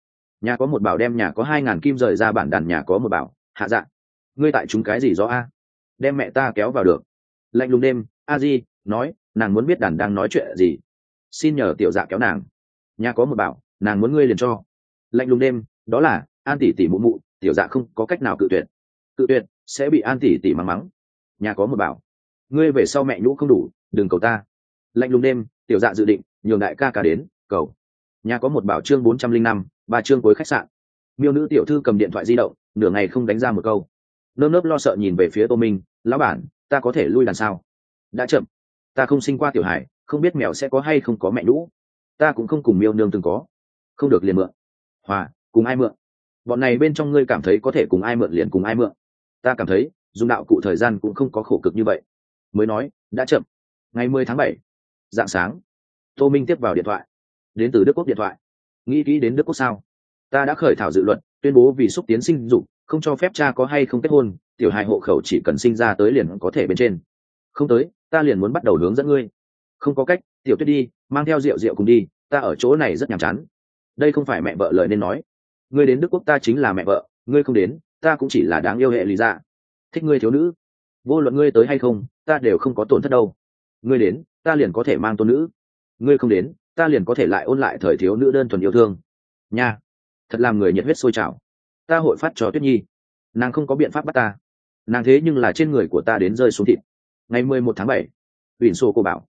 Nhà có một bảo đem nhà có hai ngàn kim rời ra bản đàn nhà có một bảo. Hạ dạ. Ngươi tại chúng cái gì rõ a? Đem mẹ ta kéo vào được. Lạnh lùng đêm, a di nói, nàng muốn biết đàn đang nói chuyện gì. Xin nhờ tiểu dạ kéo nàng. Nhà có một bảo, nàng muốn ngươi liền cho. Lạnh lùng đêm, đó là, an tỷ tỷ mụ mụ, tiểu dạ không có cách nào cự tuyệt. Cự tuyệt, sẽ bị an tỷ tỷ mắng mắng. Nhà có một bảo. Ngươi về sau mẹ nhũ không đủ, đừng cầu ta. Lạnh lùng đêm, tiểu dạ dự định, nhường đại ca ca đến, cầu nhà có một bảo chương bốn trăm linh năm, ba chương cuối khách sạn. Miêu nữ tiểu thư cầm điện thoại di động, nửa ngày không đánh ra một câu. Nơm nớp lo sợ nhìn về phía tô minh, lão bản, ta có thể lui đằng sau. Đã chậm. Ta không sinh qua tiểu hải không biết mèo sẽ có hay không có mẹ nũ. ta cũng không cùng miêu nương từng có. Không được liền mượn. Hòa, cùng ai mượn? Bọn này bên trong ngươi cảm thấy có thể cùng ai mượn liền cùng ai mượn. Ta cảm thấy, dùng đạo cụ thời gian cũng không có khổ cực như vậy. Mới nói, đã chậm. Ngày mười tháng bảy, dạng sáng. Tô minh tiếp vào điện thoại đến từ đức quốc điện thoại. Nghĩ kỹ đến đức quốc sao? Ta đã khởi thảo dự luận tuyên bố vì xúc tiến sinh dục, không cho phép cha có hay không kết hôn, tiểu hai hộ khẩu chỉ cần sinh ra tới liền có thể bên trên. Không tới, ta liền muốn bắt đầu hướng dẫn ngươi. Không có cách, tiểu tuyết đi, mang theo rượu rượu cùng đi, ta ở chỗ này rất nhàm chán. Đây không phải mẹ vợ lời nên nói. Ngươi đến đức quốc ta chính là mẹ vợ, ngươi không đến, ta cũng chỉ là đáng yêu hệ lý ra dạ. thích ngươi thiếu nữ. Vô luận ngươi tới hay không, ta đều không có tổn thất đâu. Ngươi đến, ta liền có thể mang tôn nữ. Ngươi không đến ta liền có thể lại ôn lại thời thiếu nữ đơn thuần yêu thương. Nha, thật làm người nhiệt huyết sôi trào. Ta hội phát cho tuyết nhi. Nàng không có biện pháp bắt ta. Nàng thế nhưng là trên người của ta đến rơi xuống thịt. Ngày mười một tháng bảy ủy xô cô bảo,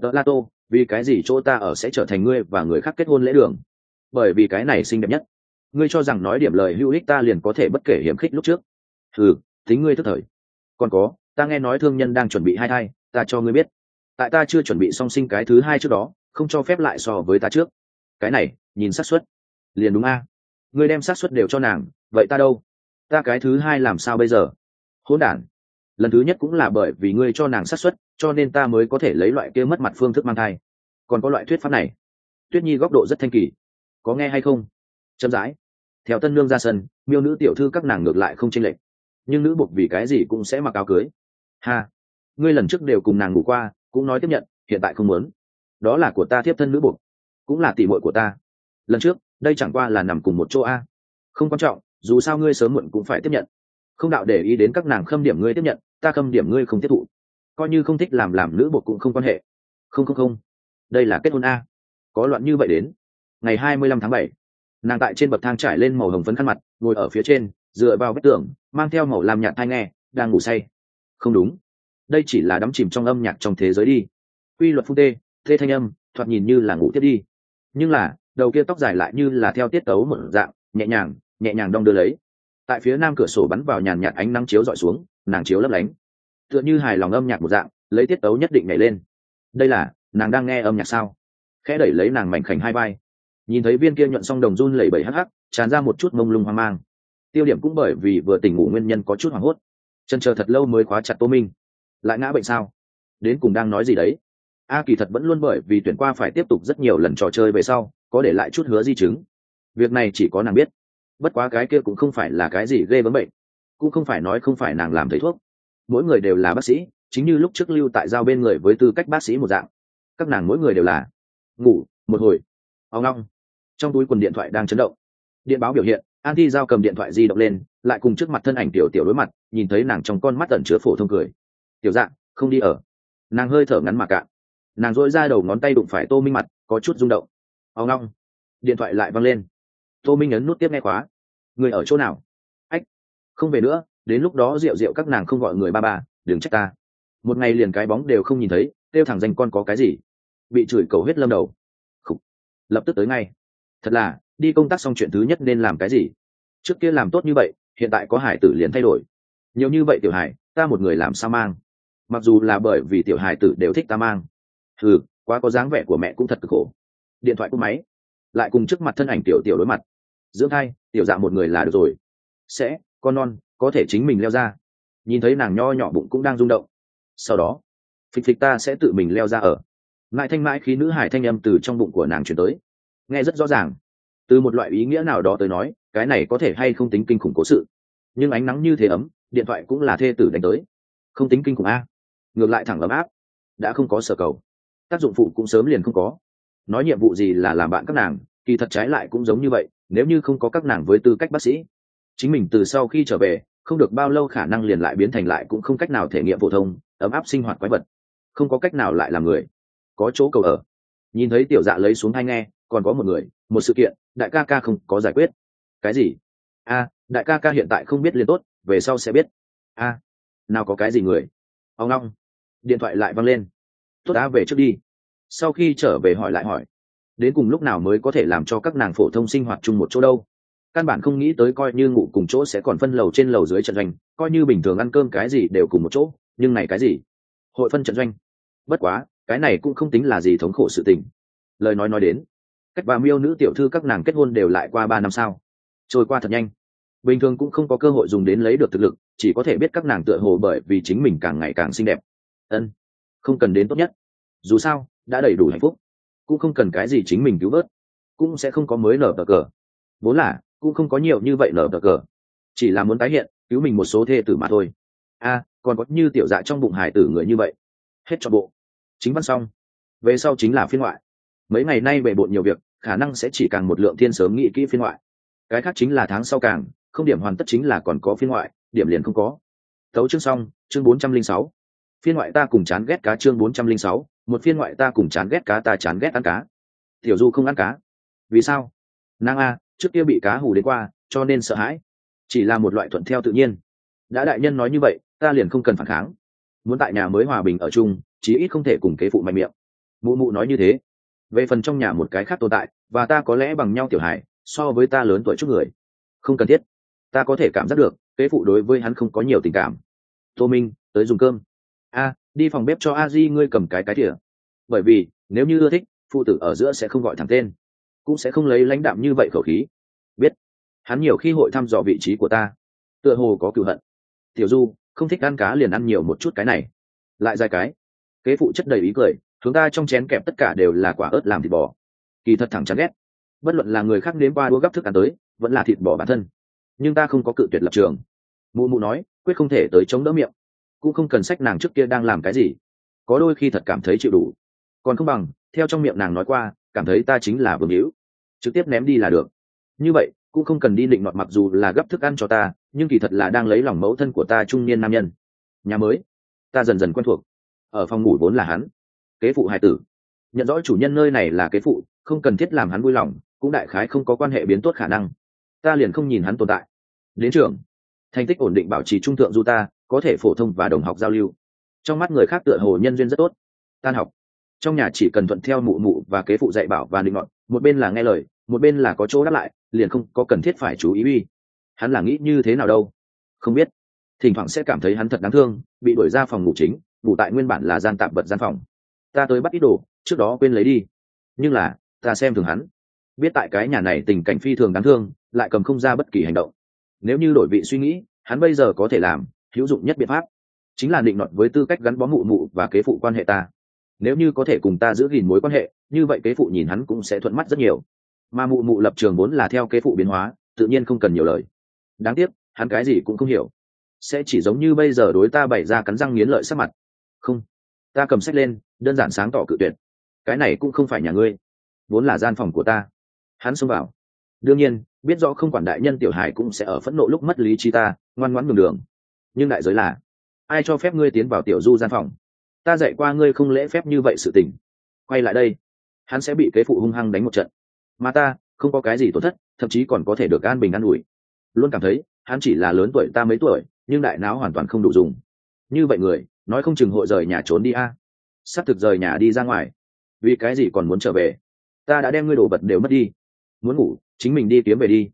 đỡ la tô, vì cái gì chỗ ta ở sẽ trở thành ngươi và người khác kết hôn lễ đường? Bởi vì cái này xinh đẹp nhất. Ngươi cho rằng nói điểm lời hữu ích ta liền có thể bất kể hiểm khích lúc trước. Ừ tính ngươi thức thời. Còn có, ta nghe nói thương nhân đang chuẩn bị hai thai, ta cho ngươi biết. Tại ta chưa chuẩn bị song sinh cái thứ hai trước đó không cho phép lại so với ta trước. Cái này, nhìn xác suất. Liền đúng a. Ngươi đem xác suất đều cho nàng, vậy ta đâu? Ta cái thứ hai làm sao bây giờ? Hỗn đản. Lần thứ nhất cũng là bởi vì ngươi cho nàng xác suất, cho nên ta mới có thể lấy loại kia mất mặt phương thức mang thai. Còn có loại thuyết pháp này. Tuyết nhi góc độ rất thanh kỳ. Có nghe hay không? Chậm rãi. Theo tân lương ra sân, miêu nữ tiểu thư các nàng ngược lại không chênh lệch. Nhưng nữ buộc vì cái gì cũng sẽ mặc áo cưới. Ha. Ngươi lần trước đều cùng nàng ngủ qua, cũng nói tiếp nhận, hiện tại không muốn đó là của ta tiếp thân nữ buộc, cũng là tỷ muội của ta. Lần trước, đây chẳng qua là nằm cùng một chỗ a. Không quan trọng, dù sao ngươi sớm muộn cũng phải tiếp nhận. Không đạo để ý đến các nàng khâm điểm ngươi tiếp nhận, ta khâm điểm ngươi không tiếp thụ. Coi như không thích làm làm nữ buộc cũng không quan hệ. Không không không. Đây là kết hôn a. Có loạn như vậy đến. Ngày hai mươi lăm tháng bảy, nàng tại trên bậc thang trải lên màu hồng phấn khăn mặt, ngồi ở phía trên, dựa vào vách tường, mang theo màu làm nhạt thai nghe, đang ngủ say. Không đúng. Đây chỉ là đắm chìm trong âm nhạc trong thế giới đi. Quy luật phu tê thê thanh âm, thoạt nhìn như là ngủ tiếp đi. Nhưng là, đầu kia tóc dài lại như là theo tiết tấu một dạng, nhẹ nhàng nhẹ nhàng đong đưa lấy. Tại phía nam cửa sổ bắn vào nhàn nhạt ánh nắng chiếu dọi xuống, nàng chiếu lấp lánh. Tựa như hài lòng âm nhạc một dạng, lấy tiết tấu nhất định nhảy lên. Đây là, nàng đang nghe âm nhạc sao? Khẽ đẩy lấy nàng mảnh khảnh hai vai. Nhìn thấy viên kia nhuận xong đồng run lẩy bẩy hắc hắc, tràn ra một chút mông lung hoang mang. Tiêu điểm cũng bởi vì vừa tỉnh ngủ nguyên nhân có chút hoảng hốt. Chân chờ thật lâu mới khóa chặt tô minh. Lại ngã bệnh sao? Đến cùng đang nói gì đấy? A kỳ thật vẫn luôn bởi vì tuyển qua phải tiếp tục rất nhiều lần trò chơi về sau, có để lại chút hứa di chứng. Việc này chỉ có nàng biết. Bất quá cái kia cũng không phải là cái gì ghê vấn bệnh. Cũng không phải nói không phải nàng làm thầy thuốc. Mỗi người đều là bác sĩ, chính như lúc trước lưu tại giao bên người với tư cách bác sĩ một dạng. Các nàng mỗi người đều là ngủ một hồi. Ao ngong trong túi quần điện thoại đang chấn động. Điện báo biểu hiện, an thi giao cầm điện thoại di động lên, lại cùng trước mặt thân ảnh tiểu tiểu đối mặt, nhìn thấy nàng trong con mắt tẩn chứa phổ thông cười. Tiểu dạng không đi ở. Nàng hơi thở ngắn mà cạn nàng dỗi ra đầu ngón tay đụng phải tô minh mặt, có chút rung động. Ao ngong. Điện thoại lại văng lên. Tô minh ấn nút tiếp nghe khóa. Người ở chỗ nào? Ách, không về nữa, đến lúc đó rượu rượu các nàng không gọi người ba bà đừng trách ta. Một ngày liền cái bóng đều không nhìn thấy, kêu thẳng danh con có cái gì? Bị chửi cầu hết lâm đầu. Khủ. lập tức tới ngay. Thật là, đi công tác xong chuyện thứ nhất nên làm cái gì? Trước kia làm tốt như vậy, hiện tại có hải tử liền thay đổi. Nhiều như vậy tiểu hải, ta một người làm sao mang? Mặc dù là bởi vì tiểu hải tử đều thích ta mang ừ quá có dáng vẻ của mẹ cũng thật cực khổ. Điện thoại cúp máy, lại cùng trước mặt thân ảnh tiểu tiểu đối mặt. Dưỡng thai, tiểu dạ một người là được rồi. Sẽ, con non, có thể chính mình leo ra. Nhìn thấy nàng nho nhỏ bụng cũng đang rung động. Sau đó, phịch phịch ta sẽ tự mình leo ra ở. Ngại thanh mãi khi nữ hải thanh âm từ trong bụng của nàng chuyển tới. Nghe rất rõ ràng. Từ một loại ý nghĩa nào đó tới nói, cái này có thể hay không tính kinh khủng cố sự. Nhưng ánh nắng như thế ấm, điện thoại cũng là thê tử đánh tới. Không tính kinh khủng a. Ngược lại thẳng ấm áp. Đã không có sở cầu tác dụng phụ cũng sớm liền không có. Nói nhiệm vụ gì là làm bạn các nàng, kỳ thật trái lại cũng giống như vậy, nếu như không có các nàng với tư cách bác sĩ, chính mình từ sau khi trở về, không được bao lâu khả năng liền lại biến thành lại cũng không cách nào thể nghiệm phổ thông, ấm áp sinh hoạt quái vật. Không có cách nào lại làm người. Có chỗ cầu ở. Nhìn thấy tiểu dạ lấy xuống hai nghe, còn có một người, một sự kiện, đại ca ca không có giải quyết. Cái gì? A, đại ca ca hiện tại không biết liền tốt, về sau sẽ biết. A, nào có cái gì người? Ông long. Điện thoại lại văng lên tốt đã, về trước đi. Sau khi trở về hỏi lại hỏi, đến cùng lúc nào mới có thể làm cho các nàng phổ thông sinh hoạt chung một chỗ đâu? Căn bản không nghĩ tới coi như ngủ cùng chỗ sẽ còn phân lầu trên lầu dưới trận doanh, coi như bình thường ăn cơm cái gì đều cùng một chỗ, nhưng này cái gì? Hội phân trận doanh. Bất quá, cái này cũng không tính là gì thống khổ sự tình. Lời nói nói đến, cách bà miêu nữ tiểu thư các nàng kết hôn đều lại qua ba năm sao trôi qua thật nhanh. Bình thường cũng không có cơ hội dùng đến lấy được thực lực, chỉ có thể biết các nàng tựa hồ bởi vì chính mình càng ngày càng xinh đẹp. Ân không cần đến tốt nhất. Dù sao, đã đầy đủ hạnh phúc, cũng không cần cái gì chính mình cứu vớt, cũng sẽ không có mới nở cờ cờ. Vốn là, cũng không có nhiều như vậy nở cờ cờ. Chỉ là muốn tái hiện, cứu mình một số thê tử mà thôi. A còn có như tiểu dạ trong bụng hải tử người như vậy. Hết cho bộ. Chính văn xong. Về sau chính là phiên ngoại. Mấy ngày nay bề bộn nhiều việc, khả năng sẽ chỉ càng một lượng thiên sớm nghĩ kỹ phiên ngoại. Cái khác chính là tháng sau càng, không điểm hoàn tất chính là còn có phiên ngoại, điểm liền không có. Thấu chương xong, chương bốn trăm linh sáu phiên ngoại ta cùng chán ghét cá chương bốn trăm linh sáu, một phiên ngoại ta cùng chán ghét cá ta chán ghét ăn cá. Tiểu du không ăn cá. Vì sao? Nàng a, trước kia bị cá hù đến qua, cho nên sợ hãi. Chỉ là một loại thuận theo tự nhiên. Đã đại nhân nói như vậy, ta liền không cần phản kháng. Muốn tại nhà mới hòa bình ở chung, chí ít không thể cùng kế phụ mạnh miệng. Mụ mụ nói như thế. Về phần trong nhà một cái khác tồn tại, và ta có lẽ bằng nhau tiểu hải so với ta lớn tuổi chút người. Không cần thiết. Ta có thể cảm giác được, kế phụ đối với hắn không có nhiều tình cảm. Tô minh, tới dùng cơm a, đi phòng bếp cho a di ngươi cầm cái cái thìa. Bởi vì, nếu như ưa thích, phụ tử ở giữa sẽ không gọi thẳng tên. Cũng sẽ không lấy lãnh đạm như vậy khẩu khí. Biết. Hắn nhiều khi hội thăm dò vị trí của ta. Tựa hồ có cựu hận. Tiểu du, không thích ăn cá liền ăn nhiều một chút cái này. Lại dài cái. Kế phụ chất đầy ý cười, chúng ta trong chén kẹp tất cả đều là quả ớt làm thịt bò. Kỳ thật thẳng chán ghét. Bất luận là người khác nếm qua đua gấp thức ăn tới, vẫn là thịt bò bản thân. Nhưng ta không có cự tuyệt lập trường. Mụ mụ nói, quyết không thể tới chống đỡ miệng cũng không cần sách nàng trước kia đang làm cái gì. Có đôi khi thật cảm thấy chịu đủ. Còn không bằng, theo trong miệng nàng nói qua, cảm thấy ta chính là vương hữu. Trực tiếp ném đi là được. Như vậy, cũng không cần đi định nọt mặc dù là gấp thức ăn cho ta, nhưng kỳ thật là đang lấy lòng mẫu thân của ta trung niên nam nhân. Nhà mới. Ta dần dần quen thuộc. Ở phòng ngủ vốn là hắn. Kế phụ hai tử. Nhận rõ chủ nhân nơi này là kế phụ, không cần thiết làm hắn vui lòng, cũng đại khái không có quan hệ biến tốt khả năng. Ta liền không nhìn hắn tồn tại. Đến trường. Thành tích ổn định bảo trì trung thượng du ta có thể phổ thông và đồng học giao lưu. Trong mắt người khác tựa hồ nhân duyên rất tốt. Tan học. Trong nhà chỉ cần thuận theo mụ mụ và kế phụ dạy bảo và định ngọn một bên là nghe lời, một bên là có chỗ đáp lại, liền không có cần thiết phải chú ý uy. Hắn là nghĩ như thế nào đâu? Không biết. Thỉnh thoảng sẽ cảm thấy hắn thật đáng thương, bị đuổi ra phòng ngủ chính, ngủ tại nguyên bản là gian tạm vật gian phòng. Ta tới bắt ít đồ, trước đó quên lấy đi. Nhưng là, ta xem thường hắn. Biết tại cái nhà này tình cảnh phi thường đáng thương, lại cầm không ra bất kỳ hành động. Nếu như đổi vị suy nghĩ, hắn bây giờ có thể làm hữu dụng nhất biện pháp. Chính là định luận với tư cách gắn bó mụ mụ và kế phụ quan hệ ta. Nếu như có thể cùng ta giữ gìn mối quan hệ, như vậy kế phụ nhìn hắn cũng sẽ thuận mắt rất nhiều. Mà mụ mụ lập trường vốn là theo kế phụ biến hóa, tự nhiên không cần nhiều lời. Đáng tiếc, hắn cái gì cũng không hiểu. Sẽ chỉ giống như bây giờ đối ta bày ra cắn răng nghiến lợi sắc mặt. Không, ta cầm sách lên, đơn giản sáng tỏ cự tuyệt. Cái này cũng không phải nhà ngươi, vốn là gian phòng của ta. Hắn xông vào. Đương nhiên, biết rõ không quản đại nhân tiểu hải cũng sẽ ở phẫn nộ lúc mất lý trí ta, ngoan ngoãn ngừng đường nhưng đại giới là, ai cho phép ngươi tiến vào tiểu du gian phòng? Ta dạy qua ngươi không lễ phép như vậy sự tình. Quay lại đây, hắn sẽ bị kế phụ hung hăng đánh một trận. Mà ta, không có cái gì tổn thất, thậm chí còn có thể được an bình an ủi. Luôn cảm thấy, hắn chỉ là lớn tuổi ta mấy tuổi, nhưng đại não hoàn toàn không đủ dùng. Như vậy người, nói không chừng hội rời nhà trốn đi a. À. sắp thực rời nhà đi ra ngoài. Vì cái gì còn muốn trở về? Ta đã đem ngươi đồ vật đều mất đi. Muốn ngủ, chính mình đi kiếm về đi.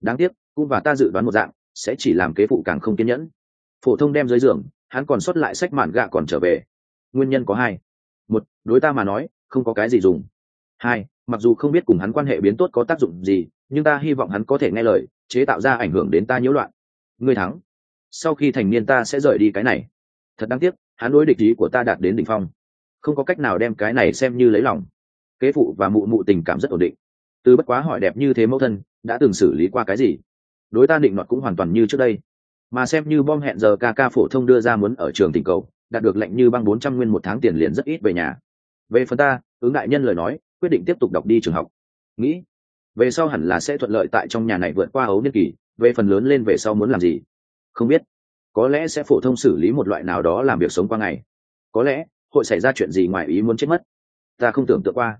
Đáng tiếc, cũng và ta dự đoán một dạng, sẽ chỉ làm kế phụ càng không kiên nhẫn phổ thông đem dưới giường, hắn còn sót lại sách mạn gạ còn trở về. Nguyên nhân có hai. Một, đối ta mà nói, không có cái gì dùng. Hai, mặc dù không biết cùng hắn quan hệ biến tốt có tác dụng gì, nhưng ta hy vọng hắn có thể nghe lời, chế tạo ra ảnh hưởng đến ta nhiễu loạn. Ngươi thắng. Sau khi thành niên ta sẽ rời đi cái này. Thật đáng tiếc, hắn đối địch ý của ta đạt đến đỉnh phong. Không có cách nào đem cái này xem như lấy lòng. Kế phụ và mụ mụ tình cảm rất ổn định. Từ bất quá hỏi đẹp như thế mẫu thân, đã từng xử lý qua cái gì? Đối ta định nọt cũng hoàn toàn như trước đây mà xem như bom hẹn giờ ca ca phổ thông đưa ra muốn ở trường tình cầu, đạt được lệnh như băng bốn trăm nguyên một tháng tiền liền rất ít về nhà. Về phần ta, ứng đại nhân lời nói, quyết định tiếp tục đọc đi trường học. Nghĩ, về sau hẳn là sẽ thuận lợi tại trong nhà này vượt qua ấu niên kỳ, về phần lớn lên về sau muốn làm gì? Không biết. Có lẽ sẽ phổ thông xử lý một loại nào đó làm việc sống qua ngày. Có lẽ, hội xảy ra chuyện gì ngoài ý muốn chết mất. Ta không tưởng tượng qua.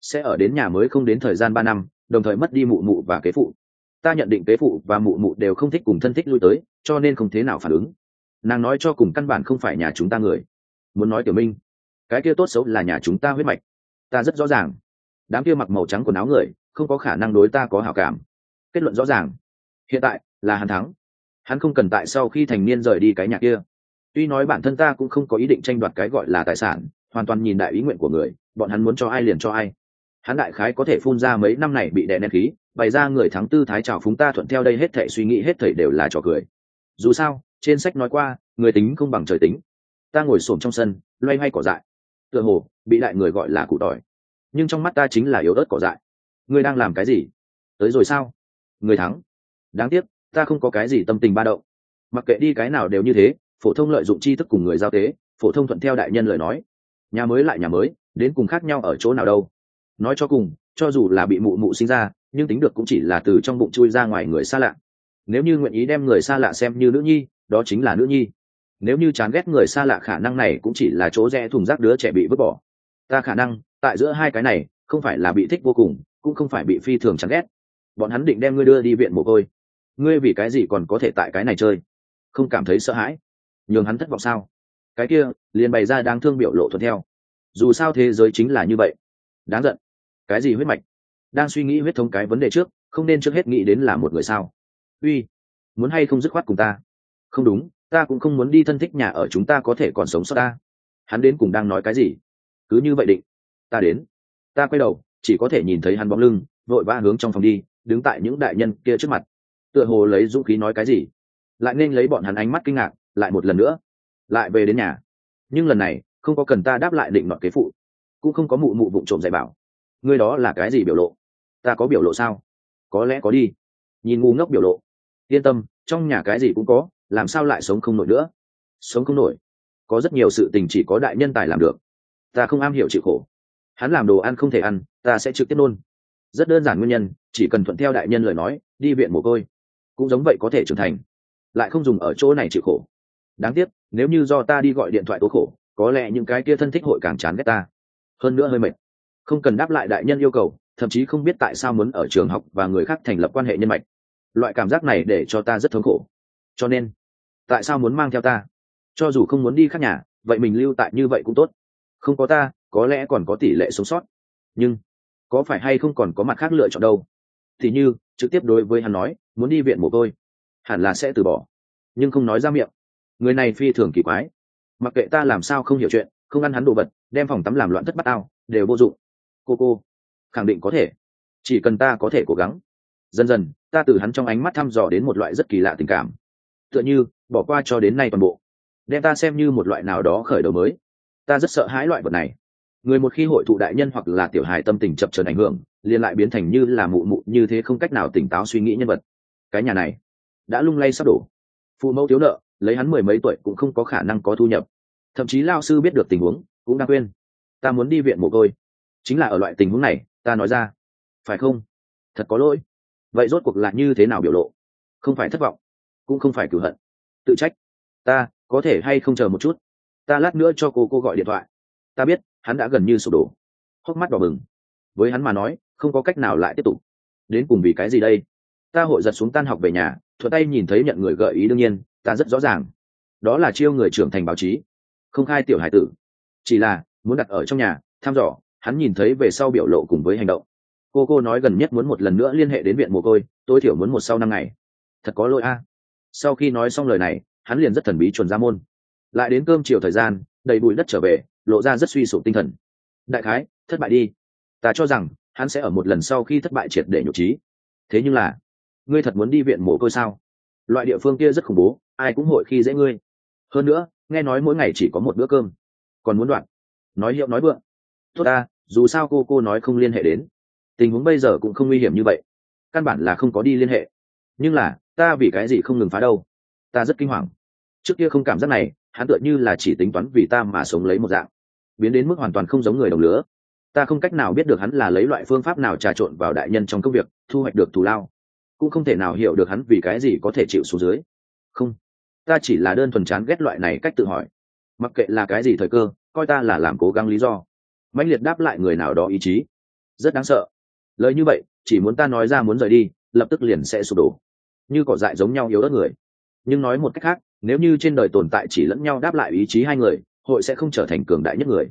Sẽ ở đến nhà mới không đến thời gian ba năm, đồng thời mất đi mụ mụ và kế phụ ta nhận định kế phụ và mụ mụ đều không thích cùng thân thích lui tới, cho nên không thế nào phản ứng. Nàng nói cho cùng căn bản không phải nhà chúng ta người. Muốn nói tiểu minh, cái kia tốt xấu là nhà chúng ta huyết mạch. Ta rất rõ ràng. Đám kia mặc màu trắng quần áo người, không có khả năng đối ta có hảo cảm. Kết luận rõ ràng. Hiện tại, là hắn thắng. Hắn không cần tại sau khi thành niên rời đi cái nhà kia. Tuy nói bản thân ta cũng không có ý định tranh đoạt cái gọi là tài sản, hoàn toàn nhìn đại ý nguyện của người, bọn hắn muốn cho ai liền cho ai. Hắn đại khái có thể phun ra mấy năm này bị đè nén khí bày ra người thắng tư thái trào phúng ta thuận theo đây hết thảy suy nghĩ hết thảy đều là trò cười. Dù sao, trên sách nói qua, người tính không bằng trời tính. Ta ngồi xổm trong sân, loay hoay cỏ dại. Tựa hồ, bị đại người gọi là cụ tỏi. Nhưng trong mắt ta chính là yếu ớt cỏ dại. Ngươi đang làm cái gì? Tới rồi sao? Người thắng. Đáng tiếc, ta không có cái gì tâm tình ba động. Mặc kệ đi cái nào đều như thế, phổ thông lợi dụng tri thức cùng người giao tế, phổ thông thuận theo đại nhân lời nói. Nhà mới lại nhà mới, đến cùng khác nhau ở chỗ nào đâu. Nói cho cùng, cho dù là bị mụ mụ sinh ra nhưng tính được cũng chỉ là từ trong bụng chui ra ngoài người xa lạ. Nếu như nguyện ý đem người xa lạ xem như nữ nhi, đó chính là nữ nhi. Nếu như chán ghét người xa lạ, khả năng này cũng chỉ là chỗ rẽ thùng rác đứa trẻ bị vứt bỏ. Ta khả năng, tại giữa hai cái này, không phải là bị thích vô cùng, cũng không phải bị phi thường chán ghét. Bọn hắn định đem ngươi đưa đi viện mồ côi. Ngươi vì cái gì còn có thể tại cái này chơi? Không cảm thấy sợ hãi. Nhường hắn thất vọng sao? Cái kia, liền bày ra đáng thương biểu lộ thuận theo. Dù sao thế giới chính là như vậy. Đáng giận. Cái gì huyết mạch? Đang suy nghĩ huyết thống cái vấn đề trước, không nên trước hết nghĩ đến là một người sao. Uy, muốn hay không dứt khoát cùng ta? Không đúng, ta cũng không muốn đi thân thích nhà ở chúng ta có thể còn sống sót ta. Hắn đến cùng đang nói cái gì? Cứ như vậy định. Ta đến. Ta quay đầu, chỉ có thể nhìn thấy hắn bóng lưng, vội vã hướng trong phòng đi, đứng tại những đại nhân kia trước mặt. Tựa hồ lấy dũng khí nói cái gì? Lại nên lấy bọn hắn ánh mắt kinh ngạc, lại một lần nữa. Lại về đến nhà. Nhưng lần này, không có cần ta đáp lại định nọ kế phụ. Cũng không có mụ mụ vụng trộm dạy bảo. Người đó là cái gì biểu lộ? Ta có biểu lộ sao? Có lẽ có đi. Nhìn ngu ngốc biểu lộ. Yên tâm, trong nhà cái gì cũng có, làm sao lại sống không nổi nữa? Sống không nổi. Có rất nhiều sự tình chỉ có đại nhân tài làm được. Ta không am hiểu chịu khổ. Hắn làm đồ ăn không thể ăn, ta sẽ trực tiếp nôn. Rất đơn giản nguyên nhân, chỉ cần thuận theo đại nhân lời nói, đi viện mồ côi. Cũng giống vậy có thể trưởng thành. Lại không dùng ở chỗ này chịu khổ. Đáng tiếc, nếu như do ta đi gọi điện thoại tố khổ, có lẽ những cái kia thân thích hội càng chán ghét ta. Hơn nữa hơi mệt. Không cần đáp lại đại nhân yêu cầu thậm chí không biết tại sao muốn ở trường học và người khác thành lập quan hệ nhân mạch. Loại cảm giác này để cho ta rất thống khổ. Cho nên, tại sao muốn mang theo ta? Cho dù không muốn đi khác nhà, vậy mình lưu tại như vậy cũng tốt. Không có ta, có lẽ còn có tỷ lệ sống sót. Nhưng, có phải hay không còn có mặt khác lựa chọn đâu? Thì như, trực tiếp đối với hắn nói, muốn đi viện mồ côi, hẳn là sẽ từ bỏ. Nhưng không nói ra miệng. Người này phi thường kỳ quái. Mặc kệ ta làm sao không hiểu chuyện, không ăn hắn đồ vật, đem phòng tắm làm loạn thất bát ao, đều vô dụng. Cô cô khẳng định có thể. Chỉ cần ta có thể cố gắng. Dần dần, ta từ hắn trong ánh mắt thăm dò đến một loại rất kỳ lạ tình cảm. Tựa như, bỏ qua cho đến nay toàn bộ. Đem ta xem như một loại nào đó khởi đầu mới. Ta rất sợ hãi loại vật này. Người một khi hội thụ đại nhân hoặc là tiểu hài tâm tình chập trần ảnh hưởng, liền lại biến thành như là mụ mụ như thế không cách nào tỉnh táo suy nghĩ nhân vật. Cái nhà này, đã lung lay sắp đổ. Phụ mẫu thiếu nợ, lấy hắn mười mấy tuổi cũng không có khả năng có thu nhập. Thậm chí lao sư biết được tình huống, cũng đang quên. Ta muốn đi viện mồ côi. Chính là ở loại tình huống này ta nói ra. Phải không? Thật có lỗi. Vậy rốt cuộc là như thế nào biểu lộ? Không phải thất vọng, cũng không phải cửu hận. Tự trách. Ta có thể hay không chờ một chút? Ta lát nữa cho cô cô gọi điện thoại. Ta biết, hắn đã gần như sụp đổ. Hốc mắt đỏ bừng. Với hắn mà nói, không có cách nào lại tiếp tục. Đến cùng vì cái gì đây? Ta hội giật xuống tan học về nhà, thuận tay nhìn thấy nhận người gợi ý đương nhiên, ta rất rõ ràng. Đó là chiêu người trưởng thành báo chí. Không khai tiểu hải tử. Chỉ là, muốn đặt ở trong nhà, thăm dò hắn nhìn thấy về sau biểu lộ cùng với hành động. Cô cô nói gần nhất muốn một lần nữa liên hệ đến viện mồ côi, tối thiểu muốn một sau năm ngày. Thật có lỗi a. Sau khi nói xong lời này, hắn liền rất thần bí chuẩn ra môn. Lại đến cơm chiều thời gian, đầy bụi đất trở về, lộ ra rất suy sụp tinh thần. Đại khái, thất bại đi. Ta cho rằng, hắn sẽ ở một lần sau khi thất bại triệt để nhục trí. Thế nhưng là, ngươi thật muốn đi viện mồ côi sao? Loại địa phương kia rất khủng bố, ai cũng hội khi dễ ngươi. Hơn nữa, nghe nói mỗi ngày chỉ có một bữa cơm. Còn muốn đoạn. Nói hiệu nói vượng tốt ta, dù sao cô cô nói không liên hệ đến. Tình huống bây giờ cũng không nguy hiểm như vậy. Căn bản là không có đi liên hệ. Nhưng là, ta vì cái gì không ngừng phá đâu? Ta rất kinh hoàng. Trước kia không cảm giác này, hắn tựa như là chỉ tính toán vì ta mà sống lấy một dạng. Biến đến mức hoàn toàn không giống người đồng lứa. Ta không cách nào biết được hắn là lấy loại phương pháp nào trà trộn vào đại nhân trong công việc, thu hoạch được thù lao. Cũng không thể nào hiểu được hắn vì cái gì có thể chịu xuống dưới. Không. Ta chỉ là đơn thuần chán ghét loại này cách tự hỏi. Mặc kệ là cái gì thời cơ, coi ta là làm cố gắng lý do mãnh liệt đáp lại người nào đó ý chí. Rất đáng sợ. Lời như vậy, chỉ muốn ta nói ra muốn rời đi, lập tức liền sẽ sụp đổ. Như cỏ dại giống nhau yếu ớt người. Nhưng nói một cách khác, nếu như trên đời tồn tại chỉ lẫn nhau đáp lại ý chí hai người, hội sẽ không trở thành cường đại nhất người.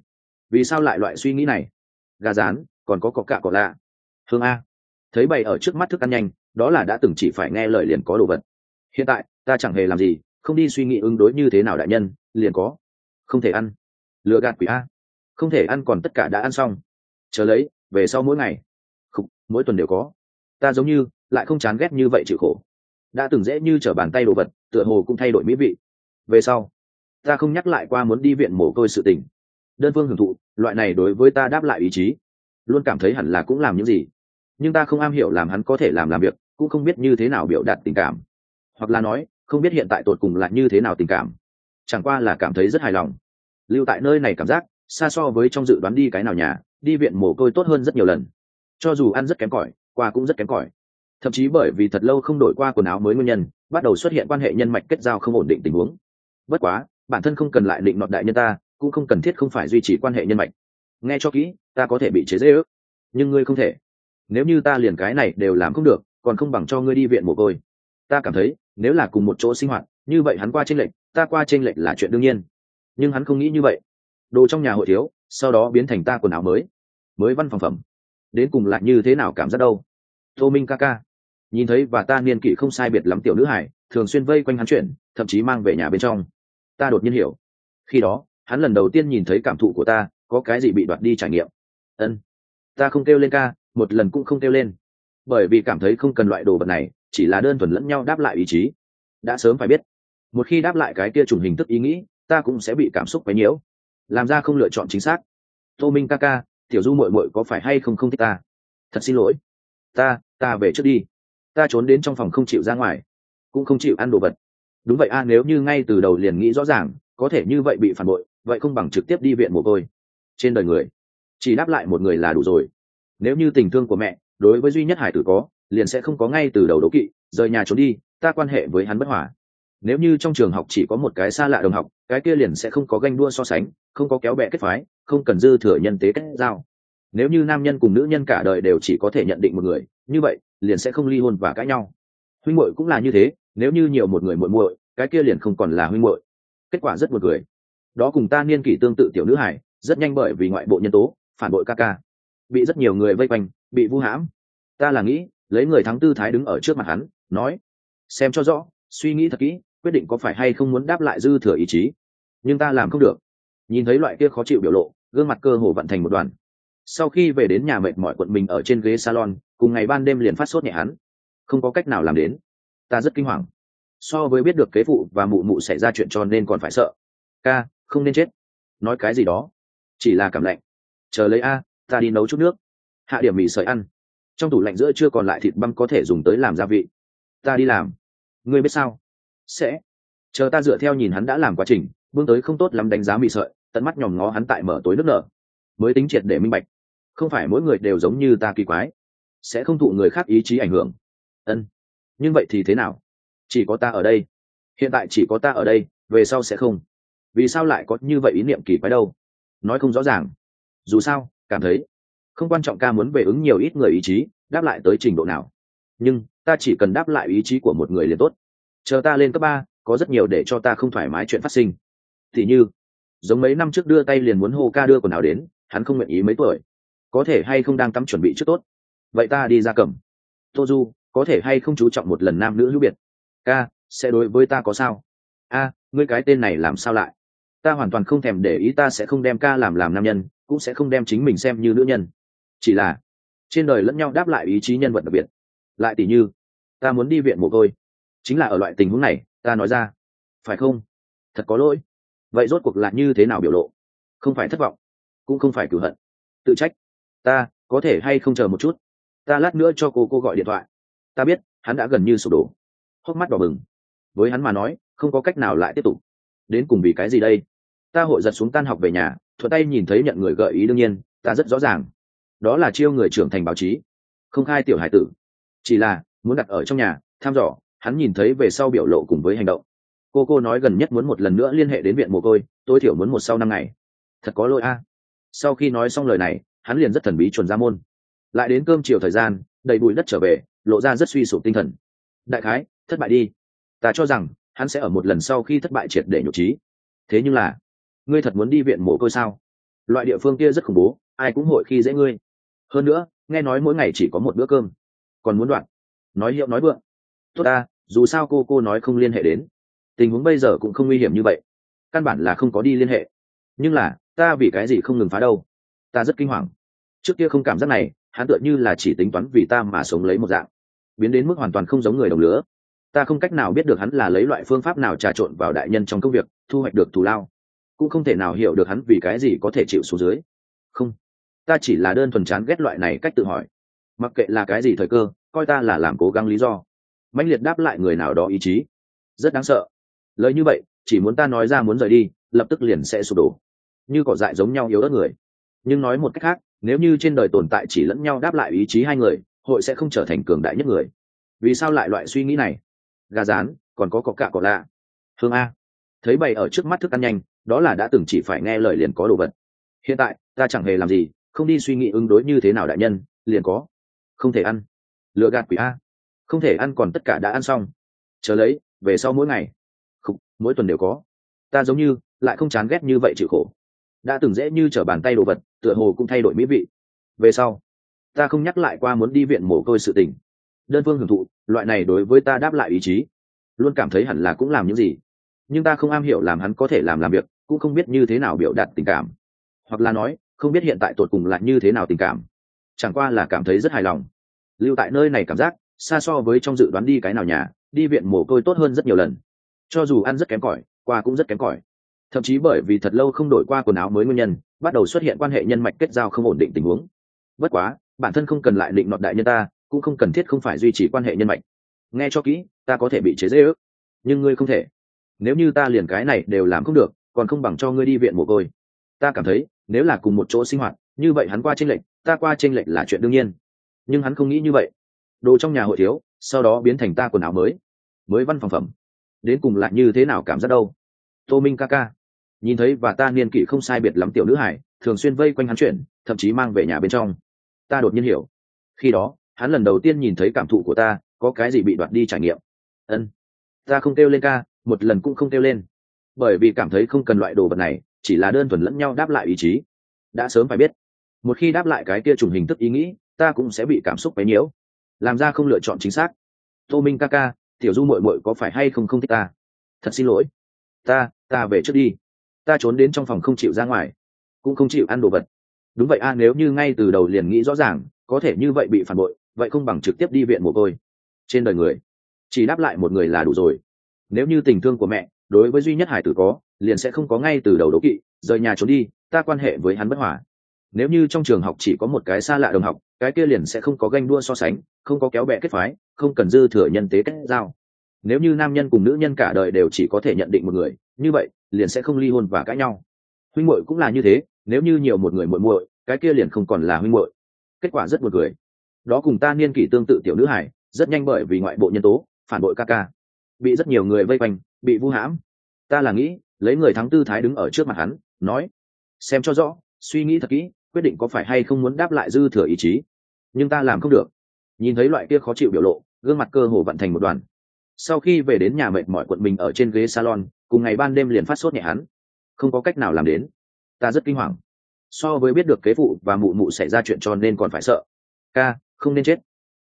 Vì sao lại loại suy nghĩ này? Gà rán, còn có cọc cạ cọ lạ. Hương a. Thấy bày ở trước mắt thức ăn nhanh, đó là đã từng chỉ phải nghe lời liền có đồ vật. Hiện tại, ta chẳng hề làm gì, không đi suy nghĩ ứng đối như thế nào đại nhân, liền có. Không thể ăn. Lừa gạt quỷ a không thể ăn còn tất cả đã ăn xong. Chờ lấy, về sau mỗi ngày. Không mỗi tuần đều có. Ta giống như, lại không chán ghét như vậy chịu khổ. Đã từng dễ như t r ở bàn tay đồ vật, tựa hồ cũng thay đổi mỹ vị. Về sau, ta không nhắc lại qua muốn đi viện mổ côi sự tình. Đơn phương hưởng thụ, loại này đối với ta đáp lại ý chí. Luôn cảm thấy hẳn là cũng làm những gì. Nhưng ta không am hiểu làm hắn có thể làm làm việc, cũng không biết như thế nào biểu đạt tình cảm. Hoặc là nói, không biết hiện tại tột cùng là như thế nào tình cảm. Chẳng qua là cảm thấy rất hài lòng. Lưu tại nơi này cảm giác xa so với trong dự đoán đi cái nào nhà, đi viện mồ côi tốt hơn rất nhiều lần. Cho dù ăn rất kém cỏi, qua cũng rất kém cỏi. Thậm chí bởi vì thật lâu không đổi qua quần áo mới nguyên nhân, bắt đầu xuất hiện quan hệ nhân mạch kết giao không ổn định tình huống. Bất quá, bản thân không cần lại định nọt đại nhân ta, cũng không cần thiết không phải duy trì quan hệ nhân mạch. Nghe cho kỹ, ta có thể bị chế dễ ước. Nhưng ngươi không thể. Nếu như ta liền cái này đều làm không được, còn không bằng cho ngươi đi viện mồ côi. Ta cảm thấy, nếu là cùng một chỗ sinh hoạt, như vậy hắn qua trên lệch, ta qua trên lệch là chuyện đương nhiên. Nhưng hắn không nghĩ như vậy đồ trong nhà hội thiếu, sau đó biến thành ta quần áo mới mới văn phòng phẩm. Đến cùng lại như thế nào cảm giác đâu? Tô minh ca ca, nhìn thấy và ta niên kỷ không sai biệt lắm tiểu nữ hải, thường xuyên vây quanh hắn chuyện, thậm chí mang về nhà bên trong. Ta đột nhiên hiểu. Khi đó, hắn lần đầu tiên nhìn thấy cảm thụ của ta, có cái gì bị đoạt đi trải nghiệm. Ân, ta không kêu lên ca, một lần cũng không kêu lên. Bởi vì cảm thấy không cần loại đồ vật này, chỉ là đơn thuần lẫn nhau đáp lại ý chí. Đã sớm phải biết, một khi đáp lại cái kia trùng hình thức ý nghĩ, ta cũng sẽ bị cảm xúc quấy nhiễu làm ra không lựa chọn chính xác. Tô minh ca ca, tiểu du mội mội có phải hay không không thích ta? Thật xin lỗi. Ta ta về trước đi. Ta trốn đến trong phòng không chịu ra ngoài, cũng không chịu ăn đồ vật. Đúng vậy a, nếu như ngay từ đầu liền nghĩ rõ ràng, có thể như vậy bị phản bội, vậy không bằng trực tiếp đi viện mồ côi. Trên đời người, chỉ đáp lại một người là đủ rồi. Nếu như tình thương của mẹ, đối với duy nhất hải tử có, liền sẽ không có ngay từ đầu đố kỵ, rời nhà trốn đi, ta quan hệ với hắn bất hòa nếu như trong trường học chỉ có một cái xa lạ đồng học, cái kia liền sẽ không có ganh đua so sánh, không có kéo bẹ kết phái, không cần dư thừa nhân tế kết giao. Nếu như nam nhân cùng nữ nhân cả đời đều chỉ có thể nhận định một người, như vậy, liền sẽ không ly hôn và cãi nhau. Huynh muội cũng là như thế, nếu như nhiều một người muội muội, cái kia liền không còn là huynh muội. Kết quả rất buồn cười. Đó cùng ta niên kỷ tương tự tiểu nữ hải rất nhanh bởi vì ngoại bộ nhân tố, phản bội ca ca. Bị rất nhiều người vây quanh, bị vu hãm. Ta là nghĩ, lấy người thắng tư thái đứng ở trước mặt hắn, nói, xem cho rõ, suy nghĩ thật kỹ quyết định có phải hay không muốn đáp lại dư thừa ý chí. Nhưng ta làm không được. Nhìn thấy loại kia khó chịu biểu lộ, gương mặt cơ hồ vận thành một đoàn. Sau khi về đến nhà mệt mỏi quận mình ở trên ghế salon, cùng ngày ban đêm liền phát sốt nhẹ hắn. Không có cách nào làm đến. Ta rất kinh hoàng. So với biết được kế phụ và mụ mụ xảy ra chuyện cho nên còn phải sợ. Ca, không nên chết. Nói cái gì đó. Chỉ là cảm lạnh. Chờ lấy a, ta đi nấu chút nước. Hạ điểm mì sợi ăn. Trong tủ lạnh giữa chưa còn lại thịt băm có thể dùng tới làm gia vị. Ta đi làm. Ngươi biết sao? Sẽ. Chờ ta dựa theo nhìn hắn đã làm quá trình bước tới không tốt lắm đánh giá mị sợi, tận mắt nhòm ngó hắn tại mở tối nước nở. Mới tính triệt để minh bạch, không phải mỗi người đều giống như ta kỳ quái, sẽ không thụ người khác ý chí ảnh hưởng. Ân, nhưng vậy thì thế nào? Chỉ có ta ở đây. Hiện tại chỉ có ta ở đây, về sau sẽ không. Vì sao lại có như vậy ý niệm kỳ quái đâu? Nói không rõ ràng. Dù sao, cảm thấy không quan trọng ca muốn về ứng nhiều ít người ý chí, đáp lại tới trình độ nào. Nhưng, ta chỉ cần đáp lại ý chí của một người liền tốt chờ ta lên cấp ba, có rất nhiều để cho ta không thoải mái chuyện phát sinh. Thì như, giống mấy năm trước đưa tay liền muốn hô ca đưa quần áo đến, hắn không nguyện ý mấy tuổi. Có thể hay không đang tắm chuẩn bị trước tốt? Vậy ta đi ra cầm. Tô du, có thể hay không chú trọng một lần nam nữ hữu biệt? Ca, sẽ đối với ta có sao? A, ngươi cái tên này làm sao lại? Ta hoàn toàn không thèm để ý ta sẽ không đem ca làm làm nam nhân, cũng sẽ không đem chính mình xem như nữ nhân. Chỉ là, trên đời lẫn nhau đáp lại ý chí nhân vật đặc biệt. Lại tỉ như, ta muốn đi viện mồ côi chính là ở loại tình huống này, ta nói ra. Phải không? Thật có lỗi. Vậy rốt cuộc là như thế nào biểu lộ? Không phải thất vọng, cũng không phải cửu hận. Tự trách. Ta có thể hay không chờ một chút? Ta lát nữa cho cô cô gọi điện thoại. Ta biết, hắn đã gần như sụp đổ. Hốc mắt đỏ bừng. Với hắn mà nói, không có cách nào lại tiếp tục. Đến cùng vì cái gì đây? Ta hội giật xuống tan học về nhà, thuận tay nhìn thấy nhận người gợi ý đương nhiên, ta rất rõ ràng. Đó là chiêu người trưởng thành báo chí. Không khai tiểu hải tử. Chỉ là, muốn đặt ở trong nhà tham dò hắn nhìn thấy về sau biểu lộ cùng với hành động. Cô cô nói gần nhất muốn một lần nữa liên hệ đến viện mồ côi, tối thiểu muốn một sau năm ngày. Thật có lỗi a. Sau khi nói xong lời này, hắn liền rất thần bí chuẩn ra môn. Lại đến cơm chiều thời gian, đầy bụi đất trở về, lộ ra rất suy sụp tinh thần. Đại khái, thất bại đi. Ta cho rằng, hắn sẽ ở một lần sau khi thất bại triệt để nhục trí. Thế nhưng là, ngươi thật muốn đi viện mồ côi sao? Loại địa phương kia rất khủng bố, ai cũng hội khi dễ ngươi. Hơn nữa, nghe nói mỗi ngày chỉ có một bữa cơm. Còn muốn đoạn. Nói hiệu nói vượng. Tốt ta dù sao cô cô nói không liên hệ đến. Tình huống bây giờ cũng không nguy hiểm như vậy. Căn bản là không có đi liên hệ. Nhưng là, ta vì cái gì không ngừng phá đâu? Ta rất kinh hoàng. Trước kia không cảm giác này, hắn tựa như là chỉ tính toán vì ta mà sống lấy một dạng. Biến đến mức hoàn toàn không giống người đồng lứa. Ta không cách nào biết được hắn là lấy loại phương pháp nào trà trộn vào đại nhân trong công việc, thu hoạch được thù lao. Cũng không thể nào hiểu được hắn vì cái gì có thể chịu xuống dưới. Không. Ta chỉ là đơn thuần chán ghét loại này cách tự hỏi. Mặc kệ là cái gì thời cơ, coi ta là làm cố gắng lý do mãnh liệt đáp lại người nào đó ý chí. Rất đáng sợ. Lời như vậy, chỉ muốn ta nói ra muốn rời đi, lập tức liền sẽ sụp đổ. Như cỏ dại giống nhau yếu ớt người. Nhưng nói một cách khác, nếu như trên đời tồn tại chỉ lẫn nhau đáp lại ý chí hai người, hội sẽ không trở thành cường đại nhất người. Vì sao lại loại suy nghĩ này? Gà rán, còn có cọc cạ cọ lạ. Hương a. Thấy bày ở trước mắt thức ăn nhanh, đó là đã từng chỉ phải nghe lời liền có đồ vật. Hiện tại, ta chẳng hề làm gì, không đi suy nghĩ ứng đối như thế nào đại nhân, liền có. Không thể ăn. Lựa gạt quỷ a không thể ăn còn tất cả đã ăn xong. Chờ lấy, về sau mỗi ngày. Không mỗi tuần đều có. Ta giống như, lại không chán ghét như vậy chịu khổ. Đã từng dễ như t r ở bàn tay đồ vật, tựa hồ cũng thay đổi mỹ vị. Về sau, ta không nhắc lại qua muốn đi viện mổ côi sự tình. Đơn phương hưởng thụ, loại này đối với ta đáp lại ý chí. Luôn cảm thấy hẳn là cũng làm những gì. Nhưng ta không am hiểu làm hắn có thể làm làm việc, cũng không biết như thế nào biểu đạt tình cảm. Hoặc là nói, không biết hiện tại tột cùng là như thế nào tình cảm. Chẳng qua là cảm thấy rất hài lòng. Lưu tại nơi này cảm giác xa so với trong dự đoán đi cái nào nhà, đi viện mồ côi tốt hơn rất nhiều lần. Cho dù ăn rất kém cỏi, qua cũng rất kém cỏi. Thậm chí bởi vì thật lâu không đổi qua quần áo mới nguyên nhân, bắt đầu xuất hiện quan hệ nhân mạch kết giao không ổn định tình huống. Bất quá, bản thân không cần lại định nọt đại nhân ta, cũng không cần thiết không phải duy trì quan hệ nhân mạch. Nghe cho kỹ, ta có thể bị chế dễ ước. Nhưng ngươi không thể. Nếu như ta liền cái này đều làm không được, còn không bằng cho ngươi đi viện mồ côi. Ta cảm thấy, nếu là cùng một chỗ sinh hoạt, như vậy hắn qua tranh lệch, ta qua tranh lệch là chuyện đương nhiên. Nhưng hắn không nghĩ như vậy đồ trong nhà hội thiếu, sau đó biến thành ta quần áo mới mới văn phòng phẩm. Đến cùng lại như thế nào cảm giác đâu? Tô minh ca ca, nhìn thấy và ta niên kỷ không sai biệt lắm tiểu nữ hải, thường xuyên vây quanh hắn chuyển, thậm chí mang về nhà bên trong. Ta đột nhiên hiểu. Khi đó, hắn lần đầu tiên nhìn thấy cảm thụ của ta, có cái gì bị đoạt đi trải nghiệm. Ân, ta không kêu lên ca, một lần cũng không kêu lên. Bởi vì cảm thấy không cần loại đồ vật này, chỉ là đơn thuần lẫn nhau đáp lại ý chí. Đã sớm phải biết, một khi đáp lại cái kia trùng hình thức ý nghĩ, ta cũng sẽ bị cảm xúc bấy nhiễu làm ra không lựa chọn chính xác. Tô minh ca ca, tiểu du mội mội có phải hay không không thích ta? Thật xin lỗi. Ta ta về trước đi. Ta trốn đến trong phòng không chịu ra ngoài, cũng không chịu ăn đồ vật. Đúng vậy a, nếu như ngay từ đầu liền nghĩ rõ ràng, có thể như vậy bị phản bội, vậy không bằng trực tiếp đi viện mồ côi. Trên đời người, chỉ đáp lại một người là đủ rồi. Nếu như tình thương của mẹ, đối với duy nhất hải tử có, liền sẽ không có ngay từ đầu đố kỵ, rời nhà trốn đi, ta quan hệ với hắn bất hòa nếu như trong trường học chỉ có một cái xa lạ đồng học, cái kia liền sẽ không có ganh đua so sánh, không có kéo bẹ kết phái, không cần dư thừa nhân tế kết giao. Nếu như nam nhân cùng nữ nhân cả đời đều chỉ có thể nhận định một người, như vậy, liền sẽ không ly hôn và cãi nhau. Huynh muội cũng là như thế, nếu như nhiều một người muội muội, cái kia liền không còn là huynh muội. Kết quả rất buồn cười. Đó cùng ta niên kỷ tương tự tiểu nữ hải, rất nhanh bởi vì ngoại bộ nhân tố, phản bội ca ca. Bị rất nhiều người vây quanh, bị vu hãm. Ta là nghĩ, lấy người thắng tư thái đứng ở trước mặt hắn, nói, xem cho rõ, suy nghĩ thật kỹ quyết định có phải hay không muốn đáp lại dư thừa ý chí. Nhưng ta làm không được. Nhìn thấy loại kia khó chịu biểu lộ, gương mặt cơ hồ vận thành một đoàn. Sau khi về đến nhà mệt mỏi quận mình ở trên ghế salon, cùng ngày ban đêm liền phát sốt nhẹ hắn. Không có cách nào làm đến. Ta rất kinh hoàng. So với biết được kế phụ và mụ mụ xảy ra chuyện cho nên còn phải sợ. Ca, không nên chết.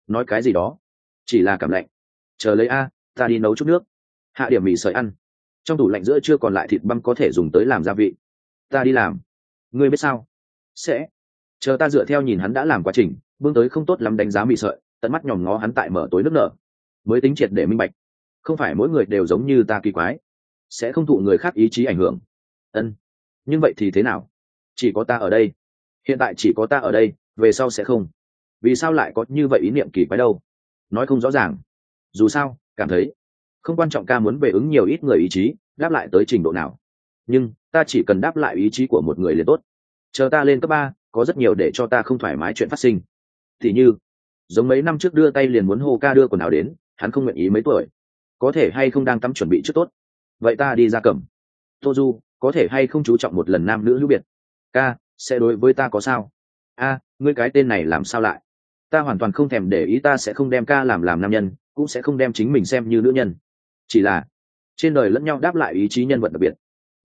Nói cái gì đó. Chỉ là cảm lạnh. Chờ lấy a, ta đi nấu chút nước. Hạ điểm mì sợi ăn. Trong tủ lạnh giữa chưa còn lại thịt băm có thể dùng tới làm gia vị. Ta đi làm. Ngươi biết sao? Sẽ. Chờ ta dựa theo nhìn hắn đã làm quá trình bưng tới không tốt lắm đánh giá mị sợi, tận mắt nhòm ngó hắn tại mở tối nước nở. Mới tính triệt để minh bạch. Không phải mỗi người đều giống như ta kỳ quái. Sẽ không thụ người khác ý chí ảnh hưởng. Ân. Nhưng vậy thì thế nào? Chỉ có ta ở đây. Hiện tại chỉ có ta ở đây, về sau sẽ không. Vì sao lại có như vậy ý niệm kỳ quái đâu? Nói không rõ ràng. Dù sao, cảm thấy không quan trọng ca muốn về ứng nhiều ít người ý chí, đáp lại tới trình độ nào. Nhưng, ta chỉ cần đáp lại ý chí của một người liền tốt chờ ta lên cấp ba, có rất nhiều để cho ta không thoải mái chuyện phát sinh. Thì như, giống mấy năm trước đưa tay liền muốn hô ca đưa quần áo đến, hắn không nguyện ý mấy tuổi. Có thể hay không đang tắm chuẩn bị trước tốt? Vậy ta đi ra cầm. Tô du, có thể hay không chú trọng một lần nam nữ hữu biệt? Ca, sẽ đối với ta có sao? A, ngươi cái tên này làm sao lại? Ta hoàn toàn không thèm để ý ta sẽ không đem ca làm làm nam nhân, cũng sẽ không đem chính mình xem như nữ nhân. Chỉ là, trên đời lẫn nhau đáp lại ý chí nhân vật đặc biệt.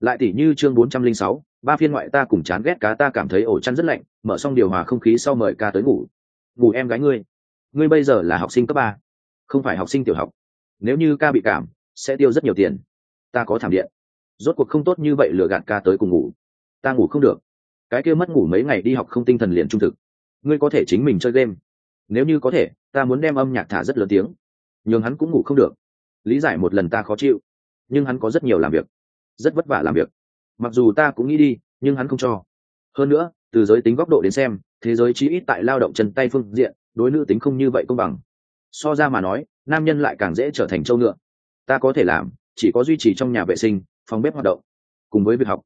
Lại tỉ như chương bốn trăm linh sáu ba phiên ngoại ta cùng chán ghét cá ta cảm thấy ổ chăn rất lạnh, mở xong điều hòa không khí sau mời ca tới ngủ. Ngủ em gái ngươi. Ngươi bây giờ là học sinh cấp ba. Không phải học sinh tiểu học. Nếu như ca bị cảm, sẽ tiêu rất nhiều tiền. Ta có thảm điện. Rốt cuộc không tốt như vậy lừa gạt ca tới cùng ngủ. Ta ngủ không được. Cái kia mất ngủ mấy ngày đi học không tinh thần liền trung thực. Ngươi có thể chính mình chơi game. Nếu như có thể, ta muốn đem âm nhạc thả rất lớn tiếng. Nhưng hắn cũng ngủ không được. Lý giải một lần ta khó chịu. Nhưng hắn có rất nhiều làm việc. Rất vất vả làm việc mặc dù ta cũng nghĩ đi, nhưng hắn không cho. Hơn nữa, từ giới tính góc độ đến xem, thế giới chí ít tại lao động chân tay phương diện, đối nữ tính không như vậy công bằng. So ra mà nói, nam nhân lại càng dễ trở thành châu ngựa. Ta có thể làm, chỉ có duy trì trong nhà vệ sinh, phòng bếp hoạt động, cùng với việc học.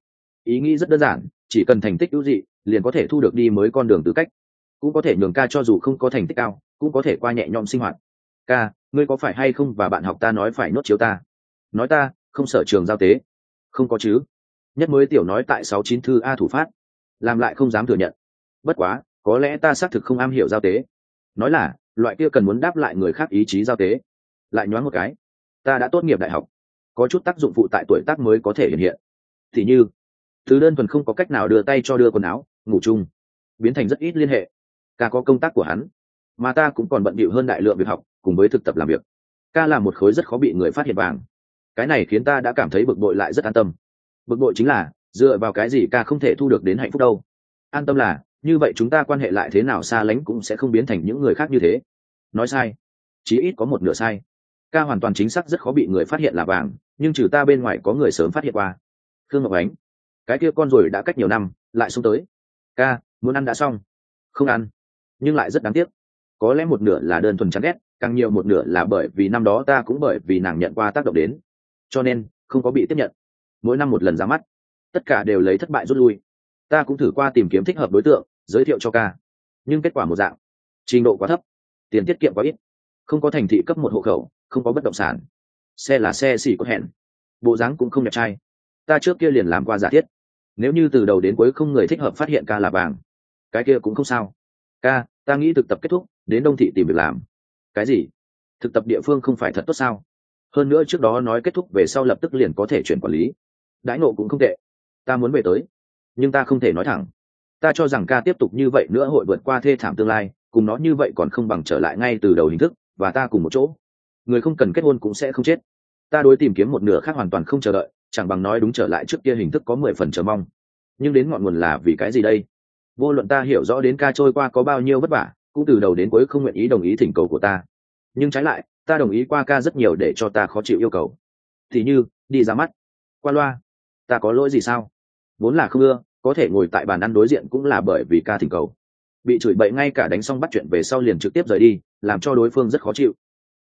Ý nghĩ rất đơn giản, chỉ cần thành tích ưu dị, liền có thể thu được đi mới con đường tư cách. Cũng có thể nhường ca cho dù không có thành tích cao, cũng có thể qua nhẹ nhõm sinh hoạt. Ca, ngươi có phải hay không và bạn học ta nói phải nốt chiếu ta? Nói ta, không sở trường giao tế. Không có chứ nhất mới tiểu nói tại sáu chín thư a thủ phát. Làm lại không dám thừa nhận. Bất quá, có lẽ ta xác thực không am hiểu giao tế. Nói là, loại kia cần muốn đáp lại người khác ý chí giao tế. Lại nhoáng một cái. Ta đã tốt nghiệp đại học. Có chút tác dụng phụ tại tuổi tác mới có thể hiện hiện. Thì như, thứ đơn thuần không có cách nào đưa tay cho đưa quần áo, ngủ chung. Biến thành rất ít liên hệ. Ca có công tác của hắn. Mà ta cũng còn bận bịu hơn đại lượng việc học, cùng với thực tập làm việc. Ca là một khối rất khó bị người phát hiện vàng. Cái này khiến ta đã cảm thấy bực bội lại rất an tâm bực bội chính là, dựa vào cái gì ca không thể thu được đến hạnh phúc đâu? An tâm là, như vậy chúng ta quan hệ lại thế nào xa lánh cũng sẽ không biến thành những người khác như thế. Nói sai. Chí ít có một nửa sai. Ca hoàn toàn chính xác rất khó bị người phát hiện là vàng, nhưng trừ ta bên ngoài có người sớm phát hiện qua. Khương ngọc ánh. Cái kia con rồi đã cách nhiều năm, lại xuống tới. Ca, muốn ăn đã xong. Không ăn. Nhưng lại rất đáng tiếc. Có lẽ một nửa là đơn thuần chán ghét, càng nhiều một nửa là bởi vì năm đó ta cũng bởi vì nàng nhận qua tác động đến. Cho nên, không có bị tiếp nhận mỗi năm một lần ra mắt. Tất cả đều lấy thất bại rút lui. Ta cũng thử qua tìm kiếm thích hợp đối tượng, giới thiệu cho ca. Nhưng kết quả một dạng. Trình độ quá thấp, tiền tiết kiệm quá ít, không có thành thị cấp một hộ khẩu, không có bất động sản. Xe là xe xỉ có hẹn. Bộ dáng cũng không đẹp trai. Ta trước kia liền làm qua giả thiết. Nếu như từ đầu đến cuối không người thích hợp phát hiện ca là vàng, cái kia cũng không sao. Ca, ta nghĩ thực tập kết thúc, đến đông thị tìm việc làm. Cái gì? Thực tập địa phương không phải thật tốt sao? Hơn nữa trước đó nói kết thúc về sau lập tức liền có thể chuyển quản lý đãi nộ cũng không tệ. Ta muốn về tới, nhưng ta không thể nói thẳng. Ta cho rằng ca tiếp tục như vậy nữa hội vượt qua thê thảm tương lai, cùng nó như vậy còn không bằng trở lại ngay từ đầu hình thức, và ta cùng một chỗ. Người không cần kết hôn cũng sẽ không chết. Ta đối tìm kiếm một nửa khác hoàn toàn không chờ đợi, chẳng bằng nói đúng trở lại trước kia hình thức có mười phần chờ mong. Nhưng đến ngọn nguồn là vì cái gì đây? Vô luận ta hiểu rõ đến ca trôi qua có bao nhiêu vất vả, cũng từ đầu đến cuối không nguyện ý đồng ý thỉnh cầu của ta. Nhưng trái lại, ta đồng ý qua ca rất nhiều để cho ta khó chịu yêu cầu. Thì như, đi ra mắt. Qua loa ta có lỗi gì sao? Vốn là không ưa, có thể ngồi tại bàn ăn đối diện cũng là bởi vì ca thỉnh cầu. Bị chửi bậy ngay cả đánh xong bắt chuyện về sau liền trực tiếp rời đi, làm cho đối phương rất khó chịu.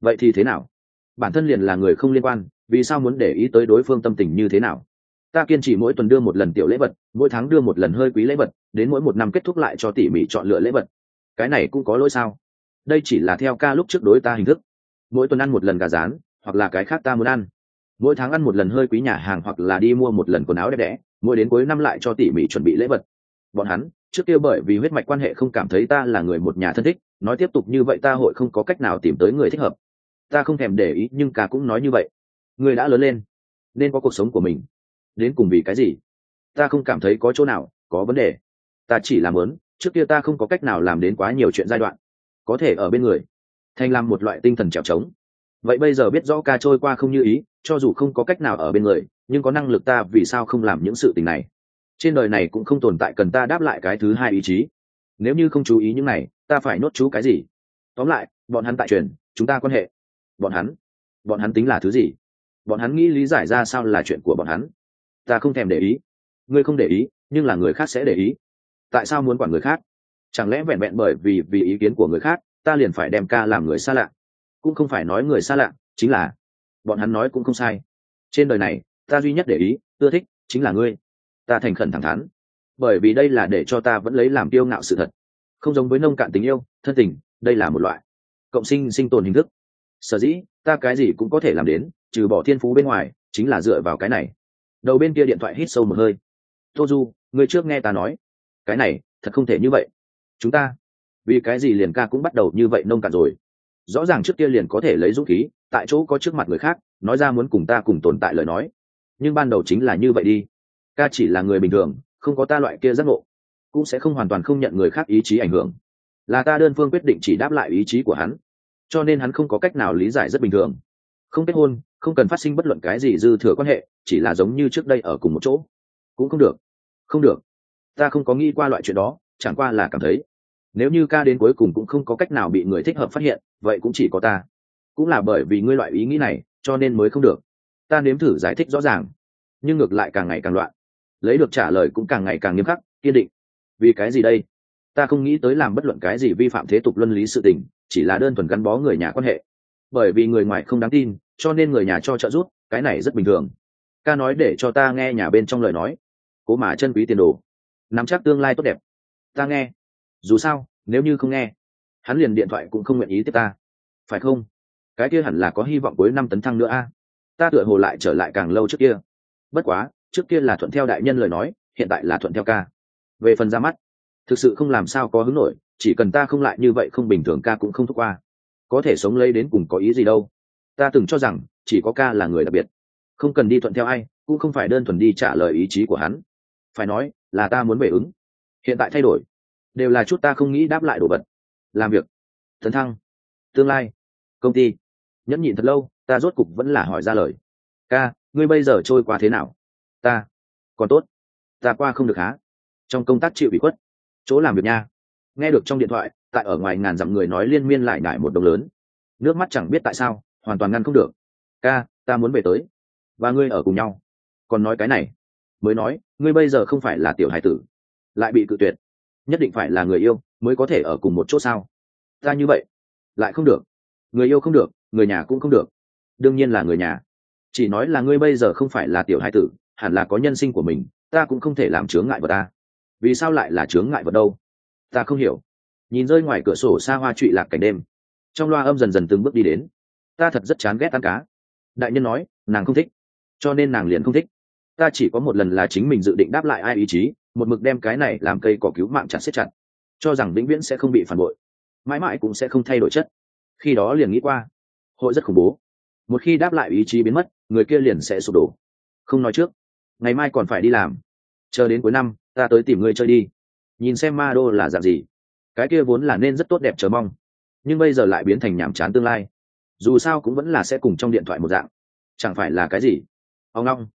Vậy thì thế nào? Bản thân liền là người không liên quan, vì sao muốn để ý tới đối phương tâm tình như thế nào? Ta kiên trì mỗi tuần đưa một lần tiểu lễ vật, mỗi tháng đưa một lần hơi quý lễ vật, đến mỗi một năm kết thúc lại cho tỉ mỉ chọn lựa lễ vật. Cái này cũng có lỗi sao? Đây chỉ là theo ca lúc trước đối ta hình thức. Mỗi tuần ăn một lần gà rán, hoặc là cái khác ta muốn ăn mỗi tháng ăn một lần hơi quý nhà hàng hoặc là đi mua một lần quần áo đẹp đẽ, mỗi đến cuối năm lại cho tỉ mỉ chuẩn bị lễ vật. Bọn hắn, trước kia bởi vì huyết mạch quan hệ không cảm thấy ta là người một nhà thân thích, nói tiếp tục như vậy ta hội không có cách nào tìm tới người thích hợp. Ta không thèm để ý nhưng ca cũng nói như vậy. Người đã lớn lên, nên có cuộc sống của mình. Đến cùng vì cái gì? Ta không cảm thấy có chỗ nào, có vấn đề. Ta chỉ làm lớn, trước kia ta không có cách nào làm đến quá nhiều chuyện giai đoạn. Có thể ở bên người, thành làm một loại tinh thần trèo trống. Vậy bây giờ biết rõ ca trôi qua không như ý cho dù không có cách nào ở bên người, nhưng có năng lực ta vì sao không làm những sự tình này? Trên đời này cũng không tồn tại cần ta đáp lại cái thứ hai ý chí. Nếu như không chú ý những này, ta phải nốt chú cái gì? Tóm lại, bọn hắn tại truyền, chúng ta quan hệ. Bọn hắn bọn hắn tính là thứ gì? Bọn hắn nghĩ lý giải ra sao là chuyện của bọn hắn? Ta không thèm để ý. Ngươi không để ý, nhưng là người khác sẽ để ý. Tại sao muốn quản người khác? Chẳng lẽ vẹn vẹn bởi vì vì ý kiến của người khác, ta liền phải đem ca làm người xa lạ? Cũng không phải nói người xa lạ, chính là bọn hắn nói cũng không sai. Trên đời này, ta duy nhất để ý, ưa thích, chính là ngươi. Ta thành khẩn thẳng thắn. Bởi vì đây là để cho ta vẫn lấy làm kiêu ngạo sự thật. Không giống với nông cạn tình yêu, thân tình, đây là một loại. Cộng sinh sinh tồn hình thức. Sở dĩ, ta cái gì cũng có thể làm đến, trừ bỏ thiên phú bên ngoài, chính là dựa vào cái này. Đầu bên kia điện thoại hít sâu một hơi. Tô du người trước nghe ta nói. Cái này, thật không thể như vậy. Chúng ta, vì cái gì liền ca cũng bắt đầu như vậy nông cạn rồi? Rõ ràng trước kia liền có thể lấy dũng khí, tại chỗ có trước mặt người khác, nói ra muốn cùng ta cùng tồn tại lời nói. Nhưng ban đầu chính là như vậy đi. Ca chỉ là người bình thường, không có ta loại kia giác ngộ, cũng sẽ không hoàn toàn không nhận người khác ý chí ảnh hưởng. Là ta đơn phương quyết định chỉ đáp lại ý chí của hắn, cho nên hắn không có cách nào lý giải rất bình thường. Không kết hôn, không cần phát sinh bất luận cái gì dư thừa quan hệ, chỉ là giống như trước đây ở cùng một chỗ. Cũng không được. Không được. Ta không có nghĩ qua loại chuyện đó, chẳng qua là cảm thấy nếu như ca đến cuối cùng cũng không có cách nào bị người thích hợp phát hiện, vậy cũng chỉ có ta. Cũng là bởi vì ngươi loại ý nghĩ này, cho nên mới không được. Ta nếm thử giải thích rõ ràng, nhưng ngược lại càng ngày càng loạn. Lấy được trả lời cũng càng ngày càng nghiêm khắc, kiên định. Vì cái gì đây? Ta không nghĩ tới làm bất luận cái gì vi phạm thế tục luân lý sự tình, chỉ là đơn thuần gắn bó người nhà quan hệ. Bởi vì người ngoài không đáng tin, cho nên người nhà cho trợ giúp, cái này rất bình thường. Ca nói để cho ta nghe nhà bên trong lời nói. Cố mà chân quý tiền đồ. Nắm chắc tương lai tốt đẹp. Ta nghe dù sao, nếu như không nghe, hắn liền điện thoại cũng không nguyện ý tiếp ta. Phải không? Cái kia hẳn là có hy vọng cuối năm tấn thăng nữa a. Ta tựa hồ lại trở lại càng lâu trước kia. Bất quá, trước kia là thuận theo đại nhân lời nói, hiện tại là thuận theo ca. Về phần ra mắt, thực sự không làm sao có hứng nổi, chỉ cần ta không lại như vậy không bình thường ca cũng không thúc qua. Có thể sống lấy đến cùng có ý gì đâu. Ta từng cho rằng, chỉ có ca là người đặc biệt. Không cần đi thuận theo ai, cũng không phải đơn thuần đi trả lời ý chí của hắn. Phải nói, là ta muốn về ứng. Hiện tại thay đổi đều là chút ta không nghĩ đáp lại đồ vật. Làm việc. Tấn thăng. Tương lai. Công ty. Nhẫn nhịn thật lâu, ta rốt cục vẫn là hỏi ra lời. Ca, ngươi bây giờ trôi qua thế nào? Ta. Còn tốt. Ta qua không được há. Trong công tác chịu bị khuất. Chỗ làm việc nha. Nghe được trong điện thoại, tại ở ngoài ngàn dặm người nói liên miên lại ngại một đồng lớn. Nước mắt chẳng biết tại sao, hoàn toàn ngăn không được. Ca, ta muốn về tới. Và ngươi ở cùng nhau. Còn nói cái này. Mới nói, ngươi bây giờ không phải là tiểu hải tử. Lại bị cự tuyệt nhất định phải là người yêu mới có thể ở cùng một chỗ sao? Ta như vậy, lại không được. Người yêu không được, người nhà cũng không được. Đương nhiên là người nhà. Chỉ nói là ngươi bây giờ không phải là tiểu hai tử, hẳn là có nhân sinh của mình, ta cũng không thể làm chướng ngại vật ta. Vì sao lại là chướng ngại vật đâu? Ta không hiểu. Nhìn rơi ngoài cửa sổ xa hoa trụy lạc cảnh đêm, trong loa âm dần dần từng bước đi đến. Ta thật rất chán ghét ăn cá. Đại nhân nói, nàng không thích, cho nên nàng liền không thích. Ta chỉ có một lần là chính mình dự định đáp lại ai ý chí một mực đem cái này làm cây cỏ cứu mạng chặt xếp chặt, cho rằng vĩnh viễn sẽ không bị phản bội, mãi mãi cũng sẽ không thay đổi chất. Khi đó liền nghĩ qua, hội rất khủng bố. Một khi đáp lại ý chí biến mất, người kia liền sẽ sụp đổ. Không nói trước, ngày mai còn phải đi làm. Chờ đến cuối năm, ta tới tìm ngươi chơi đi. Nhìn xem ma đô là dạng gì. Cái kia vốn là nên rất tốt đẹp chờ mong, nhưng bây giờ lại biến thành nhàm chán tương lai. Dù sao cũng vẫn là sẽ cùng trong điện thoại một dạng. Chẳng phải là cái gì? Ông long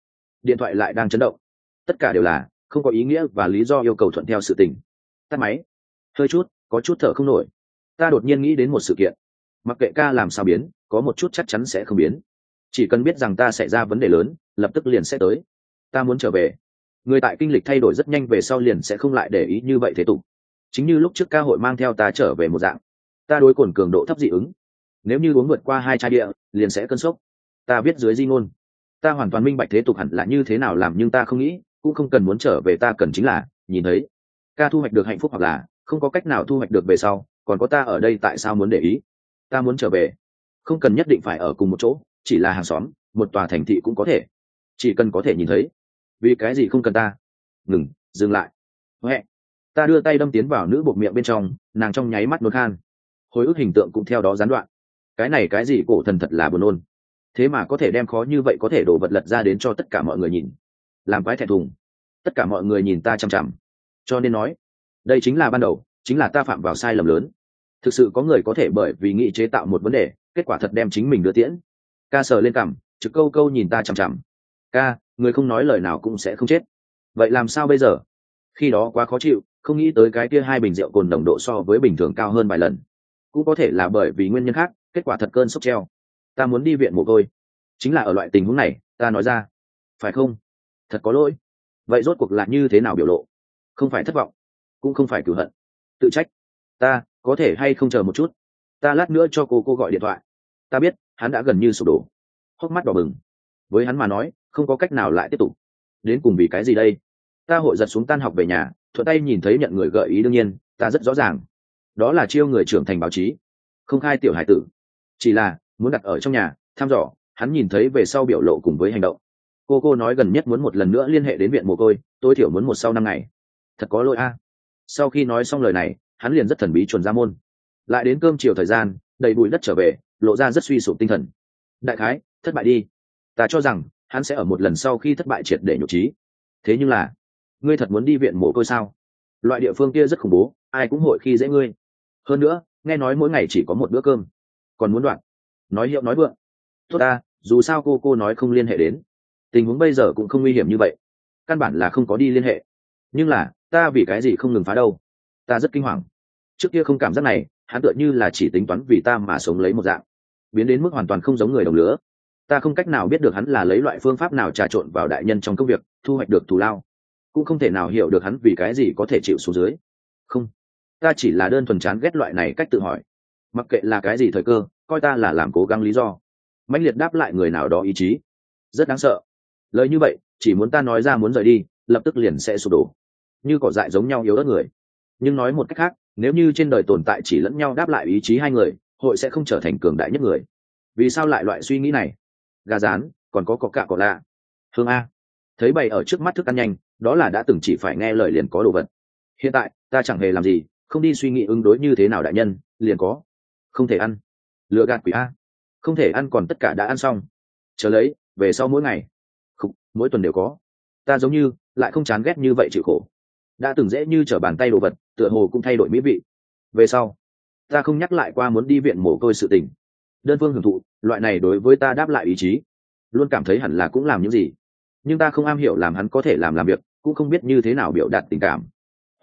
điện thoại lại đang chấn động. Tất cả đều là không có ý nghĩa và lý do yêu cầu thuận theo sự tình. Tắt máy. Hơi chút, có chút thở không nổi. Ta đột nhiên nghĩ đến một sự kiện. Mặc kệ ca làm sao biến, có một chút chắc chắn sẽ không biến. Chỉ cần biết rằng ta sẽ ra vấn đề lớn, lập tức liền sẽ tới. Ta muốn trở về. Người tại kinh lịch thay đổi rất nhanh về sau liền sẽ không lại để ý như vậy thế tục. Chính như lúc trước ca hội mang theo ta trở về một dạng. Ta đối cồn cường độ thấp dị ứng. Nếu như uống vượt qua hai chai địa liền sẽ cơn sốc. Ta viết dưới di ngôn. Ta hoàn toàn minh bạch thế tục hẳn là như thế nào làm nhưng ta không nghĩ cũng không cần muốn trở về ta cần chính là, nhìn thấy, ca thu hoạch được hạnh phúc hoặc là, không có cách nào thu hoạch được về sau, còn có ta ở đây tại sao muốn để ý? Ta muốn trở về. Không cần nhất định phải ở cùng một chỗ, chỉ là hàng xóm, một tòa thành thị cũng có thể. Chỉ cần có thể nhìn thấy. Vì cái gì không cần ta? Ngừng, dừng lại. Huệ, ta đưa tay đâm tiến vào nữ bột miệng bên trong, nàng trong nháy mắt nôn khan. Hồi ức hình tượng cũng theo đó gián đoạn. Cái này cái gì cổ thần thật là buồn nôn. Thế mà có thể đem khó như vậy có thể đổ vật lật ra đến cho tất cả mọi người nhìn làm quái thẹn thùng. Tất cả mọi người nhìn ta chằm chằm. Cho nên nói, đây chính là ban đầu, chính là ta phạm vào sai lầm lớn. Thực sự có người có thể bởi vì nghĩ chế tạo một vấn đề, kết quả thật đem chính mình đưa tiễn. Ca sờ lên cằm, trực câu câu nhìn ta chằm chằm. Ca, người không nói lời nào cũng sẽ không chết. Vậy làm sao bây giờ? Khi đó quá khó chịu, không nghĩ tới cái kia hai bình rượu cồn nồng độ so với bình thường cao hơn vài lần. Cũng có thể là bởi vì nguyên nhân khác, kết quả thật cơn sốc treo. Ta muốn đi viện mồ côi. Chính là ở loại tình huống này, ta nói ra. Phải không? Thật có lỗi. Vậy rốt cuộc là như thế nào biểu lộ? Không phải thất vọng, cũng không phải cửu hận. Tự trách. Ta có thể hay không chờ một chút? Ta lát nữa cho cô cô gọi điện thoại. Ta biết, hắn đã gần như sụp đổ. Hốc mắt đỏ bừng. Với hắn mà nói, không có cách nào lại tiếp tục. Đến cùng vì cái gì đây? Ta hội giật xuống tan học về nhà, thuận tay nhìn thấy nhận người gợi ý đương nhiên, ta rất rõ ràng. Đó là chiêu người trưởng thành báo chí. Không khai tiểu hải tử. Chỉ là, muốn đặt ở trong nhà, thăm dò, hắn nhìn thấy về sau biểu lộ cùng với hành động cô cô nói gần nhất muốn một lần nữa liên hệ đến viện mồ côi, tối thiểu muốn một sau năm ngày. Thật có lỗi a. Sau khi nói xong lời này, hắn liền rất thần bí chuồn ra môn. Lại đến cơm chiều thời gian, đầy bụi đất trở về, lộ ra rất suy sụp tinh thần. Đại khái, thất bại đi. Ta cho rằng, hắn sẽ ở một lần sau khi thất bại triệt để nhục trí. Thế nhưng là, ngươi thật muốn đi viện mồ côi sao? Loại địa phương kia rất khủng bố, ai cũng hội khi dễ ngươi. Hơn nữa, nghe nói mỗi ngày chỉ có một bữa cơm. Còn muốn đoạn. Nói hiệu nói vượng. Tốt ta, dù sao cô cô nói không liên hệ đến tình huống bây giờ cũng không nguy hiểm như vậy. Căn bản là không có đi liên hệ. Nhưng là, ta vì cái gì không ngừng phá đâu? Ta rất kinh hoàng. Trước kia không cảm giác này, hắn tựa như là chỉ tính toán vì ta mà sống lấy một dạng. Biến đến mức hoàn toàn không giống người đồng lứa. Ta không cách nào biết được hắn là lấy loại phương pháp nào trà trộn vào đại nhân trong công việc, thu hoạch được thù lao. Cũng không thể nào hiểu được hắn vì cái gì có thể chịu xuống dưới. Không. Ta chỉ là đơn thuần chán ghét loại này cách tự hỏi. Mặc kệ là cái gì thời cơ, coi ta là làm cố gắng lý do. Mãnh liệt đáp lại người nào đó ý chí. Rất đáng sợ lời như vậy, chỉ muốn ta nói ra muốn rời đi, lập tức liền sẽ sụp đổ. Như cỏ dại giống nhau yếu ớt người. Nhưng nói một cách khác, nếu như trên đời tồn tại chỉ lẫn nhau đáp lại ý chí hai người, hội sẽ không trở thành cường đại nhất người. Vì sao lại loại suy nghĩ này? Gà rán, còn có có cạ cỏ lạ. Hương a. Thấy bày ở trước mắt thức ăn nhanh, đó là đã từng chỉ phải nghe lời liền có đồ vật. Hiện tại, ta chẳng hề làm gì, không đi suy nghĩ ứng đối như thế nào đại nhân, liền có. Không thể ăn. Lựa gạt quỷ a. Không thể ăn còn tất cả đã ăn xong. Chờ lấy, về sau mỗi ngày mỗi tuần đều có. Ta giống như lại không chán ghét như vậy chịu khổ. Đã từng dễ như t r ở bàn tay đồ vật, tựa hồ cũng thay đổi mỹ vị. Về sau, ta không nhắc lại qua muốn đi viện mồ côi sự tình. Đơn phương hưởng thụ, loại này đối với ta đáp lại ý chí. Luôn cảm thấy hẳn là cũng làm những gì. Nhưng ta không am hiểu làm hắn có thể làm làm việc, cũng không biết như thế nào biểu đạt tình cảm.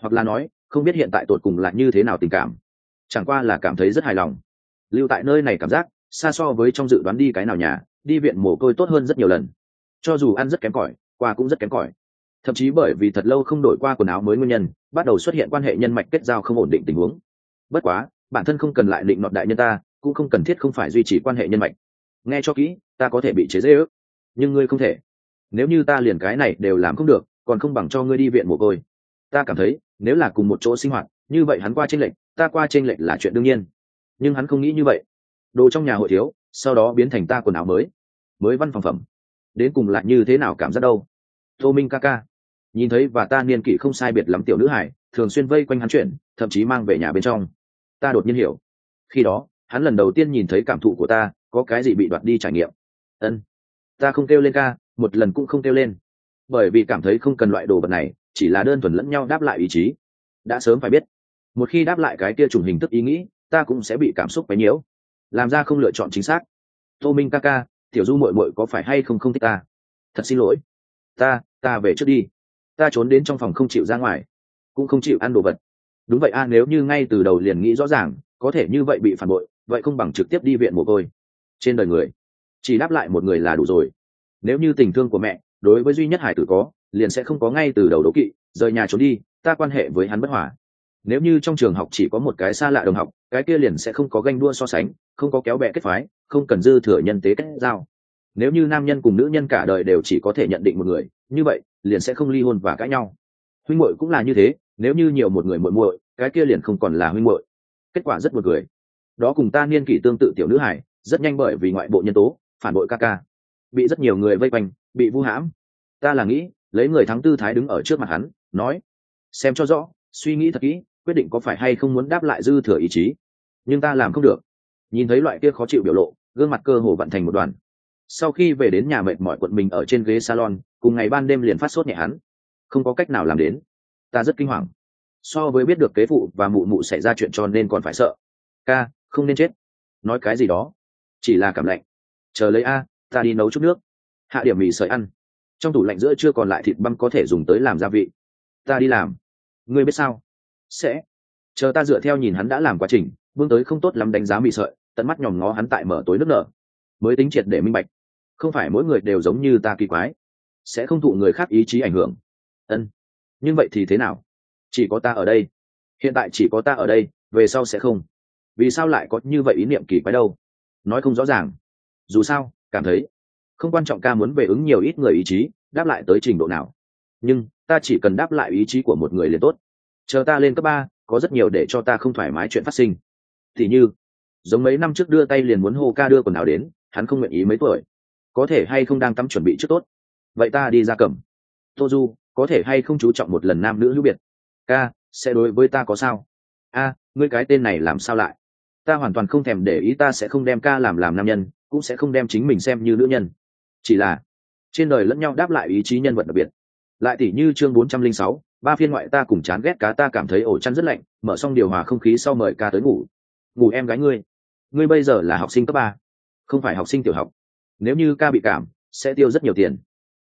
Hoặc là nói, không biết hiện tại tột cùng là như thế nào tình cảm. Chẳng qua là cảm thấy rất hài lòng. Lưu tại nơi này cảm giác, xa so với trong dự đoán đi cái nào nhà, đi viện mồ côi tốt hơn rất nhiều lần cho dù ăn rất kém cỏi qua cũng rất kém cỏi. Thậm chí bởi vì thật lâu không đổi qua quần áo mới nguyên nhân bắt đầu xuất hiện quan hệ nhân mạch kết giao không ổn định tình huống. Bất quá bản thân không cần lại định nọt đại nhân ta cũng không cần thiết không phải duy trì quan hệ nhân mạch. Nghe cho kỹ ta có thể bị chế dễ ước. Nhưng ngươi không thể. Nếu như ta liền cái này đều làm không được còn không bằng cho ngươi đi viện mồ côi. Ta cảm thấy nếu là cùng một chỗ sinh hoạt như vậy hắn qua trên lệch, ta qua trên lệch là chuyện đương nhiên. Nhưng hắn không nghĩ như vậy. Đồ trong nhà hội thiếu sau đó biến thành ta quần áo mới. Mới văn phòng phẩm đến cùng lại như thế nào cảm giác đâu? Tô minh ca ca, nhìn thấy và ta niên kỷ không sai biệt lắm tiểu nữ hải, thường xuyên vây quanh hắn chuyện, thậm chí mang về nhà bên trong. Ta đột nhiên hiểu. Khi đó, hắn lần đầu tiên nhìn thấy cảm thụ của ta, có cái gì bị đoạt đi trải nghiệm. Ân, ta không kêu lên ca, một lần cũng không kêu lên. Bởi vì cảm thấy không cần loại đồ vật này, chỉ là đơn thuần lẫn nhau đáp lại ý chí. Đã sớm phải biết, một khi đáp lại cái kia trùng hình thức ý nghĩ, ta cũng sẽ bị cảm xúc bấy nhiễu. Làm ra không lựa chọn chính xác. Tô minh ca ca tiểu du mội mội có phải hay không không thích ta? Thật xin lỗi. Ta ta về trước đi. Ta trốn đến trong phòng không chịu ra ngoài, cũng không chịu ăn đồ vật. Đúng vậy a, nếu như ngay từ đầu liền nghĩ rõ ràng, có thể như vậy bị phản bội, vậy không bằng trực tiếp đi viện mồ côi. Trên đời người, chỉ đáp lại một người là đủ rồi. Nếu như tình thương của mẹ đối với duy nhất hải tử có, liền sẽ không có ngay từ đầu đấu kỵ, rời nhà trốn đi, ta quan hệ với hắn bất hòa. Nếu như trong trường học chỉ có một cái xa lạ đồng học, cái kia liền sẽ không có ganh đua so sánh, không có kéo bè kết phái không cần dư thừa nhân tế kết giao. Nếu như nam nhân cùng nữ nhân cả đời đều chỉ có thể nhận định một người, như vậy, liền sẽ không ly hôn và cãi nhau. Huynh muội cũng là như thế, nếu như nhiều một người muội muội, cái kia liền không còn là huynh muội. Kết quả rất buồn cười. Đó cùng ta niên kỷ tương tự tiểu nữ hải, rất nhanh bởi vì ngoại bộ nhân tố, phản bội ca ca. Bị rất nhiều người vây quanh, bị vu hãm. Ta là nghĩ, lấy người thắng tư thái đứng ở trước mặt hắn, nói, xem cho rõ, suy nghĩ thật kỹ, quyết định có phải hay không muốn đáp lại dư thừa ý chí. Nhưng ta làm không được nhìn thấy loại kia khó chịu biểu lộ, gương mặt cơ hồ vận thành một đoàn. Sau khi về đến nhà mệt mỏi quận mình ở trên ghế salon, cùng ngày ban đêm liền phát sốt nhẹ hắn. Không có cách nào làm đến. Ta rất kinh hoàng. So với biết được kế phụ và mụ mụ xảy ra chuyện cho nên còn phải sợ. Ca, không nên chết. Nói cái gì đó. Chỉ là cảm lạnh. Chờ lấy a, ta đi nấu chút nước. Hạ điểm mì sợi ăn. Trong tủ lạnh giữa chưa còn lại thịt băm có thể dùng tới làm gia vị. Ta đi làm. Ngươi biết sao? Sẽ. Chờ ta dựa theo nhìn hắn đã làm quá trình vương tới không tốt lắm đánh giá mì sợi tận mắt nhòm ngó hắn tại mở tối nước nở. Mới tính triệt để minh bạch, không phải mỗi người đều giống như ta kỳ quái, sẽ không thụ người khác ý chí ảnh hưởng. Ân, nhưng vậy thì thế nào? Chỉ có ta ở đây. Hiện tại chỉ có ta ở đây, về sau sẽ không. Vì sao lại có như vậy ý niệm kỳ quái đâu? Nói không rõ ràng. Dù sao, cảm thấy không quan trọng ca muốn về ứng nhiều ít người ý chí, đáp lại tới trình độ nào. Nhưng, ta chỉ cần đáp lại ý chí của một người liền tốt. Chờ ta lên cấp ba, có rất nhiều để cho ta không thoải mái chuyện phát sinh. Thì như giống mấy năm trước đưa tay liền muốn hô ca đưa quần áo đến, hắn không nguyện ý mấy tuổi. Có thể hay không đang tắm chuẩn bị trước tốt? Vậy ta đi ra cầm. Tô du, có thể hay không chú trọng một lần nam nữ hữu biệt? Ca, sẽ đối với ta có sao? A, ngươi cái tên này làm sao lại? Ta hoàn toàn không thèm để ý ta sẽ không đem ca làm làm nam nhân, cũng sẽ không đem chính mình xem như nữ nhân. Chỉ là, trên đời lẫn nhau đáp lại ý chí nhân vật đặc biệt. Lại tỉ như chương bốn trăm linh sáu, ba phiên ngoại ta cùng chán ghét cá ta cảm thấy ổ chăn rất lạnh, mở xong điều hòa không khí sau mời ca tới ngủ. Ngủ em gái ngươi ngươi bây giờ là học sinh cấp ba, không phải học sinh tiểu học. Nếu như ca bị cảm, sẽ tiêu rất nhiều tiền.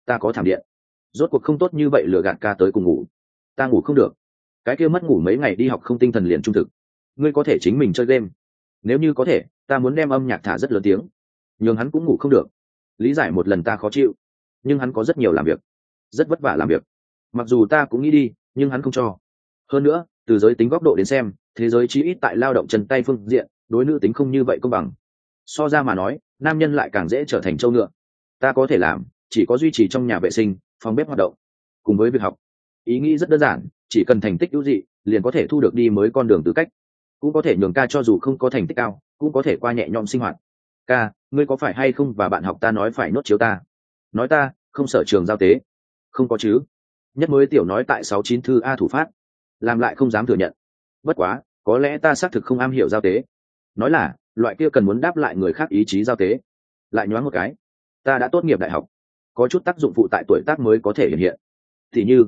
Ta có thảm điện. Rốt cuộc không tốt như vậy lừa gạt ca tới cùng ngủ. Ta ngủ không được. Cái kia mất ngủ mấy ngày đi học không tinh thần liền trung thực. Ngươi có thể chính mình chơi game. Nếu như có thể, ta muốn đem âm nhạc thả rất lớn tiếng. Nhưng hắn cũng ngủ không được. Lý giải một lần ta khó chịu. Nhưng hắn có rất nhiều làm việc. Rất vất vả làm việc. Mặc dù ta cũng nghĩ đi, nhưng hắn không cho. Hơn nữa, từ giới tính góc độ đến xem, thế giới chí ít tại lao động chân tay phương diện đối nữ tính không như vậy công bằng. So ra mà nói, nam nhân lại càng dễ trở thành châu ngựa. Ta có thể làm, chỉ có duy trì trong nhà vệ sinh, phòng bếp hoạt động, cùng với việc học. Ý nghĩ rất đơn giản, chỉ cần thành tích hữu dị, liền có thể thu được đi mới con đường tư cách. Cũng có thể nhường ca cho dù không có thành tích cao, cũng có thể qua nhẹ nhõm sinh hoạt. Ca, ngươi có phải hay không và bạn học ta nói phải nốt chiếu ta? Nói ta, không sở trường giao tế. Không có chứ. Nhất mới tiểu nói tại sáu chín thư a thủ phát làm lại không dám thừa nhận. Bất quá, có lẽ ta xác thực không am hiểu giao tế nói là, loại kia cần muốn đáp lại người khác ý chí giao tế. Lại nhoáng một cái, ta đã tốt nghiệp đại học, có chút tác dụng phụ tại tuổi tác mới có thể hiện hiện. Thì như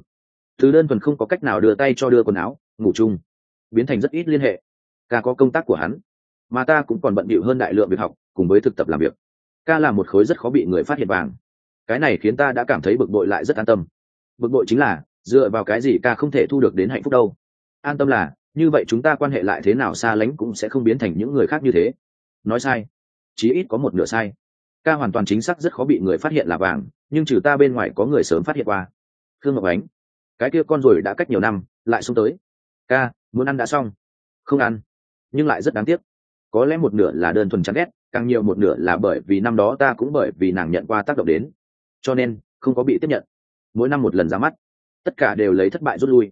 thứ đơn thuần không có cách nào đưa tay cho đưa quần áo, ngủ chung, biến thành rất ít liên hệ. Ca có công tác của hắn, mà ta cũng còn bận bịu hơn đại lượng việc học, cùng với thực tập làm việc. Ca là một khối rất khó bị người phát hiện vàng. Cái này khiến ta đã cảm thấy bực bội lại rất an tâm. Bực bội chính là, dựa vào cái gì ca không thể thu được đến hạnh phúc đâu? An tâm là như vậy chúng ta quan hệ lại thế nào xa lánh cũng sẽ không biến thành những người khác như thế. Nói sai. Chí ít có một nửa sai. Ca hoàn toàn chính xác rất khó bị người phát hiện là vàng, nhưng trừ ta bên ngoài có người sớm phát hiện qua. Khương ngọc ánh. Cái kia con rồi đã cách nhiều năm, lại xuống tới. Ca, muốn ăn đã xong. Không ăn. Nhưng lại rất đáng tiếc. Có lẽ một nửa là đơn thuần chán ghét, càng nhiều một nửa là bởi vì năm đó ta cũng bởi vì nàng nhận qua tác động đến. Cho nên, không có bị tiếp nhận. Mỗi năm một lần ra mắt, tất cả đều lấy thất bại rút lui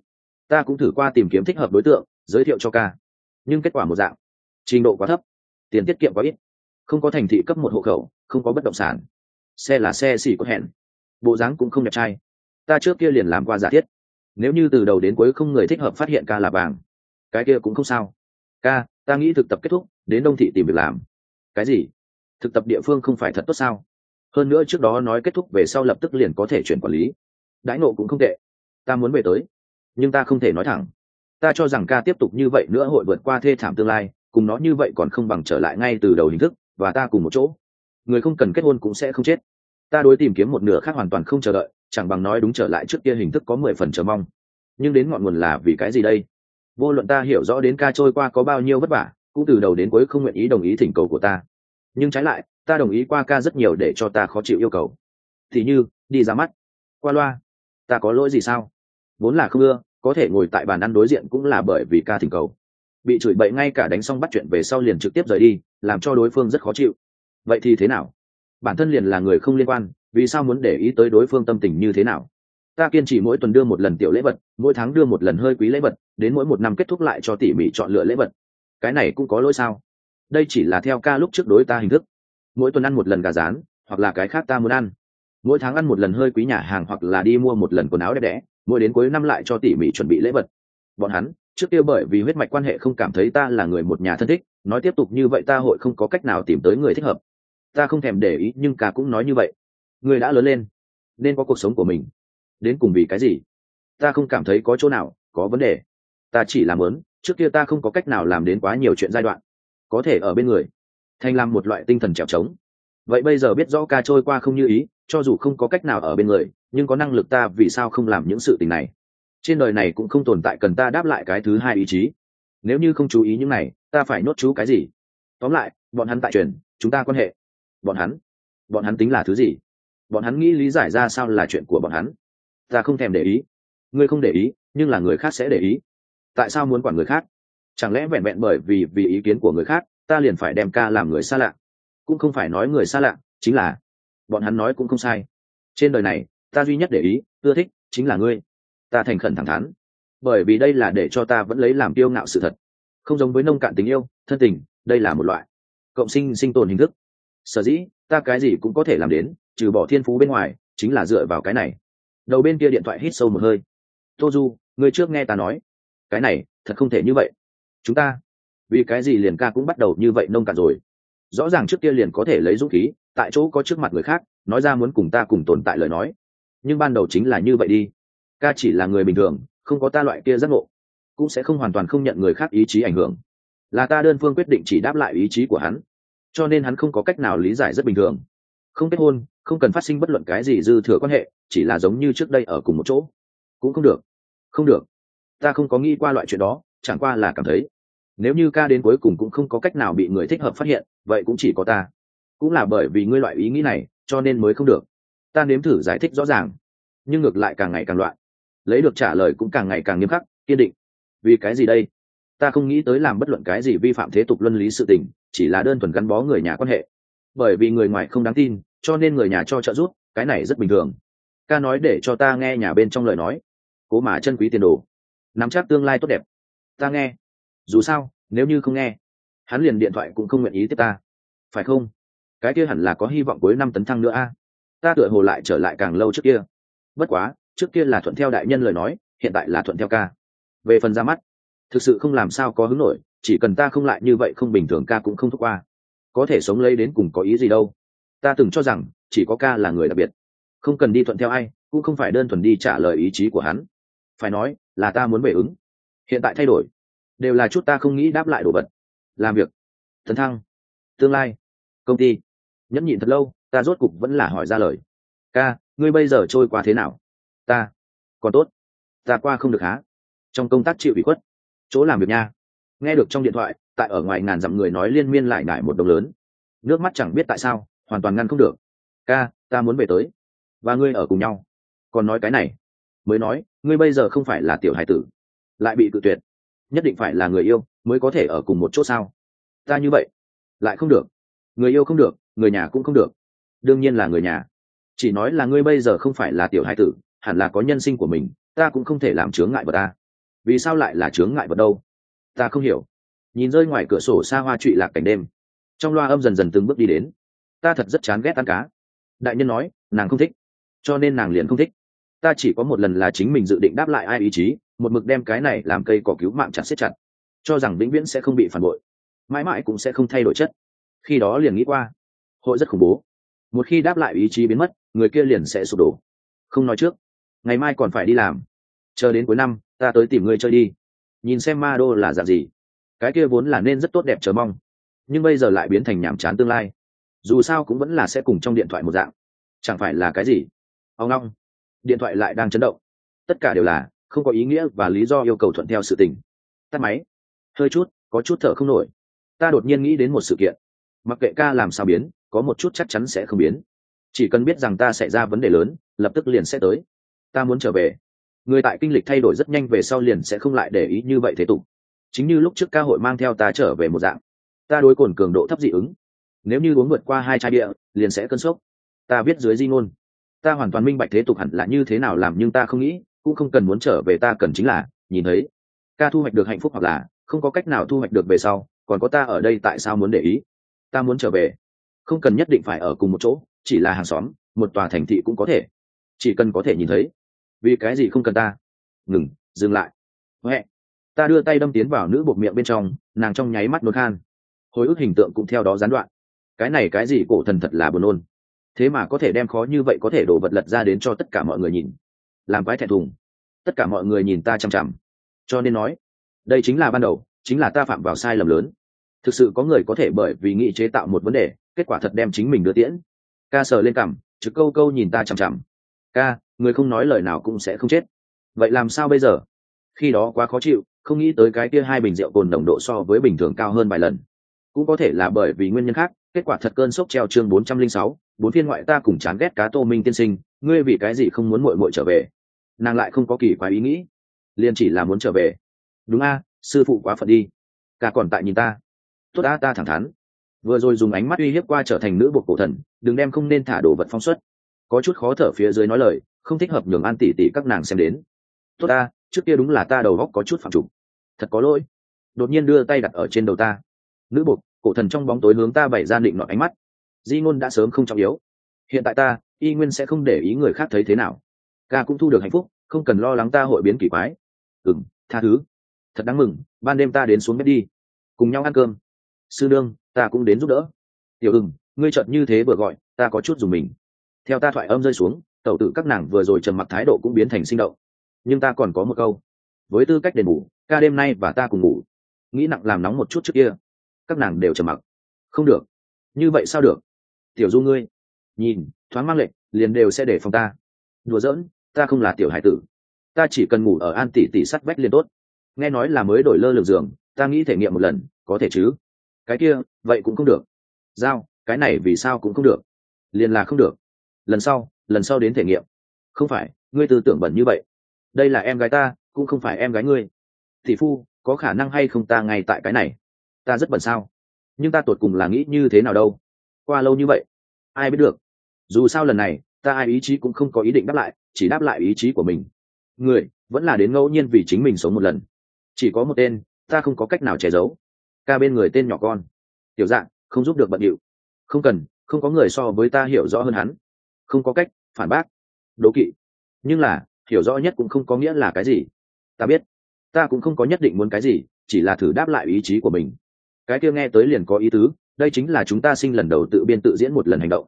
ta cũng thử qua tìm kiếm thích hợp đối tượng, giới thiệu cho ca. Nhưng kết quả một dạng. Trình độ quá thấp, tiền tiết kiệm quá ít, không có thành thị cấp một hộ khẩu, không có bất động sản. Xe là xe xỉ có hẹn. Bộ dáng cũng không đẹp trai. Ta trước kia liền làm qua giả thiết. Nếu như từ đầu đến cuối không người thích hợp phát hiện ca là vàng, cái kia cũng không sao. Ca, ta nghĩ thực tập kết thúc, đến đông thị tìm việc làm. Cái gì? Thực tập địa phương không phải thật tốt sao? Hơn nữa trước đó nói kết thúc về sau lập tức liền có thể chuyển quản lý. Đãi nộ cũng không tệ. Ta muốn về tới nhưng ta không thể nói thẳng. Ta cho rằng ca tiếp tục như vậy nữa hội vượt qua thê thảm tương lai, cùng nó như vậy còn không bằng trở lại ngay từ đầu hình thức, và ta cùng một chỗ. Người không cần kết hôn cũng sẽ không chết. Ta đối tìm kiếm một nửa khác hoàn toàn không chờ đợi, chẳng bằng nói đúng trở lại trước kia hình thức có mười phần chờ mong. Nhưng đến ngọn nguồn là vì cái gì đây? Vô luận ta hiểu rõ đến ca trôi qua có bao nhiêu vất vả, cũng từ đầu đến cuối không nguyện ý đồng ý thỉnh cầu của ta. Nhưng trái lại, ta đồng ý qua ca rất nhiều để cho ta khó chịu yêu cầu. Thì như, đi ra mắt. Qua loa. Ta có lỗi gì sao? Vốn là không ưa có thể ngồi tại bàn ăn đối diện cũng là bởi vì ca thỉnh cầu. Bị chửi bậy ngay cả đánh xong bắt chuyện về sau liền trực tiếp rời đi, làm cho đối phương rất khó chịu. Vậy thì thế nào? Bản thân liền là người không liên quan, vì sao muốn để ý tới đối phương tâm tình như thế nào? Ta kiên trì mỗi tuần đưa một lần tiểu lễ vật, mỗi tháng đưa một lần hơi quý lễ vật, đến mỗi một năm kết thúc lại cho tỉ mỉ chọn lựa lễ vật. Cái này cũng có lỗi sao? Đây chỉ là theo ca lúc trước đối ta hình thức. Mỗi tuần ăn một lần gà rán, hoặc là cái khác ta muốn ăn. Mỗi tháng ăn một lần hơi quý nhà hàng hoặc là đi mua một lần quần áo đẹp đẽ mỗi đến cuối năm lại cho tỉ mỉ chuẩn bị lễ vật. Bọn hắn, trước kia bởi vì huyết mạch quan hệ không cảm thấy ta là người một nhà thân thích, nói tiếp tục như vậy ta hội không có cách nào tìm tới người thích hợp. Ta không thèm để ý, nhưng ca cũng nói như vậy. Người đã lớn lên, nên có cuộc sống của mình. Đến cùng vì cái gì? Ta không cảm thấy có chỗ nào, có vấn đề. Ta chỉ làm lớn, trước kia ta không có cách nào làm đến quá nhiều chuyện giai đoạn. Có thể ở bên người, thành làm một loại tinh thần trèo trống. Vậy bây giờ biết rõ ca trôi qua không như ý cho dù không có cách nào ở bên người, nhưng có năng lực ta vì sao không làm những sự tình này? Trên đời này cũng không tồn tại cần ta đáp lại cái thứ hai ý chí. Nếu như không chú ý những này, ta phải nốt chú cái gì? Tóm lại, bọn hắn tại truyền, chúng ta quan hệ. Bọn hắn? Bọn hắn tính là thứ gì? Bọn hắn nghĩ lý giải ra sao là chuyện của bọn hắn? Ta không thèm để ý. Ngươi không để ý, nhưng là người khác sẽ để ý. Tại sao muốn quản người khác? Chẳng lẽ vẹn vẹn bởi vì vì ý kiến của người khác, ta liền phải đem ca làm người xa lạ? Cũng không phải nói người xa lạ, chính là bọn hắn nói cũng không sai. Trên đời này, ta duy nhất để ý, ưa thích, chính là ngươi. Ta thành khẩn thẳng thắn. Bởi vì đây là để cho ta vẫn lấy làm kiêu ngạo sự thật. Không giống với nông cạn tình yêu, thân tình, đây là một loại. Cộng sinh sinh tồn hình thức. Sở dĩ, ta cái gì cũng có thể làm đến, trừ bỏ thiên phú bên ngoài, chính là dựa vào cái này. Đầu bên kia điện thoại hít sâu một hơi. Tô du ngươi trước nghe ta nói. Cái này, thật không thể như vậy. Chúng ta, vì cái gì liền ca cũng bắt đầu như vậy nông cạn rồi? Rõ ràng trước kia liền có thể lấy dũng khí tại chỗ có trước mặt người khác, nói ra muốn cùng ta cùng tồn tại lời nói. Nhưng ban đầu chính là như vậy đi. Ca chỉ là người bình thường, không có ta loại kia giác ngộ. Cũng sẽ không hoàn toàn không nhận người khác ý chí ảnh hưởng. Là ta đơn phương quyết định chỉ đáp lại ý chí của hắn. Cho nên hắn không có cách nào lý giải rất bình thường. Không kết hôn, không cần phát sinh bất luận cái gì dư thừa quan hệ, chỉ là giống như trước đây ở cùng một chỗ. Cũng không được. Không được. Ta không có nghĩ qua loại chuyện đó, chẳng qua là cảm thấy, nếu như ca đến cuối cùng cũng không có cách nào bị người thích hợp phát hiện, vậy cũng chỉ có ta cũng là bởi vì ngươi loại ý nghĩ này, cho nên mới không được. Ta nếm thử giải thích rõ ràng, nhưng ngược lại càng ngày càng loạn. Lấy được trả lời cũng càng ngày càng nghiêm khắc, kiên định. Vì cái gì đây? Ta không nghĩ tới làm bất luận cái gì vi phạm thế tục luân lý sự tình, chỉ là đơn thuần gắn bó người nhà quan hệ. Bởi vì người ngoài không đáng tin, cho nên người nhà cho trợ giúp, cái này rất bình thường. Ca nói để cho ta nghe nhà bên trong lời nói. Cố mà chân quý tiền đồ. Nắm chắc tương lai tốt đẹp. Ta nghe. Dù sao, nếu như không nghe, hắn liền điện thoại cũng không nguyện ý tiếp ta. Phải không? Cái kia hẳn là có hy vọng cuối năm tấn thăng nữa a. Ta tựa hồ lại trở lại càng lâu trước kia. Bất quá, trước kia là thuận theo đại nhân lời nói, hiện tại là thuận theo ca. Về phần ra mắt, thực sự không làm sao có hứng nổi, chỉ cần ta không lại như vậy không bình thường ca cũng không thúc qua. Có thể sống lấy đến cùng có ý gì đâu. Ta từng cho rằng, chỉ có ca là người đặc biệt. Không cần đi thuận theo ai, cũng không phải đơn thuần đi trả lời ý chí của hắn. Phải nói, là ta muốn về ứng. Hiện tại thay đổi. Đều là chút ta không nghĩ đáp lại đồ vật. Làm việc. Thần thăng. Tương lai. Công ty nhẫn nhịn thật lâu, ta rốt cục vẫn là hỏi ra lời. Ca, ngươi bây giờ trôi qua thế nào? Ta, còn tốt. Ta qua không được há. Trong công tác chịu ủy khuất. Chỗ làm việc nha. Nghe được trong điện thoại, tại ở ngoài ngàn dặm người nói liên miên lại ngại một đồng lớn. Nước mắt chẳng biết tại sao, hoàn toàn ngăn không được. Ca, ta muốn về tới. Và ngươi ở cùng nhau. Còn nói cái này. Mới nói, ngươi bây giờ không phải là tiểu hải tử. Lại bị cự tuyệt. Nhất định phải là người yêu, mới có thể ở cùng một chỗ sao? Ta như vậy. Lại không được. Người yêu không được người nhà cũng không được. Đương nhiên là người nhà. Chỉ nói là ngươi bây giờ không phải là tiểu hai tử, hẳn là có nhân sinh của mình, ta cũng không thể làm chướng ngại vật ta. Vì sao lại là chướng ngại vật đâu? Ta không hiểu. Nhìn rơi ngoài cửa sổ xa hoa trụy lạc cảnh đêm. Trong loa âm dần dần từng bước đi đến. Ta thật rất chán ghét ăn cá. Đại nhân nói, nàng không thích. Cho nên nàng liền không thích. Ta chỉ có một lần là chính mình dự định đáp lại ai ý chí, một mực đem cái này làm cây cỏ cứu mạng chặt xếp chặt. Cho rằng vĩnh viễn sẽ không bị phản bội. Mãi mãi cũng sẽ không thay đổi chất. Khi đó liền nghĩ qua hội rất khủng bố. Một khi đáp lại ý chí biến mất, người kia liền sẽ sụp đổ. Không nói trước, ngày mai còn phải đi làm. Chờ đến cuối năm, ta tới tìm ngươi chơi đi. Nhìn xem ma đô là dạng gì. Cái kia vốn là nên rất tốt đẹp chờ mong. Nhưng bây giờ lại biến thành nhàm chán tương lai. Dù sao cũng vẫn là sẽ cùng trong điện thoại một dạng. Chẳng phải là cái gì? Ông long điện thoại lại đang chấn động. Tất cả đều là không có ý nghĩa và lý do yêu cầu thuận theo sự tình. Tắt máy. Hơi chút, có chút thở không nổi. Ta đột nhiên nghĩ đến một sự kiện. Mặc kệ ca làm sao biến có một chút chắc chắn sẽ không biến. Chỉ cần biết rằng ta sẽ ra vấn đề lớn, lập tức liền sẽ tới. Ta muốn trở về. Người tại kinh lịch thay đổi rất nhanh về sau liền sẽ không lại để ý như vậy thế tục. Chính như lúc trước ca hội mang theo ta trở về một dạng. Ta đối cồn cường độ thấp dị ứng. Nếu như uống vượt qua hai chai bia, liền sẽ cơn sốc. Ta viết dưới di ngôn. Ta hoàn toàn minh bạch thế tục hẳn là như thế nào làm nhưng ta không nghĩ, cũng không cần muốn trở về ta cần chính là, nhìn thấy. Ca thu hoạch được hạnh phúc hoặc là, không có cách nào thu hoạch được về sau, còn có ta ở đây tại sao muốn để ý? Ta muốn trở về không cần nhất định phải ở cùng một chỗ, chỉ là hàng xóm, một tòa thành thị cũng có thể. Chỉ cần có thể nhìn thấy. Vì cái gì không cần ta? Ngừng, dừng lại. Huệ, ta đưa tay đâm tiến vào nữ bột miệng bên trong, nàng trong nháy mắt nôn khan. Hồi ức hình tượng cũng theo đó gián đoạn. Cái này cái gì cổ thần thật là buồn nôn. Thế mà có thể đem khó như vậy có thể đổ vật lật ra đến cho tất cả mọi người nhìn. Làm quái thẹn thùng. Tất cả mọi người nhìn ta chằm chằm. Cho nên nói, đây chính là ban đầu, chính là ta phạm vào sai lầm lớn. Thực sự có người có thể bởi vì nghĩ chế tạo một vấn đề kết quả thật đem chính mình đưa tiễn. Ca sờ lên cằm, trực câu câu nhìn ta chằm chằm. Ca, người không nói lời nào cũng sẽ không chết. Vậy làm sao bây giờ? Khi đó quá khó chịu, không nghĩ tới cái kia hai bình rượu cồn nồng độ so với bình thường cao hơn vài lần. Cũng có thể là bởi vì nguyên nhân khác, kết quả thật cơn sốc treo chương bốn trăm linh sáu, bốn phiên ngoại ta cùng chán ghét cá tô minh tiên sinh, ngươi vì cái gì không muốn muội muội trở về? Nàng lại không có kỳ quái ý nghĩ. Liền chỉ là muốn trở về. Đúng a, sư phụ quá phận đi. Ca còn tại nhìn ta. Tốt a ta thẳng thắn vừa rồi dùng ánh mắt uy hiếp qua trở thành nữ buộc cổ thần, đừng đem không nên thả đồ vật phong suất. có chút khó thở phía dưới nói lời, không thích hợp nhường an tỉ tỉ các nàng xem đến. Tốt ta, trước kia đúng là ta đầu góc có chút phạm trục. Thật có lỗi. Đột nhiên đưa tay đặt ở trên đầu ta. Nữ buộc, cổ thần trong bóng tối hướng ta bày ra định nọ ánh mắt. Di ngôn đã sớm không trọng yếu. Hiện tại ta, y nguyên sẽ không để ý người khác thấy thế nào. Ca cũng thu được hạnh phúc, không cần lo lắng ta hội biến kỳ quái. Ừng tha thứ. Thật đáng mừng, ban đêm ta đến xuống bếp đi. Cùng nhau ăn cơm. Sư đương ta cũng đến giúp đỡ. Tiểu ưng ngươi chợt như thế vừa gọi, ta có chút dùng mình. Theo ta thoại âm rơi xuống, tẩu tự các nàng vừa rồi trầm mặc thái độ cũng biến thành sinh động. Nhưng ta còn có một câu. Với tư cách đền bù, ca đêm nay và ta cùng ngủ. Nghĩ nặng làm nóng một chút trước kia. Các nàng đều trầm mặc. Không được. Như vậy sao được? Tiểu du ngươi, nhìn, thoáng mang lệnh, liền đều sẽ để phòng ta. Đùa giỡn, ta không là tiểu hải tử. Ta chỉ cần ngủ ở an tỷ tỷ sắt vách liền tốt. Nghe nói là mới đổi lơ lường giường, ta nghĩ thể nghiệm một lần, có thể chứ? Cái kia, vậy cũng không được. Giao, cái này vì sao cũng không được. Liền là không được. Lần sau lần sau đến thể nghiệm. Không phải, ngươi tư tưởng bẩn như vậy. Đây là em gái ta, cũng không phải em gái ngươi. Thị phu, có khả năng hay không ta ngay tại cái này? Ta rất bẩn sao? Nhưng ta tột cùng là nghĩ như thế nào đâu? Qua lâu như vậy, ai biết được. Dù sao lần này, ta ai ý chí cũng không có ý định đáp lại, chỉ đáp lại ý chí của mình. Người, vẫn là đến ngẫu nhiên vì chính mình sống một lần. Chỉ có một tên, ta không có cách nào che giấu ca bên người tên nhỏ con. Tiểu dạng, không giúp được bận điệu. Không cần, không có người so với ta hiểu rõ hơn hắn. Không có cách, phản bác. Đố kỵ. Nhưng là, hiểu rõ nhất cũng không có nghĩa là cái gì. Ta biết. Ta cũng không có nhất định muốn cái gì, chỉ là thử đáp lại ý chí của mình. Cái kia nghe tới liền có ý tứ, đây chính là chúng ta sinh lần đầu tự biên tự diễn một lần hành động.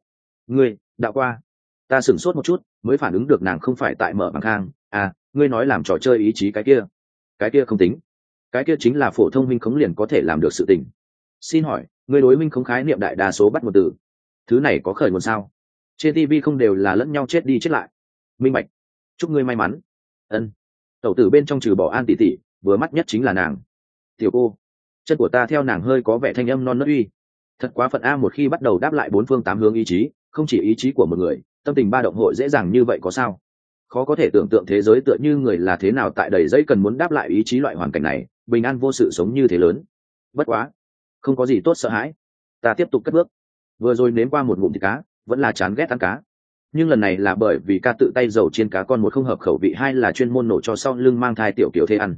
Ngươi, đạo qua. Ta sửng sốt một chút, mới phản ứng được nàng không phải tại mở bằng khang à ngươi nói làm trò chơi ý chí cái kia. Cái kia không tính cái kia chính là phổ thông minh khống liền có thể làm được sự tình. Xin hỏi người đối minh khống khái niệm đại đa số bắt một từ? Thứ này có khởi nguồn sao? Trên tv không đều là lẫn nhau chết đi chết lại. Minh bạch, chúc ngươi may mắn. Ân. Tẩu tử bên trong trừ bỏ an tỷ tỷ, vừa mắt nhất chính là nàng. Tiểu cô, chân của ta theo nàng hơi có vẻ thanh âm non nớt uy. Thật quá phận a một khi bắt đầu đáp lại bốn phương tám hướng ý chí, không chỉ ý chí của một người, tâm tình ba động hội dễ dàng như vậy có sao? Khó có thể tưởng tượng thế giới tựa như người là thế nào tại đầy giấy cần muốn đáp lại ý chí loại hoàn cảnh này bình an vô sự sống như thế lớn. Bất quá, không có gì tốt sợ hãi. Ta tiếp tục cất bước. Vừa rồi nếm qua một ngụm thịt cá, vẫn là chán ghét ăn cá. Nhưng lần này là bởi vì ca tự tay dầu trên cá con một không hợp khẩu vị hai là chuyên môn nổ cho sau lưng mang thai tiểu kiểu thế ăn.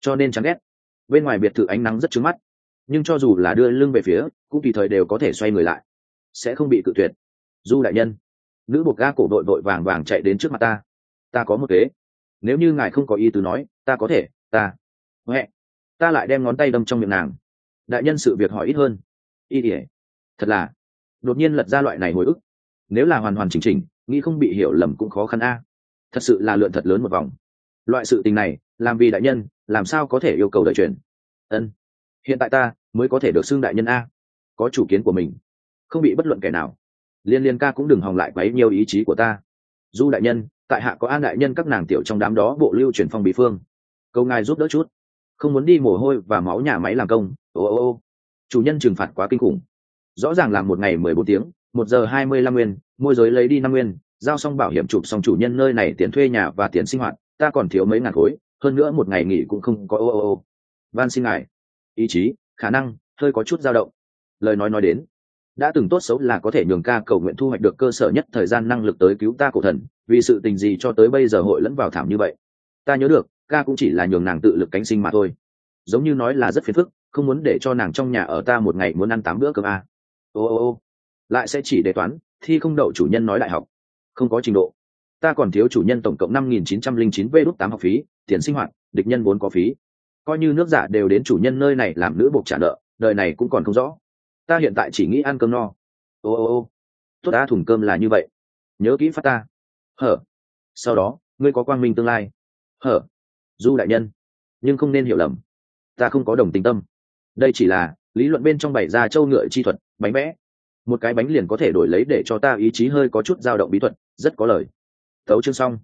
Cho nên chán ghét. Bên ngoài biệt thự ánh nắng rất trứng mắt. Nhưng cho dù là đưa lưng về phía, cũng tùy thời đều có thể xoay người lại. Sẽ không bị cự tuyệt. Du đại nhân, nữ buộc ga cổ đội vội vàng vàng chạy đến trước mặt ta. Ta có một kế. Nếu như ngài không có ý tứ nói, ta có thể, ta. Huệ ta lại đem ngón tay đâm trong miệng nàng. Đại nhân sự việc hỏi ít hơn. Y ỉa thật là, đột nhiên lật ra loại này hồi ức. Nếu là hoàn hoàn chỉnh chỉnh, nghĩ không bị hiểu lầm cũng khó khăn a. Thật sự là lượn thật lớn một vòng. Loại sự tình này, làm vì đại nhân, làm sao có thể yêu cầu đợi chuyển ân, hiện tại ta mới có thể được xưng đại nhân a. Có chủ kiến của mình. Không bị bất luận kẻ nào. Liên liên ca cũng đừng hòng lại quấy nhiều ý chí của ta. Du đại nhân, tại hạ có an đại nhân các nàng tiểu trong đám đó bộ lưu truyền phong bí phương. Câu ngài giúp đỡ chút không muốn đi mồ hôi và máu nhà máy làm công. Ô ô ô. Chủ nhân trừng phạt quá kinh khủng. Rõ ràng là một ngày mười bốn tiếng, một giờ hai mươi lăm nguyên, môi giới lấy đi năm nguyên, giao xong bảo hiểm chụp xong chủ nhân nơi này tiền thuê nhà và tiền sinh hoạt, ta còn thiếu mấy ngàn khối, hơn nữa một ngày nghỉ cũng không có, ô ô ô. Van xin ngài. Ý chí, khả năng, hơi có chút dao động. Lời nói nói đến, đã từng tốt xấu là có thể nhường ca cầu nguyện thu hoạch được cơ sở nhất thời gian năng lực tới cứu ta cổ thần, vì sự tình gì cho tới bây giờ hội lẫn vào thảm như vậy? Ta nhớ được ca cũng chỉ là nhường nàng tự lực cánh sinh mà thôi. Giống như nói là rất phiền phức, không muốn để cho nàng trong nhà ở ta một ngày muốn ăn tám bữa cơm à. ô ô ô. Lại sẽ chỉ đề toán, thi không đậu chủ nhân nói đại học. Không có trình độ. Ta còn thiếu chủ nhân tổng cộng năm nghìn chín trăm linh chín v đúc tám học phí, tiền sinh hoạt, địch nhân vốn có phí. Coi như nước giả đều đến chủ nhân nơi này làm nữ buộc trả nợ, đời này cũng còn không rõ. Ta hiện tại chỉ nghĩ ăn cơm no. Ô ô ô. Tốt đã, thùng cơm là như vậy. Nhớ kỹ phát ta. Hở. Sau đó, ngươi có quang minh tương lai. Hở du đại nhân. Nhưng không nên hiểu lầm. Ta không có đồng tình tâm. Đây chỉ là lý luận bên trong bảy gia châu ngựa chi thuật, bánh vẽ. Một cái bánh liền có thể đổi lấy để cho ta ý chí hơi có chút dao động bí thuật, rất có lời. Thấu chương xong.